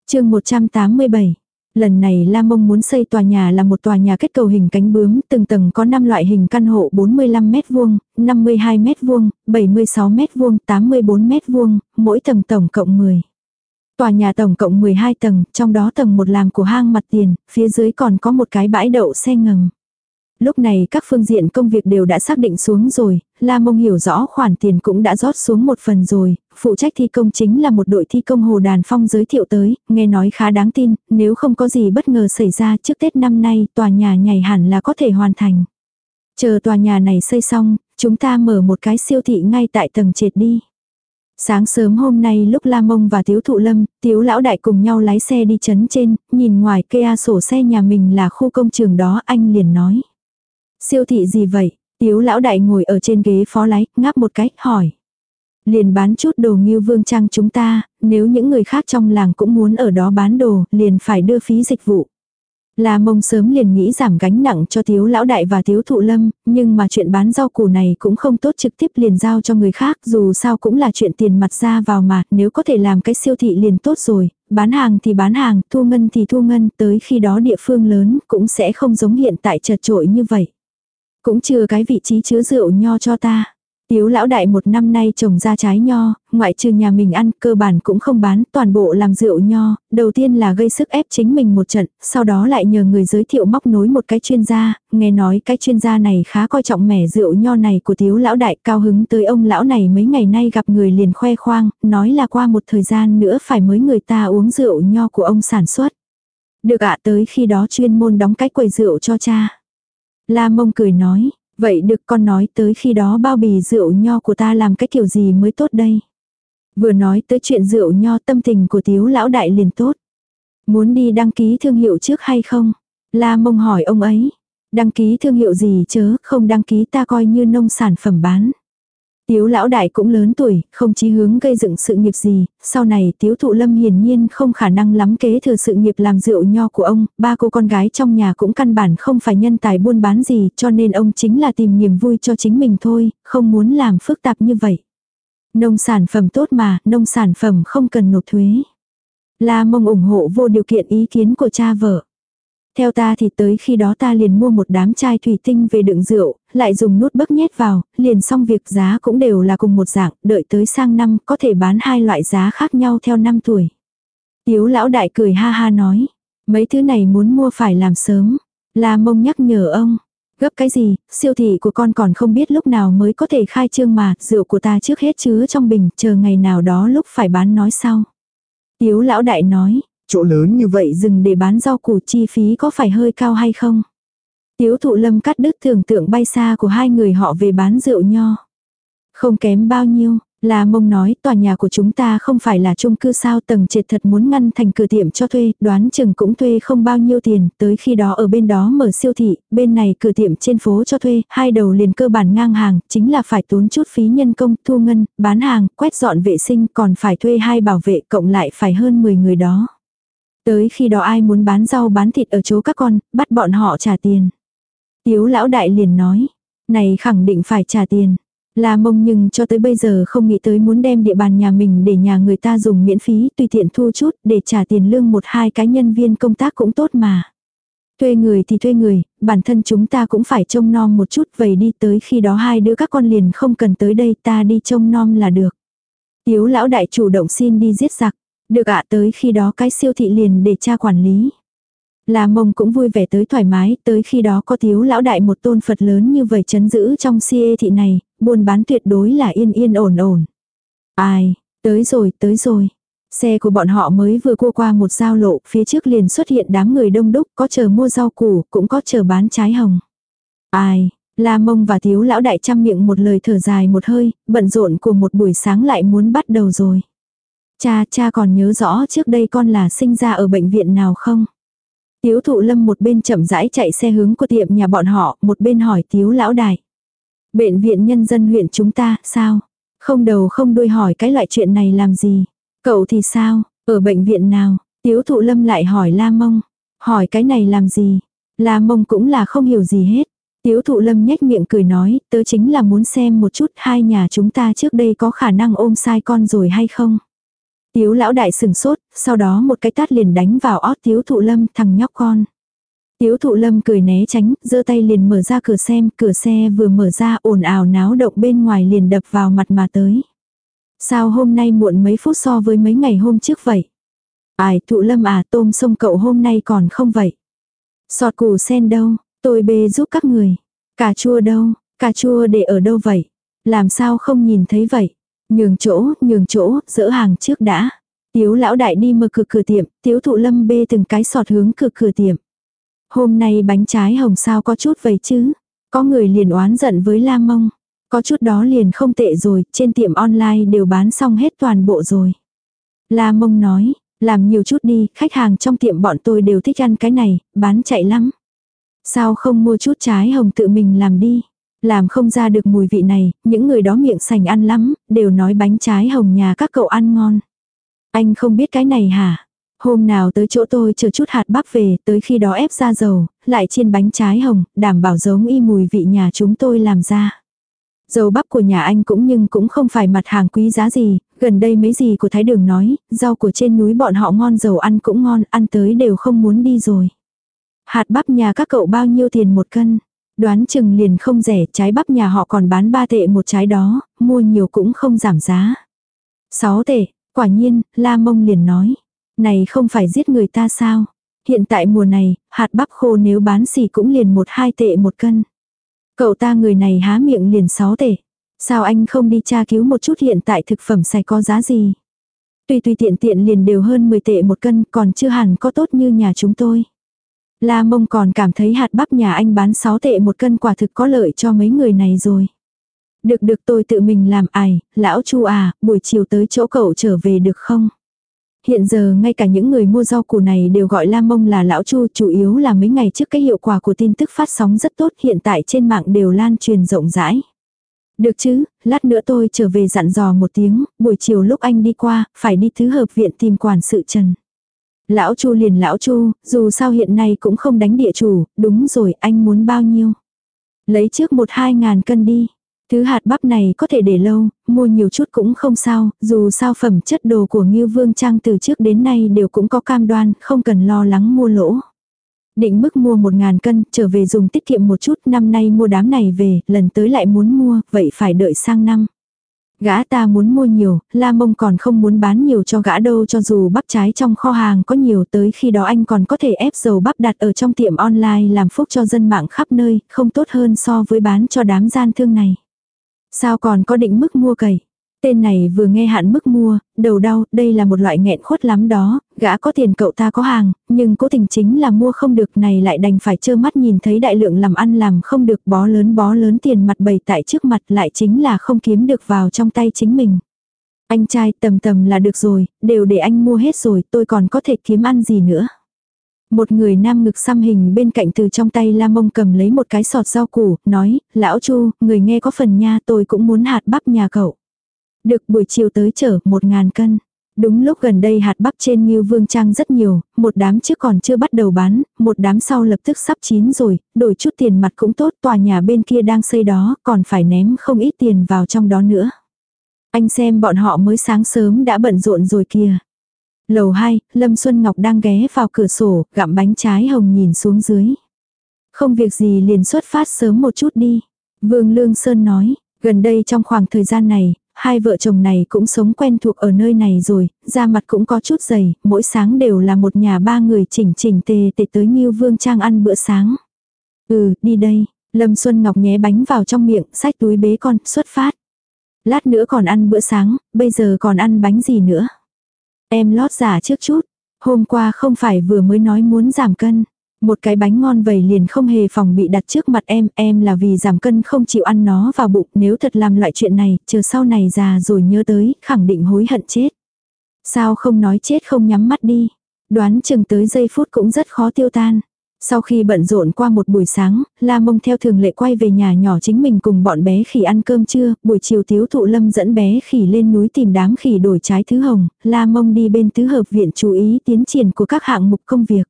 chương 187 Lần này La Mông muốn xây tòa nhà là một tòa nhà kết cầu hình cánh bướm, từng tầng có 5 loại hình căn hộ 45 m2, 52 m2, 76 m2, 84 m2, mỗi tầng tổng cộng 10. Tòa nhà tổng cộng 12 tầng, trong đó tầng một làm của hang mặt tiền, phía dưới còn có một cái bãi đậu xe ngầm. Lúc này các phương diện công việc đều đã xác định xuống rồi, La Mông hiểu rõ khoản tiền cũng đã rót xuống một phần rồi, phụ trách thi công chính là một đội thi công Hồ Đàn Phong giới thiệu tới, nghe nói khá đáng tin, nếu không có gì bất ngờ xảy ra trước Tết năm nay tòa nhà nhảy hẳn là có thể hoàn thành. Chờ tòa nhà này xây xong, chúng ta mở một cái siêu thị ngay tại tầng trệt đi. Sáng sớm hôm nay lúc La Mông và Tiếu Thụ Lâm, Tiếu Lão Đại cùng nhau lái xe đi chấn trên, nhìn ngoài kia sổ xe nhà mình là khu công trường đó anh liền nói. Siêu thị gì vậy? Tiếu lão đại ngồi ở trên ghế phó lái, ngáp một cái, hỏi. Liền bán chút đồ nghiêu vương trang chúng ta, nếu những người khác trong làng cũng muốn ở đó bán đồ, liền phải đưa phí dịch vụ. Là mông sớm liền nghĩ giảm gánh nặng cho thiếu lão đại và thiếu thụ lâm, nhưng mà chuyện bán rau củ này cũng không tốt trực tiếp liền giao cho người khác, dù sao cũng là chuyện tiền mặt ra vào mà, nếu có thể làm cái siêu thị liền tốt rồi, bán hàng thì bán hàng, thu ngân thì thu ngân, tới khi đó địa phương lớn cũng sẽ không giống hiện tại chật trội như vậy. Cũng chưa cái vị trí chứa rượu nho cho ta. Tiếu lão đại một năm nay trồng ra trái nho, ngoại trừ nhà mình ăn, cơ bản cũng không bán, toàn bộ làm rượu nho, đầu tiên là gây sức ép chính mình một trận, sau đó lại nhờ người giới thiệu móc nối một cái chuyên gia, nghe nói cái chuyên gia này khá coi trọng mẻ rượu nho này của tiếu lão đại, cao hứng tới ông lão này mấy ngày nay gặp người liền khoe khoang, nói là qua một thời gian nữa phải mới người ta uống rượu nho của ông sản xuất. Được ạ tới khi đó chuyên môn đóng cái quầy rượu cho cha. La mông cười nói, vậy được con nói tới khi đó bao bì rượu nho của ta làm cái kiểu gì mới tốt đây. Vừa nói tới chuyện rượu nho tâm tình của tiếu lão đại liền tốt. Muốn đi đăng ký thương hiệu trước hay không? La mông hỏi ông ấy. Đăng ký thương hiệu gì chớ, không đăng ký ta coi như nông sản phẩm bán. Tiếu lão đại cũng lớn tuổi, không chí hướng gây dựng sự nghiệp gì, sau này tiếu thụ lâm hiển nhiên không khả năng lắm kế thừa sự nghiệp làm rượu nho của ông, ba cô con gái trong nhà cũng căn bản không phải nhân tài buôn bán gì, cho nên ông chính là tìm niềm vui cho chính mình thôi, không muốn làm phức tạp như vậy. Nông sản phẩm tốt mà, nông sản phẩm không cần nộp thuế. La mông ủng hộ vô điều kiện ý kiến của cha vợ. Theo ta thì tới khi đó ta liền mua một đám chai thủy tinh về đựng rượu, lại dùng nút bấc nhét vào, liền xong việc giá cũng đều là cùng một dạng, đợi tới sang năm có thể bán hai loại giá khác nhau theo năm tuổi. Tiếu lão đại cười ha ha nói, mấy thứ này muốn mua phải làm sớm. La mông nhắc nhở ông, gấp cái gì, siêu thị của con còn không biết lúc nào mới có thể khai trương mà, rượu của ta trước hết chứa trong bình, chờ ngày nào đó lúc phải bán nói sau. Tiếu lão đại nói, Chỗ lớn như vậy dừng để bán rau củ chi phí có phải hơi cao hay không? Tiếu thụ lâm cắt đứt tưởng tượng bay xa của hai người họ về bán rượu nho. Không kém bao nhiêu, là mông nói tòa nhà của chúng ta không phải là chung cư sao tầng trệt thật muốn ngăn thành cửa tiệm cho thuê, đoán chừng cũng thuê không bao nhiêu tiền, tới khi đó ở bên đó mở siêu thị, bên này cửa tiệm trên phố cho thuê, hai đầu liền cơ bản ngang hàng, chính là phải tốn chút phí nhân công, thu ngân, bán hàng, quét dọn vệ sinh, còn phải thuê hai bảo vệ, cộng lại phải hơn 10 người đó. Tới khi đó ai muốn bán rau bán thịt ở chỗ các con, bắt bọn họ trả tiền. Tiếu lão đại liền nói, này khẳng định phải trả tiền. La mông nhưng cho tới bây giờ không nghĩ tới muốn đem địa bàn nhà mình để nhà người ta dùng miễn phí tùy tiện thu chút để trả tiền lương một hai cái nhân viên công tác cũng tốt mà. Thuê người thì thuê người, bản thân chúng ta cũng phải trông nom một chút vậy đi tới khi đó hai đứa các con liền không cần tới đây ta đi trông nom là được. Tiếu lão đại chủ động xin đi giết giặc. Được ạ tới khi đó cái siêu thị liền để cha quản lý. La mông cũng vui vẻ tới thoải mái, tới khi đó có thiếu lão đại một tôn Phật lớn như vậy chấn giữ trong siê thị này, buôn bán tuyệt đối là yên yên ổn ổn. Ai, tới rồi, tới rồi. Xe của bọn họ mới vừa qua qua một giao lộ, phía trước liền xuất hiện đám người đông đúc, có chờ mua rau củ, cũng có chờ bán trái hồng. Ai, La mông và thiếu lão đại chăm miệng một lời thở dài một hơi, bận rộn của một buổi sáng lại muốn bắt đầu rồi. Cha, cha còn nhớ rõ trước đây con là sinh ra ở bệnh viện nào không? Tiếu thụ lâm một bên chậm rãi chạy xe hướng của tiệm nhà bọn họ, một bên hỏi tiếu lão đại. Bệnh viện nhân dân huyện chúng ta, sao? Không đầu không đuôi hỏi cái loại chuyện này làm gì? Cậu thì sao? Ở bệnh viện nào? Tiếu thụ lâm lại hỏi la mông. Hỏi cái này làm gì? La mông cũng là không hiểu gì hết. Tiếu thụ lâm nhếch miệng cười nói, tớ chính là muốn xem một chút hai nhà chúng ta trước đây có khả năng ôm sai con rồi hay không. Tiếu lão đại sừng sốt, sau đó một cái tát liền đánh vào ót tiếu thụ lâm thằng nhóc con. Tiếu thụ lâm cười né tránh, giơ tay liền mở ra cửa xem, cửa xe vừa mở ra ồn ào náo động bên ngoài liền đập vào mặt mà tới. Sao hôm nay muộn mấy phút so với mấy ngày hôm trước vậy? Ai thụ lâm à tôm sông cậu hôm nay còn không vậy? Sọt củ sen đâu, tôi bê giúp các người. Cà chua đâu, cà chua để ở đâu vậy? Làm sao không nhìn thấy vậy? Nhường chỗ, nhường chỗ, dỡ hàng trước đã. Tiếu lão đại đi mở cửa cửa tiệm, tiếu thụ lâm bê từng cái sọt hướng cửa cửa tiệm. Hôm nay bánh trái hồng sao có chút vậy chứ. Có người liền oán giận với Lam mông. Có chút đó liền không tệ rồi, trên tiệm online đều bán xong hết toàn bộ rồi. La mông nói, làm nhiều chút đi, khách hàng trong tiệm bọn tôi đều thích ăn cái này, bán chạy lắm. Sao không mua chút trái hồng tự mình làm đi. Làm không ra được mùi vị này, những người đó miệng sành ăn lắm, đều nói bánh trái hồng nhà các cậu ăn ngon. Anh không biết cái này hả? Hôm nào tới chỗ tôi chờ chút hạt bắp về, tới khi đó ép ra dầu, lại chiên bánh trái hồng, đảm bảo giống y mùi vị nhà chúng tôi làm ra. Dầu bắp của nhà anh cũng nhưng cũng không phải mặt hàng quý giá gì, gần đây mấy gì của Thái Đường nói, rau của trên núi bọn họ ngon dầu ăn cũng ngon, ăn tới đều không muốn đi rồi. Hạt bắp nhà các cậu bao nhiêu tiền một cân? Đoán chừng liền không rẻ, trái bắp nhà họ còn bán 3 tệ một trái đó, mua nhiều cũng không giảm giá. 6 tệ, quả nhiên, La Mông liền nói. Này không phải giết người ta sao? Hiện tại mùa này, hạt bắp khô nếu bán xỉ cũng liền 1-2 tệ một cân. Cậu ta người này há miệng liền 6 tệ. Sao anh không đi tra cứu một chút hiện tại thực phẩm sạch có giá gì? Tùy tùy tiện tiện liền đều hơn 10 tệ một cân còn chưa hẳn có tốt như nhà chúng tôi. La mông còn cảm thấy hạt bắp nhà anh bán 6 tệ một cân quả thực có lợi cho mấy người này rồi. Được được tôi tự mình làm ải, lão chu à, buổi chiều tới chỗ cậu trở về được không? Hiện giờ ngay cả những người mua rau củ này đều gọi La Mông là lão Chu, chủ yếu là mấy ngày trước cái hiệu quả của tin tức phát sóng rất tốt, hiện tại trên mạng đều lan truyền rộng rãi. Được chứ, lát nữa tôi trở về dặn dò một tiếng, buổi chiều lúc anh đi qua, phải đi thứ hợp viện tìm quản sự Trần. Lão Chu liền lão Chu, dù sao hiện nay cũng không đánh địa chủ, đúng rồi, anh muốn bao nhiêu? Lấy trước một hai ngàn cân đi. Thứ hạt bắp này có thể để lâu, mua nhiều chút cũng không sao, dù sao phẩm chất đồ của Ngưu Vương Trang từ trước đến nay đều cũng có cam đoan, không cần lo lắng mua lỗ. Định mức mua một ngàn cân, trở về dùng tiết kiệm một chút, năm nay mua đám này về, lần tới lại muốn mua, vậy phải đợi sang năm. Gã ta muốn mua nhiều, la mông còn không muốn bán nhiều cho gã đâu cho dù bắp trái trong kho hàng có nhiều tới khi đó anh còn có thể ép dầu bắp đặt ở trong tiệm online làm phúc cho dân mạng khắp nơi, không tốt hơn so với bán cho đám gian thương này. Sao còn có định mức mua cầy? Tên này vừa nghe hạn mức mua, đầu đau, đây là một loại nghẹn khuất lắm đó, gã có tiền cậu ta có hàng, nhưng cố tình chính là mua không được này lại đành phải trơ mắt nhìn thấy đại lượng làm ăn làm không được bó lớn bó lớn tiền mặt bày tại trước mặt lại chính là không kiếm được vào trong tay chính mình. Anh trai tầm tầm là được rồi, đều để anh mua hết rồi, tôi còn có thể kiếm ăn gì nữa. Một người nam ngực xăm hình bên cạnh từ trong tay la mông cầm lấy một cái sọt rau củ, nói, lão chu, người nghe có phần nha tôi cũng muốn hạt bắp nhà cậu. Được buổi chiều tới chở một ngàn cân. Đúng lúc gần đây hạt bắp trên Ngưu Vương Trang rất nhiều, một đám trước còn chưa bắt đầu bán, một đám sau lập tức sắp chín rồi, đổi chút tiền mặt cũng tốt, tòa nhà bên kia đang xây đó, còn phải ném không ít tiền vào trong đó nữa. Anh xem bọn họ mới sáng sớm đã bận rộn rồi kìa. Lầu 2, Lâm Xuân Ngọc đang ghé vào cửa sổ, gặm bánh trái hồng nhìn xuống dưới. Không việc gì liền xuất phát sớm một chút đi. Vương Lương Sơn nói, gần đây trong khoảng thời gian này, hai vợ chồng này cũng sống quen thuộc ở nơi này rồi, da mặt cũng có chút dày, mỗi sáng đều là một nhà ba người chỉnh chỉnh tề tề tới Nhiêu Vương Trang ăn bữa sáng. Ừ, đi đây. Lâm Xuân Ngọc nhé bánh vào trong miệng, xách túi bế con, xuất phát. Lát nữa còn ăn bữa sáng, bây giờ còn ăn bánh gì nữa. Em lót giả trước chút. Hôm qua không phải vừa mới nói muốn giảm cân. Một cái bánh ngon vầy liền không hề phòng bị đặt trước mặt em, em là vì giảm cân không chịu ăn nó vào bụng, nếu thật làm loại chuyện này, chờ sau này già rồi nhớ tới, khẳng định hối hận chết. Sao không nói chết không nhắm mắt đi, đoán chừng tới giây phút cũng rất khó tiêu tan. Sau khi bận rộn qua một buổi sáng, La Mông theo thường lệ quay về nhà nhỏ chính mình cùng bọn bé khỉ ăn cơm trưa, buổi chiều thiếu thụ lâm dẫn bé khỉ lên núi tìm đám khỉ đổi trái thứ hồng, La Mông đi bên tứ hợp viện chú ý tiến triển của các hạng mục công việc.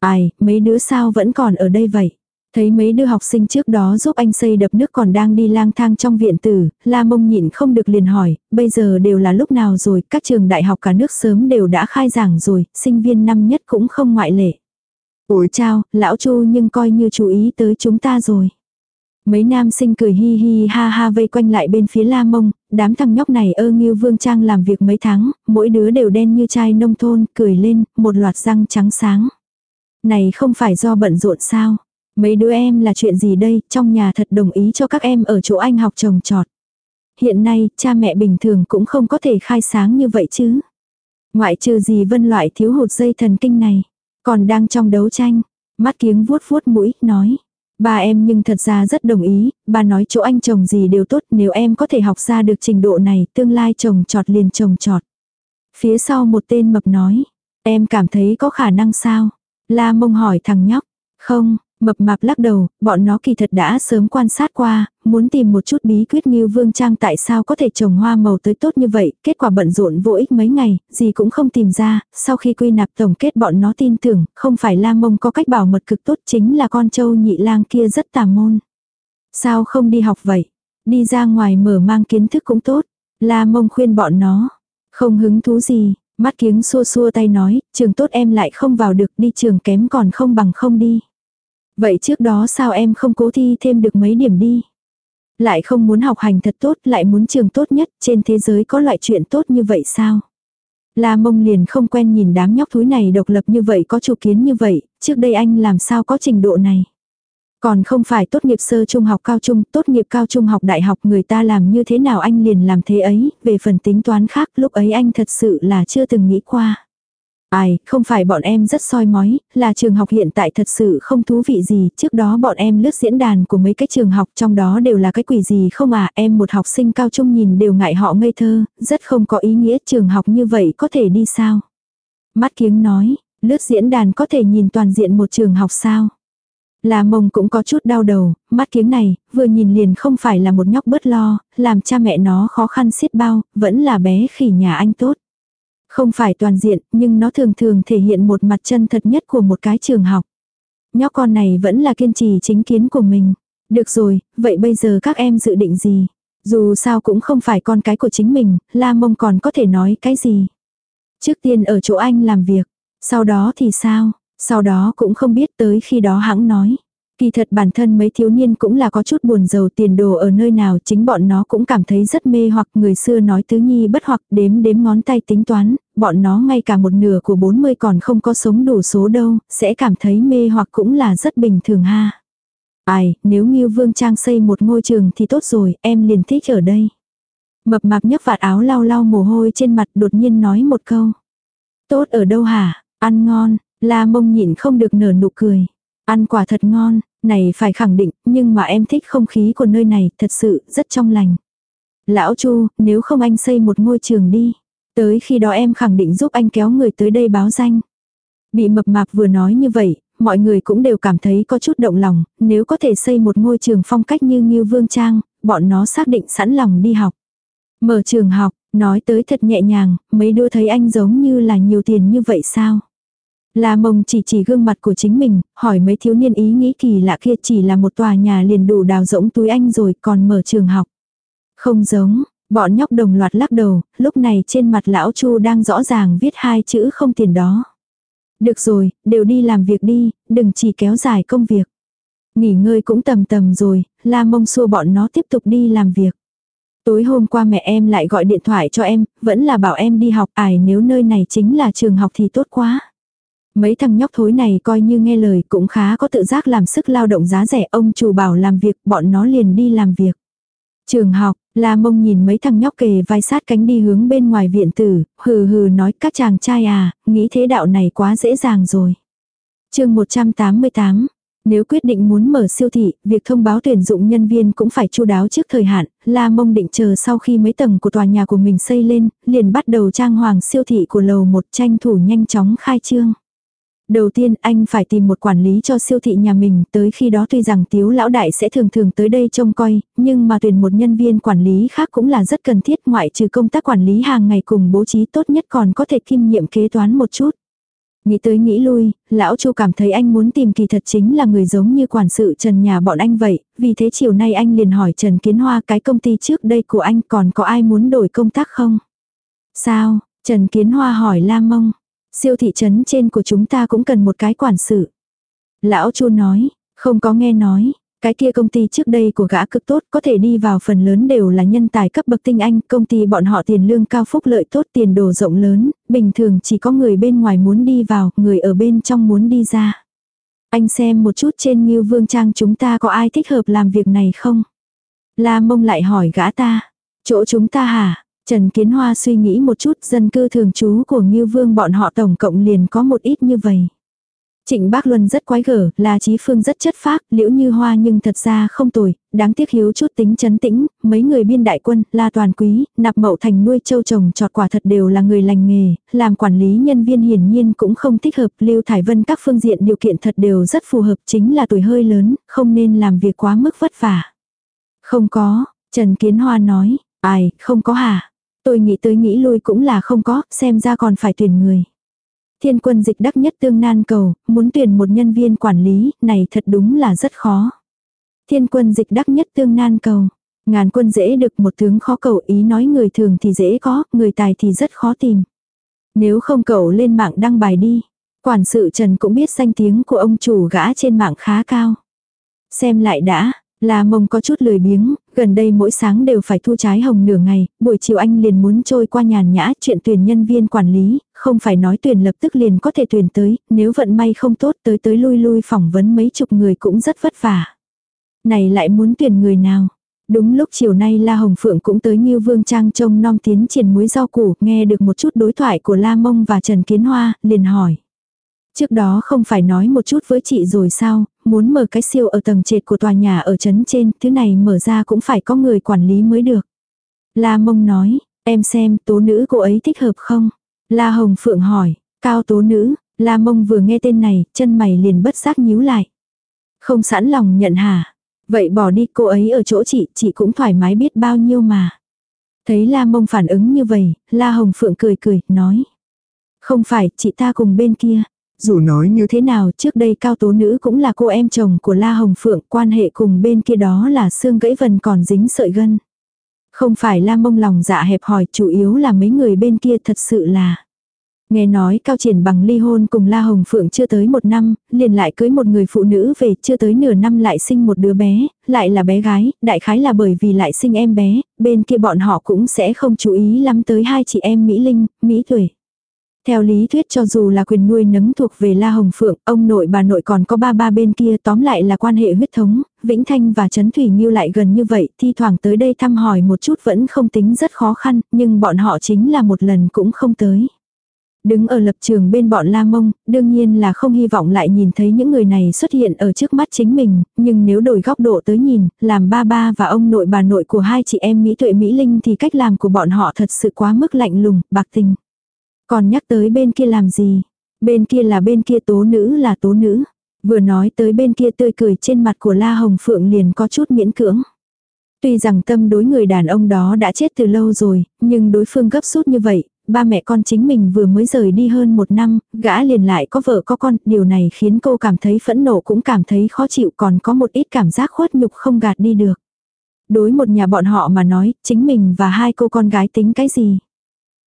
Ai, mấy đứa sao vẫn còn ở đây vậy? Thấy mấy đứa học sinh trước đó giúp anh xây đập nước còn đang đi lang thang trong viện tử, La Mông nhịn không được liền hỏi, bây giờ đều là lúc nào rồi, các trường đại học cả nước sớm đều đã khai giảng rồi, sinh viên năm nhất cũng không ngoại lệ. Ủa chào, lão Chu nhưng coi như chú ý tới chúng ta rồi. Mấy nam sinh cười hi hi ha ha vây quanh lại bên phía la mông, đám thằng nhóc này ơ nghiêu vương trang làm việc mấy tháng, mỗi đứa đều đen như chai nông thôn, cười lên, một loạt răng trắng sáng. Này không phải do bận rộn sao? Mấy đứa em là chuyện gì đây, trong nhà thật đồng ý cho các em ở chỗ anh học trồng trọt. Hiện nay, cha mẹ bình thường cũng không có thể khai sáng như vậy chứ. Ngoại trừ gì vân loại thiếu hụt dây thần kinh này. Còn đang trong đấu tranh, mắt kiếng vuốt vuốt mũi, nói. Ba em nhưng thật ra rất đồng ý, ba nói chỗ anh chồng gì đều tốt nếu em có thể học ra được trình độ này, tương lai chồng trọt liền chồng trọt. Phía sau một tên mập nói, em cảm thấy có khả năng sao? La mông hỏi thằng nhóc, không, Mập mạp lắc đầu, bọn nó kỳ thật đã sớm quan sát qua, muốn tìm một chút bí quyết như Vương Trang tại sao có thể trồng hoa màu tới tốt như vậy, kết quả bận rộn vô ích mấy ngày, gì cũng không tìm ra, sau khi quy nạp tổng kết bọn nó tin tưởng, không phải la mông có cách bảo mật cực tốt chính là con trâu nhị lang kia rất tà môn. Sao không đi học vậy? Đi ra ngoài mở mang kiến thức cũng tốt. La mông khuyên bọn nó. Không hứng thú gì, mắt kiếng xua xua tay nói, trường tốt em lại không vào được đi trường kém còn không bằng không đi. Vậy trước đó sao em không cố thi thêm được mấy điểm đi? Lại không muốn học hành thật tốt, lại muốn trường tốt nhất, trên thế giới có loại chuyện tốt như vậy sao? La mông liền không quen nhìn đám nhóc thúi này độc lập như vậy có chủ kiến như vậy, trước đây anh làm sao có trình độ này? Còn không phải tốt nghiệp sơ trung học cao trung, tốt nghiệp cao trung học đại học người ta làm như thế nào anh liền làm thế ấy, về phần tính toán khác lúc ấy anh thật sự là chưa từng nghĩ qua. Ai, không phải bọn em rất soi mói, là trường học hiện tại thật sự không thú vị gì, trước đó bọn em lướt diễn đàn của mấy cái trường học trong đó đều là cái quỷ gì không à, em một học sinh cao trung nhìn đều ngại họ ngây thơ, rất không có ý nghĩa trường học như vậy có thể đi sao. Mắt kiếng nói, lướt diễn đàn có thể nhìn toàn diện một trường học sao. Là mông cũng có chút đau đầu, mắt kiếng này, vừa nhìn liền không phải là một nhóc bớt lo, làm cha mẹ nó khó khăn xiết bao, vẫn là bé khỉ nhà anh tốt. Không phải toàn diện, nhưng nó thường thường thể hiện một mặt chân thật nhất của một cái trường học. Nhóc con này vẫn là kiên trì chính kiến của mình. Được rồi, vậy bây giờ các em dự định gì? Dù sao cũng không phải con cái của chính mình, La Mông còn có thể nói cái gì? Trước tiên ở chỗ anh làm việc, sau đó thì sao? Sau đó cũng không biết tới khi đó hãng nói. Kỳ thật bản thân mấy thiếu niên cũng là có chút buồn giàu tiền đồ ở nơi nào chính bọn nó cũng cảm thấy rất mê hoặc người xưa nói tứ nhi bất hoặc đếm đếm ngón tay tính toán, bọn nó ngay cả một nửa của 40 còn không có sống đủ số đâu, sẽ cảm thấy mê hoặc cũng là rất bình thường ha. Ai, nếu Ngưu Vương Trang xây một ngôi trường thì tốt rồi, em liền thích ở đây. Mập mạp nhấc vạt áo lau lau mồ hôi trên mặt đột nhiên nói một câu. Tốt ở đâu hả, ăn ngon, la mông nhịn không được nở nụ cười. Ăn quả thật ngon, này phải khẳng định, nhưng mà em thích không khí của nơi này, thật sự, rất trong lành. Lão Chu, nếu không anh xây một ngôi trường đi. Tới khi đó em khẳng định giúp anh kéo người tới đây báo danh. Bị mập mạp vừa nói như vậy, mọi người cũng đều cảm thấy có chút động lòng, nếu có thể xây một ngôi trường phong cách như Nghiêu Vương Trang, bọn nó xác định sẵn lòng đi học. Mở trường học, nói tới thật nhẹ nhàng, mấy đứa thấy anh giống như là nhiều tiền như vậy sao? La mông chỉ chỉ gương mặt của chính mình, hỏi mấy thiếu niên ý nghĩ kỳ lạ kia chỉ là một tòa nhà liền đủ đào rỗng túi anh rồi còn mở trường học. Không giống, bọn nhóc đồng loạt lắc đầu, lúc này trên mặt lão Chu đang rõ ràng viết hai chữ không tiền đó. Được rồi, đều đi làm việc đi, đừng chỉ kéo dài công việc. Nghỉ ngơi cũng tầm tầm rồi, la mông xua bọn nó tiếp tục đi làm việc. Tối hôm qua mẹ em lại gọi điện thoại cho em, vẫn là bảo em đi học ải nếu nơi này chính là trường học thì tốt quá. Mấy thằng nhóc thối này coi như nghe lời cũng khá có tự giác làm sức lao động giá rẻ ông chủ bảo làm việc bọn nó liền đi làm việc. Trường học, La Mông nhìn mấy thằng nhóc kề vai sát cánh đi hướng bên ngoài viện tử, hừ hừ nói các chàng trai à, nghĩ thế đạo này quá dễ dàng rồi. chương 188, nếu quyết định muốn mở siêu thị, việc thông báo tuyển dụng nhân viên cũng phải chu đáo trước thời hạn, La Mông định chờ sau khi mấy tầng của tòa nhà của mình xây lên, liền bắt đầu trang hoàng siêu thị của lầu một tranh thủ nhanh chóng khai trương. Đầu tiên anh phải tìm một quản lý cho siêu thị nhà mình, tới khi đó tuy rằng tiếu lão đại sẽ thường thường tới đây trông coi, nhưng mà tuyển một nhân viên quản lý khác cũng là rất cần thiết ngoại trừ công tác quản lý hàng ngày cùng bố trí tốt nhất còn có thể kiêm nhiệm kế toán một chút. Nghĩ tới nghĩ lui, lão Chu cảm thấy anh muốn tìm kỳ thật chính là người giống như quản sự Trần nhà bọn anh vậy, vì thế chiều nay anh liền hỏi Trần Kiến Hoa cái công ty trước đây của anh còn có ai muốn đổi công tác không? Sao? Trần Kiến Hoa hỏi Lam Mông. Siêu thị trấn trên của chúng ta cũng cần một cái quản sự. Lão Chu nói, không có nghe nói, cái kia công ty trước đây của gã cực tốt có thể đi vào phần lớn đều là nhân tài cấp bậc tinh anh, công ty bọn họ tiền lương cao phúc lợi tốt tiền đồ rộng lớn, bình thường chỉ có người bên ngoài muốn đi vào, người ở bên trong muốn đi ra. Anh xem một chút trên như vương trang chúng ta có ai thích hợp làm việc này không? La mông lại hỏi gã ta. Chỗ chúng ta hả? Trần Kiến Hoa suy nghĩ một chút dân cư thường trú của Ngưu Vương bọn họ tổng cộng liền có một ít như vậy. Trịnh Bác Luân rất quái gở, là trí phương rất chất phác, liễu như hoa nhưng thật ra không tồi, đáng tiếc hiếu chút tính chấn tĩnh, mấy người biên đại quân, la toàn quý, nạp mậu thành nuôi châu trồng trọt quả thật đều là người lành nghề, làm quản lý nhân viên hiển nhiên cũng không thích hợp, lưu thải vân các phương diện điều kiện thật đều rất phù hợp, chính là tuổi hơi lớn, không nên làm việc quá mức vất vả. Không có, Trần Kiến Hoa nói, ai, không có hả? Tôi nghĩ tới nghĩ lui cũng là không có, xem ra còn phải tuyển người. Thiên quân dịch đắc nhất tương nan cầu, muốn tuyển một nhân viên quản lý, này thật đúng là rất khó. Thiên quân dịch đắc nhất tương nan cầu. Ngàn quân dễ được một tướng khó cầu ý nói người thường thì dễ có, người tài thì rất khó tìm. Nếu không cậu lên mạng đăng bài đi. Quản sự Trần cũng biết danh tiếng của ông chủ gã trên mạng khá cao. Xem lại đã, là mông có chút lười biếng, gần đây mỗi sáng đều phải thu trái hồng nửa ngày, buổi chiều anh liền muốn trôi qua nhàn nhã chuyện tuyển nhân viên quản lý, không phải nói tuyển lập tức liền có thể tuyển tới, nếu vận may không tốt tới tới lui lui phỏng vấn mấy chục người cũng rất vất vả. Này lại muốn tuyển người nào? Đúng lúc chiều nay La Hồng Phượng cũng tới như Vương Trang trông non tiến triển muối rau củ, nghe được một chút đối thoại của La Mông và Trần Kiến Hoa, liền hỏi. Trước đó không phải nói một chút với chị rồi sao, muốn mở cái siêu ở tầng trệt của tòa nhà ở trấn trên, thứ này mở ra cũng phải có người quản lý mới được. La mông nói, em xem tố nữ cô ấy thích hợp không? La Hồng Phượng hỏi, cao tố nữ, La mông vừa nghe tên này, chân mày liền bất giác nhíu lại. Không sẵn lòng nhận hả? Vậy bỏ đi cô ấy ở chỗ chị, chị cũng thoải mái biết bao nhiêu mà. Thấy La mông phản ứng như vậy, La Hồng Phượng cười cười, nói. Không phải, chị ta cùng bên kia. Dù nói như thế nào trước đây cao tố nữ cũng là cô em chồng của La Hồng Phượng, quan hệ cùng bên kia đó là xương gãy vần còn dính sợi gân. Không phải La Mông lòng dạ hẹp hòi, chủ yếu là mấy người bên kia thật sự là. Nghe nói Cao Triển bằng ly hôn cùng La Hồng Phượng chưa tới một năm, liền lại cưới một người phụ nữ về chưa tới nửa năm lại sinh một đứa bé, lại là bé gái, đại khái là bởi vì lại sinh em bé, bên kia bọn họ cũng sẽ không chú ý lắm tới hai chị em Mỹ Linh, Mỹ Tuổi. Theo lý thuyết cho dù là quyền nuôi nấng thuộc về La Hồng Phượng, ông nội bà nội còn có ba ba bên kia tóm lại là quan hệ huyết thống, Vĩnh Thanh và Trấn Thủy Nhiêu lại gần như vậy, thi thoảng tới đây thăm hỏi một chút vẫn không tính rất khó khăn, nhưng bọn họ chính là một lần cũng không tới. Đứng ở lập trường bên bọn La Mông, đương nhiên là không hy vọng lại nhìn thấy những người này xuất hiện ở trước mắt chính mình, nhưng nếu đổi góc độ tới nhìn, làm ba ba và ông nội bà nội của hai chị em Mỹ Tuệ Mỹ Linh thì cách làm của bọn họ thật sự quá mức lạnh lùng, bạc tình. Còn nhắc tới bên kia làm gì? Bên kia là bên kia tố nữ là tố nữ. Vừa nói tới bên kia tươi cười trên mặt của La Hồng Phượng liền có chút miễn cưỡng. Tuy rằng tâm đối người đàn ông đó đã chết từ lâu rồi, nhưng đối phương gấp rút như vậy, ba mẹ con chính mình vừa mới rời đi hơn một năm, gã liền lại có vợ có con, điều này khiến cô cảm thấy phẫn nộ cũng cảm thấy khó chịu còn có một ít cảm giác khuất nhục không gạt đi được. Đối một nhà bọn họ mà nói, chính mình và hai cô con gái tính cái gì?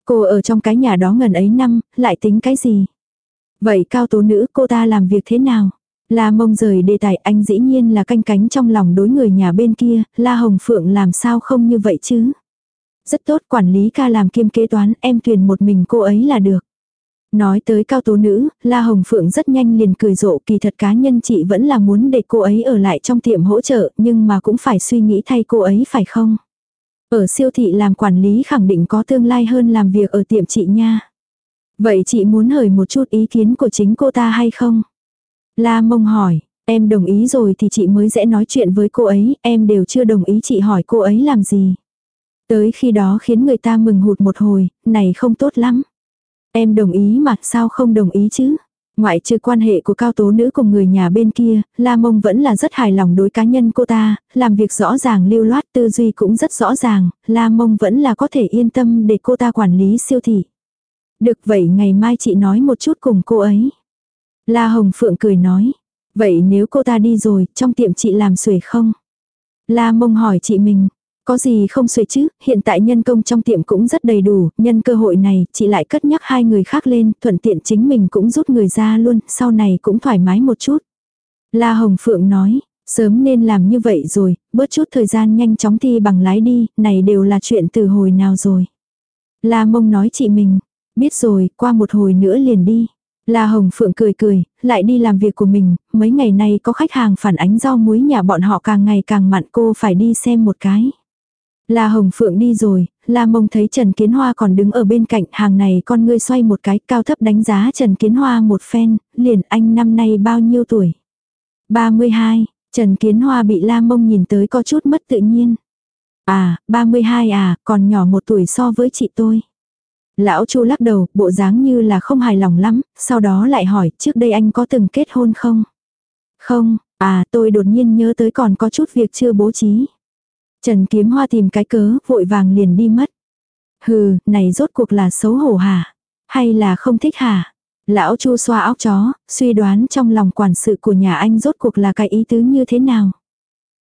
Cô ở trong cái nhà đó ngần ấy năm, lại tính cái gì? Vậy cao tố nữ cô ta làm việc thế nào? La mông rời đề tài anh dĩ nhiên là canh cánh trong lòng đối người nhà bên kia, La Hồng Phượng làm sao không như vậy chứ? Rất tốt quản lý ca làm kiêm kế toán, em tuyển một mình cô ấy là được. Nói tới cao tố nữ, La Hồng Phượng rất nhanh liền cười rộ kỳ thật cá nhân chị vẫn là muốn để cô ấy ở lại trong tiệm hỗ trợ nhưng mà cũng phải suy nghĩ thay cô ấy phải không? Ở siêu thị làm quản lý khẳng định có tương lai hơn làm việc ở tiệm chị nha. Vậy chị muốn hỏi một chút ý kiến của chính cô ta hay không? La mông hỏi, em đồng ý rồi thì chị mới sẽ nói chuyện với cô ấy, em đều chưa đồng ý chị hỏi cô ấy làm gì. Tới khi đó khiến người ta mừng hụt một hồi, này không tốt lắm. Em đồng ý mà sao không đồng ý chứ? Ngoại trừ quan hệ của cao tố nữ cùng người nhà bên kia, La Mông vẫn là rất hài lòng đối cá nhân cô ta, làm việc rõ ràng lưu loát tư duy cũng rất rõ ràng, La Mông vẫn là có thể yên tâm để cô ta quản lý siêu thị. Được vậy ngày mai chị nói một chút cùng cô ấy. La Hồng Phượng cười nói. Vậy nếu cô ta đi rồi, trong tiệm chị làm xuể không? La Mông hỏi chị mình. Có gì không xuể chứ, hiện tại nhân công trong tiệm cũng rất đầy đủ, nhân cơ hội này, chị lại cất nhắc hai người khác lên, thuận tiện chính mình cũng rút người ra luôn, sau này cũng thoải mái một chút. La Hồng Phượng nói, sớm nên làm như vậy rồi, bớt chút thời gian nhanh chóng thi bằng lái đi, này đều là chuyện từ hồi nào rồi. La Mông nói chị mình, biết rồi, qua một hồi nữa liền đi. La Hồng Phượng cười cười, lại đi làm việc của mình, mấy ngày nay có khách hàng phản ánh rau muối nhà bọn họ càng ngày càng mặn cô phải đi xem một cái. La Hồng Phượng đi rồi, La Mông thấy Trần Kiến Hoa còn đứng ở bên cạnh hàng này con ngươi xoay một cái cao thấp đánh giá Trần Kiến Hoa một phen, liền anh năm nay bao nhiêu tuổi? 32, Trần Kiến Hoa bị La Mông nhìn tới có chút mất tự nhiên. À, 32 à, còn nhỏ một tuổi so với chị tôi. Lão Chu lắc đầu, bộ dáng như là không hài lòng lắm, sau đó lại hỏi, trước đây anh có từng kết hôn không? Không, à tôi đột nhiên nhớ tới còn có chút việc chưa bố trí. Trần Kiếm Hoa tìm cái cớ, vội vàng liền đi mất. Hừ, này rốt cuộc là xấu hổ hả? Hay là không thích hả? Lão Chu xoa óc chó, suy đoán trong lòng quản sự của nhà anh rốt cuộc là cái ý tứ như thế nào?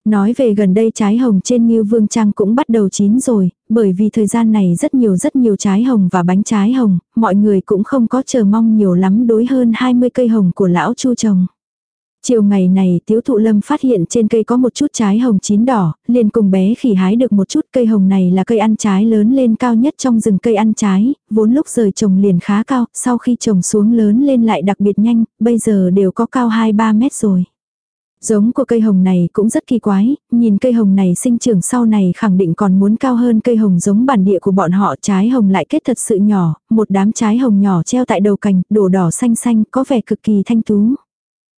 Nói về gần đây trái hồng trên Ngưu Vương Trang cũng bắt đầu chín rồi, bởi vì thời gian này rất nhiều rất nhiều trái hồng và bánh trái hồng, mọi người cũng không có chờ mong nhiều lắm đối hơn 20 cây hồng của lão Chu trồng. Chiều ngày này tiếu thụ lâm phát hiện trên cây có một chút trái hồng chín đỏ, liền cùng bé khỉ hái được một chút cây hồng này là cây ăn trái lớn lên cao nhất trong rừng cây ăn trái, vốn lúc rời trồng liền khá cao, sau khi trồng xuống lớn lên lại đặc biệt nhanh, bây giờ đều có cao 2-3 mét rồi. Giống của cây hồng này cũng rất kỳ quái, nhìn cây hồng này sinh trưởng sau này khẳng định còn muốn cao hơn cây hồng giống bản địa của bọn họ trái hồng lại kết thật sự nhỏ, một đám trái hồng nhỏ treo tại đầu cành, đổ đỏ xanh xanh, có vẻ cực kỳ thanh tú.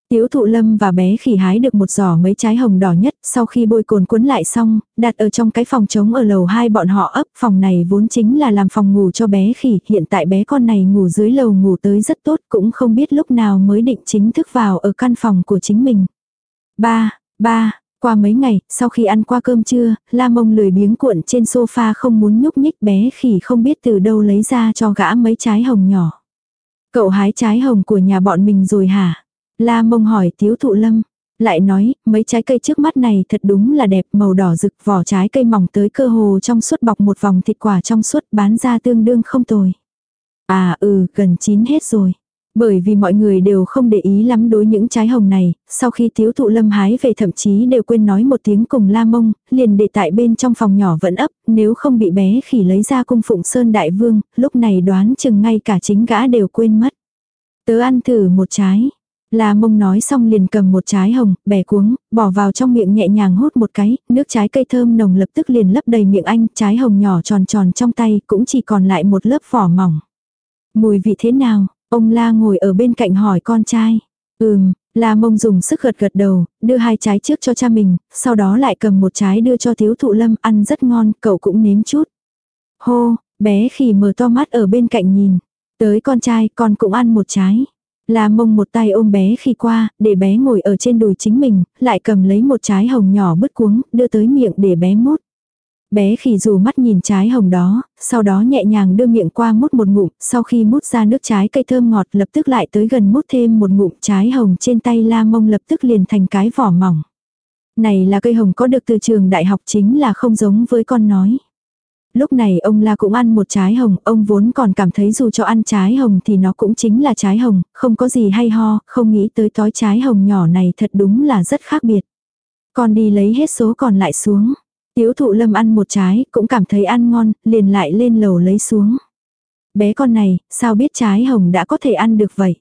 Tiếu thụ lâm và bé khỉ hái được một giỏ mấy trái hồng đỏ nhất, sau khi bôi cồn cuốn lại xong, đặt ở trong cái phòng trống ở lầu hai bọn họ ấp, phòng này vốn chính là làm phòng ngủ cho bé khỉ, hiện tại bé con này ngủ dưới lầu ngủ tới rất tốt, cũng không biết lúc nào mới định chính thức vào ở căn phòng của chính mình. Ba, ba, qua mấy ngày, sau khi ăn qua cơm trưa, la mông lười biếng cuộn trên sofa không muốn nhúc nhích bé khỉ không biết từ đâu lấy ra cho gã mấy trái hồng nhỏ. Cậu hái trái hồng của nhà bọn mình rồi hả? La mông hỏi tiếu thụ lâm. Lại nói, mấy trái cây trước mắt này thật đúng là đẹp màu đỏ rực vỏ trái cây mỏng tới cơ hồ trong suốt bọc một vòng thịt quả trong suốt bán ra tương đương không tồi. À ừ, gần chín hết rồi. Bởi vì mọi người đều không để ý lắm đối những trái hồng này, sau khi tiếu thụ lâm hái về thậm chí đều quên nói một tiếng cùng la mông, liền để tại bên trong phòng nhỏ vẫn ấp, nếu không bị bé khỉ lấy ra cung phụng sơn đại vương, lúc này đoán chừng ngay cả chính gã đều quên mất. Tớ ăn thử một trái. La mông nói xong liền cầm một trái hồng, bẻ cuống, bỏ vào trong miệng nhẹ nhàng hút một cái, nước trái cây thơm nồng lập tức liền lấp đầy miệng anh, trái hồng nhỏ tròn tròn trong tay cũng chỉ còn lại một lớp vỏ mỏng. Mùi vị thế nào? Ông La ngồi ở bên cạnh hỏi con trai. Ừm, La mông dùng sức gật gật đầu, đưa hai trái trước cho cha mình, sau đó lại cầm một trái đưa cho thiếu thụ lâm ăn rất ngon, cậu cũng nếm chút. Hô, bé khỉ mở to mắt ở bên cạnh nhìn. Tới con trai, con cũng ăn một trái. La mông một tay ôm bé khi qua, để bé ngồi ở trên đùi chính mình, lại cầm lấy một trái hồng nhỏ bứt cuống, đưa tới miệng để bé mút. Bé khỉ dù mắt nhìn trái hồng đó, sau đó nhẹ nhàng đưa miệng qua mút một ngụm, sau khi mút ra nước trái cây thơm ngọt lập tức lại tới gần mút thêm một ngụm trái hồng trên tay la mông lập tức liền thành cái vỏ mỏng. Này là cây hồng có được từ trường đại học chính là không giống với con nói. Lúc này ông La cũng ăn một trái hồng, ông vốn còn cảm thấy dù cho ăn trái hồng thì nó cũng chính là trái hồng, không có gì hay ho, không nghĩ tới tói trái hồng nhỏ này thật đúng là rất khác biệt. Con đi lấy hết số còn lại xuống. Tiếu thụ lâm ăn một trái, cũng cảm thấy ăn ngon, liền lại lên lầu lấy xuống. Bé con này, sao biết trái hồng đã có thể ăn được vậy?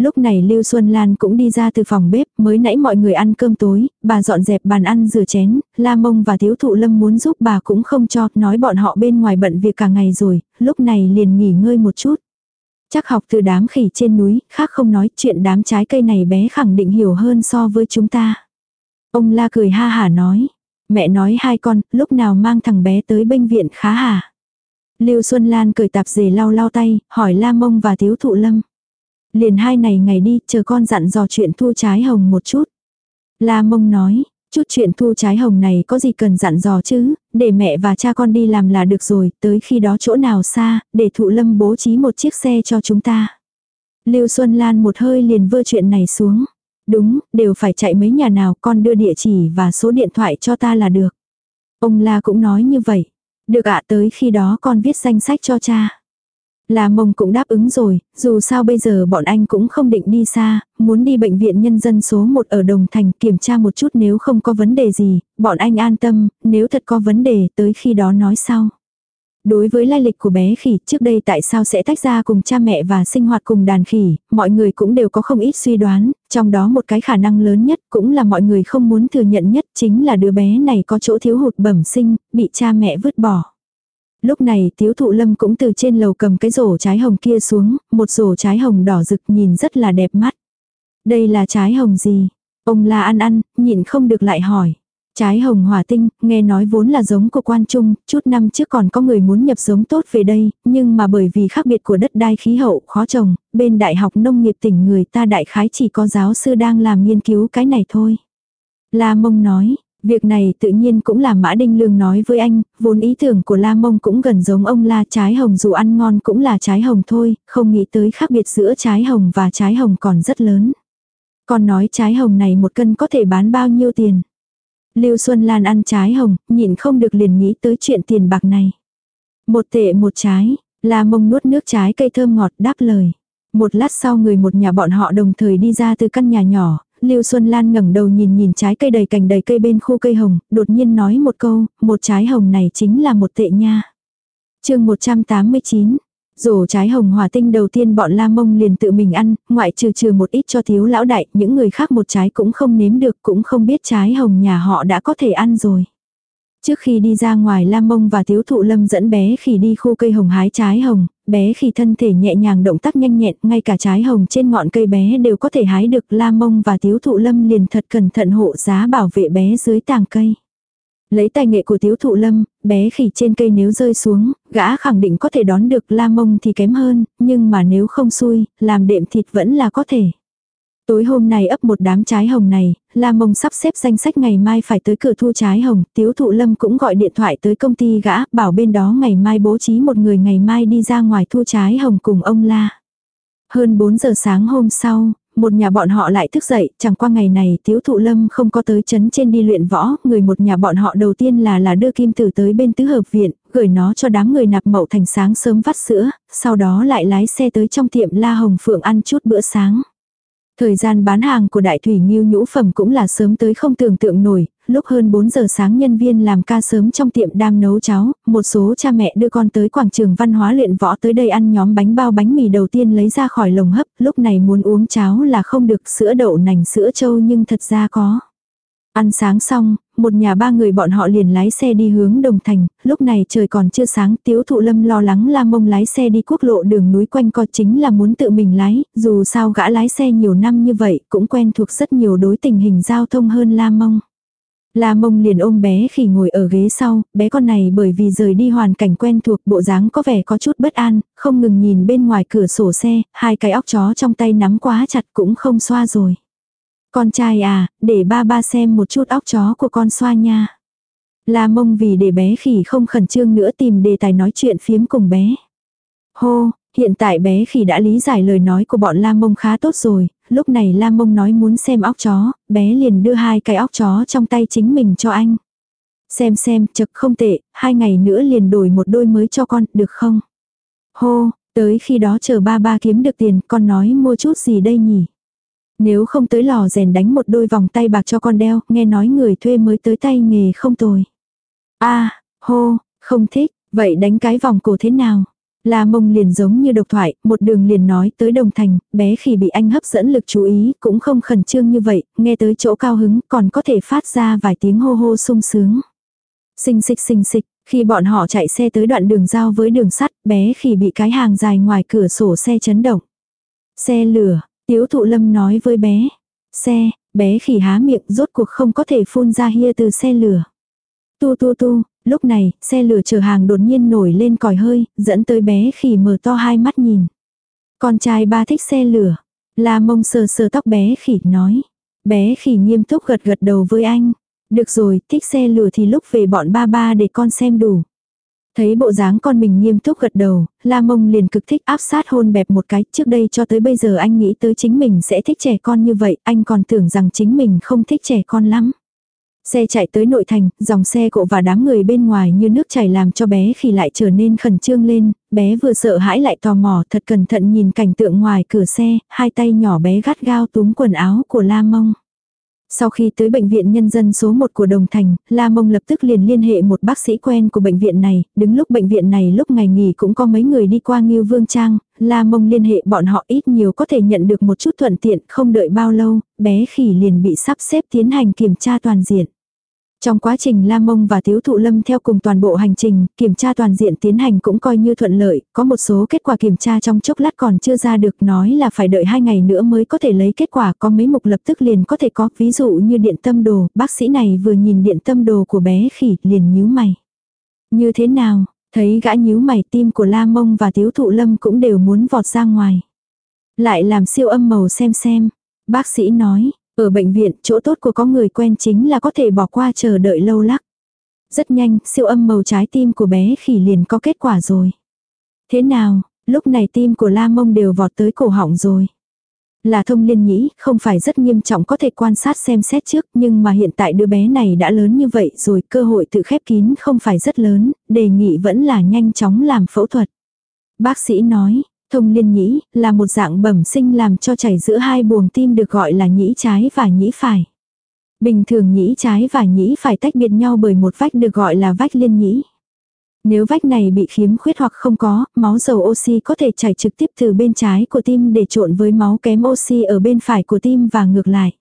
Lúc này Lưu Xuân Lan cũng đi ra từ phòng bếp, mới nãy mọi người ăn cơm tối, bà dọn dẹp bàn ăn rửa chén, La Mông và thiếu Thụ Lâm muốn giúp bà cũng không cho, nói bọn họ bên ngoài bận việc cả ngày rồi, lúc này liền nghỉ ngơi một chút. Chắc học từ đám khỉ trên núi, khác không nói chuyện đám trái cây này bé khẳng định hiểu hơn so với chúng ta. Ông La cười ha hả nói, Mẹ nói hai con, lúc nào mang thằng bé tới bệnh viện khá hả? Lưu Xuân Lan cười tạp dề lau lau tay, hỏi La Mông và thiếu Thụ Lâm. Liền hai này ngày đi, chờ con dặn dò chuyện thu trái hồng một chút. La Mông nói, chút chuyện thu trái hồng này có gì cần dặn dò chứ, để mẹ và cha con đi làm là được rồi, tới khi đó chỗ nào xa, để Thụ Lâm bố trí một chiếc xe cho chúng ta. Lưu Xuân Lan một hơi liền vơ chuyện này xuống. Đúng, đều phải chạy mấy nhà nào con đưa địa chỉ và số điện thoại cho ta là được. Ông La cũng nói như vậy. Được ạ tới khi đó con viết danh sách cho cha là mông cũng đáp ứng rồi, dù sao bây giờ bọn anh cũng không định đi xa, muốn đi bệnh viện nhân dân số 1 ở Đồng Thành kiểm tra một chút nếu không có vấn đề gì, bọn anh an tâm, nếu thật có vấn đề tới khi đó nói sau. Đối với lai lịch của bé khỉ trước đây tại sao sẽ tách ra cùng cha mẹ và sinh hoạt cùng đàn khỉ, mọi người cũng đều có không ít suy đoán, trong đó một cái khả năng lớn nhất cũng là mọi người không muốn thừa nhận nhất chính là đứa bé này có chỗ thiếu hụt bẩm sinh, bị cha mẹ vứt bỏ. Lúc này tiếu thụ lâm cũng từ trên lầu cầm cái rổ trái hồng kia xuống, một rổ trái hồng đỏ rực nhìn rất là đẹp mắt. Đây là trái hồng gì? Ông la ăn ăn, nhịn không được lại hỏi. Trái hồng hỏa tinh, nghe nói vốn là giống của quan trung, chút năm trước còn có người muốn nhập giống tốt về đây, nhưng mà bởi vì khác biệt của đất đai khí hậu khó trồng, bên Đại học Nông nghiệp tỉnh người ta đại khái chỉ có giáo sư đang làm nghiên cứu cái này thôi. La Mông nói, việc này tự nhiên cũng là Mã Đinh Lương nói với anh, vốn ý tưởng của La Mông cũng gần giống ông La trái hồng dù ăn ngon cũng là trái hồng thôi, không nghĩ tới khác biệt giữa trái hồng và trái hồng còn rất lớn. Còn nói trái hồng này một cân có thể bán bao nhiêu tiền. Lưu Xuân Lan ăn trái hồng, nhìn không được liền nghĩ tới chuyện tiền bạc này. Một tệ một trái, La Mông nuốt nước trái cây thơm ngọt đáp lời. Một lát sau người một nhà bọn họ đồng thời đi ra từ căn nhà nhỏ, Lưu Xuân Lan ngẩng đầu nhìn nhìn trái cây đầy cành đầy cây bên khu cây hồng, đột nhiên nói một câu, một trái hồng này chính là một tệ nha. chương 189, Rổ trái hồng hòa tinh đầu tiên bọn La Mông liền tự mình ăn, ngoại trừ trừ một ít cho thiếu lão đại, những người khác một trái cũng không nếm được, cũng không biết trái hồng nhà họ đã có thể ăn rồi. Trước khi đi ra ngoài lam Mông và Tiếu Thụ Lâm dẫn bé khỉ đi khu cây hồng hái trái hồng, bé khỉ thân thể nhẹ nhàng động tác nhanh nhẹn, ngay cả trái hồng trên ngọn cây bé đều có thể hái được lam Mông và Tiếu Thụ Lâm liền thật cẩn thận hộ giá bảo vệ bé dưới tàng cây. Lấy tài nghệ của tiếu thụ lâm, bé khỉ trên cây nếu rơi xuống, gã khẳng định có thể đón được la mông thì kém hơn, nhưng mà nếu không xui, làm đệm thịt vẫn là có thể. Tối hôm nay ấp một đám trái hồng này, La Mông sắp xếp danh sách ngày mai phải tới cửa thu trái hồng, Tiếu Thụ Lâm cũng gọi điện thoại tới công ty gã, bảo bên đó ngày mai bố trí một người ngày mai đi ra ngoài thu trái hồng cùng ông La. Hơn 4 giờ sáng hôm sau, một nhà bọn họ lại thức dậy, chẳng qua ngày này tiếu thụ lâm không có tới chấn trên đi luyện võ, người một nhà bọn họ đầu tiên là là đưa kim tử tới bên tứ hợp viện, gửi nó cho đám người nạp mậu thành sáng sớm vắt sữa, sau đó lại lái xe tới trong tiệm La Hồng Phượng ăn chút bữa sáng. Thời gian bán hàng của đại thủy nghiêu nhũ phẩm cũng là sớm tới không tưởng tượng nổi, lúc hơn 4 giờ sáng nhân viên làm ca sớm trong tiệm đang nấu cháo, một số cha mẹ đưa con tới quảng trường văn hóa luyện võ tới đây ăn nhóm bánh bao bánh mì đầu tiên lấy ra khỏi lồng hấp, lúc này muốn uống cháo là không được sữa đậu nành sữa trâu nhưng thật ra có. Ăn sáng xong, một nhà ba người bọn họ liền lái xe đi hướng Đồng Thành, lúc này trời còn chưa sáng, Tiếu Thụ Lâm lo lắng La Mông lái xe đi quốc lộ đường núi quanh co chính là muốn tự mình lái, dù sao gã lái xe nhiều năm như vậy, cũng quen thuộc rất nhiều đối tình hình giao thông hơn La Mông. La mông liền ôm bé khi ngồi ở ghế sau, bé con này bởi vì rời đi hoàn cảnh quen thuộc bộ dáng có vẻ có chút bất an, không ngừng nhìn bên ngoài cửa sổ xe, hai cái óc chó trong tay nắm quá chặt cũng không xoa rồi. Con trai à, để ba ba xem một chút óc chó của con xoa nha. La mông vì để bé khỉ không khẩn trương nữa tìm đề tài nói chuyện phiếm cùng bé. Hô, hiện tại bé khỉ đã lý giải lời nói của bọn La mông khá tốt rồi, lúc này La mông nói muốn xem óc chó, bé liền đưa hai cái óc chó trong tay chính mình cho anh. Xem xem, chật không tệ, hai ngày nữa liền đổi một đôi mới cho con, được không? Hô, tới khi đó chờ ba ba kiếm được tiền, con nói mua chút gì đây nhỉ? Nếu không tới lò rèn đánh một đôi vòng tay bạc cho con đeo, nghe nói người thuê mới tới tay nghề không tồi. a hô, không thích, vậy đánh cái vòng cổ thế nào? La mông liền giống như độc thoại, một đường liền nói tới đồng thành, bé khi bị anh hấp dẫn lực chú ý, cũng không khẩn trương như vậy, nghe tới chỗ cao hứng, còn có thể phát ra vài tiếng hô hô sung sướng. Xinh xịch xinh xịch, khi bọn họ chạy xe tới đoạn đường giao với đường sắt, bé khi bị cái hàng dài ngoài cửa sổ xe chấn động. Xe lửa, tiếu thụ lâm nói với bé. Xe, bé khỉ há miệng rốt cuộc không có thể phun ra hia từ xe lửa. Tu tu tu, Lúc này, xe lửa chở hàng đột nhiên nổi lên còi hơi, dẫn tới bé khỉ mở to hai mắt nhìn. Con trai ba thích xe lửa. La mông sờ sờ tóc bé khỉ nói. Bé khỉ nghiêm túc gật gật đầu với anh. Được rồi, thích xe lửa thì lúc về bọn ba ba để con xem đủ. Thấy bộ dáng con mình nghiêm túc gật đầu, La Mông liền cực thích áp sát hôn bẹp một cái, trước đây cho tới bây giờ anh nghĩ tới chính mình sẽ thích trẻ con như vậy, anh còn tưởng rằng chính mình không thích trẻ con lắm. Xe chạy tới nội thành, dòng xe cộ và đám người bên ngoài như nước chảy làm cho bé khi lại trở nên khẩn trương lên, bé vừa sợ hãi lại tò mò thật cẩn thận nhìn cảnh tượng ngoài cửa xe, hai tay nhỏ bé gắt gao túm quần áo của La Mông. Sau khi tới bệnh viện nhân dân số 1 của Đồng Thành, La Mông lập tức liền liên hệ một bác sĩ quen của bệnh viện này, đứng lúc bệnh viện này lúc ngày nghỉ cũng có mấy người đi qua Ngưu Vương Trang, La Mông liên hệ bọn họ ít nhiều có thể nhận được một chút thuận tiện, không đợi bao lâu, bé khỉ liền bị sắp xếp tiến hành kiểm tra toàn diện. Trong quá trình lam Mông và Tiếu Thụ Lâm theo cùng toàn bộ hành trình, kiểm tra toàn diện tiến hành cũng coi như thuận lợi, có một số kết quả kiểm tra trong chốc lát còn chưa ra được nói là phải đợi hai ngày nữa mới có thể lấy kết quả, có mấy mục lập tức liền có thể có, ví dụ như điện tâm đồ, bác sĩ này vừa nhìn điện tâm đồ của bé khỉ, liền nhíu mày. Như thế nào, thấy gã nhíu mày tim của lam Mông và Tiếu Thụ Lâm cũng đều muốn vọt ra ngoài. Lại làm siêu âm màu xem xem, bác sĩ nói, ở bệnh viện, chỗ tốt của có người quen chính là có thể bỏ qua chờ đợi lâu lắc. Rất nhanh, siêu âm màu trái tim của bé khỉ liền có kết quả rồi. Thế nào, lúc này tim của La Mông đều vọt tới cổ họng rồi. Là thông liên nhĩ, không phải rất nghiêm trọng có thể quan sát xem xét trước, nhưng mà hiện tại đứa bé này đã lớn như vậy rồi, cơ hội tự khép kín không phải rất lớn, đề nghị vẫn là nhanh chóng làm phẫu thuật. Bác sĩ nói, Thông liên nhĩ là một dạng bẩm sinh làm cho chảy giữa hai buồng tim được gọi là nhĩ trái và nhĩ phải. Bình thường nhĩ trái và nhĩ phải tách biệt nhau bởi một vách được gọi là vách liên nhĩ. Nếu vách này bị khiếm khuyết hoặc không có, máu dầu oxy có thể chảy trực tiếp từ bên trái của tim để trộn với máu kém oxy ở bên phải của tim và ngược lại.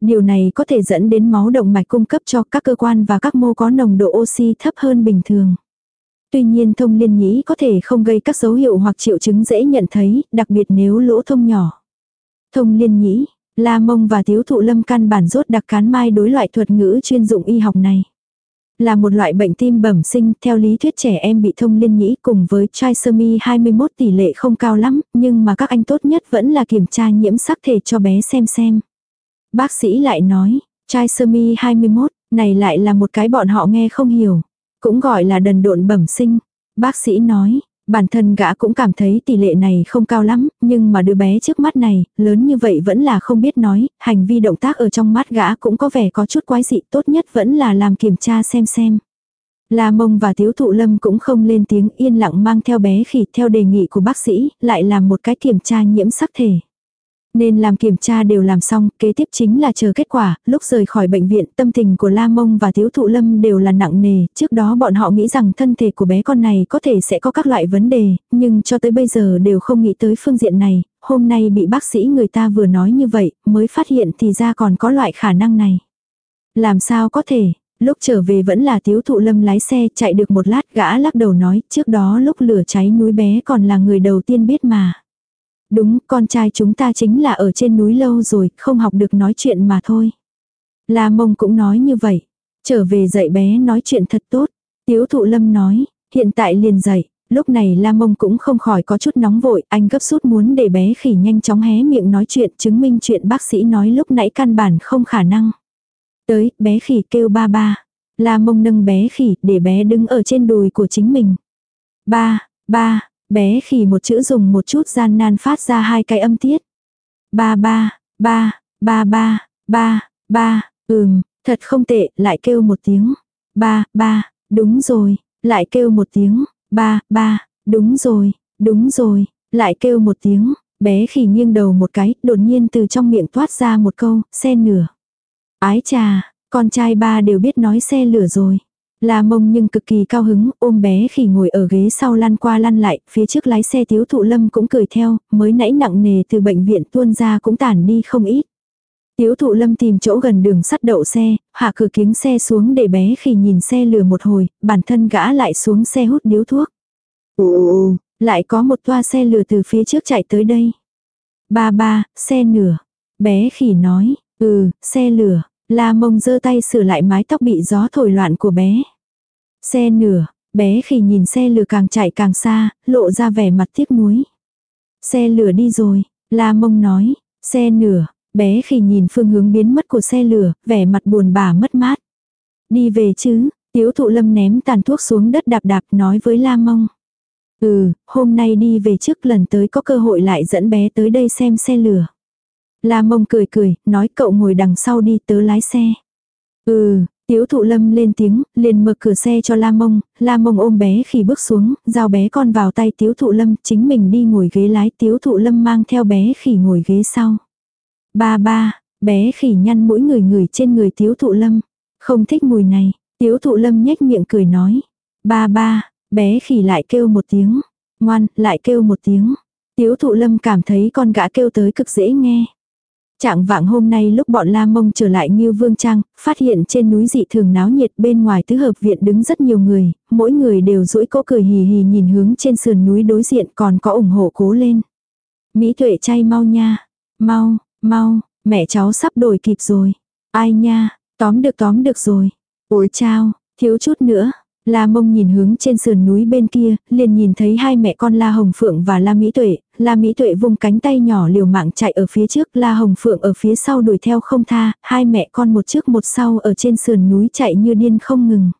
Điều này có thể dẫn đến máu động mạch cung cấp cho các cơ quan và các mô có nồng độ oxy thấp hơn bình thường. Tuy nhiên thông liên nhĩ có thể không gây các dấu hiệu hoặc triệu chứng dễ nhận thấy, đặc biệt nếu lỗ thông nhỏ. Thông liên nhĩ, La Mông và Tiếu Thụ Lâm căn bản rốt đặc cán mai đối loại thuật ngữ chuyên dụng y học này. Là một loại bệnh tim bẩm sinh, theo lý thuyết trẻ em bị thông liên nhĩ cùng với trisomy 21 tỷ lệ không cao lắm, nhưng mà các anh tốt nhất vẫn là kiểm tra nhiễm sắc thể cho bé xem xem. Bác sĩ lại nói, trisomy 21, này lại là một cái bọn họ nghe không hiểu. Cũng gọi là đần độn bẩm sinh. Bác sĩ nói, bản thân gã cũng cảm thấy tỷ lệ này không cao lắm, nhưng mà đứa bé trước mắt này, lớn như vậy vẫn là không biết nói, hành vi động tác ở trong mắt gã cũng có vẻ có chút quái dị, tốt nhất vẫn là làm kiểm tra xem xem. La Mông và Tiếu Thụ Lâm cũng không lên tiếng yên lặng mang theo bé khỉ theo đề nghị của bác sĩ, lại làm một cái kiểm tra nhiễm sắc thể. Nên làm kiểm tra đều làm xong, kế tiếp chính là chờ kết quả, lúc rời khỏi bệnh viện tâm tình của La Mông và Thiếu Thụ Lâm đều là nặng nề, trước đó bọn họ nghĩ rằng thân thể của bé con này có thể sẽ có các loại vấn đề, nhưng cho tới bây giờ đều không nghĩ tới phương diện này, hôm nay bị bác sĩ người ta vừa nói như vậy, mới phát hiện thì ra còn có loại khả năng này. Làm sao có thể, Lúc trở về vẫn là tiếu thụ lâm lái xe chạy được một lát gã lắc đầu nói trước đó lúc lửa cháy núi bé còn là người đầu tiên biết mà. Đúng, con trai chúng ta chính là ở trên núi lâu rồi, không học được nói chuyện mà thôi. La mông cũng nói như vậy. Trở về dạy bé nói chuyện thật tốt. Tiếu thụ lâm nói, hiện tại liền dạy. Lúc này La Mông cũng không khỏi có chút nóng vội, anh gấp rút muốn để bé khỉ nhanh chóng hé miệng nói chuyện chứng minh chuyện bác sĩ nói lúc nãy căn bản không khả năng. Tới, bé khỉ kêu ba ba. La Mông nâng bé khỉ để bé đứng ở trên đùi của chính mình. Ba, ba, bé khỉ một chữ dùng một chút gian nan phát ra hai cái âm tiết. Ba ba, ba, ba ba, ba, ba, ừm, thật không tệ, lại kêu một tiếng. Ba, ba, đúng rồi, lại kêu một tiếng. Ba, ba, đúng rồi, đúng rồi, lại kêu một tiếng, bé khỉ nghiêng đầu một cái, đột nhiên từ trong miệng toát ra một câu, xe nửa. Ái trà, con trai ba đều biết nói xe lửa rồi. La mông nhưng cực kỳ cao hứng, ôm bé khỉ ngồi ở ghế sau lăn qua lăn lại, phía trước lái xe tiếu thụ lâm cũng cười theo, mới nãy nặng nề từ bệnh viện tuôn ra cũng tản đi không ít. Tiếu thụ lâm tìm chỗ gần đường sắt đậu xe, hạ cửa kính xe xuống để bé khỉ nhìn xe lừa một hồi, bản thân gã lại xuống xe hút điếu thuốc. Ồ, lại có một toa xe lừa từ phía trước chạy tới đây. Ba ba, xe nửa. Bé khỉ nói, ừ, xe lửa. La mông giơ tay sửa lại mái tóc bị gió thổi loạn của bé. Xe nửa, bé khỉ nhìn xe lửa càng chạy càng xa, lộ ra vẻ mặt tiếc nuối. Xe lửa đi rồi, La mông nói, xe nửa, Bé khi nhìn phương hướng biến mất của xe lửa, vẻ mặt buồn bã mất mát. Đi về chứ, tiếu thụ lâm ném tàn thuốc xuống đất đạp đạp nói với La Mông. Ừ, hôm nay đi về trước lần tới có cơ hội lại dẫn bé tới đây xem xe lửa. La Mông cười cười, nói cậu ngồi đằng sau đi tớ lái xe. Ừ, Tiếu thụ lâm lên tiếng, liền mở cửa xe cho La Mông, La Mông ôm bé khi bước xuống, giao bé con vào tay tiếu thụ lâm, chính mình đi ngồi ghế lái, tiếu thụ lâm mang theo bé khỉ ngồi ghế sau. Ba ba, bé khỉ nhăn mỗi người người trên người tiếu thụ lâm. Không thích mùi này, tiếu thụ lâm nhếch miệng cười nói. Ba ba, bé khỉ lại kêu một tiếng. Ngoan, lại kêu một tiếng. Tiếu thụ lâm cảm thấy con gã kêu tới cực dễ nghe. Trạng vạng hôm nay lúc bọn La Mông trở lại như Vương Trang, phát hiện trên núi dị thường náo nhiệt bên ngoài tứ hợp viện đứng rất nhiều người, mỗi người đều rũi cỗ cười hì hì nhìn hướng trên sườn núi đối diện còn có ủng hộ cố lên. Mỹ tuệ chay mau nha, mau, Mau, mẹ cháu sắp đổi kịp rồi. Ai nha, tóm được tóm được rồi. Ôi chao, thiếu chút nữa. La mông nhìn hướng trên sườn núi bên kia, liền nhìn thấy hai mẹ con La Hồng Phượng và La Mỹ Tuệ, La Mỹ Tuệ vung cánh tay nhỏ liều mạng chạy ở phía trước, La Hồng Phượng ở phía sau đuổi theo không tha, hai mẹ con một trước một sau ở trên sườn núi chạy như điên không ngừng.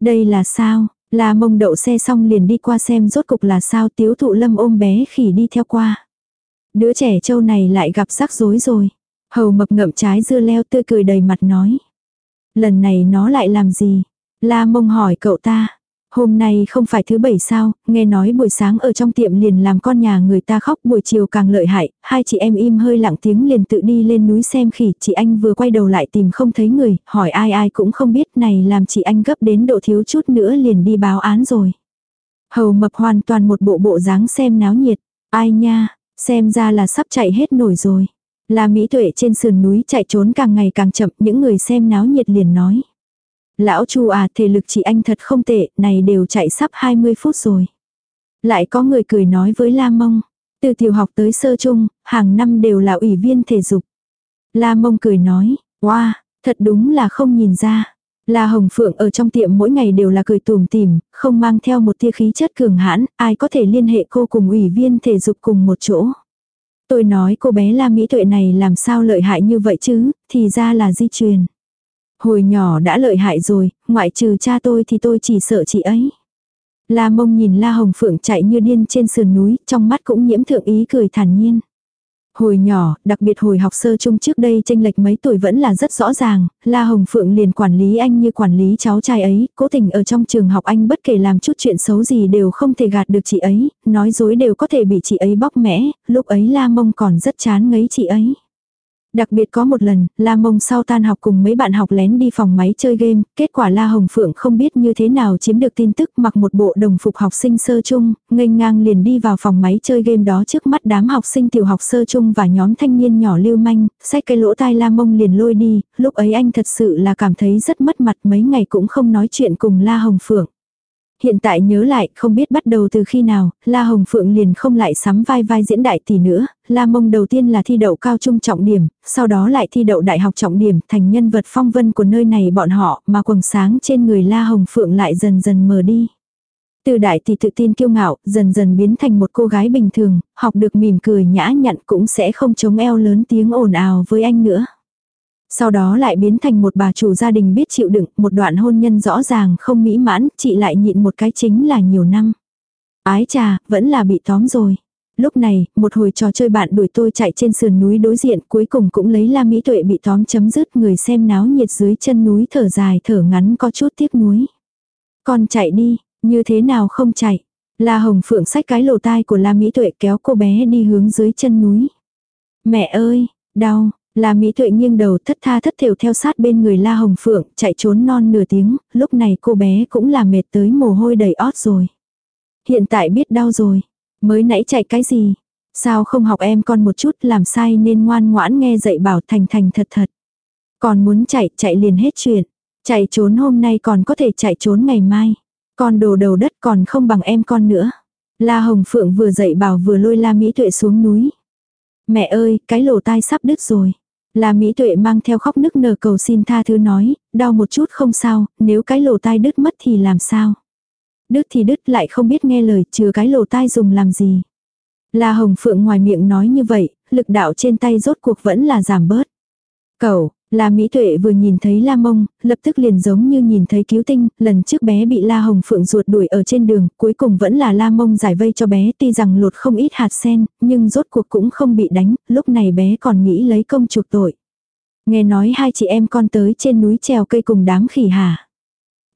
Đây là sao? La mông đậu xe xong liền đi qua xem rốt cục là sao tiếu thụ lâm ôm bé khỉ đi theo qua. Đứa trẻ trâu này lại gặp rắc rối rồi. Hầu mập ngậm trái dưa leo tươi cười đầy mặt nói. Lần này nó lại làm gì? La mông hỏi cậu ta. Hôm nay không phải thứ bảy sao, nghe nói buổi sáng ở trong tiệm liền làm con nhà người ta khóc buổi chiều càng lợi hại, hai chị em im hơi lặng tiếng liền tự đi lên núi xem khỉ, chị anh vừa quay đầu lại tìm không thấy người, hỏi ai ai cũng không biết này làm chị anh gấp đến độ thiếu chút nữa liền đi báo án rồi. Hầu mập hoàn toàn một bộ bộ dáng xem náo nhiệt, ai nha, Xem ra là sắp chạy hết nổi rồi. Là Mỹ Tuệ trên sườn núi chạy trốn càng ngày càng chậm, những người xem náo nhiệt liền nói. Lão Chu à, thể lực chị anh thật không tệ, này đều chạy sắp 20 phút rồi. Lại có người cười nói với La Mông. Từ tiểu học tới sơ trung, hàng năm đều là ủy viên thể dục. La Mông cười nói, wow, thật đúng là không nhìn ra. La Hồng Phượng ở trong tiệm mỗi ngày đều là cười tùm tìm, không mang theo một tia khí chất cường hãn, ai có thể liên hệ cô cùng ủy viên thể dục cùng một chỗ. Tôi nói cô bé La Mỹ Tuệ này làm sao lợi hại như vậy chứ, thì ra là di truyền. Hồi nhỏ đã lợi hại rồi, ngoại trừ cha tôi thì tôi chỉ sợ chị ấy. La mông nhìn La Hồng Phượng chạy như điên trên sườn núi, trong mắt cũng nhiễm thượng ý cười thản nhiên. Hồi nhỏ, đặc biệt hồi học sơ chung trước đây tranh lệch mấy tuổi vẫn là rất rõ ràng, La Hồng Phượng liền quản lý anh như quản lý cháu trai ấy, cố tình ở trong trường học anh bất kể làm chút chuyện xấu gì đều không thể gạt được chị ấy, nói dối đều có thể bị chị ấy bóc mẽ, lúc ấy La Mông còn rất chán ngấy chị ấy. Đặc biệt có một lần, La Mông sau tan học cùng mấy bạn học lén đi phòng máy chơi game, kết quả La Hồng Phượng không biết như thế nào chiếm được tin tức mặc một bộ đồng phục học sinh sơ chung, nghênh ngang liền đi vào phòng máy chơi game đó trước mắt đám học sinh tiểu học sơ chung và nhóm thanh niên nhỏ lưu manh, xách cái lỗ tai La Mông liền lôi đi, lúc ấy anh thật sự là cảm thấy rất mất mặt mấy ngày cũng không nói chuyện cùng La Hồng Phượng. Hiện tại nhớ lại, không biết bắt đầu từ khi nào, La Hồng Phượng liền không lại sắm vai vai diễn đại tỷ nữa, La Mông đầu tiên là thi đậu cao trung trọng điểm, sau đó lại thi đậu đại học trọng điểm, thành nhân vật phong vân của nơi này bọn họ, mà quầng sáng trên người La Hồng Phượng lại dần dần mờ đi. Từ đại tỷ tự tin kiêu ngạo, dần dần biến thành một cô gái bình thường, học được mỉm cười nhã nhặn cũng sẽ không chống eo lớn tiếng ồn ào với anh nữa. Sau đó lại biến thành một bà chủ gia đình biết chịu đựng, một đoạn hôn nhân rõ ràng không mỹ mãn, chị lại nhịn một cái chính là nhiều năm. Ái trà, vẫn là bị tóm rồi. Lúc này, một hồi trò chơi bạn đuổi tôi chạy trên sườn núi đối diện cuối cùng cũng lấy la mỹ tuệ bị tóm chấm dứt người xem náo nhiệt dưới chân núi thở dài thở ngắn có chút tiếc nuối. Con chạy đi, như thế nào không chạy. La Hồng Phượng sách cái lồ tai của La Mỹ Tuệ kéo cô bé đi hướng dưới chân núi. Mẹ ơi, đau, là Mỹ Tuệ nghiêng đầu thất tha thất thểu theo sát bên người La Hồng Phượng, chạy trốn non nửa tiếng, lúc này cô bé cũng là mệt tới mồ hôi đầy ót rồi. Hiện tại biết đau rồi, mới nãy chạy cái gì? Sao không học em con một chút làm sai nên ngoan ngoãn nghe dạy bảo thành thành thật thật. Còn muốn chạy, chạy liền hết chuyện. Chạy trốn hôm nay còn có thể chạy trốn ngày mai. còn đồ đầu đất còn không bằng em con nữa. La Hồng Phượng vừa dạy bảo vừa lôi La Mỹ Tuệ xuống núi. Mẹ ơi, cái lỗ tai sắp đứt rồi là Mỹ Tuệ mang theo khóc nức nở cầu xin tha thứ nói, đau một chút không sao, nếu cái lỗ tai đứt mất thì làm sao? Đứt thì đứt lại không biết nghe lời, chừa cái lỗ tai dùng làm gì? La Hồng Phượng ngoài miệng nói như vậy, lực đạo trên tay rốt cuộc vẫn là giảm bớt. Cậu, La Mỹ Tuệ vừa nhìn thấy La Mông, lập tức liền giống như nhìn thấy cứu tinh, lần trước bé bị La Hồng Phượng ruột đuổi ở trên đường, cuối cùng vẫn là La Mông giải vây cho bé tuy rằng lột không ít hạt sen, nhưng rốt cuộc cũng không bị đánh, lúc này bé còn nghĩ lấy công chuộc tội. Nghe nói hai chị em con tới trên núi trèo cây cùng đám khỉ hả?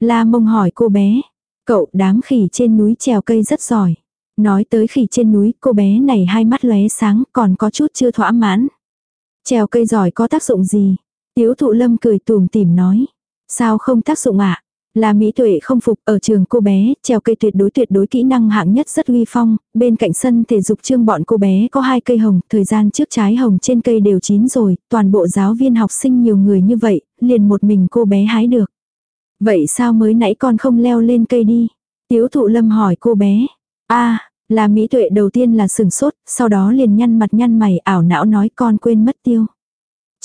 La Mông hỏi cô bé, cậu đám khỉ trên núi trèo cây rất giỏi. Nói tới khỉ trên núi, cô bé này hai mắt lóe sáng, còn có chút chưa thỏa mãn. Trèo cây giỏi có tác dụng gì? Tiếu thụ lâm cười tùm tìm nói. Sao không tác dụng ạ? À? Là Mỹ Tuệ không phục ở trường cô bé, treo cây tuyệt đối tuyệt đối kỹ năng hạng nhất rất uy phong, bên cạnh sân thể dục trương bọn cô bé có hai cây hồng, thời gian trước trái hồng trên cây đều chín rồi, toàn bộ giáo viên học sinh nhiều người như vậy, liền một mình cô bé hái được. Vậy sao mới nãy con không leo lên cây đi? Tiếu thụ lâm hỏi cô bé. a là Mỹ Tuệ đầu tiên là sừng sốt, sau đó liền nhăn mặt nhăn mày ảo não nói con quên mất tiêu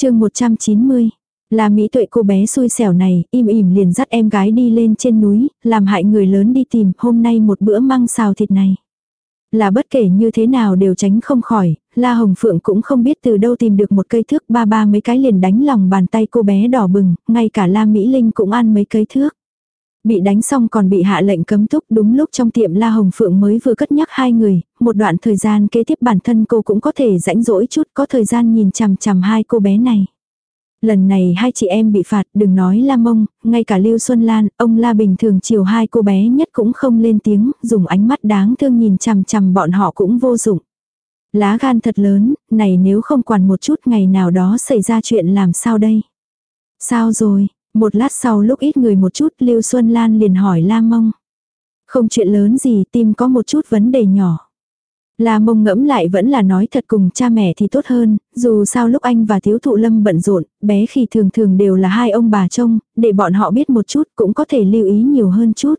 chương 190. Là Mỹ tuệ cô bé xui xẻo này, im ỉm liền dắt em gái đi lên trên núi, làm hại người lớn đi tìm hôm nay một bữa măng xào thịt này. Là bất kể như thế nào đều tránh không khỏi, La Hồng Phượng cũng không biết từ đâu tìm được một cây thước ba ba mấy cái liền đánh lòng bàn tay cô bé đỏ bừng, ngay cả La Mỹ Linh cũng ăn mấy cây thước. Bị đánh xong còn bị hạ lệnh cấm túc đúng lúc trong tiệm La Hồng Phượng mới vừa cất nhắc hai người, một đoạn thời gian kế tiếp bản thân cô cũng có thể rãnh rỗi chút có thời gian nhìn chằm chằm hai cô bé này. Lần này hai chị em bị phạt đừng nói La Mông, ngay cả Lưu Xuân Lan, ông La bình thường chiều hai cô bé nhất cũng không lên tiếng, dùng ánh mắt đáng thương nhìn chằm chằm bọn họ cũng vô dụng. Lá gan thật lớn, này nếu không quản một chút ngày nào đó xảy ra chuyện làm sao đây? Sao rồi, một lát sau lúc ít người một chút Lưu Xuân Lan liền hỏi La Mông. Không chuyện lớn gì tim có một chút vấn đề nhỏ. La mông ngẫm lại vẫn là nói thật cùng cha mẹ thì tốt hơn, dù sao lúc anh và thiếu thụ lâm bận rộn, bé khi thường thường đều là hai ông bà trông, để bọn họ biết một chút cũng có thể lưu ý nhiều hơn chút.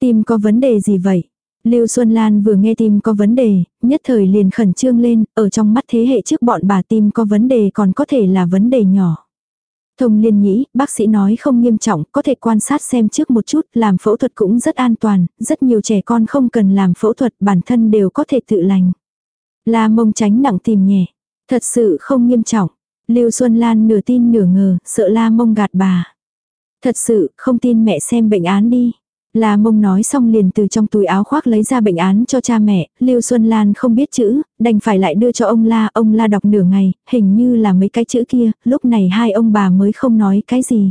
Tim có vấn đề gì vậy? Lưu Xuân Lan vừa nghe tim có vấn đề, nhất thời liền khẩn trương lên, ở trong mắt thế hệ trước bọn bà tim có vấn đề còn có thể là vấn đề nhỏ. Thông liên nhĩ, bác sĩ nói không nghiêm trọng, có thể quan sát xem trước một chút, làm phẫu thuật cũng rất an toàn, rất nhiều trẻ con không cần làm phẫu thuật bản thân đều có thể tự lành. La mông tránh nặng tìm nhẹ, thật sự không nghiêm trọng. Lưu Xuân Lan nửa tin nửa ngờ, sợ la mông gạt bà. Thật sự, không tin mẹ xem bệnh án đi. La mông nói xong liền từ trong túi áo khoác lấy ra bệnh án cho cha mẹ, Lưu Xuân Lan không biết chữ, đành phải lại đưa cho ông La, ông La đọc nửa ngày, hình như là mấy cái chữ kia, lúc này hai ông bà mới không nói cái gì.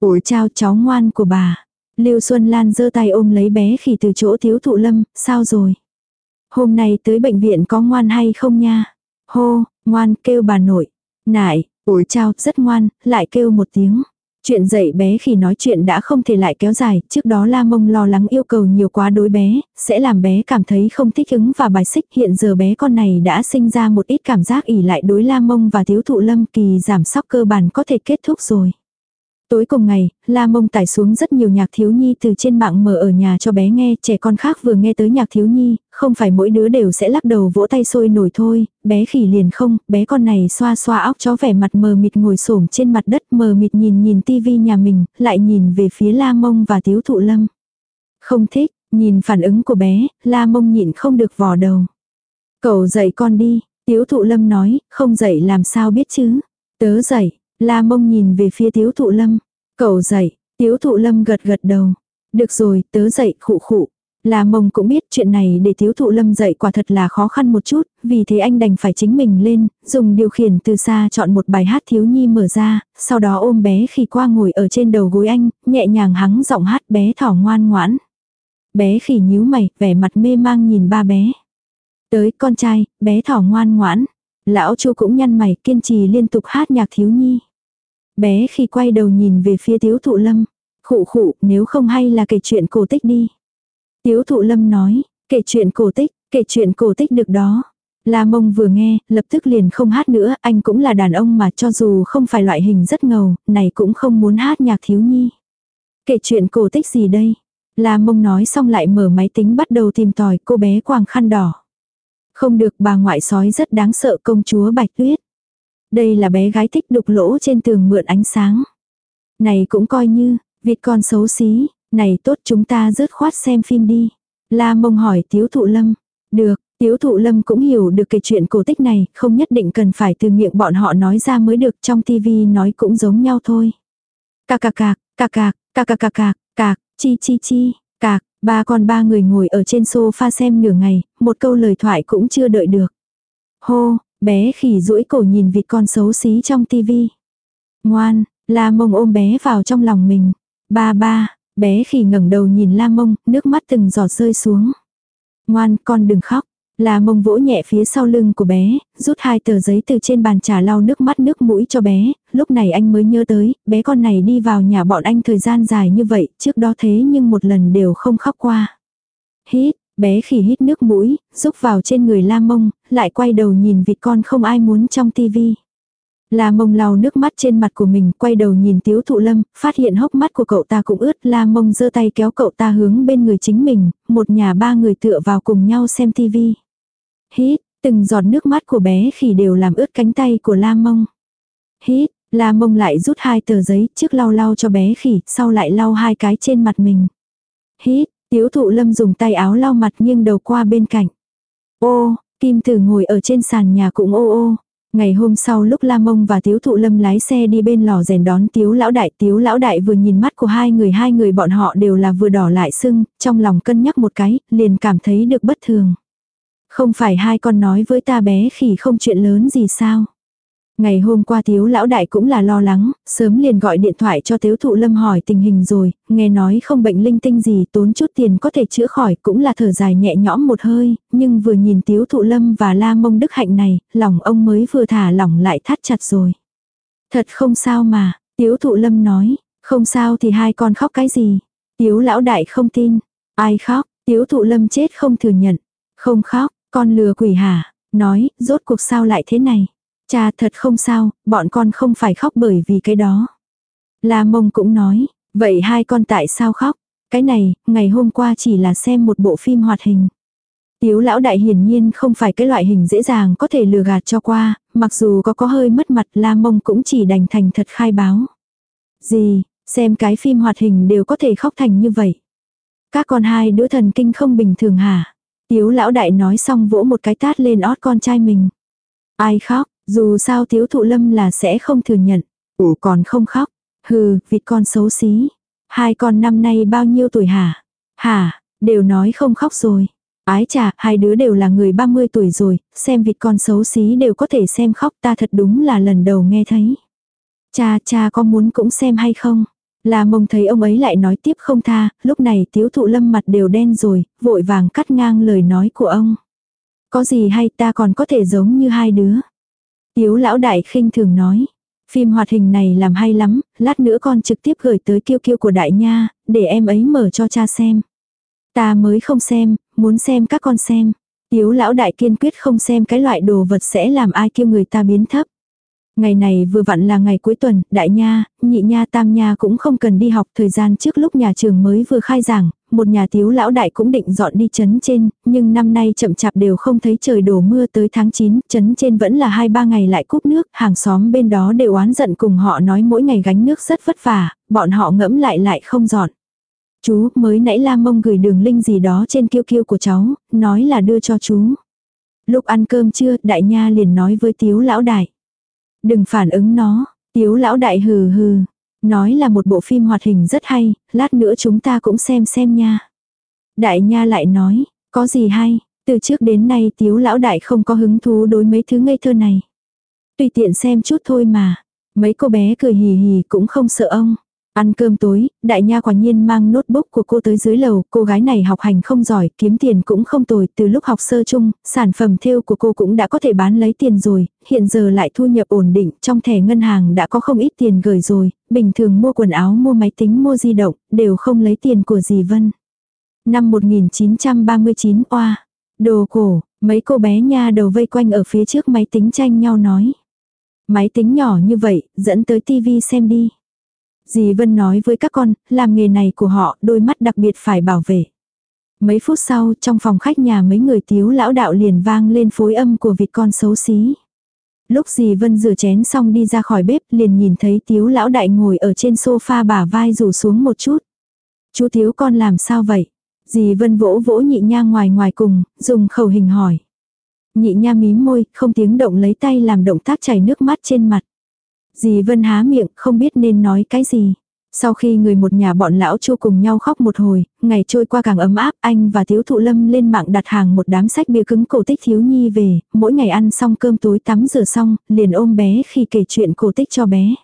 Ủi chào cháu ngoan của bà. Lưu Xuân Lan giơ tay ôm lấy bé khỉ từ chỗ thiếu thụ lâm, sao rồi? Hôm nay tới bệnh viện có ngoan hay không nha? Hô, ngoan kêu bà nội. Nại, ủi chào rất ngoan, lại kêu một tiếng. Chuyện dạy bé khi nói chuyện đã không thể lại kéo dài, trước đó La Mông lo lắng yêu cầu nhiều quá đối bé, sẽ làm bé cảm thấy không thích ứng và bài xích. Hiện giờ bé con này đã sinh ra một ít cảm giác ỉ lại đối La Mông và thiếu thụ lâm kỳ giảm sóc cơ bản có thể kết thúc rồi. Tối cùng ngày, La Mông tải xuống rất nhiều nhạc thiếu nhi từ trên mạng mở ở nhà cho bé nghe, trẻ con khác vừa nghe tới nhạc thiếu nhi, không phải mỗi đứa đều sẽ lắc đầu vỗ tay sôi nổi thôi, bé khỉ liền không, bé con này xoa xoa óc chó vẻ mặt mờ mịt ngồi xổm trên mặt đất mờ mịt nhìn nhìn tivi nhà mình, lại nhìn về phía La Mông và Tiếu Thụ Lâm. Không thích, nhìn phản ứng của bé, La Mông nhịn không được vò đầu. Cậu dậy con đi, Tiếu Thụ Lâm nói, không dậy làm sao biết chứ. Tớ dậy, La Mông nhìn về phía Tiếu Thụ Lâm. Cậu dậy, Tiếu Thụ Lâm gật gật đầu. Được rồi, tớ dậy, khụ khụ. La Mông cũng biết chuyện này để Tiếu Thụ Lâm dậy quả thật là khó khăn một chút, vì thế anh đành phải chính mình lên, dùng điều khiển từ xa chọn một bài hát thiếu nhi mở ra, sau đó ôm bé khi qua ngồi ở trên đầu gối anh, nhẹ nhàng hắng giọng hát bé thỏ ngoan ngoãn. Bé khỉ nhíu mày, vẻ mặt mê mang nhìn ba bé. Tới con trai, bé thỏ ngoan ngoãn. Lão chu cũng nhăn mày kiên trì liên tục hát nhạc thiếu nhi. Bé khi quay đầu nhìn về phía tiếu thụ lâm. Khụ khụ nếu không hay là kể chuyện cổ tích đi. Tiếu thụ lâm nói, kể chuyện cổ tích, kể chuyện cổ tích được đó. La mông vừa nghe, lập tức liền không hát nữa, anh cũng là đàn ông mà cho dù không phải loại hình rất ngầu, này cũng không muốn hát nhạc thiếu nhi. Kể chuyện cổ tích gì đây? La mông nói xong lại mở máy tính bắt đầu tìm tòi cô bé quàng khăn đỏ. Không được bà ngoại sói rất đáng sợ công chúa Bạch Tuyết. Đây là bé gái thích đục lỗ trên tường mượn ánh sáng. Này cũng coi như, vịt con xấu xí, này tốt chúng ta rớt khoát xem phim đi. La mông hỏi tiếu thụ lâm. Được, tiếu thụ lâm cũng hiểu được cái chuyện cổ tích này, không nhất định cần phải từ miệng bọn họ nói ra mới được trong tivi nói cũng giống nhau thôi. Cạc cạc cạc, cạc cạc, cạc cạc cạc cạc, cạc, chi chi chi, cạc, ba con ba người ngồi ở trên sofa xem nửa ngày, một câu lời thoại cũng chưa đợi được. Hô, bé khỉ duỗi cổ nhìn vịt con xấu xí trong tivi. Ngoan, la mông ôm bé vào trong lòng mình. Ba ba, bé khỉ ngẩng đầu nhìn la mông, nước mắt từng giọt rơi xuống. Ngoan, con đừng khóc. La mông vỗ nhẹ phía sau lưng của bé, rút hai tờ giấy từ trên bàn trà lau nước mắt nước mũi cho bé, lúc này anh mới nhớ tới, bé con này đi vào nhà bọn anh thời gian dài như vậy, trước đó thế nhưng một lần đều không khóc qua. Hít, bé khỉ hít nước mũi, rúc vào trên người la mông, lại quay đầu nhìn vịt con không ai muốn trong tivi. La mông lau nước mắt trên mặt của mình, quay đầu nhìn tiếu thụ lâm, phát hiện hốc mắt của cậu ta cũng ướt, la mông giơ tay kéo cậu ta hướng bên người chính mình, một nhà ba người tựa vào cùng nhau xem tivi. Hít, từng giọt nước mắt của bé khỉ đều làm ướt cánh tay của la mông. Hít, la mông lại rút hai tờ giấy, trước lau lau cho bé khỉ, sau lại lau hai cái trên mặt mình. Hít, tiếu thụ lâm dùng tay áo lau mặt nghiêng đầu qua bên cạnh. Ô, kim tử ngồi ở trên sàn nhà cũng ô ô. Ngày hôm sau lúc La Mông và Tiếu Thụ Lâm lái xe đi bên lò rèn đón Tiếu Lão Đại. Tiếu Lão Đại vừa nhìn mắt của hai người hai người bọn họ đều là vừa đỏ lại sưng, trong lòng cân nhắc một cái, liền cảm thấy được bất thường. Không phải hai con nói với ta bé khỉ không chuyện lớn gì sao? Ngày hôm qua thiếu Lão Đại cũng là lo lắng, sớm liền gọi điện thoại cho thiếu Thụ Lâm hỏi tình hình rồi, nghe nói không bệnh linh tinh gì tốn chút tiền có thể chữa khỏi cũng là thở dài nhẹ nhõm một hơi, nhưng vừa nhìn thiếu Thụ Lâm và La Mông Đức Hạnh này, lòng ông mới vừa thả lỏng lại thắt chặt rồi. Thật không sao mà, thiếu Thụ Lâm nói, không sao thì hai con khóc cái gì. Tiếu Lão Đại không tin, ai khóc, Tiếu Thụ Lâm chết không thừa nhận, không khóc, con lừa quỷ hả, nói, rốt cuộc sao lại thế này. Cha thật không sao, bọn con không phải khóc bởi vì cái đó. La mông cũng nói, vậy hai con tại sao khóc? Cái này, ngày hôm qua chỉ là xem một bộ phim hoạt hình. Tiếu lão đại hiển nhiên không phải cái loại hình dễ dàng có thể lừa gạt cho qua, mặc dù có có hơi mất mặt la mông cũng chỉ đành thành thật khai báo. Gì, xem cái phim hoạt hình đều có thể khóc thành như vậy. Các con hai đứa thần kinh không bình thường hả? Tiếu lão đại nói xong vỗ một cái tát lên ót con trai mình. Ai khóc, dù sao thiếu thụ lâm là sẽ không thừa nhận. Ủ còn không khóc. Hừ, vịt con xấu xí. Hai con năm nay bao nhiêu tuổi hả? Hả, đều nói không khóc rồi. Ái chà, hai đứa đều là người 30 tuổi rồi, xem vịt con xấu xí đều có thể xem khóc ta thật đúng là lần đầu nghe thấy. Cha, cha có muốn cũng xem hay không? Là mông thấy ông ấy lại nói tiếp không tha, lúc này tiếu thụ lâm mặt đều đen rồi, vội vàng cắt ngang lời nói của ông. Có gì hay ta còn có thể giống như hai đứa. Tiếu lão đại khinh thường nói. Phim hoạt hình này làm hay lắm, lát nữa con trực tiếp gửi tới kiêu kiêu của đại nha, để em ấy mở cho cha xem. Ta mới không xem, muốn xem các con xem. Tiếu lão đại kiên quyết không xem cái loại đồ vật sẽ làm ai kêu người ta biến thấp. Ngày này vừa vặn là ngày cuối tuần, đại nha, nhị nha tam nha cũng không cần đi học thời gian trước lúc nhà trường mới vừa khai giảng, một nhà tiếu lão đại cũng định dọn đi chấn trên, nhưng năm nay chậm chạp đều không thấy trời đổ mưa tới tháng 9, chấn trên vẫn là 2-3 ngày lại cúp nước, hàng xóm bên đó đều oán giận cùng họ nói mỗi ngày gánh nước rất vất vả, bọn họ ngẫm lại lại không dọn. Chú, mới nãy la mông gửi đường link gì đó trên kiêu kiêu của cháu, nói là đưa cho chú. Lúc ăn cơm trưa, đại nha liền nói với tiếu lão đại. Đừng phản ứng nó, tiếu lão đại hừ hừ. Nói là một bộ phim hoạt hình rất hay, lát nữa chúng ta cũng xem xem nha. Đại nha lại nói, có gì hay, từ trước đến nay tiếu lão đại không có hứng thú đối mấy thứ ngây thơ này. Tùy tiện xem chút thôi mà. Mấy cô bé cười hì hì cũng không sợ ông. Ăn cơm tối, đại nha quả nhiên mang notebook của cô tới dưới lầu, cô gái này học hành không giỏi, kiếm tiền cũng không tồi, từ lúc học sơ chung, sản phẩm thêu của cô cũng đã có thể bán lấy tiền rồi, hiện giờ lại thu nhập ổn định, trong thẻ ngân hàng đã có không ít tiền gửi rồi, bình thường mua quần áo, mua máy tính, mua di động, đều không lấy tiền của dì Vân. Năm 1939 oa, đồ cổ, mấy cô bé nha đầu vây quanh ở phía trước máy tính tranh nhau nói. Máy tính nhỏ như vậy, dẫn tới tivi xem đi. Dì Vân nói với các con, làm nghề này của họ, đôi mắt đặc biệt phải bảo vệ. Mấy phút sau, trong phòng khách nhà mấy người tiếu lão đạo liền vang lên phối âm của vịt con xấu xí. Lúc dì Vân rửa chén xong đi ra khỏi bếp, liền nhìn thấy tiếu lão đại ngồi ở trên sofa bả vai rủ xuống một chút. Chú tiếu con làm sao vậy? Dì Vân vỗ vỗ nhị nha ngoài ngoài cùng, dùng khẩu hình hỏi. Nhị nha mím môi, không tiếng động lấy tay làm động tác chảy nước mắt trên mặt. Dì Vân há miệng, không biết nên nói cái gì. Sau khi người một nhà bọn lão chu cùng nhau khóc một hồi, ngày trôi qua càng ấm áp, anh và thiếu thụ lâm lên mạng đặt hàng một đám sách bìa cứng cổ tích thiếu nhi về, mỗi ngày ăn xong cơm tối tắm rửa xong, liền ôm bé khi kể chuyện cổ tích cho bé.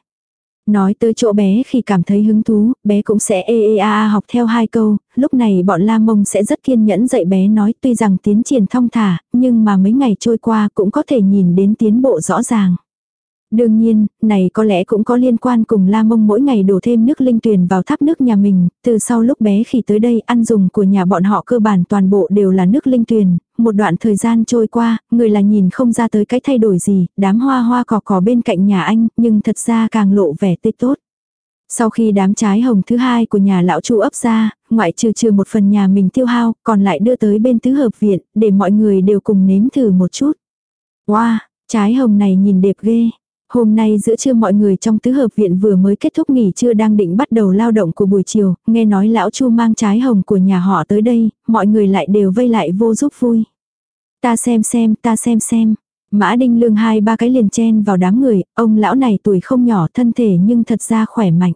Nói tới chỗ bé khi cảm thấy hứng thú, bé cũng sẽ ê ê a a học theo hai câu, lúc này bọn La Mông sẽ rất kiên nhẫn dạy bé nói tuy rằng tiến triển thong thả, nhưng mà mấy ngày trôi qua cũng có thể nhìn đến tiến bộ rõ ràng. Đương nhiên, này có lẽ cũng có liên quan cùng La Mông mỗi ngày đổ thêm nước linh tuyền vào tháp nước nhà mình, từ sau lúc bé khi tới đây ăn dùng của nhà bọn họ cơ bản toàn bộ đều là nước linh tuyền, một đoạn thời gian trôi qua, người là nhìn không ra tới cái thay đổi gì, đám hoa hoa cỏ cỏ bên cạnh nhà anh, nhưng thật ra càng lộ vẻ tươi tốt. Sau khi đám trái hồng thứ hai của nhà lão chu ấp ra, ngoại trừ trừ một phần nhà mình tiêu hao, còn lại đưa tới bên tứ hợp viện, để mọi người đều cùng nếm thử một chút. Wow, trái hồng này nhìn đẹp ghê. Hôm nay giữa trưa mọi người trong tứ hợp viện vừa mới kết thúc nghỉ trưa đang định bắt đầu lao động của buổi chiều, nghe nói lão Chu mang trái hồng của nhà họ tới đây, mọi người lại đều vây lại vô giúp vui. Ta xem xem, ta xem xem. Mã Đinh Lương hai ba cái liền chen vào đám người, ông lão này tuổi không nhỏ thân thể nhưng thật ra khỏe mạnh.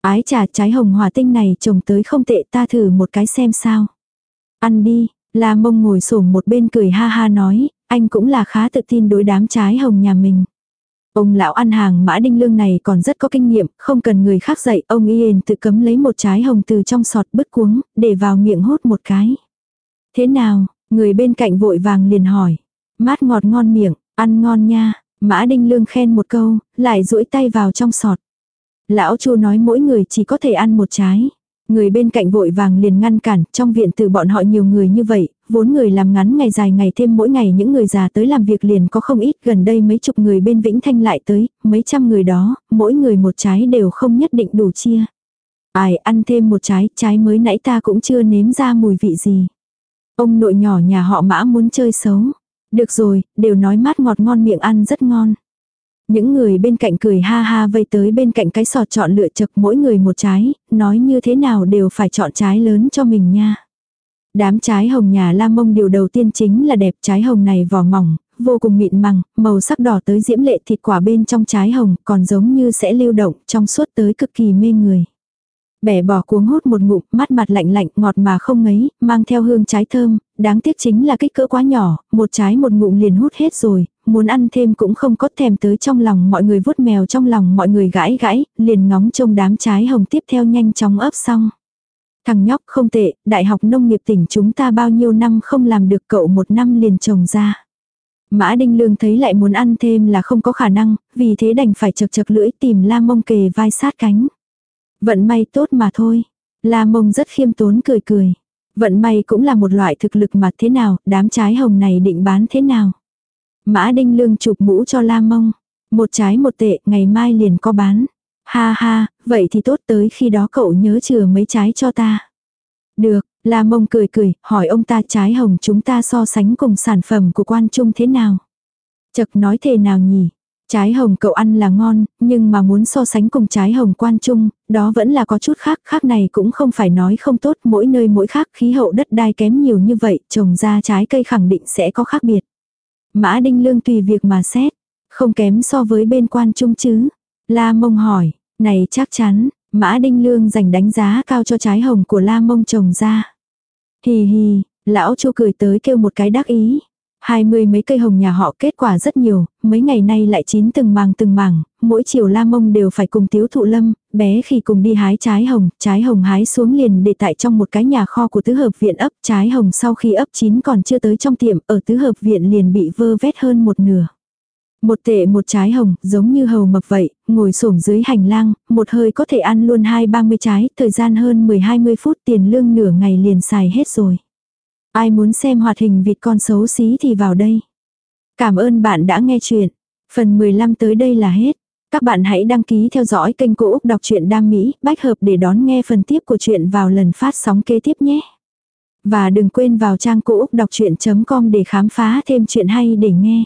Ái trà trái hồng hòa tinh này trồng tới không tệ ta thử một cái xem sao. Ăn đi, La mông ngồi sổm một bên cười ha ha nói, anh cũng là khá tự tin đối đám trái hồng nhà mình. Ông lão ăn hàng mã đinh lương này còn rất có kinh nghiệm, không cần người khác dạy, ông yên tự cấm lấy một trái hồng từ trong sọt bứt cuống, để vào miệng hốt một cái. Thế nào, người bên cạnh vội vàng liền hỏi. Mát ngọt ngon miệng, ăn ngon nha, mã đinh lương khen một câu, lại duỗi tay vào trong sọt. Lão chu nói mỗi người chỉ có thể ăn một trái. Người bên cạnh vội vàng liền ngăn cản, trong viện từ bọn họ nhiều người như vậy, vốn người làm ngắn ngày dài ngày thêm mỗi ngày những người già tới làm việc liền có không ít, gần đây mấy chục người bên Vĩnh Thanh lại tới, mấy trăm người đó, mỗi người một trái đều không nhất định đủ chia. Ai ăn thêm một trái, trái mới nãy ta cũng chưa nếm ra mùi vị gì. Ông nội nhỏ nhà họ mã muốn chơi xấu. Được rồi, đều nói mát ngọt ngon miệng ăn rất ngon. Những người bên cạnh cười ha ha vây tới bên cạnh cái sọt chọn lựa chật mỗi người một trái, nói như thế nào đều phải chọn trái lớn cho mình nha. Đám trái hồng nhà la mông điều đầu tiên chính là đẹp trái hồng này vỏ mỏng, vô cùng mịn màng, màu sắc đỏ tới diễm lệ thịt quả bên trong trái hồng còn giống như sẽ lưu động trong suốt tới cực kỳ mê người. Bẻ bỏ cuống hút một ngụm, mắt mặt lạnh lạnh, ngọt mà không ngấy, mang theo hương trái thơm, đáng tiếc chính là kích cỡ quá nhỏ, một trái một ngụm liền hút hết rồi, muốn ăn thêm cũng không có thèm tới trong lòng mọi người vuốt mèo trong lòng mọi người gãi gãi, liền ngóng trông đám trái hồng tiếp theo nhanh chóng ấp xong. Thằng nhóc không tệ, đại học nông nghiệp tỉnh chúng ta bao nhiêu năm không làm được cậu một năm liền trồng ra. Mã Đinh Lương thấy lại muốn ăn thêm là không có khả năng, vì thế đành phải chật chật lưỡi tìm La Mông kề vai sát cánh. Vận may tốt mà thôi. La Mông rất khiêm tốn cười cười. Vận may cũng là một loại thực lực mà thế nào, đám trái hồng này định bán thế nào. Mã Đinh Lương chụp mũ cho La Mông. Một trái một tệ, ngày mai liền có bán. Ha ha, vậy thì tốt tới khi đó cậu nhớ chừa mấy trái cho ta. Được, La Mông cười cười, hỏi ông ta trái hồng chúng ta so sánh cùng sản phẩm của quan trung thế nào. Chật nói thế nào nhỉ? Trái hồng cậu ăn là ngon, nhưng mà muốn so sánh cùng trái hồng quan trung, đó vẫn là có chút khác, khác này cũng không phải nói không tốt, mỗi nơi mỗi khác, khí hậu đất đai kém nhiều như vậy, trồng ra trái cây khẳng định sẽ có khác biệt. Mã Đinh Lương tùy việc mà xét, không kém so với bên quan trung chứ. La Mông hỏi, này chắc chắn, Mã Đinh Lương dành đánh giá cao cho trái hồng của La Mông trồng ra. Hì hì, lão chu cười tới kêu một cái đắc ý. Hai mươi mấy cây hồng nhà họ kết quả rất nhiều, mấy ngày nay lại chín từng màng từng màng mỗi chiều la mông đều phải cùng tiếu thụ lâm, bé khi cùng đi hái trái hồng, trái hồng hái xuống liền để tại trong một cái nhà kho của tứ hợp viện ấp, trái hồng sau khi ấp chín còn chưa tới trong tiệm, ở tứ hợp viện liền bị vơ vét hơn một nửa. Một tệ một trái hồng, giống như hầu mập vậy, ngồi xổm dưới hành lang, một hơi có thể ăn luôn hai ba mươi trái, thời gian hơn 10-20 phút tiền lương nửa ngày liền xài hết rồi. Ai muốn xem hoạt hình vịt con xấu xí thì vào đây. Cảm ơn bạn đã nghe chuyện. Phần 15 tới đây là hết. Các bạn hãy đăng ký theo dõi kênh Cô Úc Đọc truyện Đam Mỹ, bách hợp để đón nghe phần tiếp của chuyện vào lần phát sóng kế tiếp nhé. Và đừng quên vào trang Cô Úc Đọc Chuyện.com để khám phá thêm chuyện hay để nghe.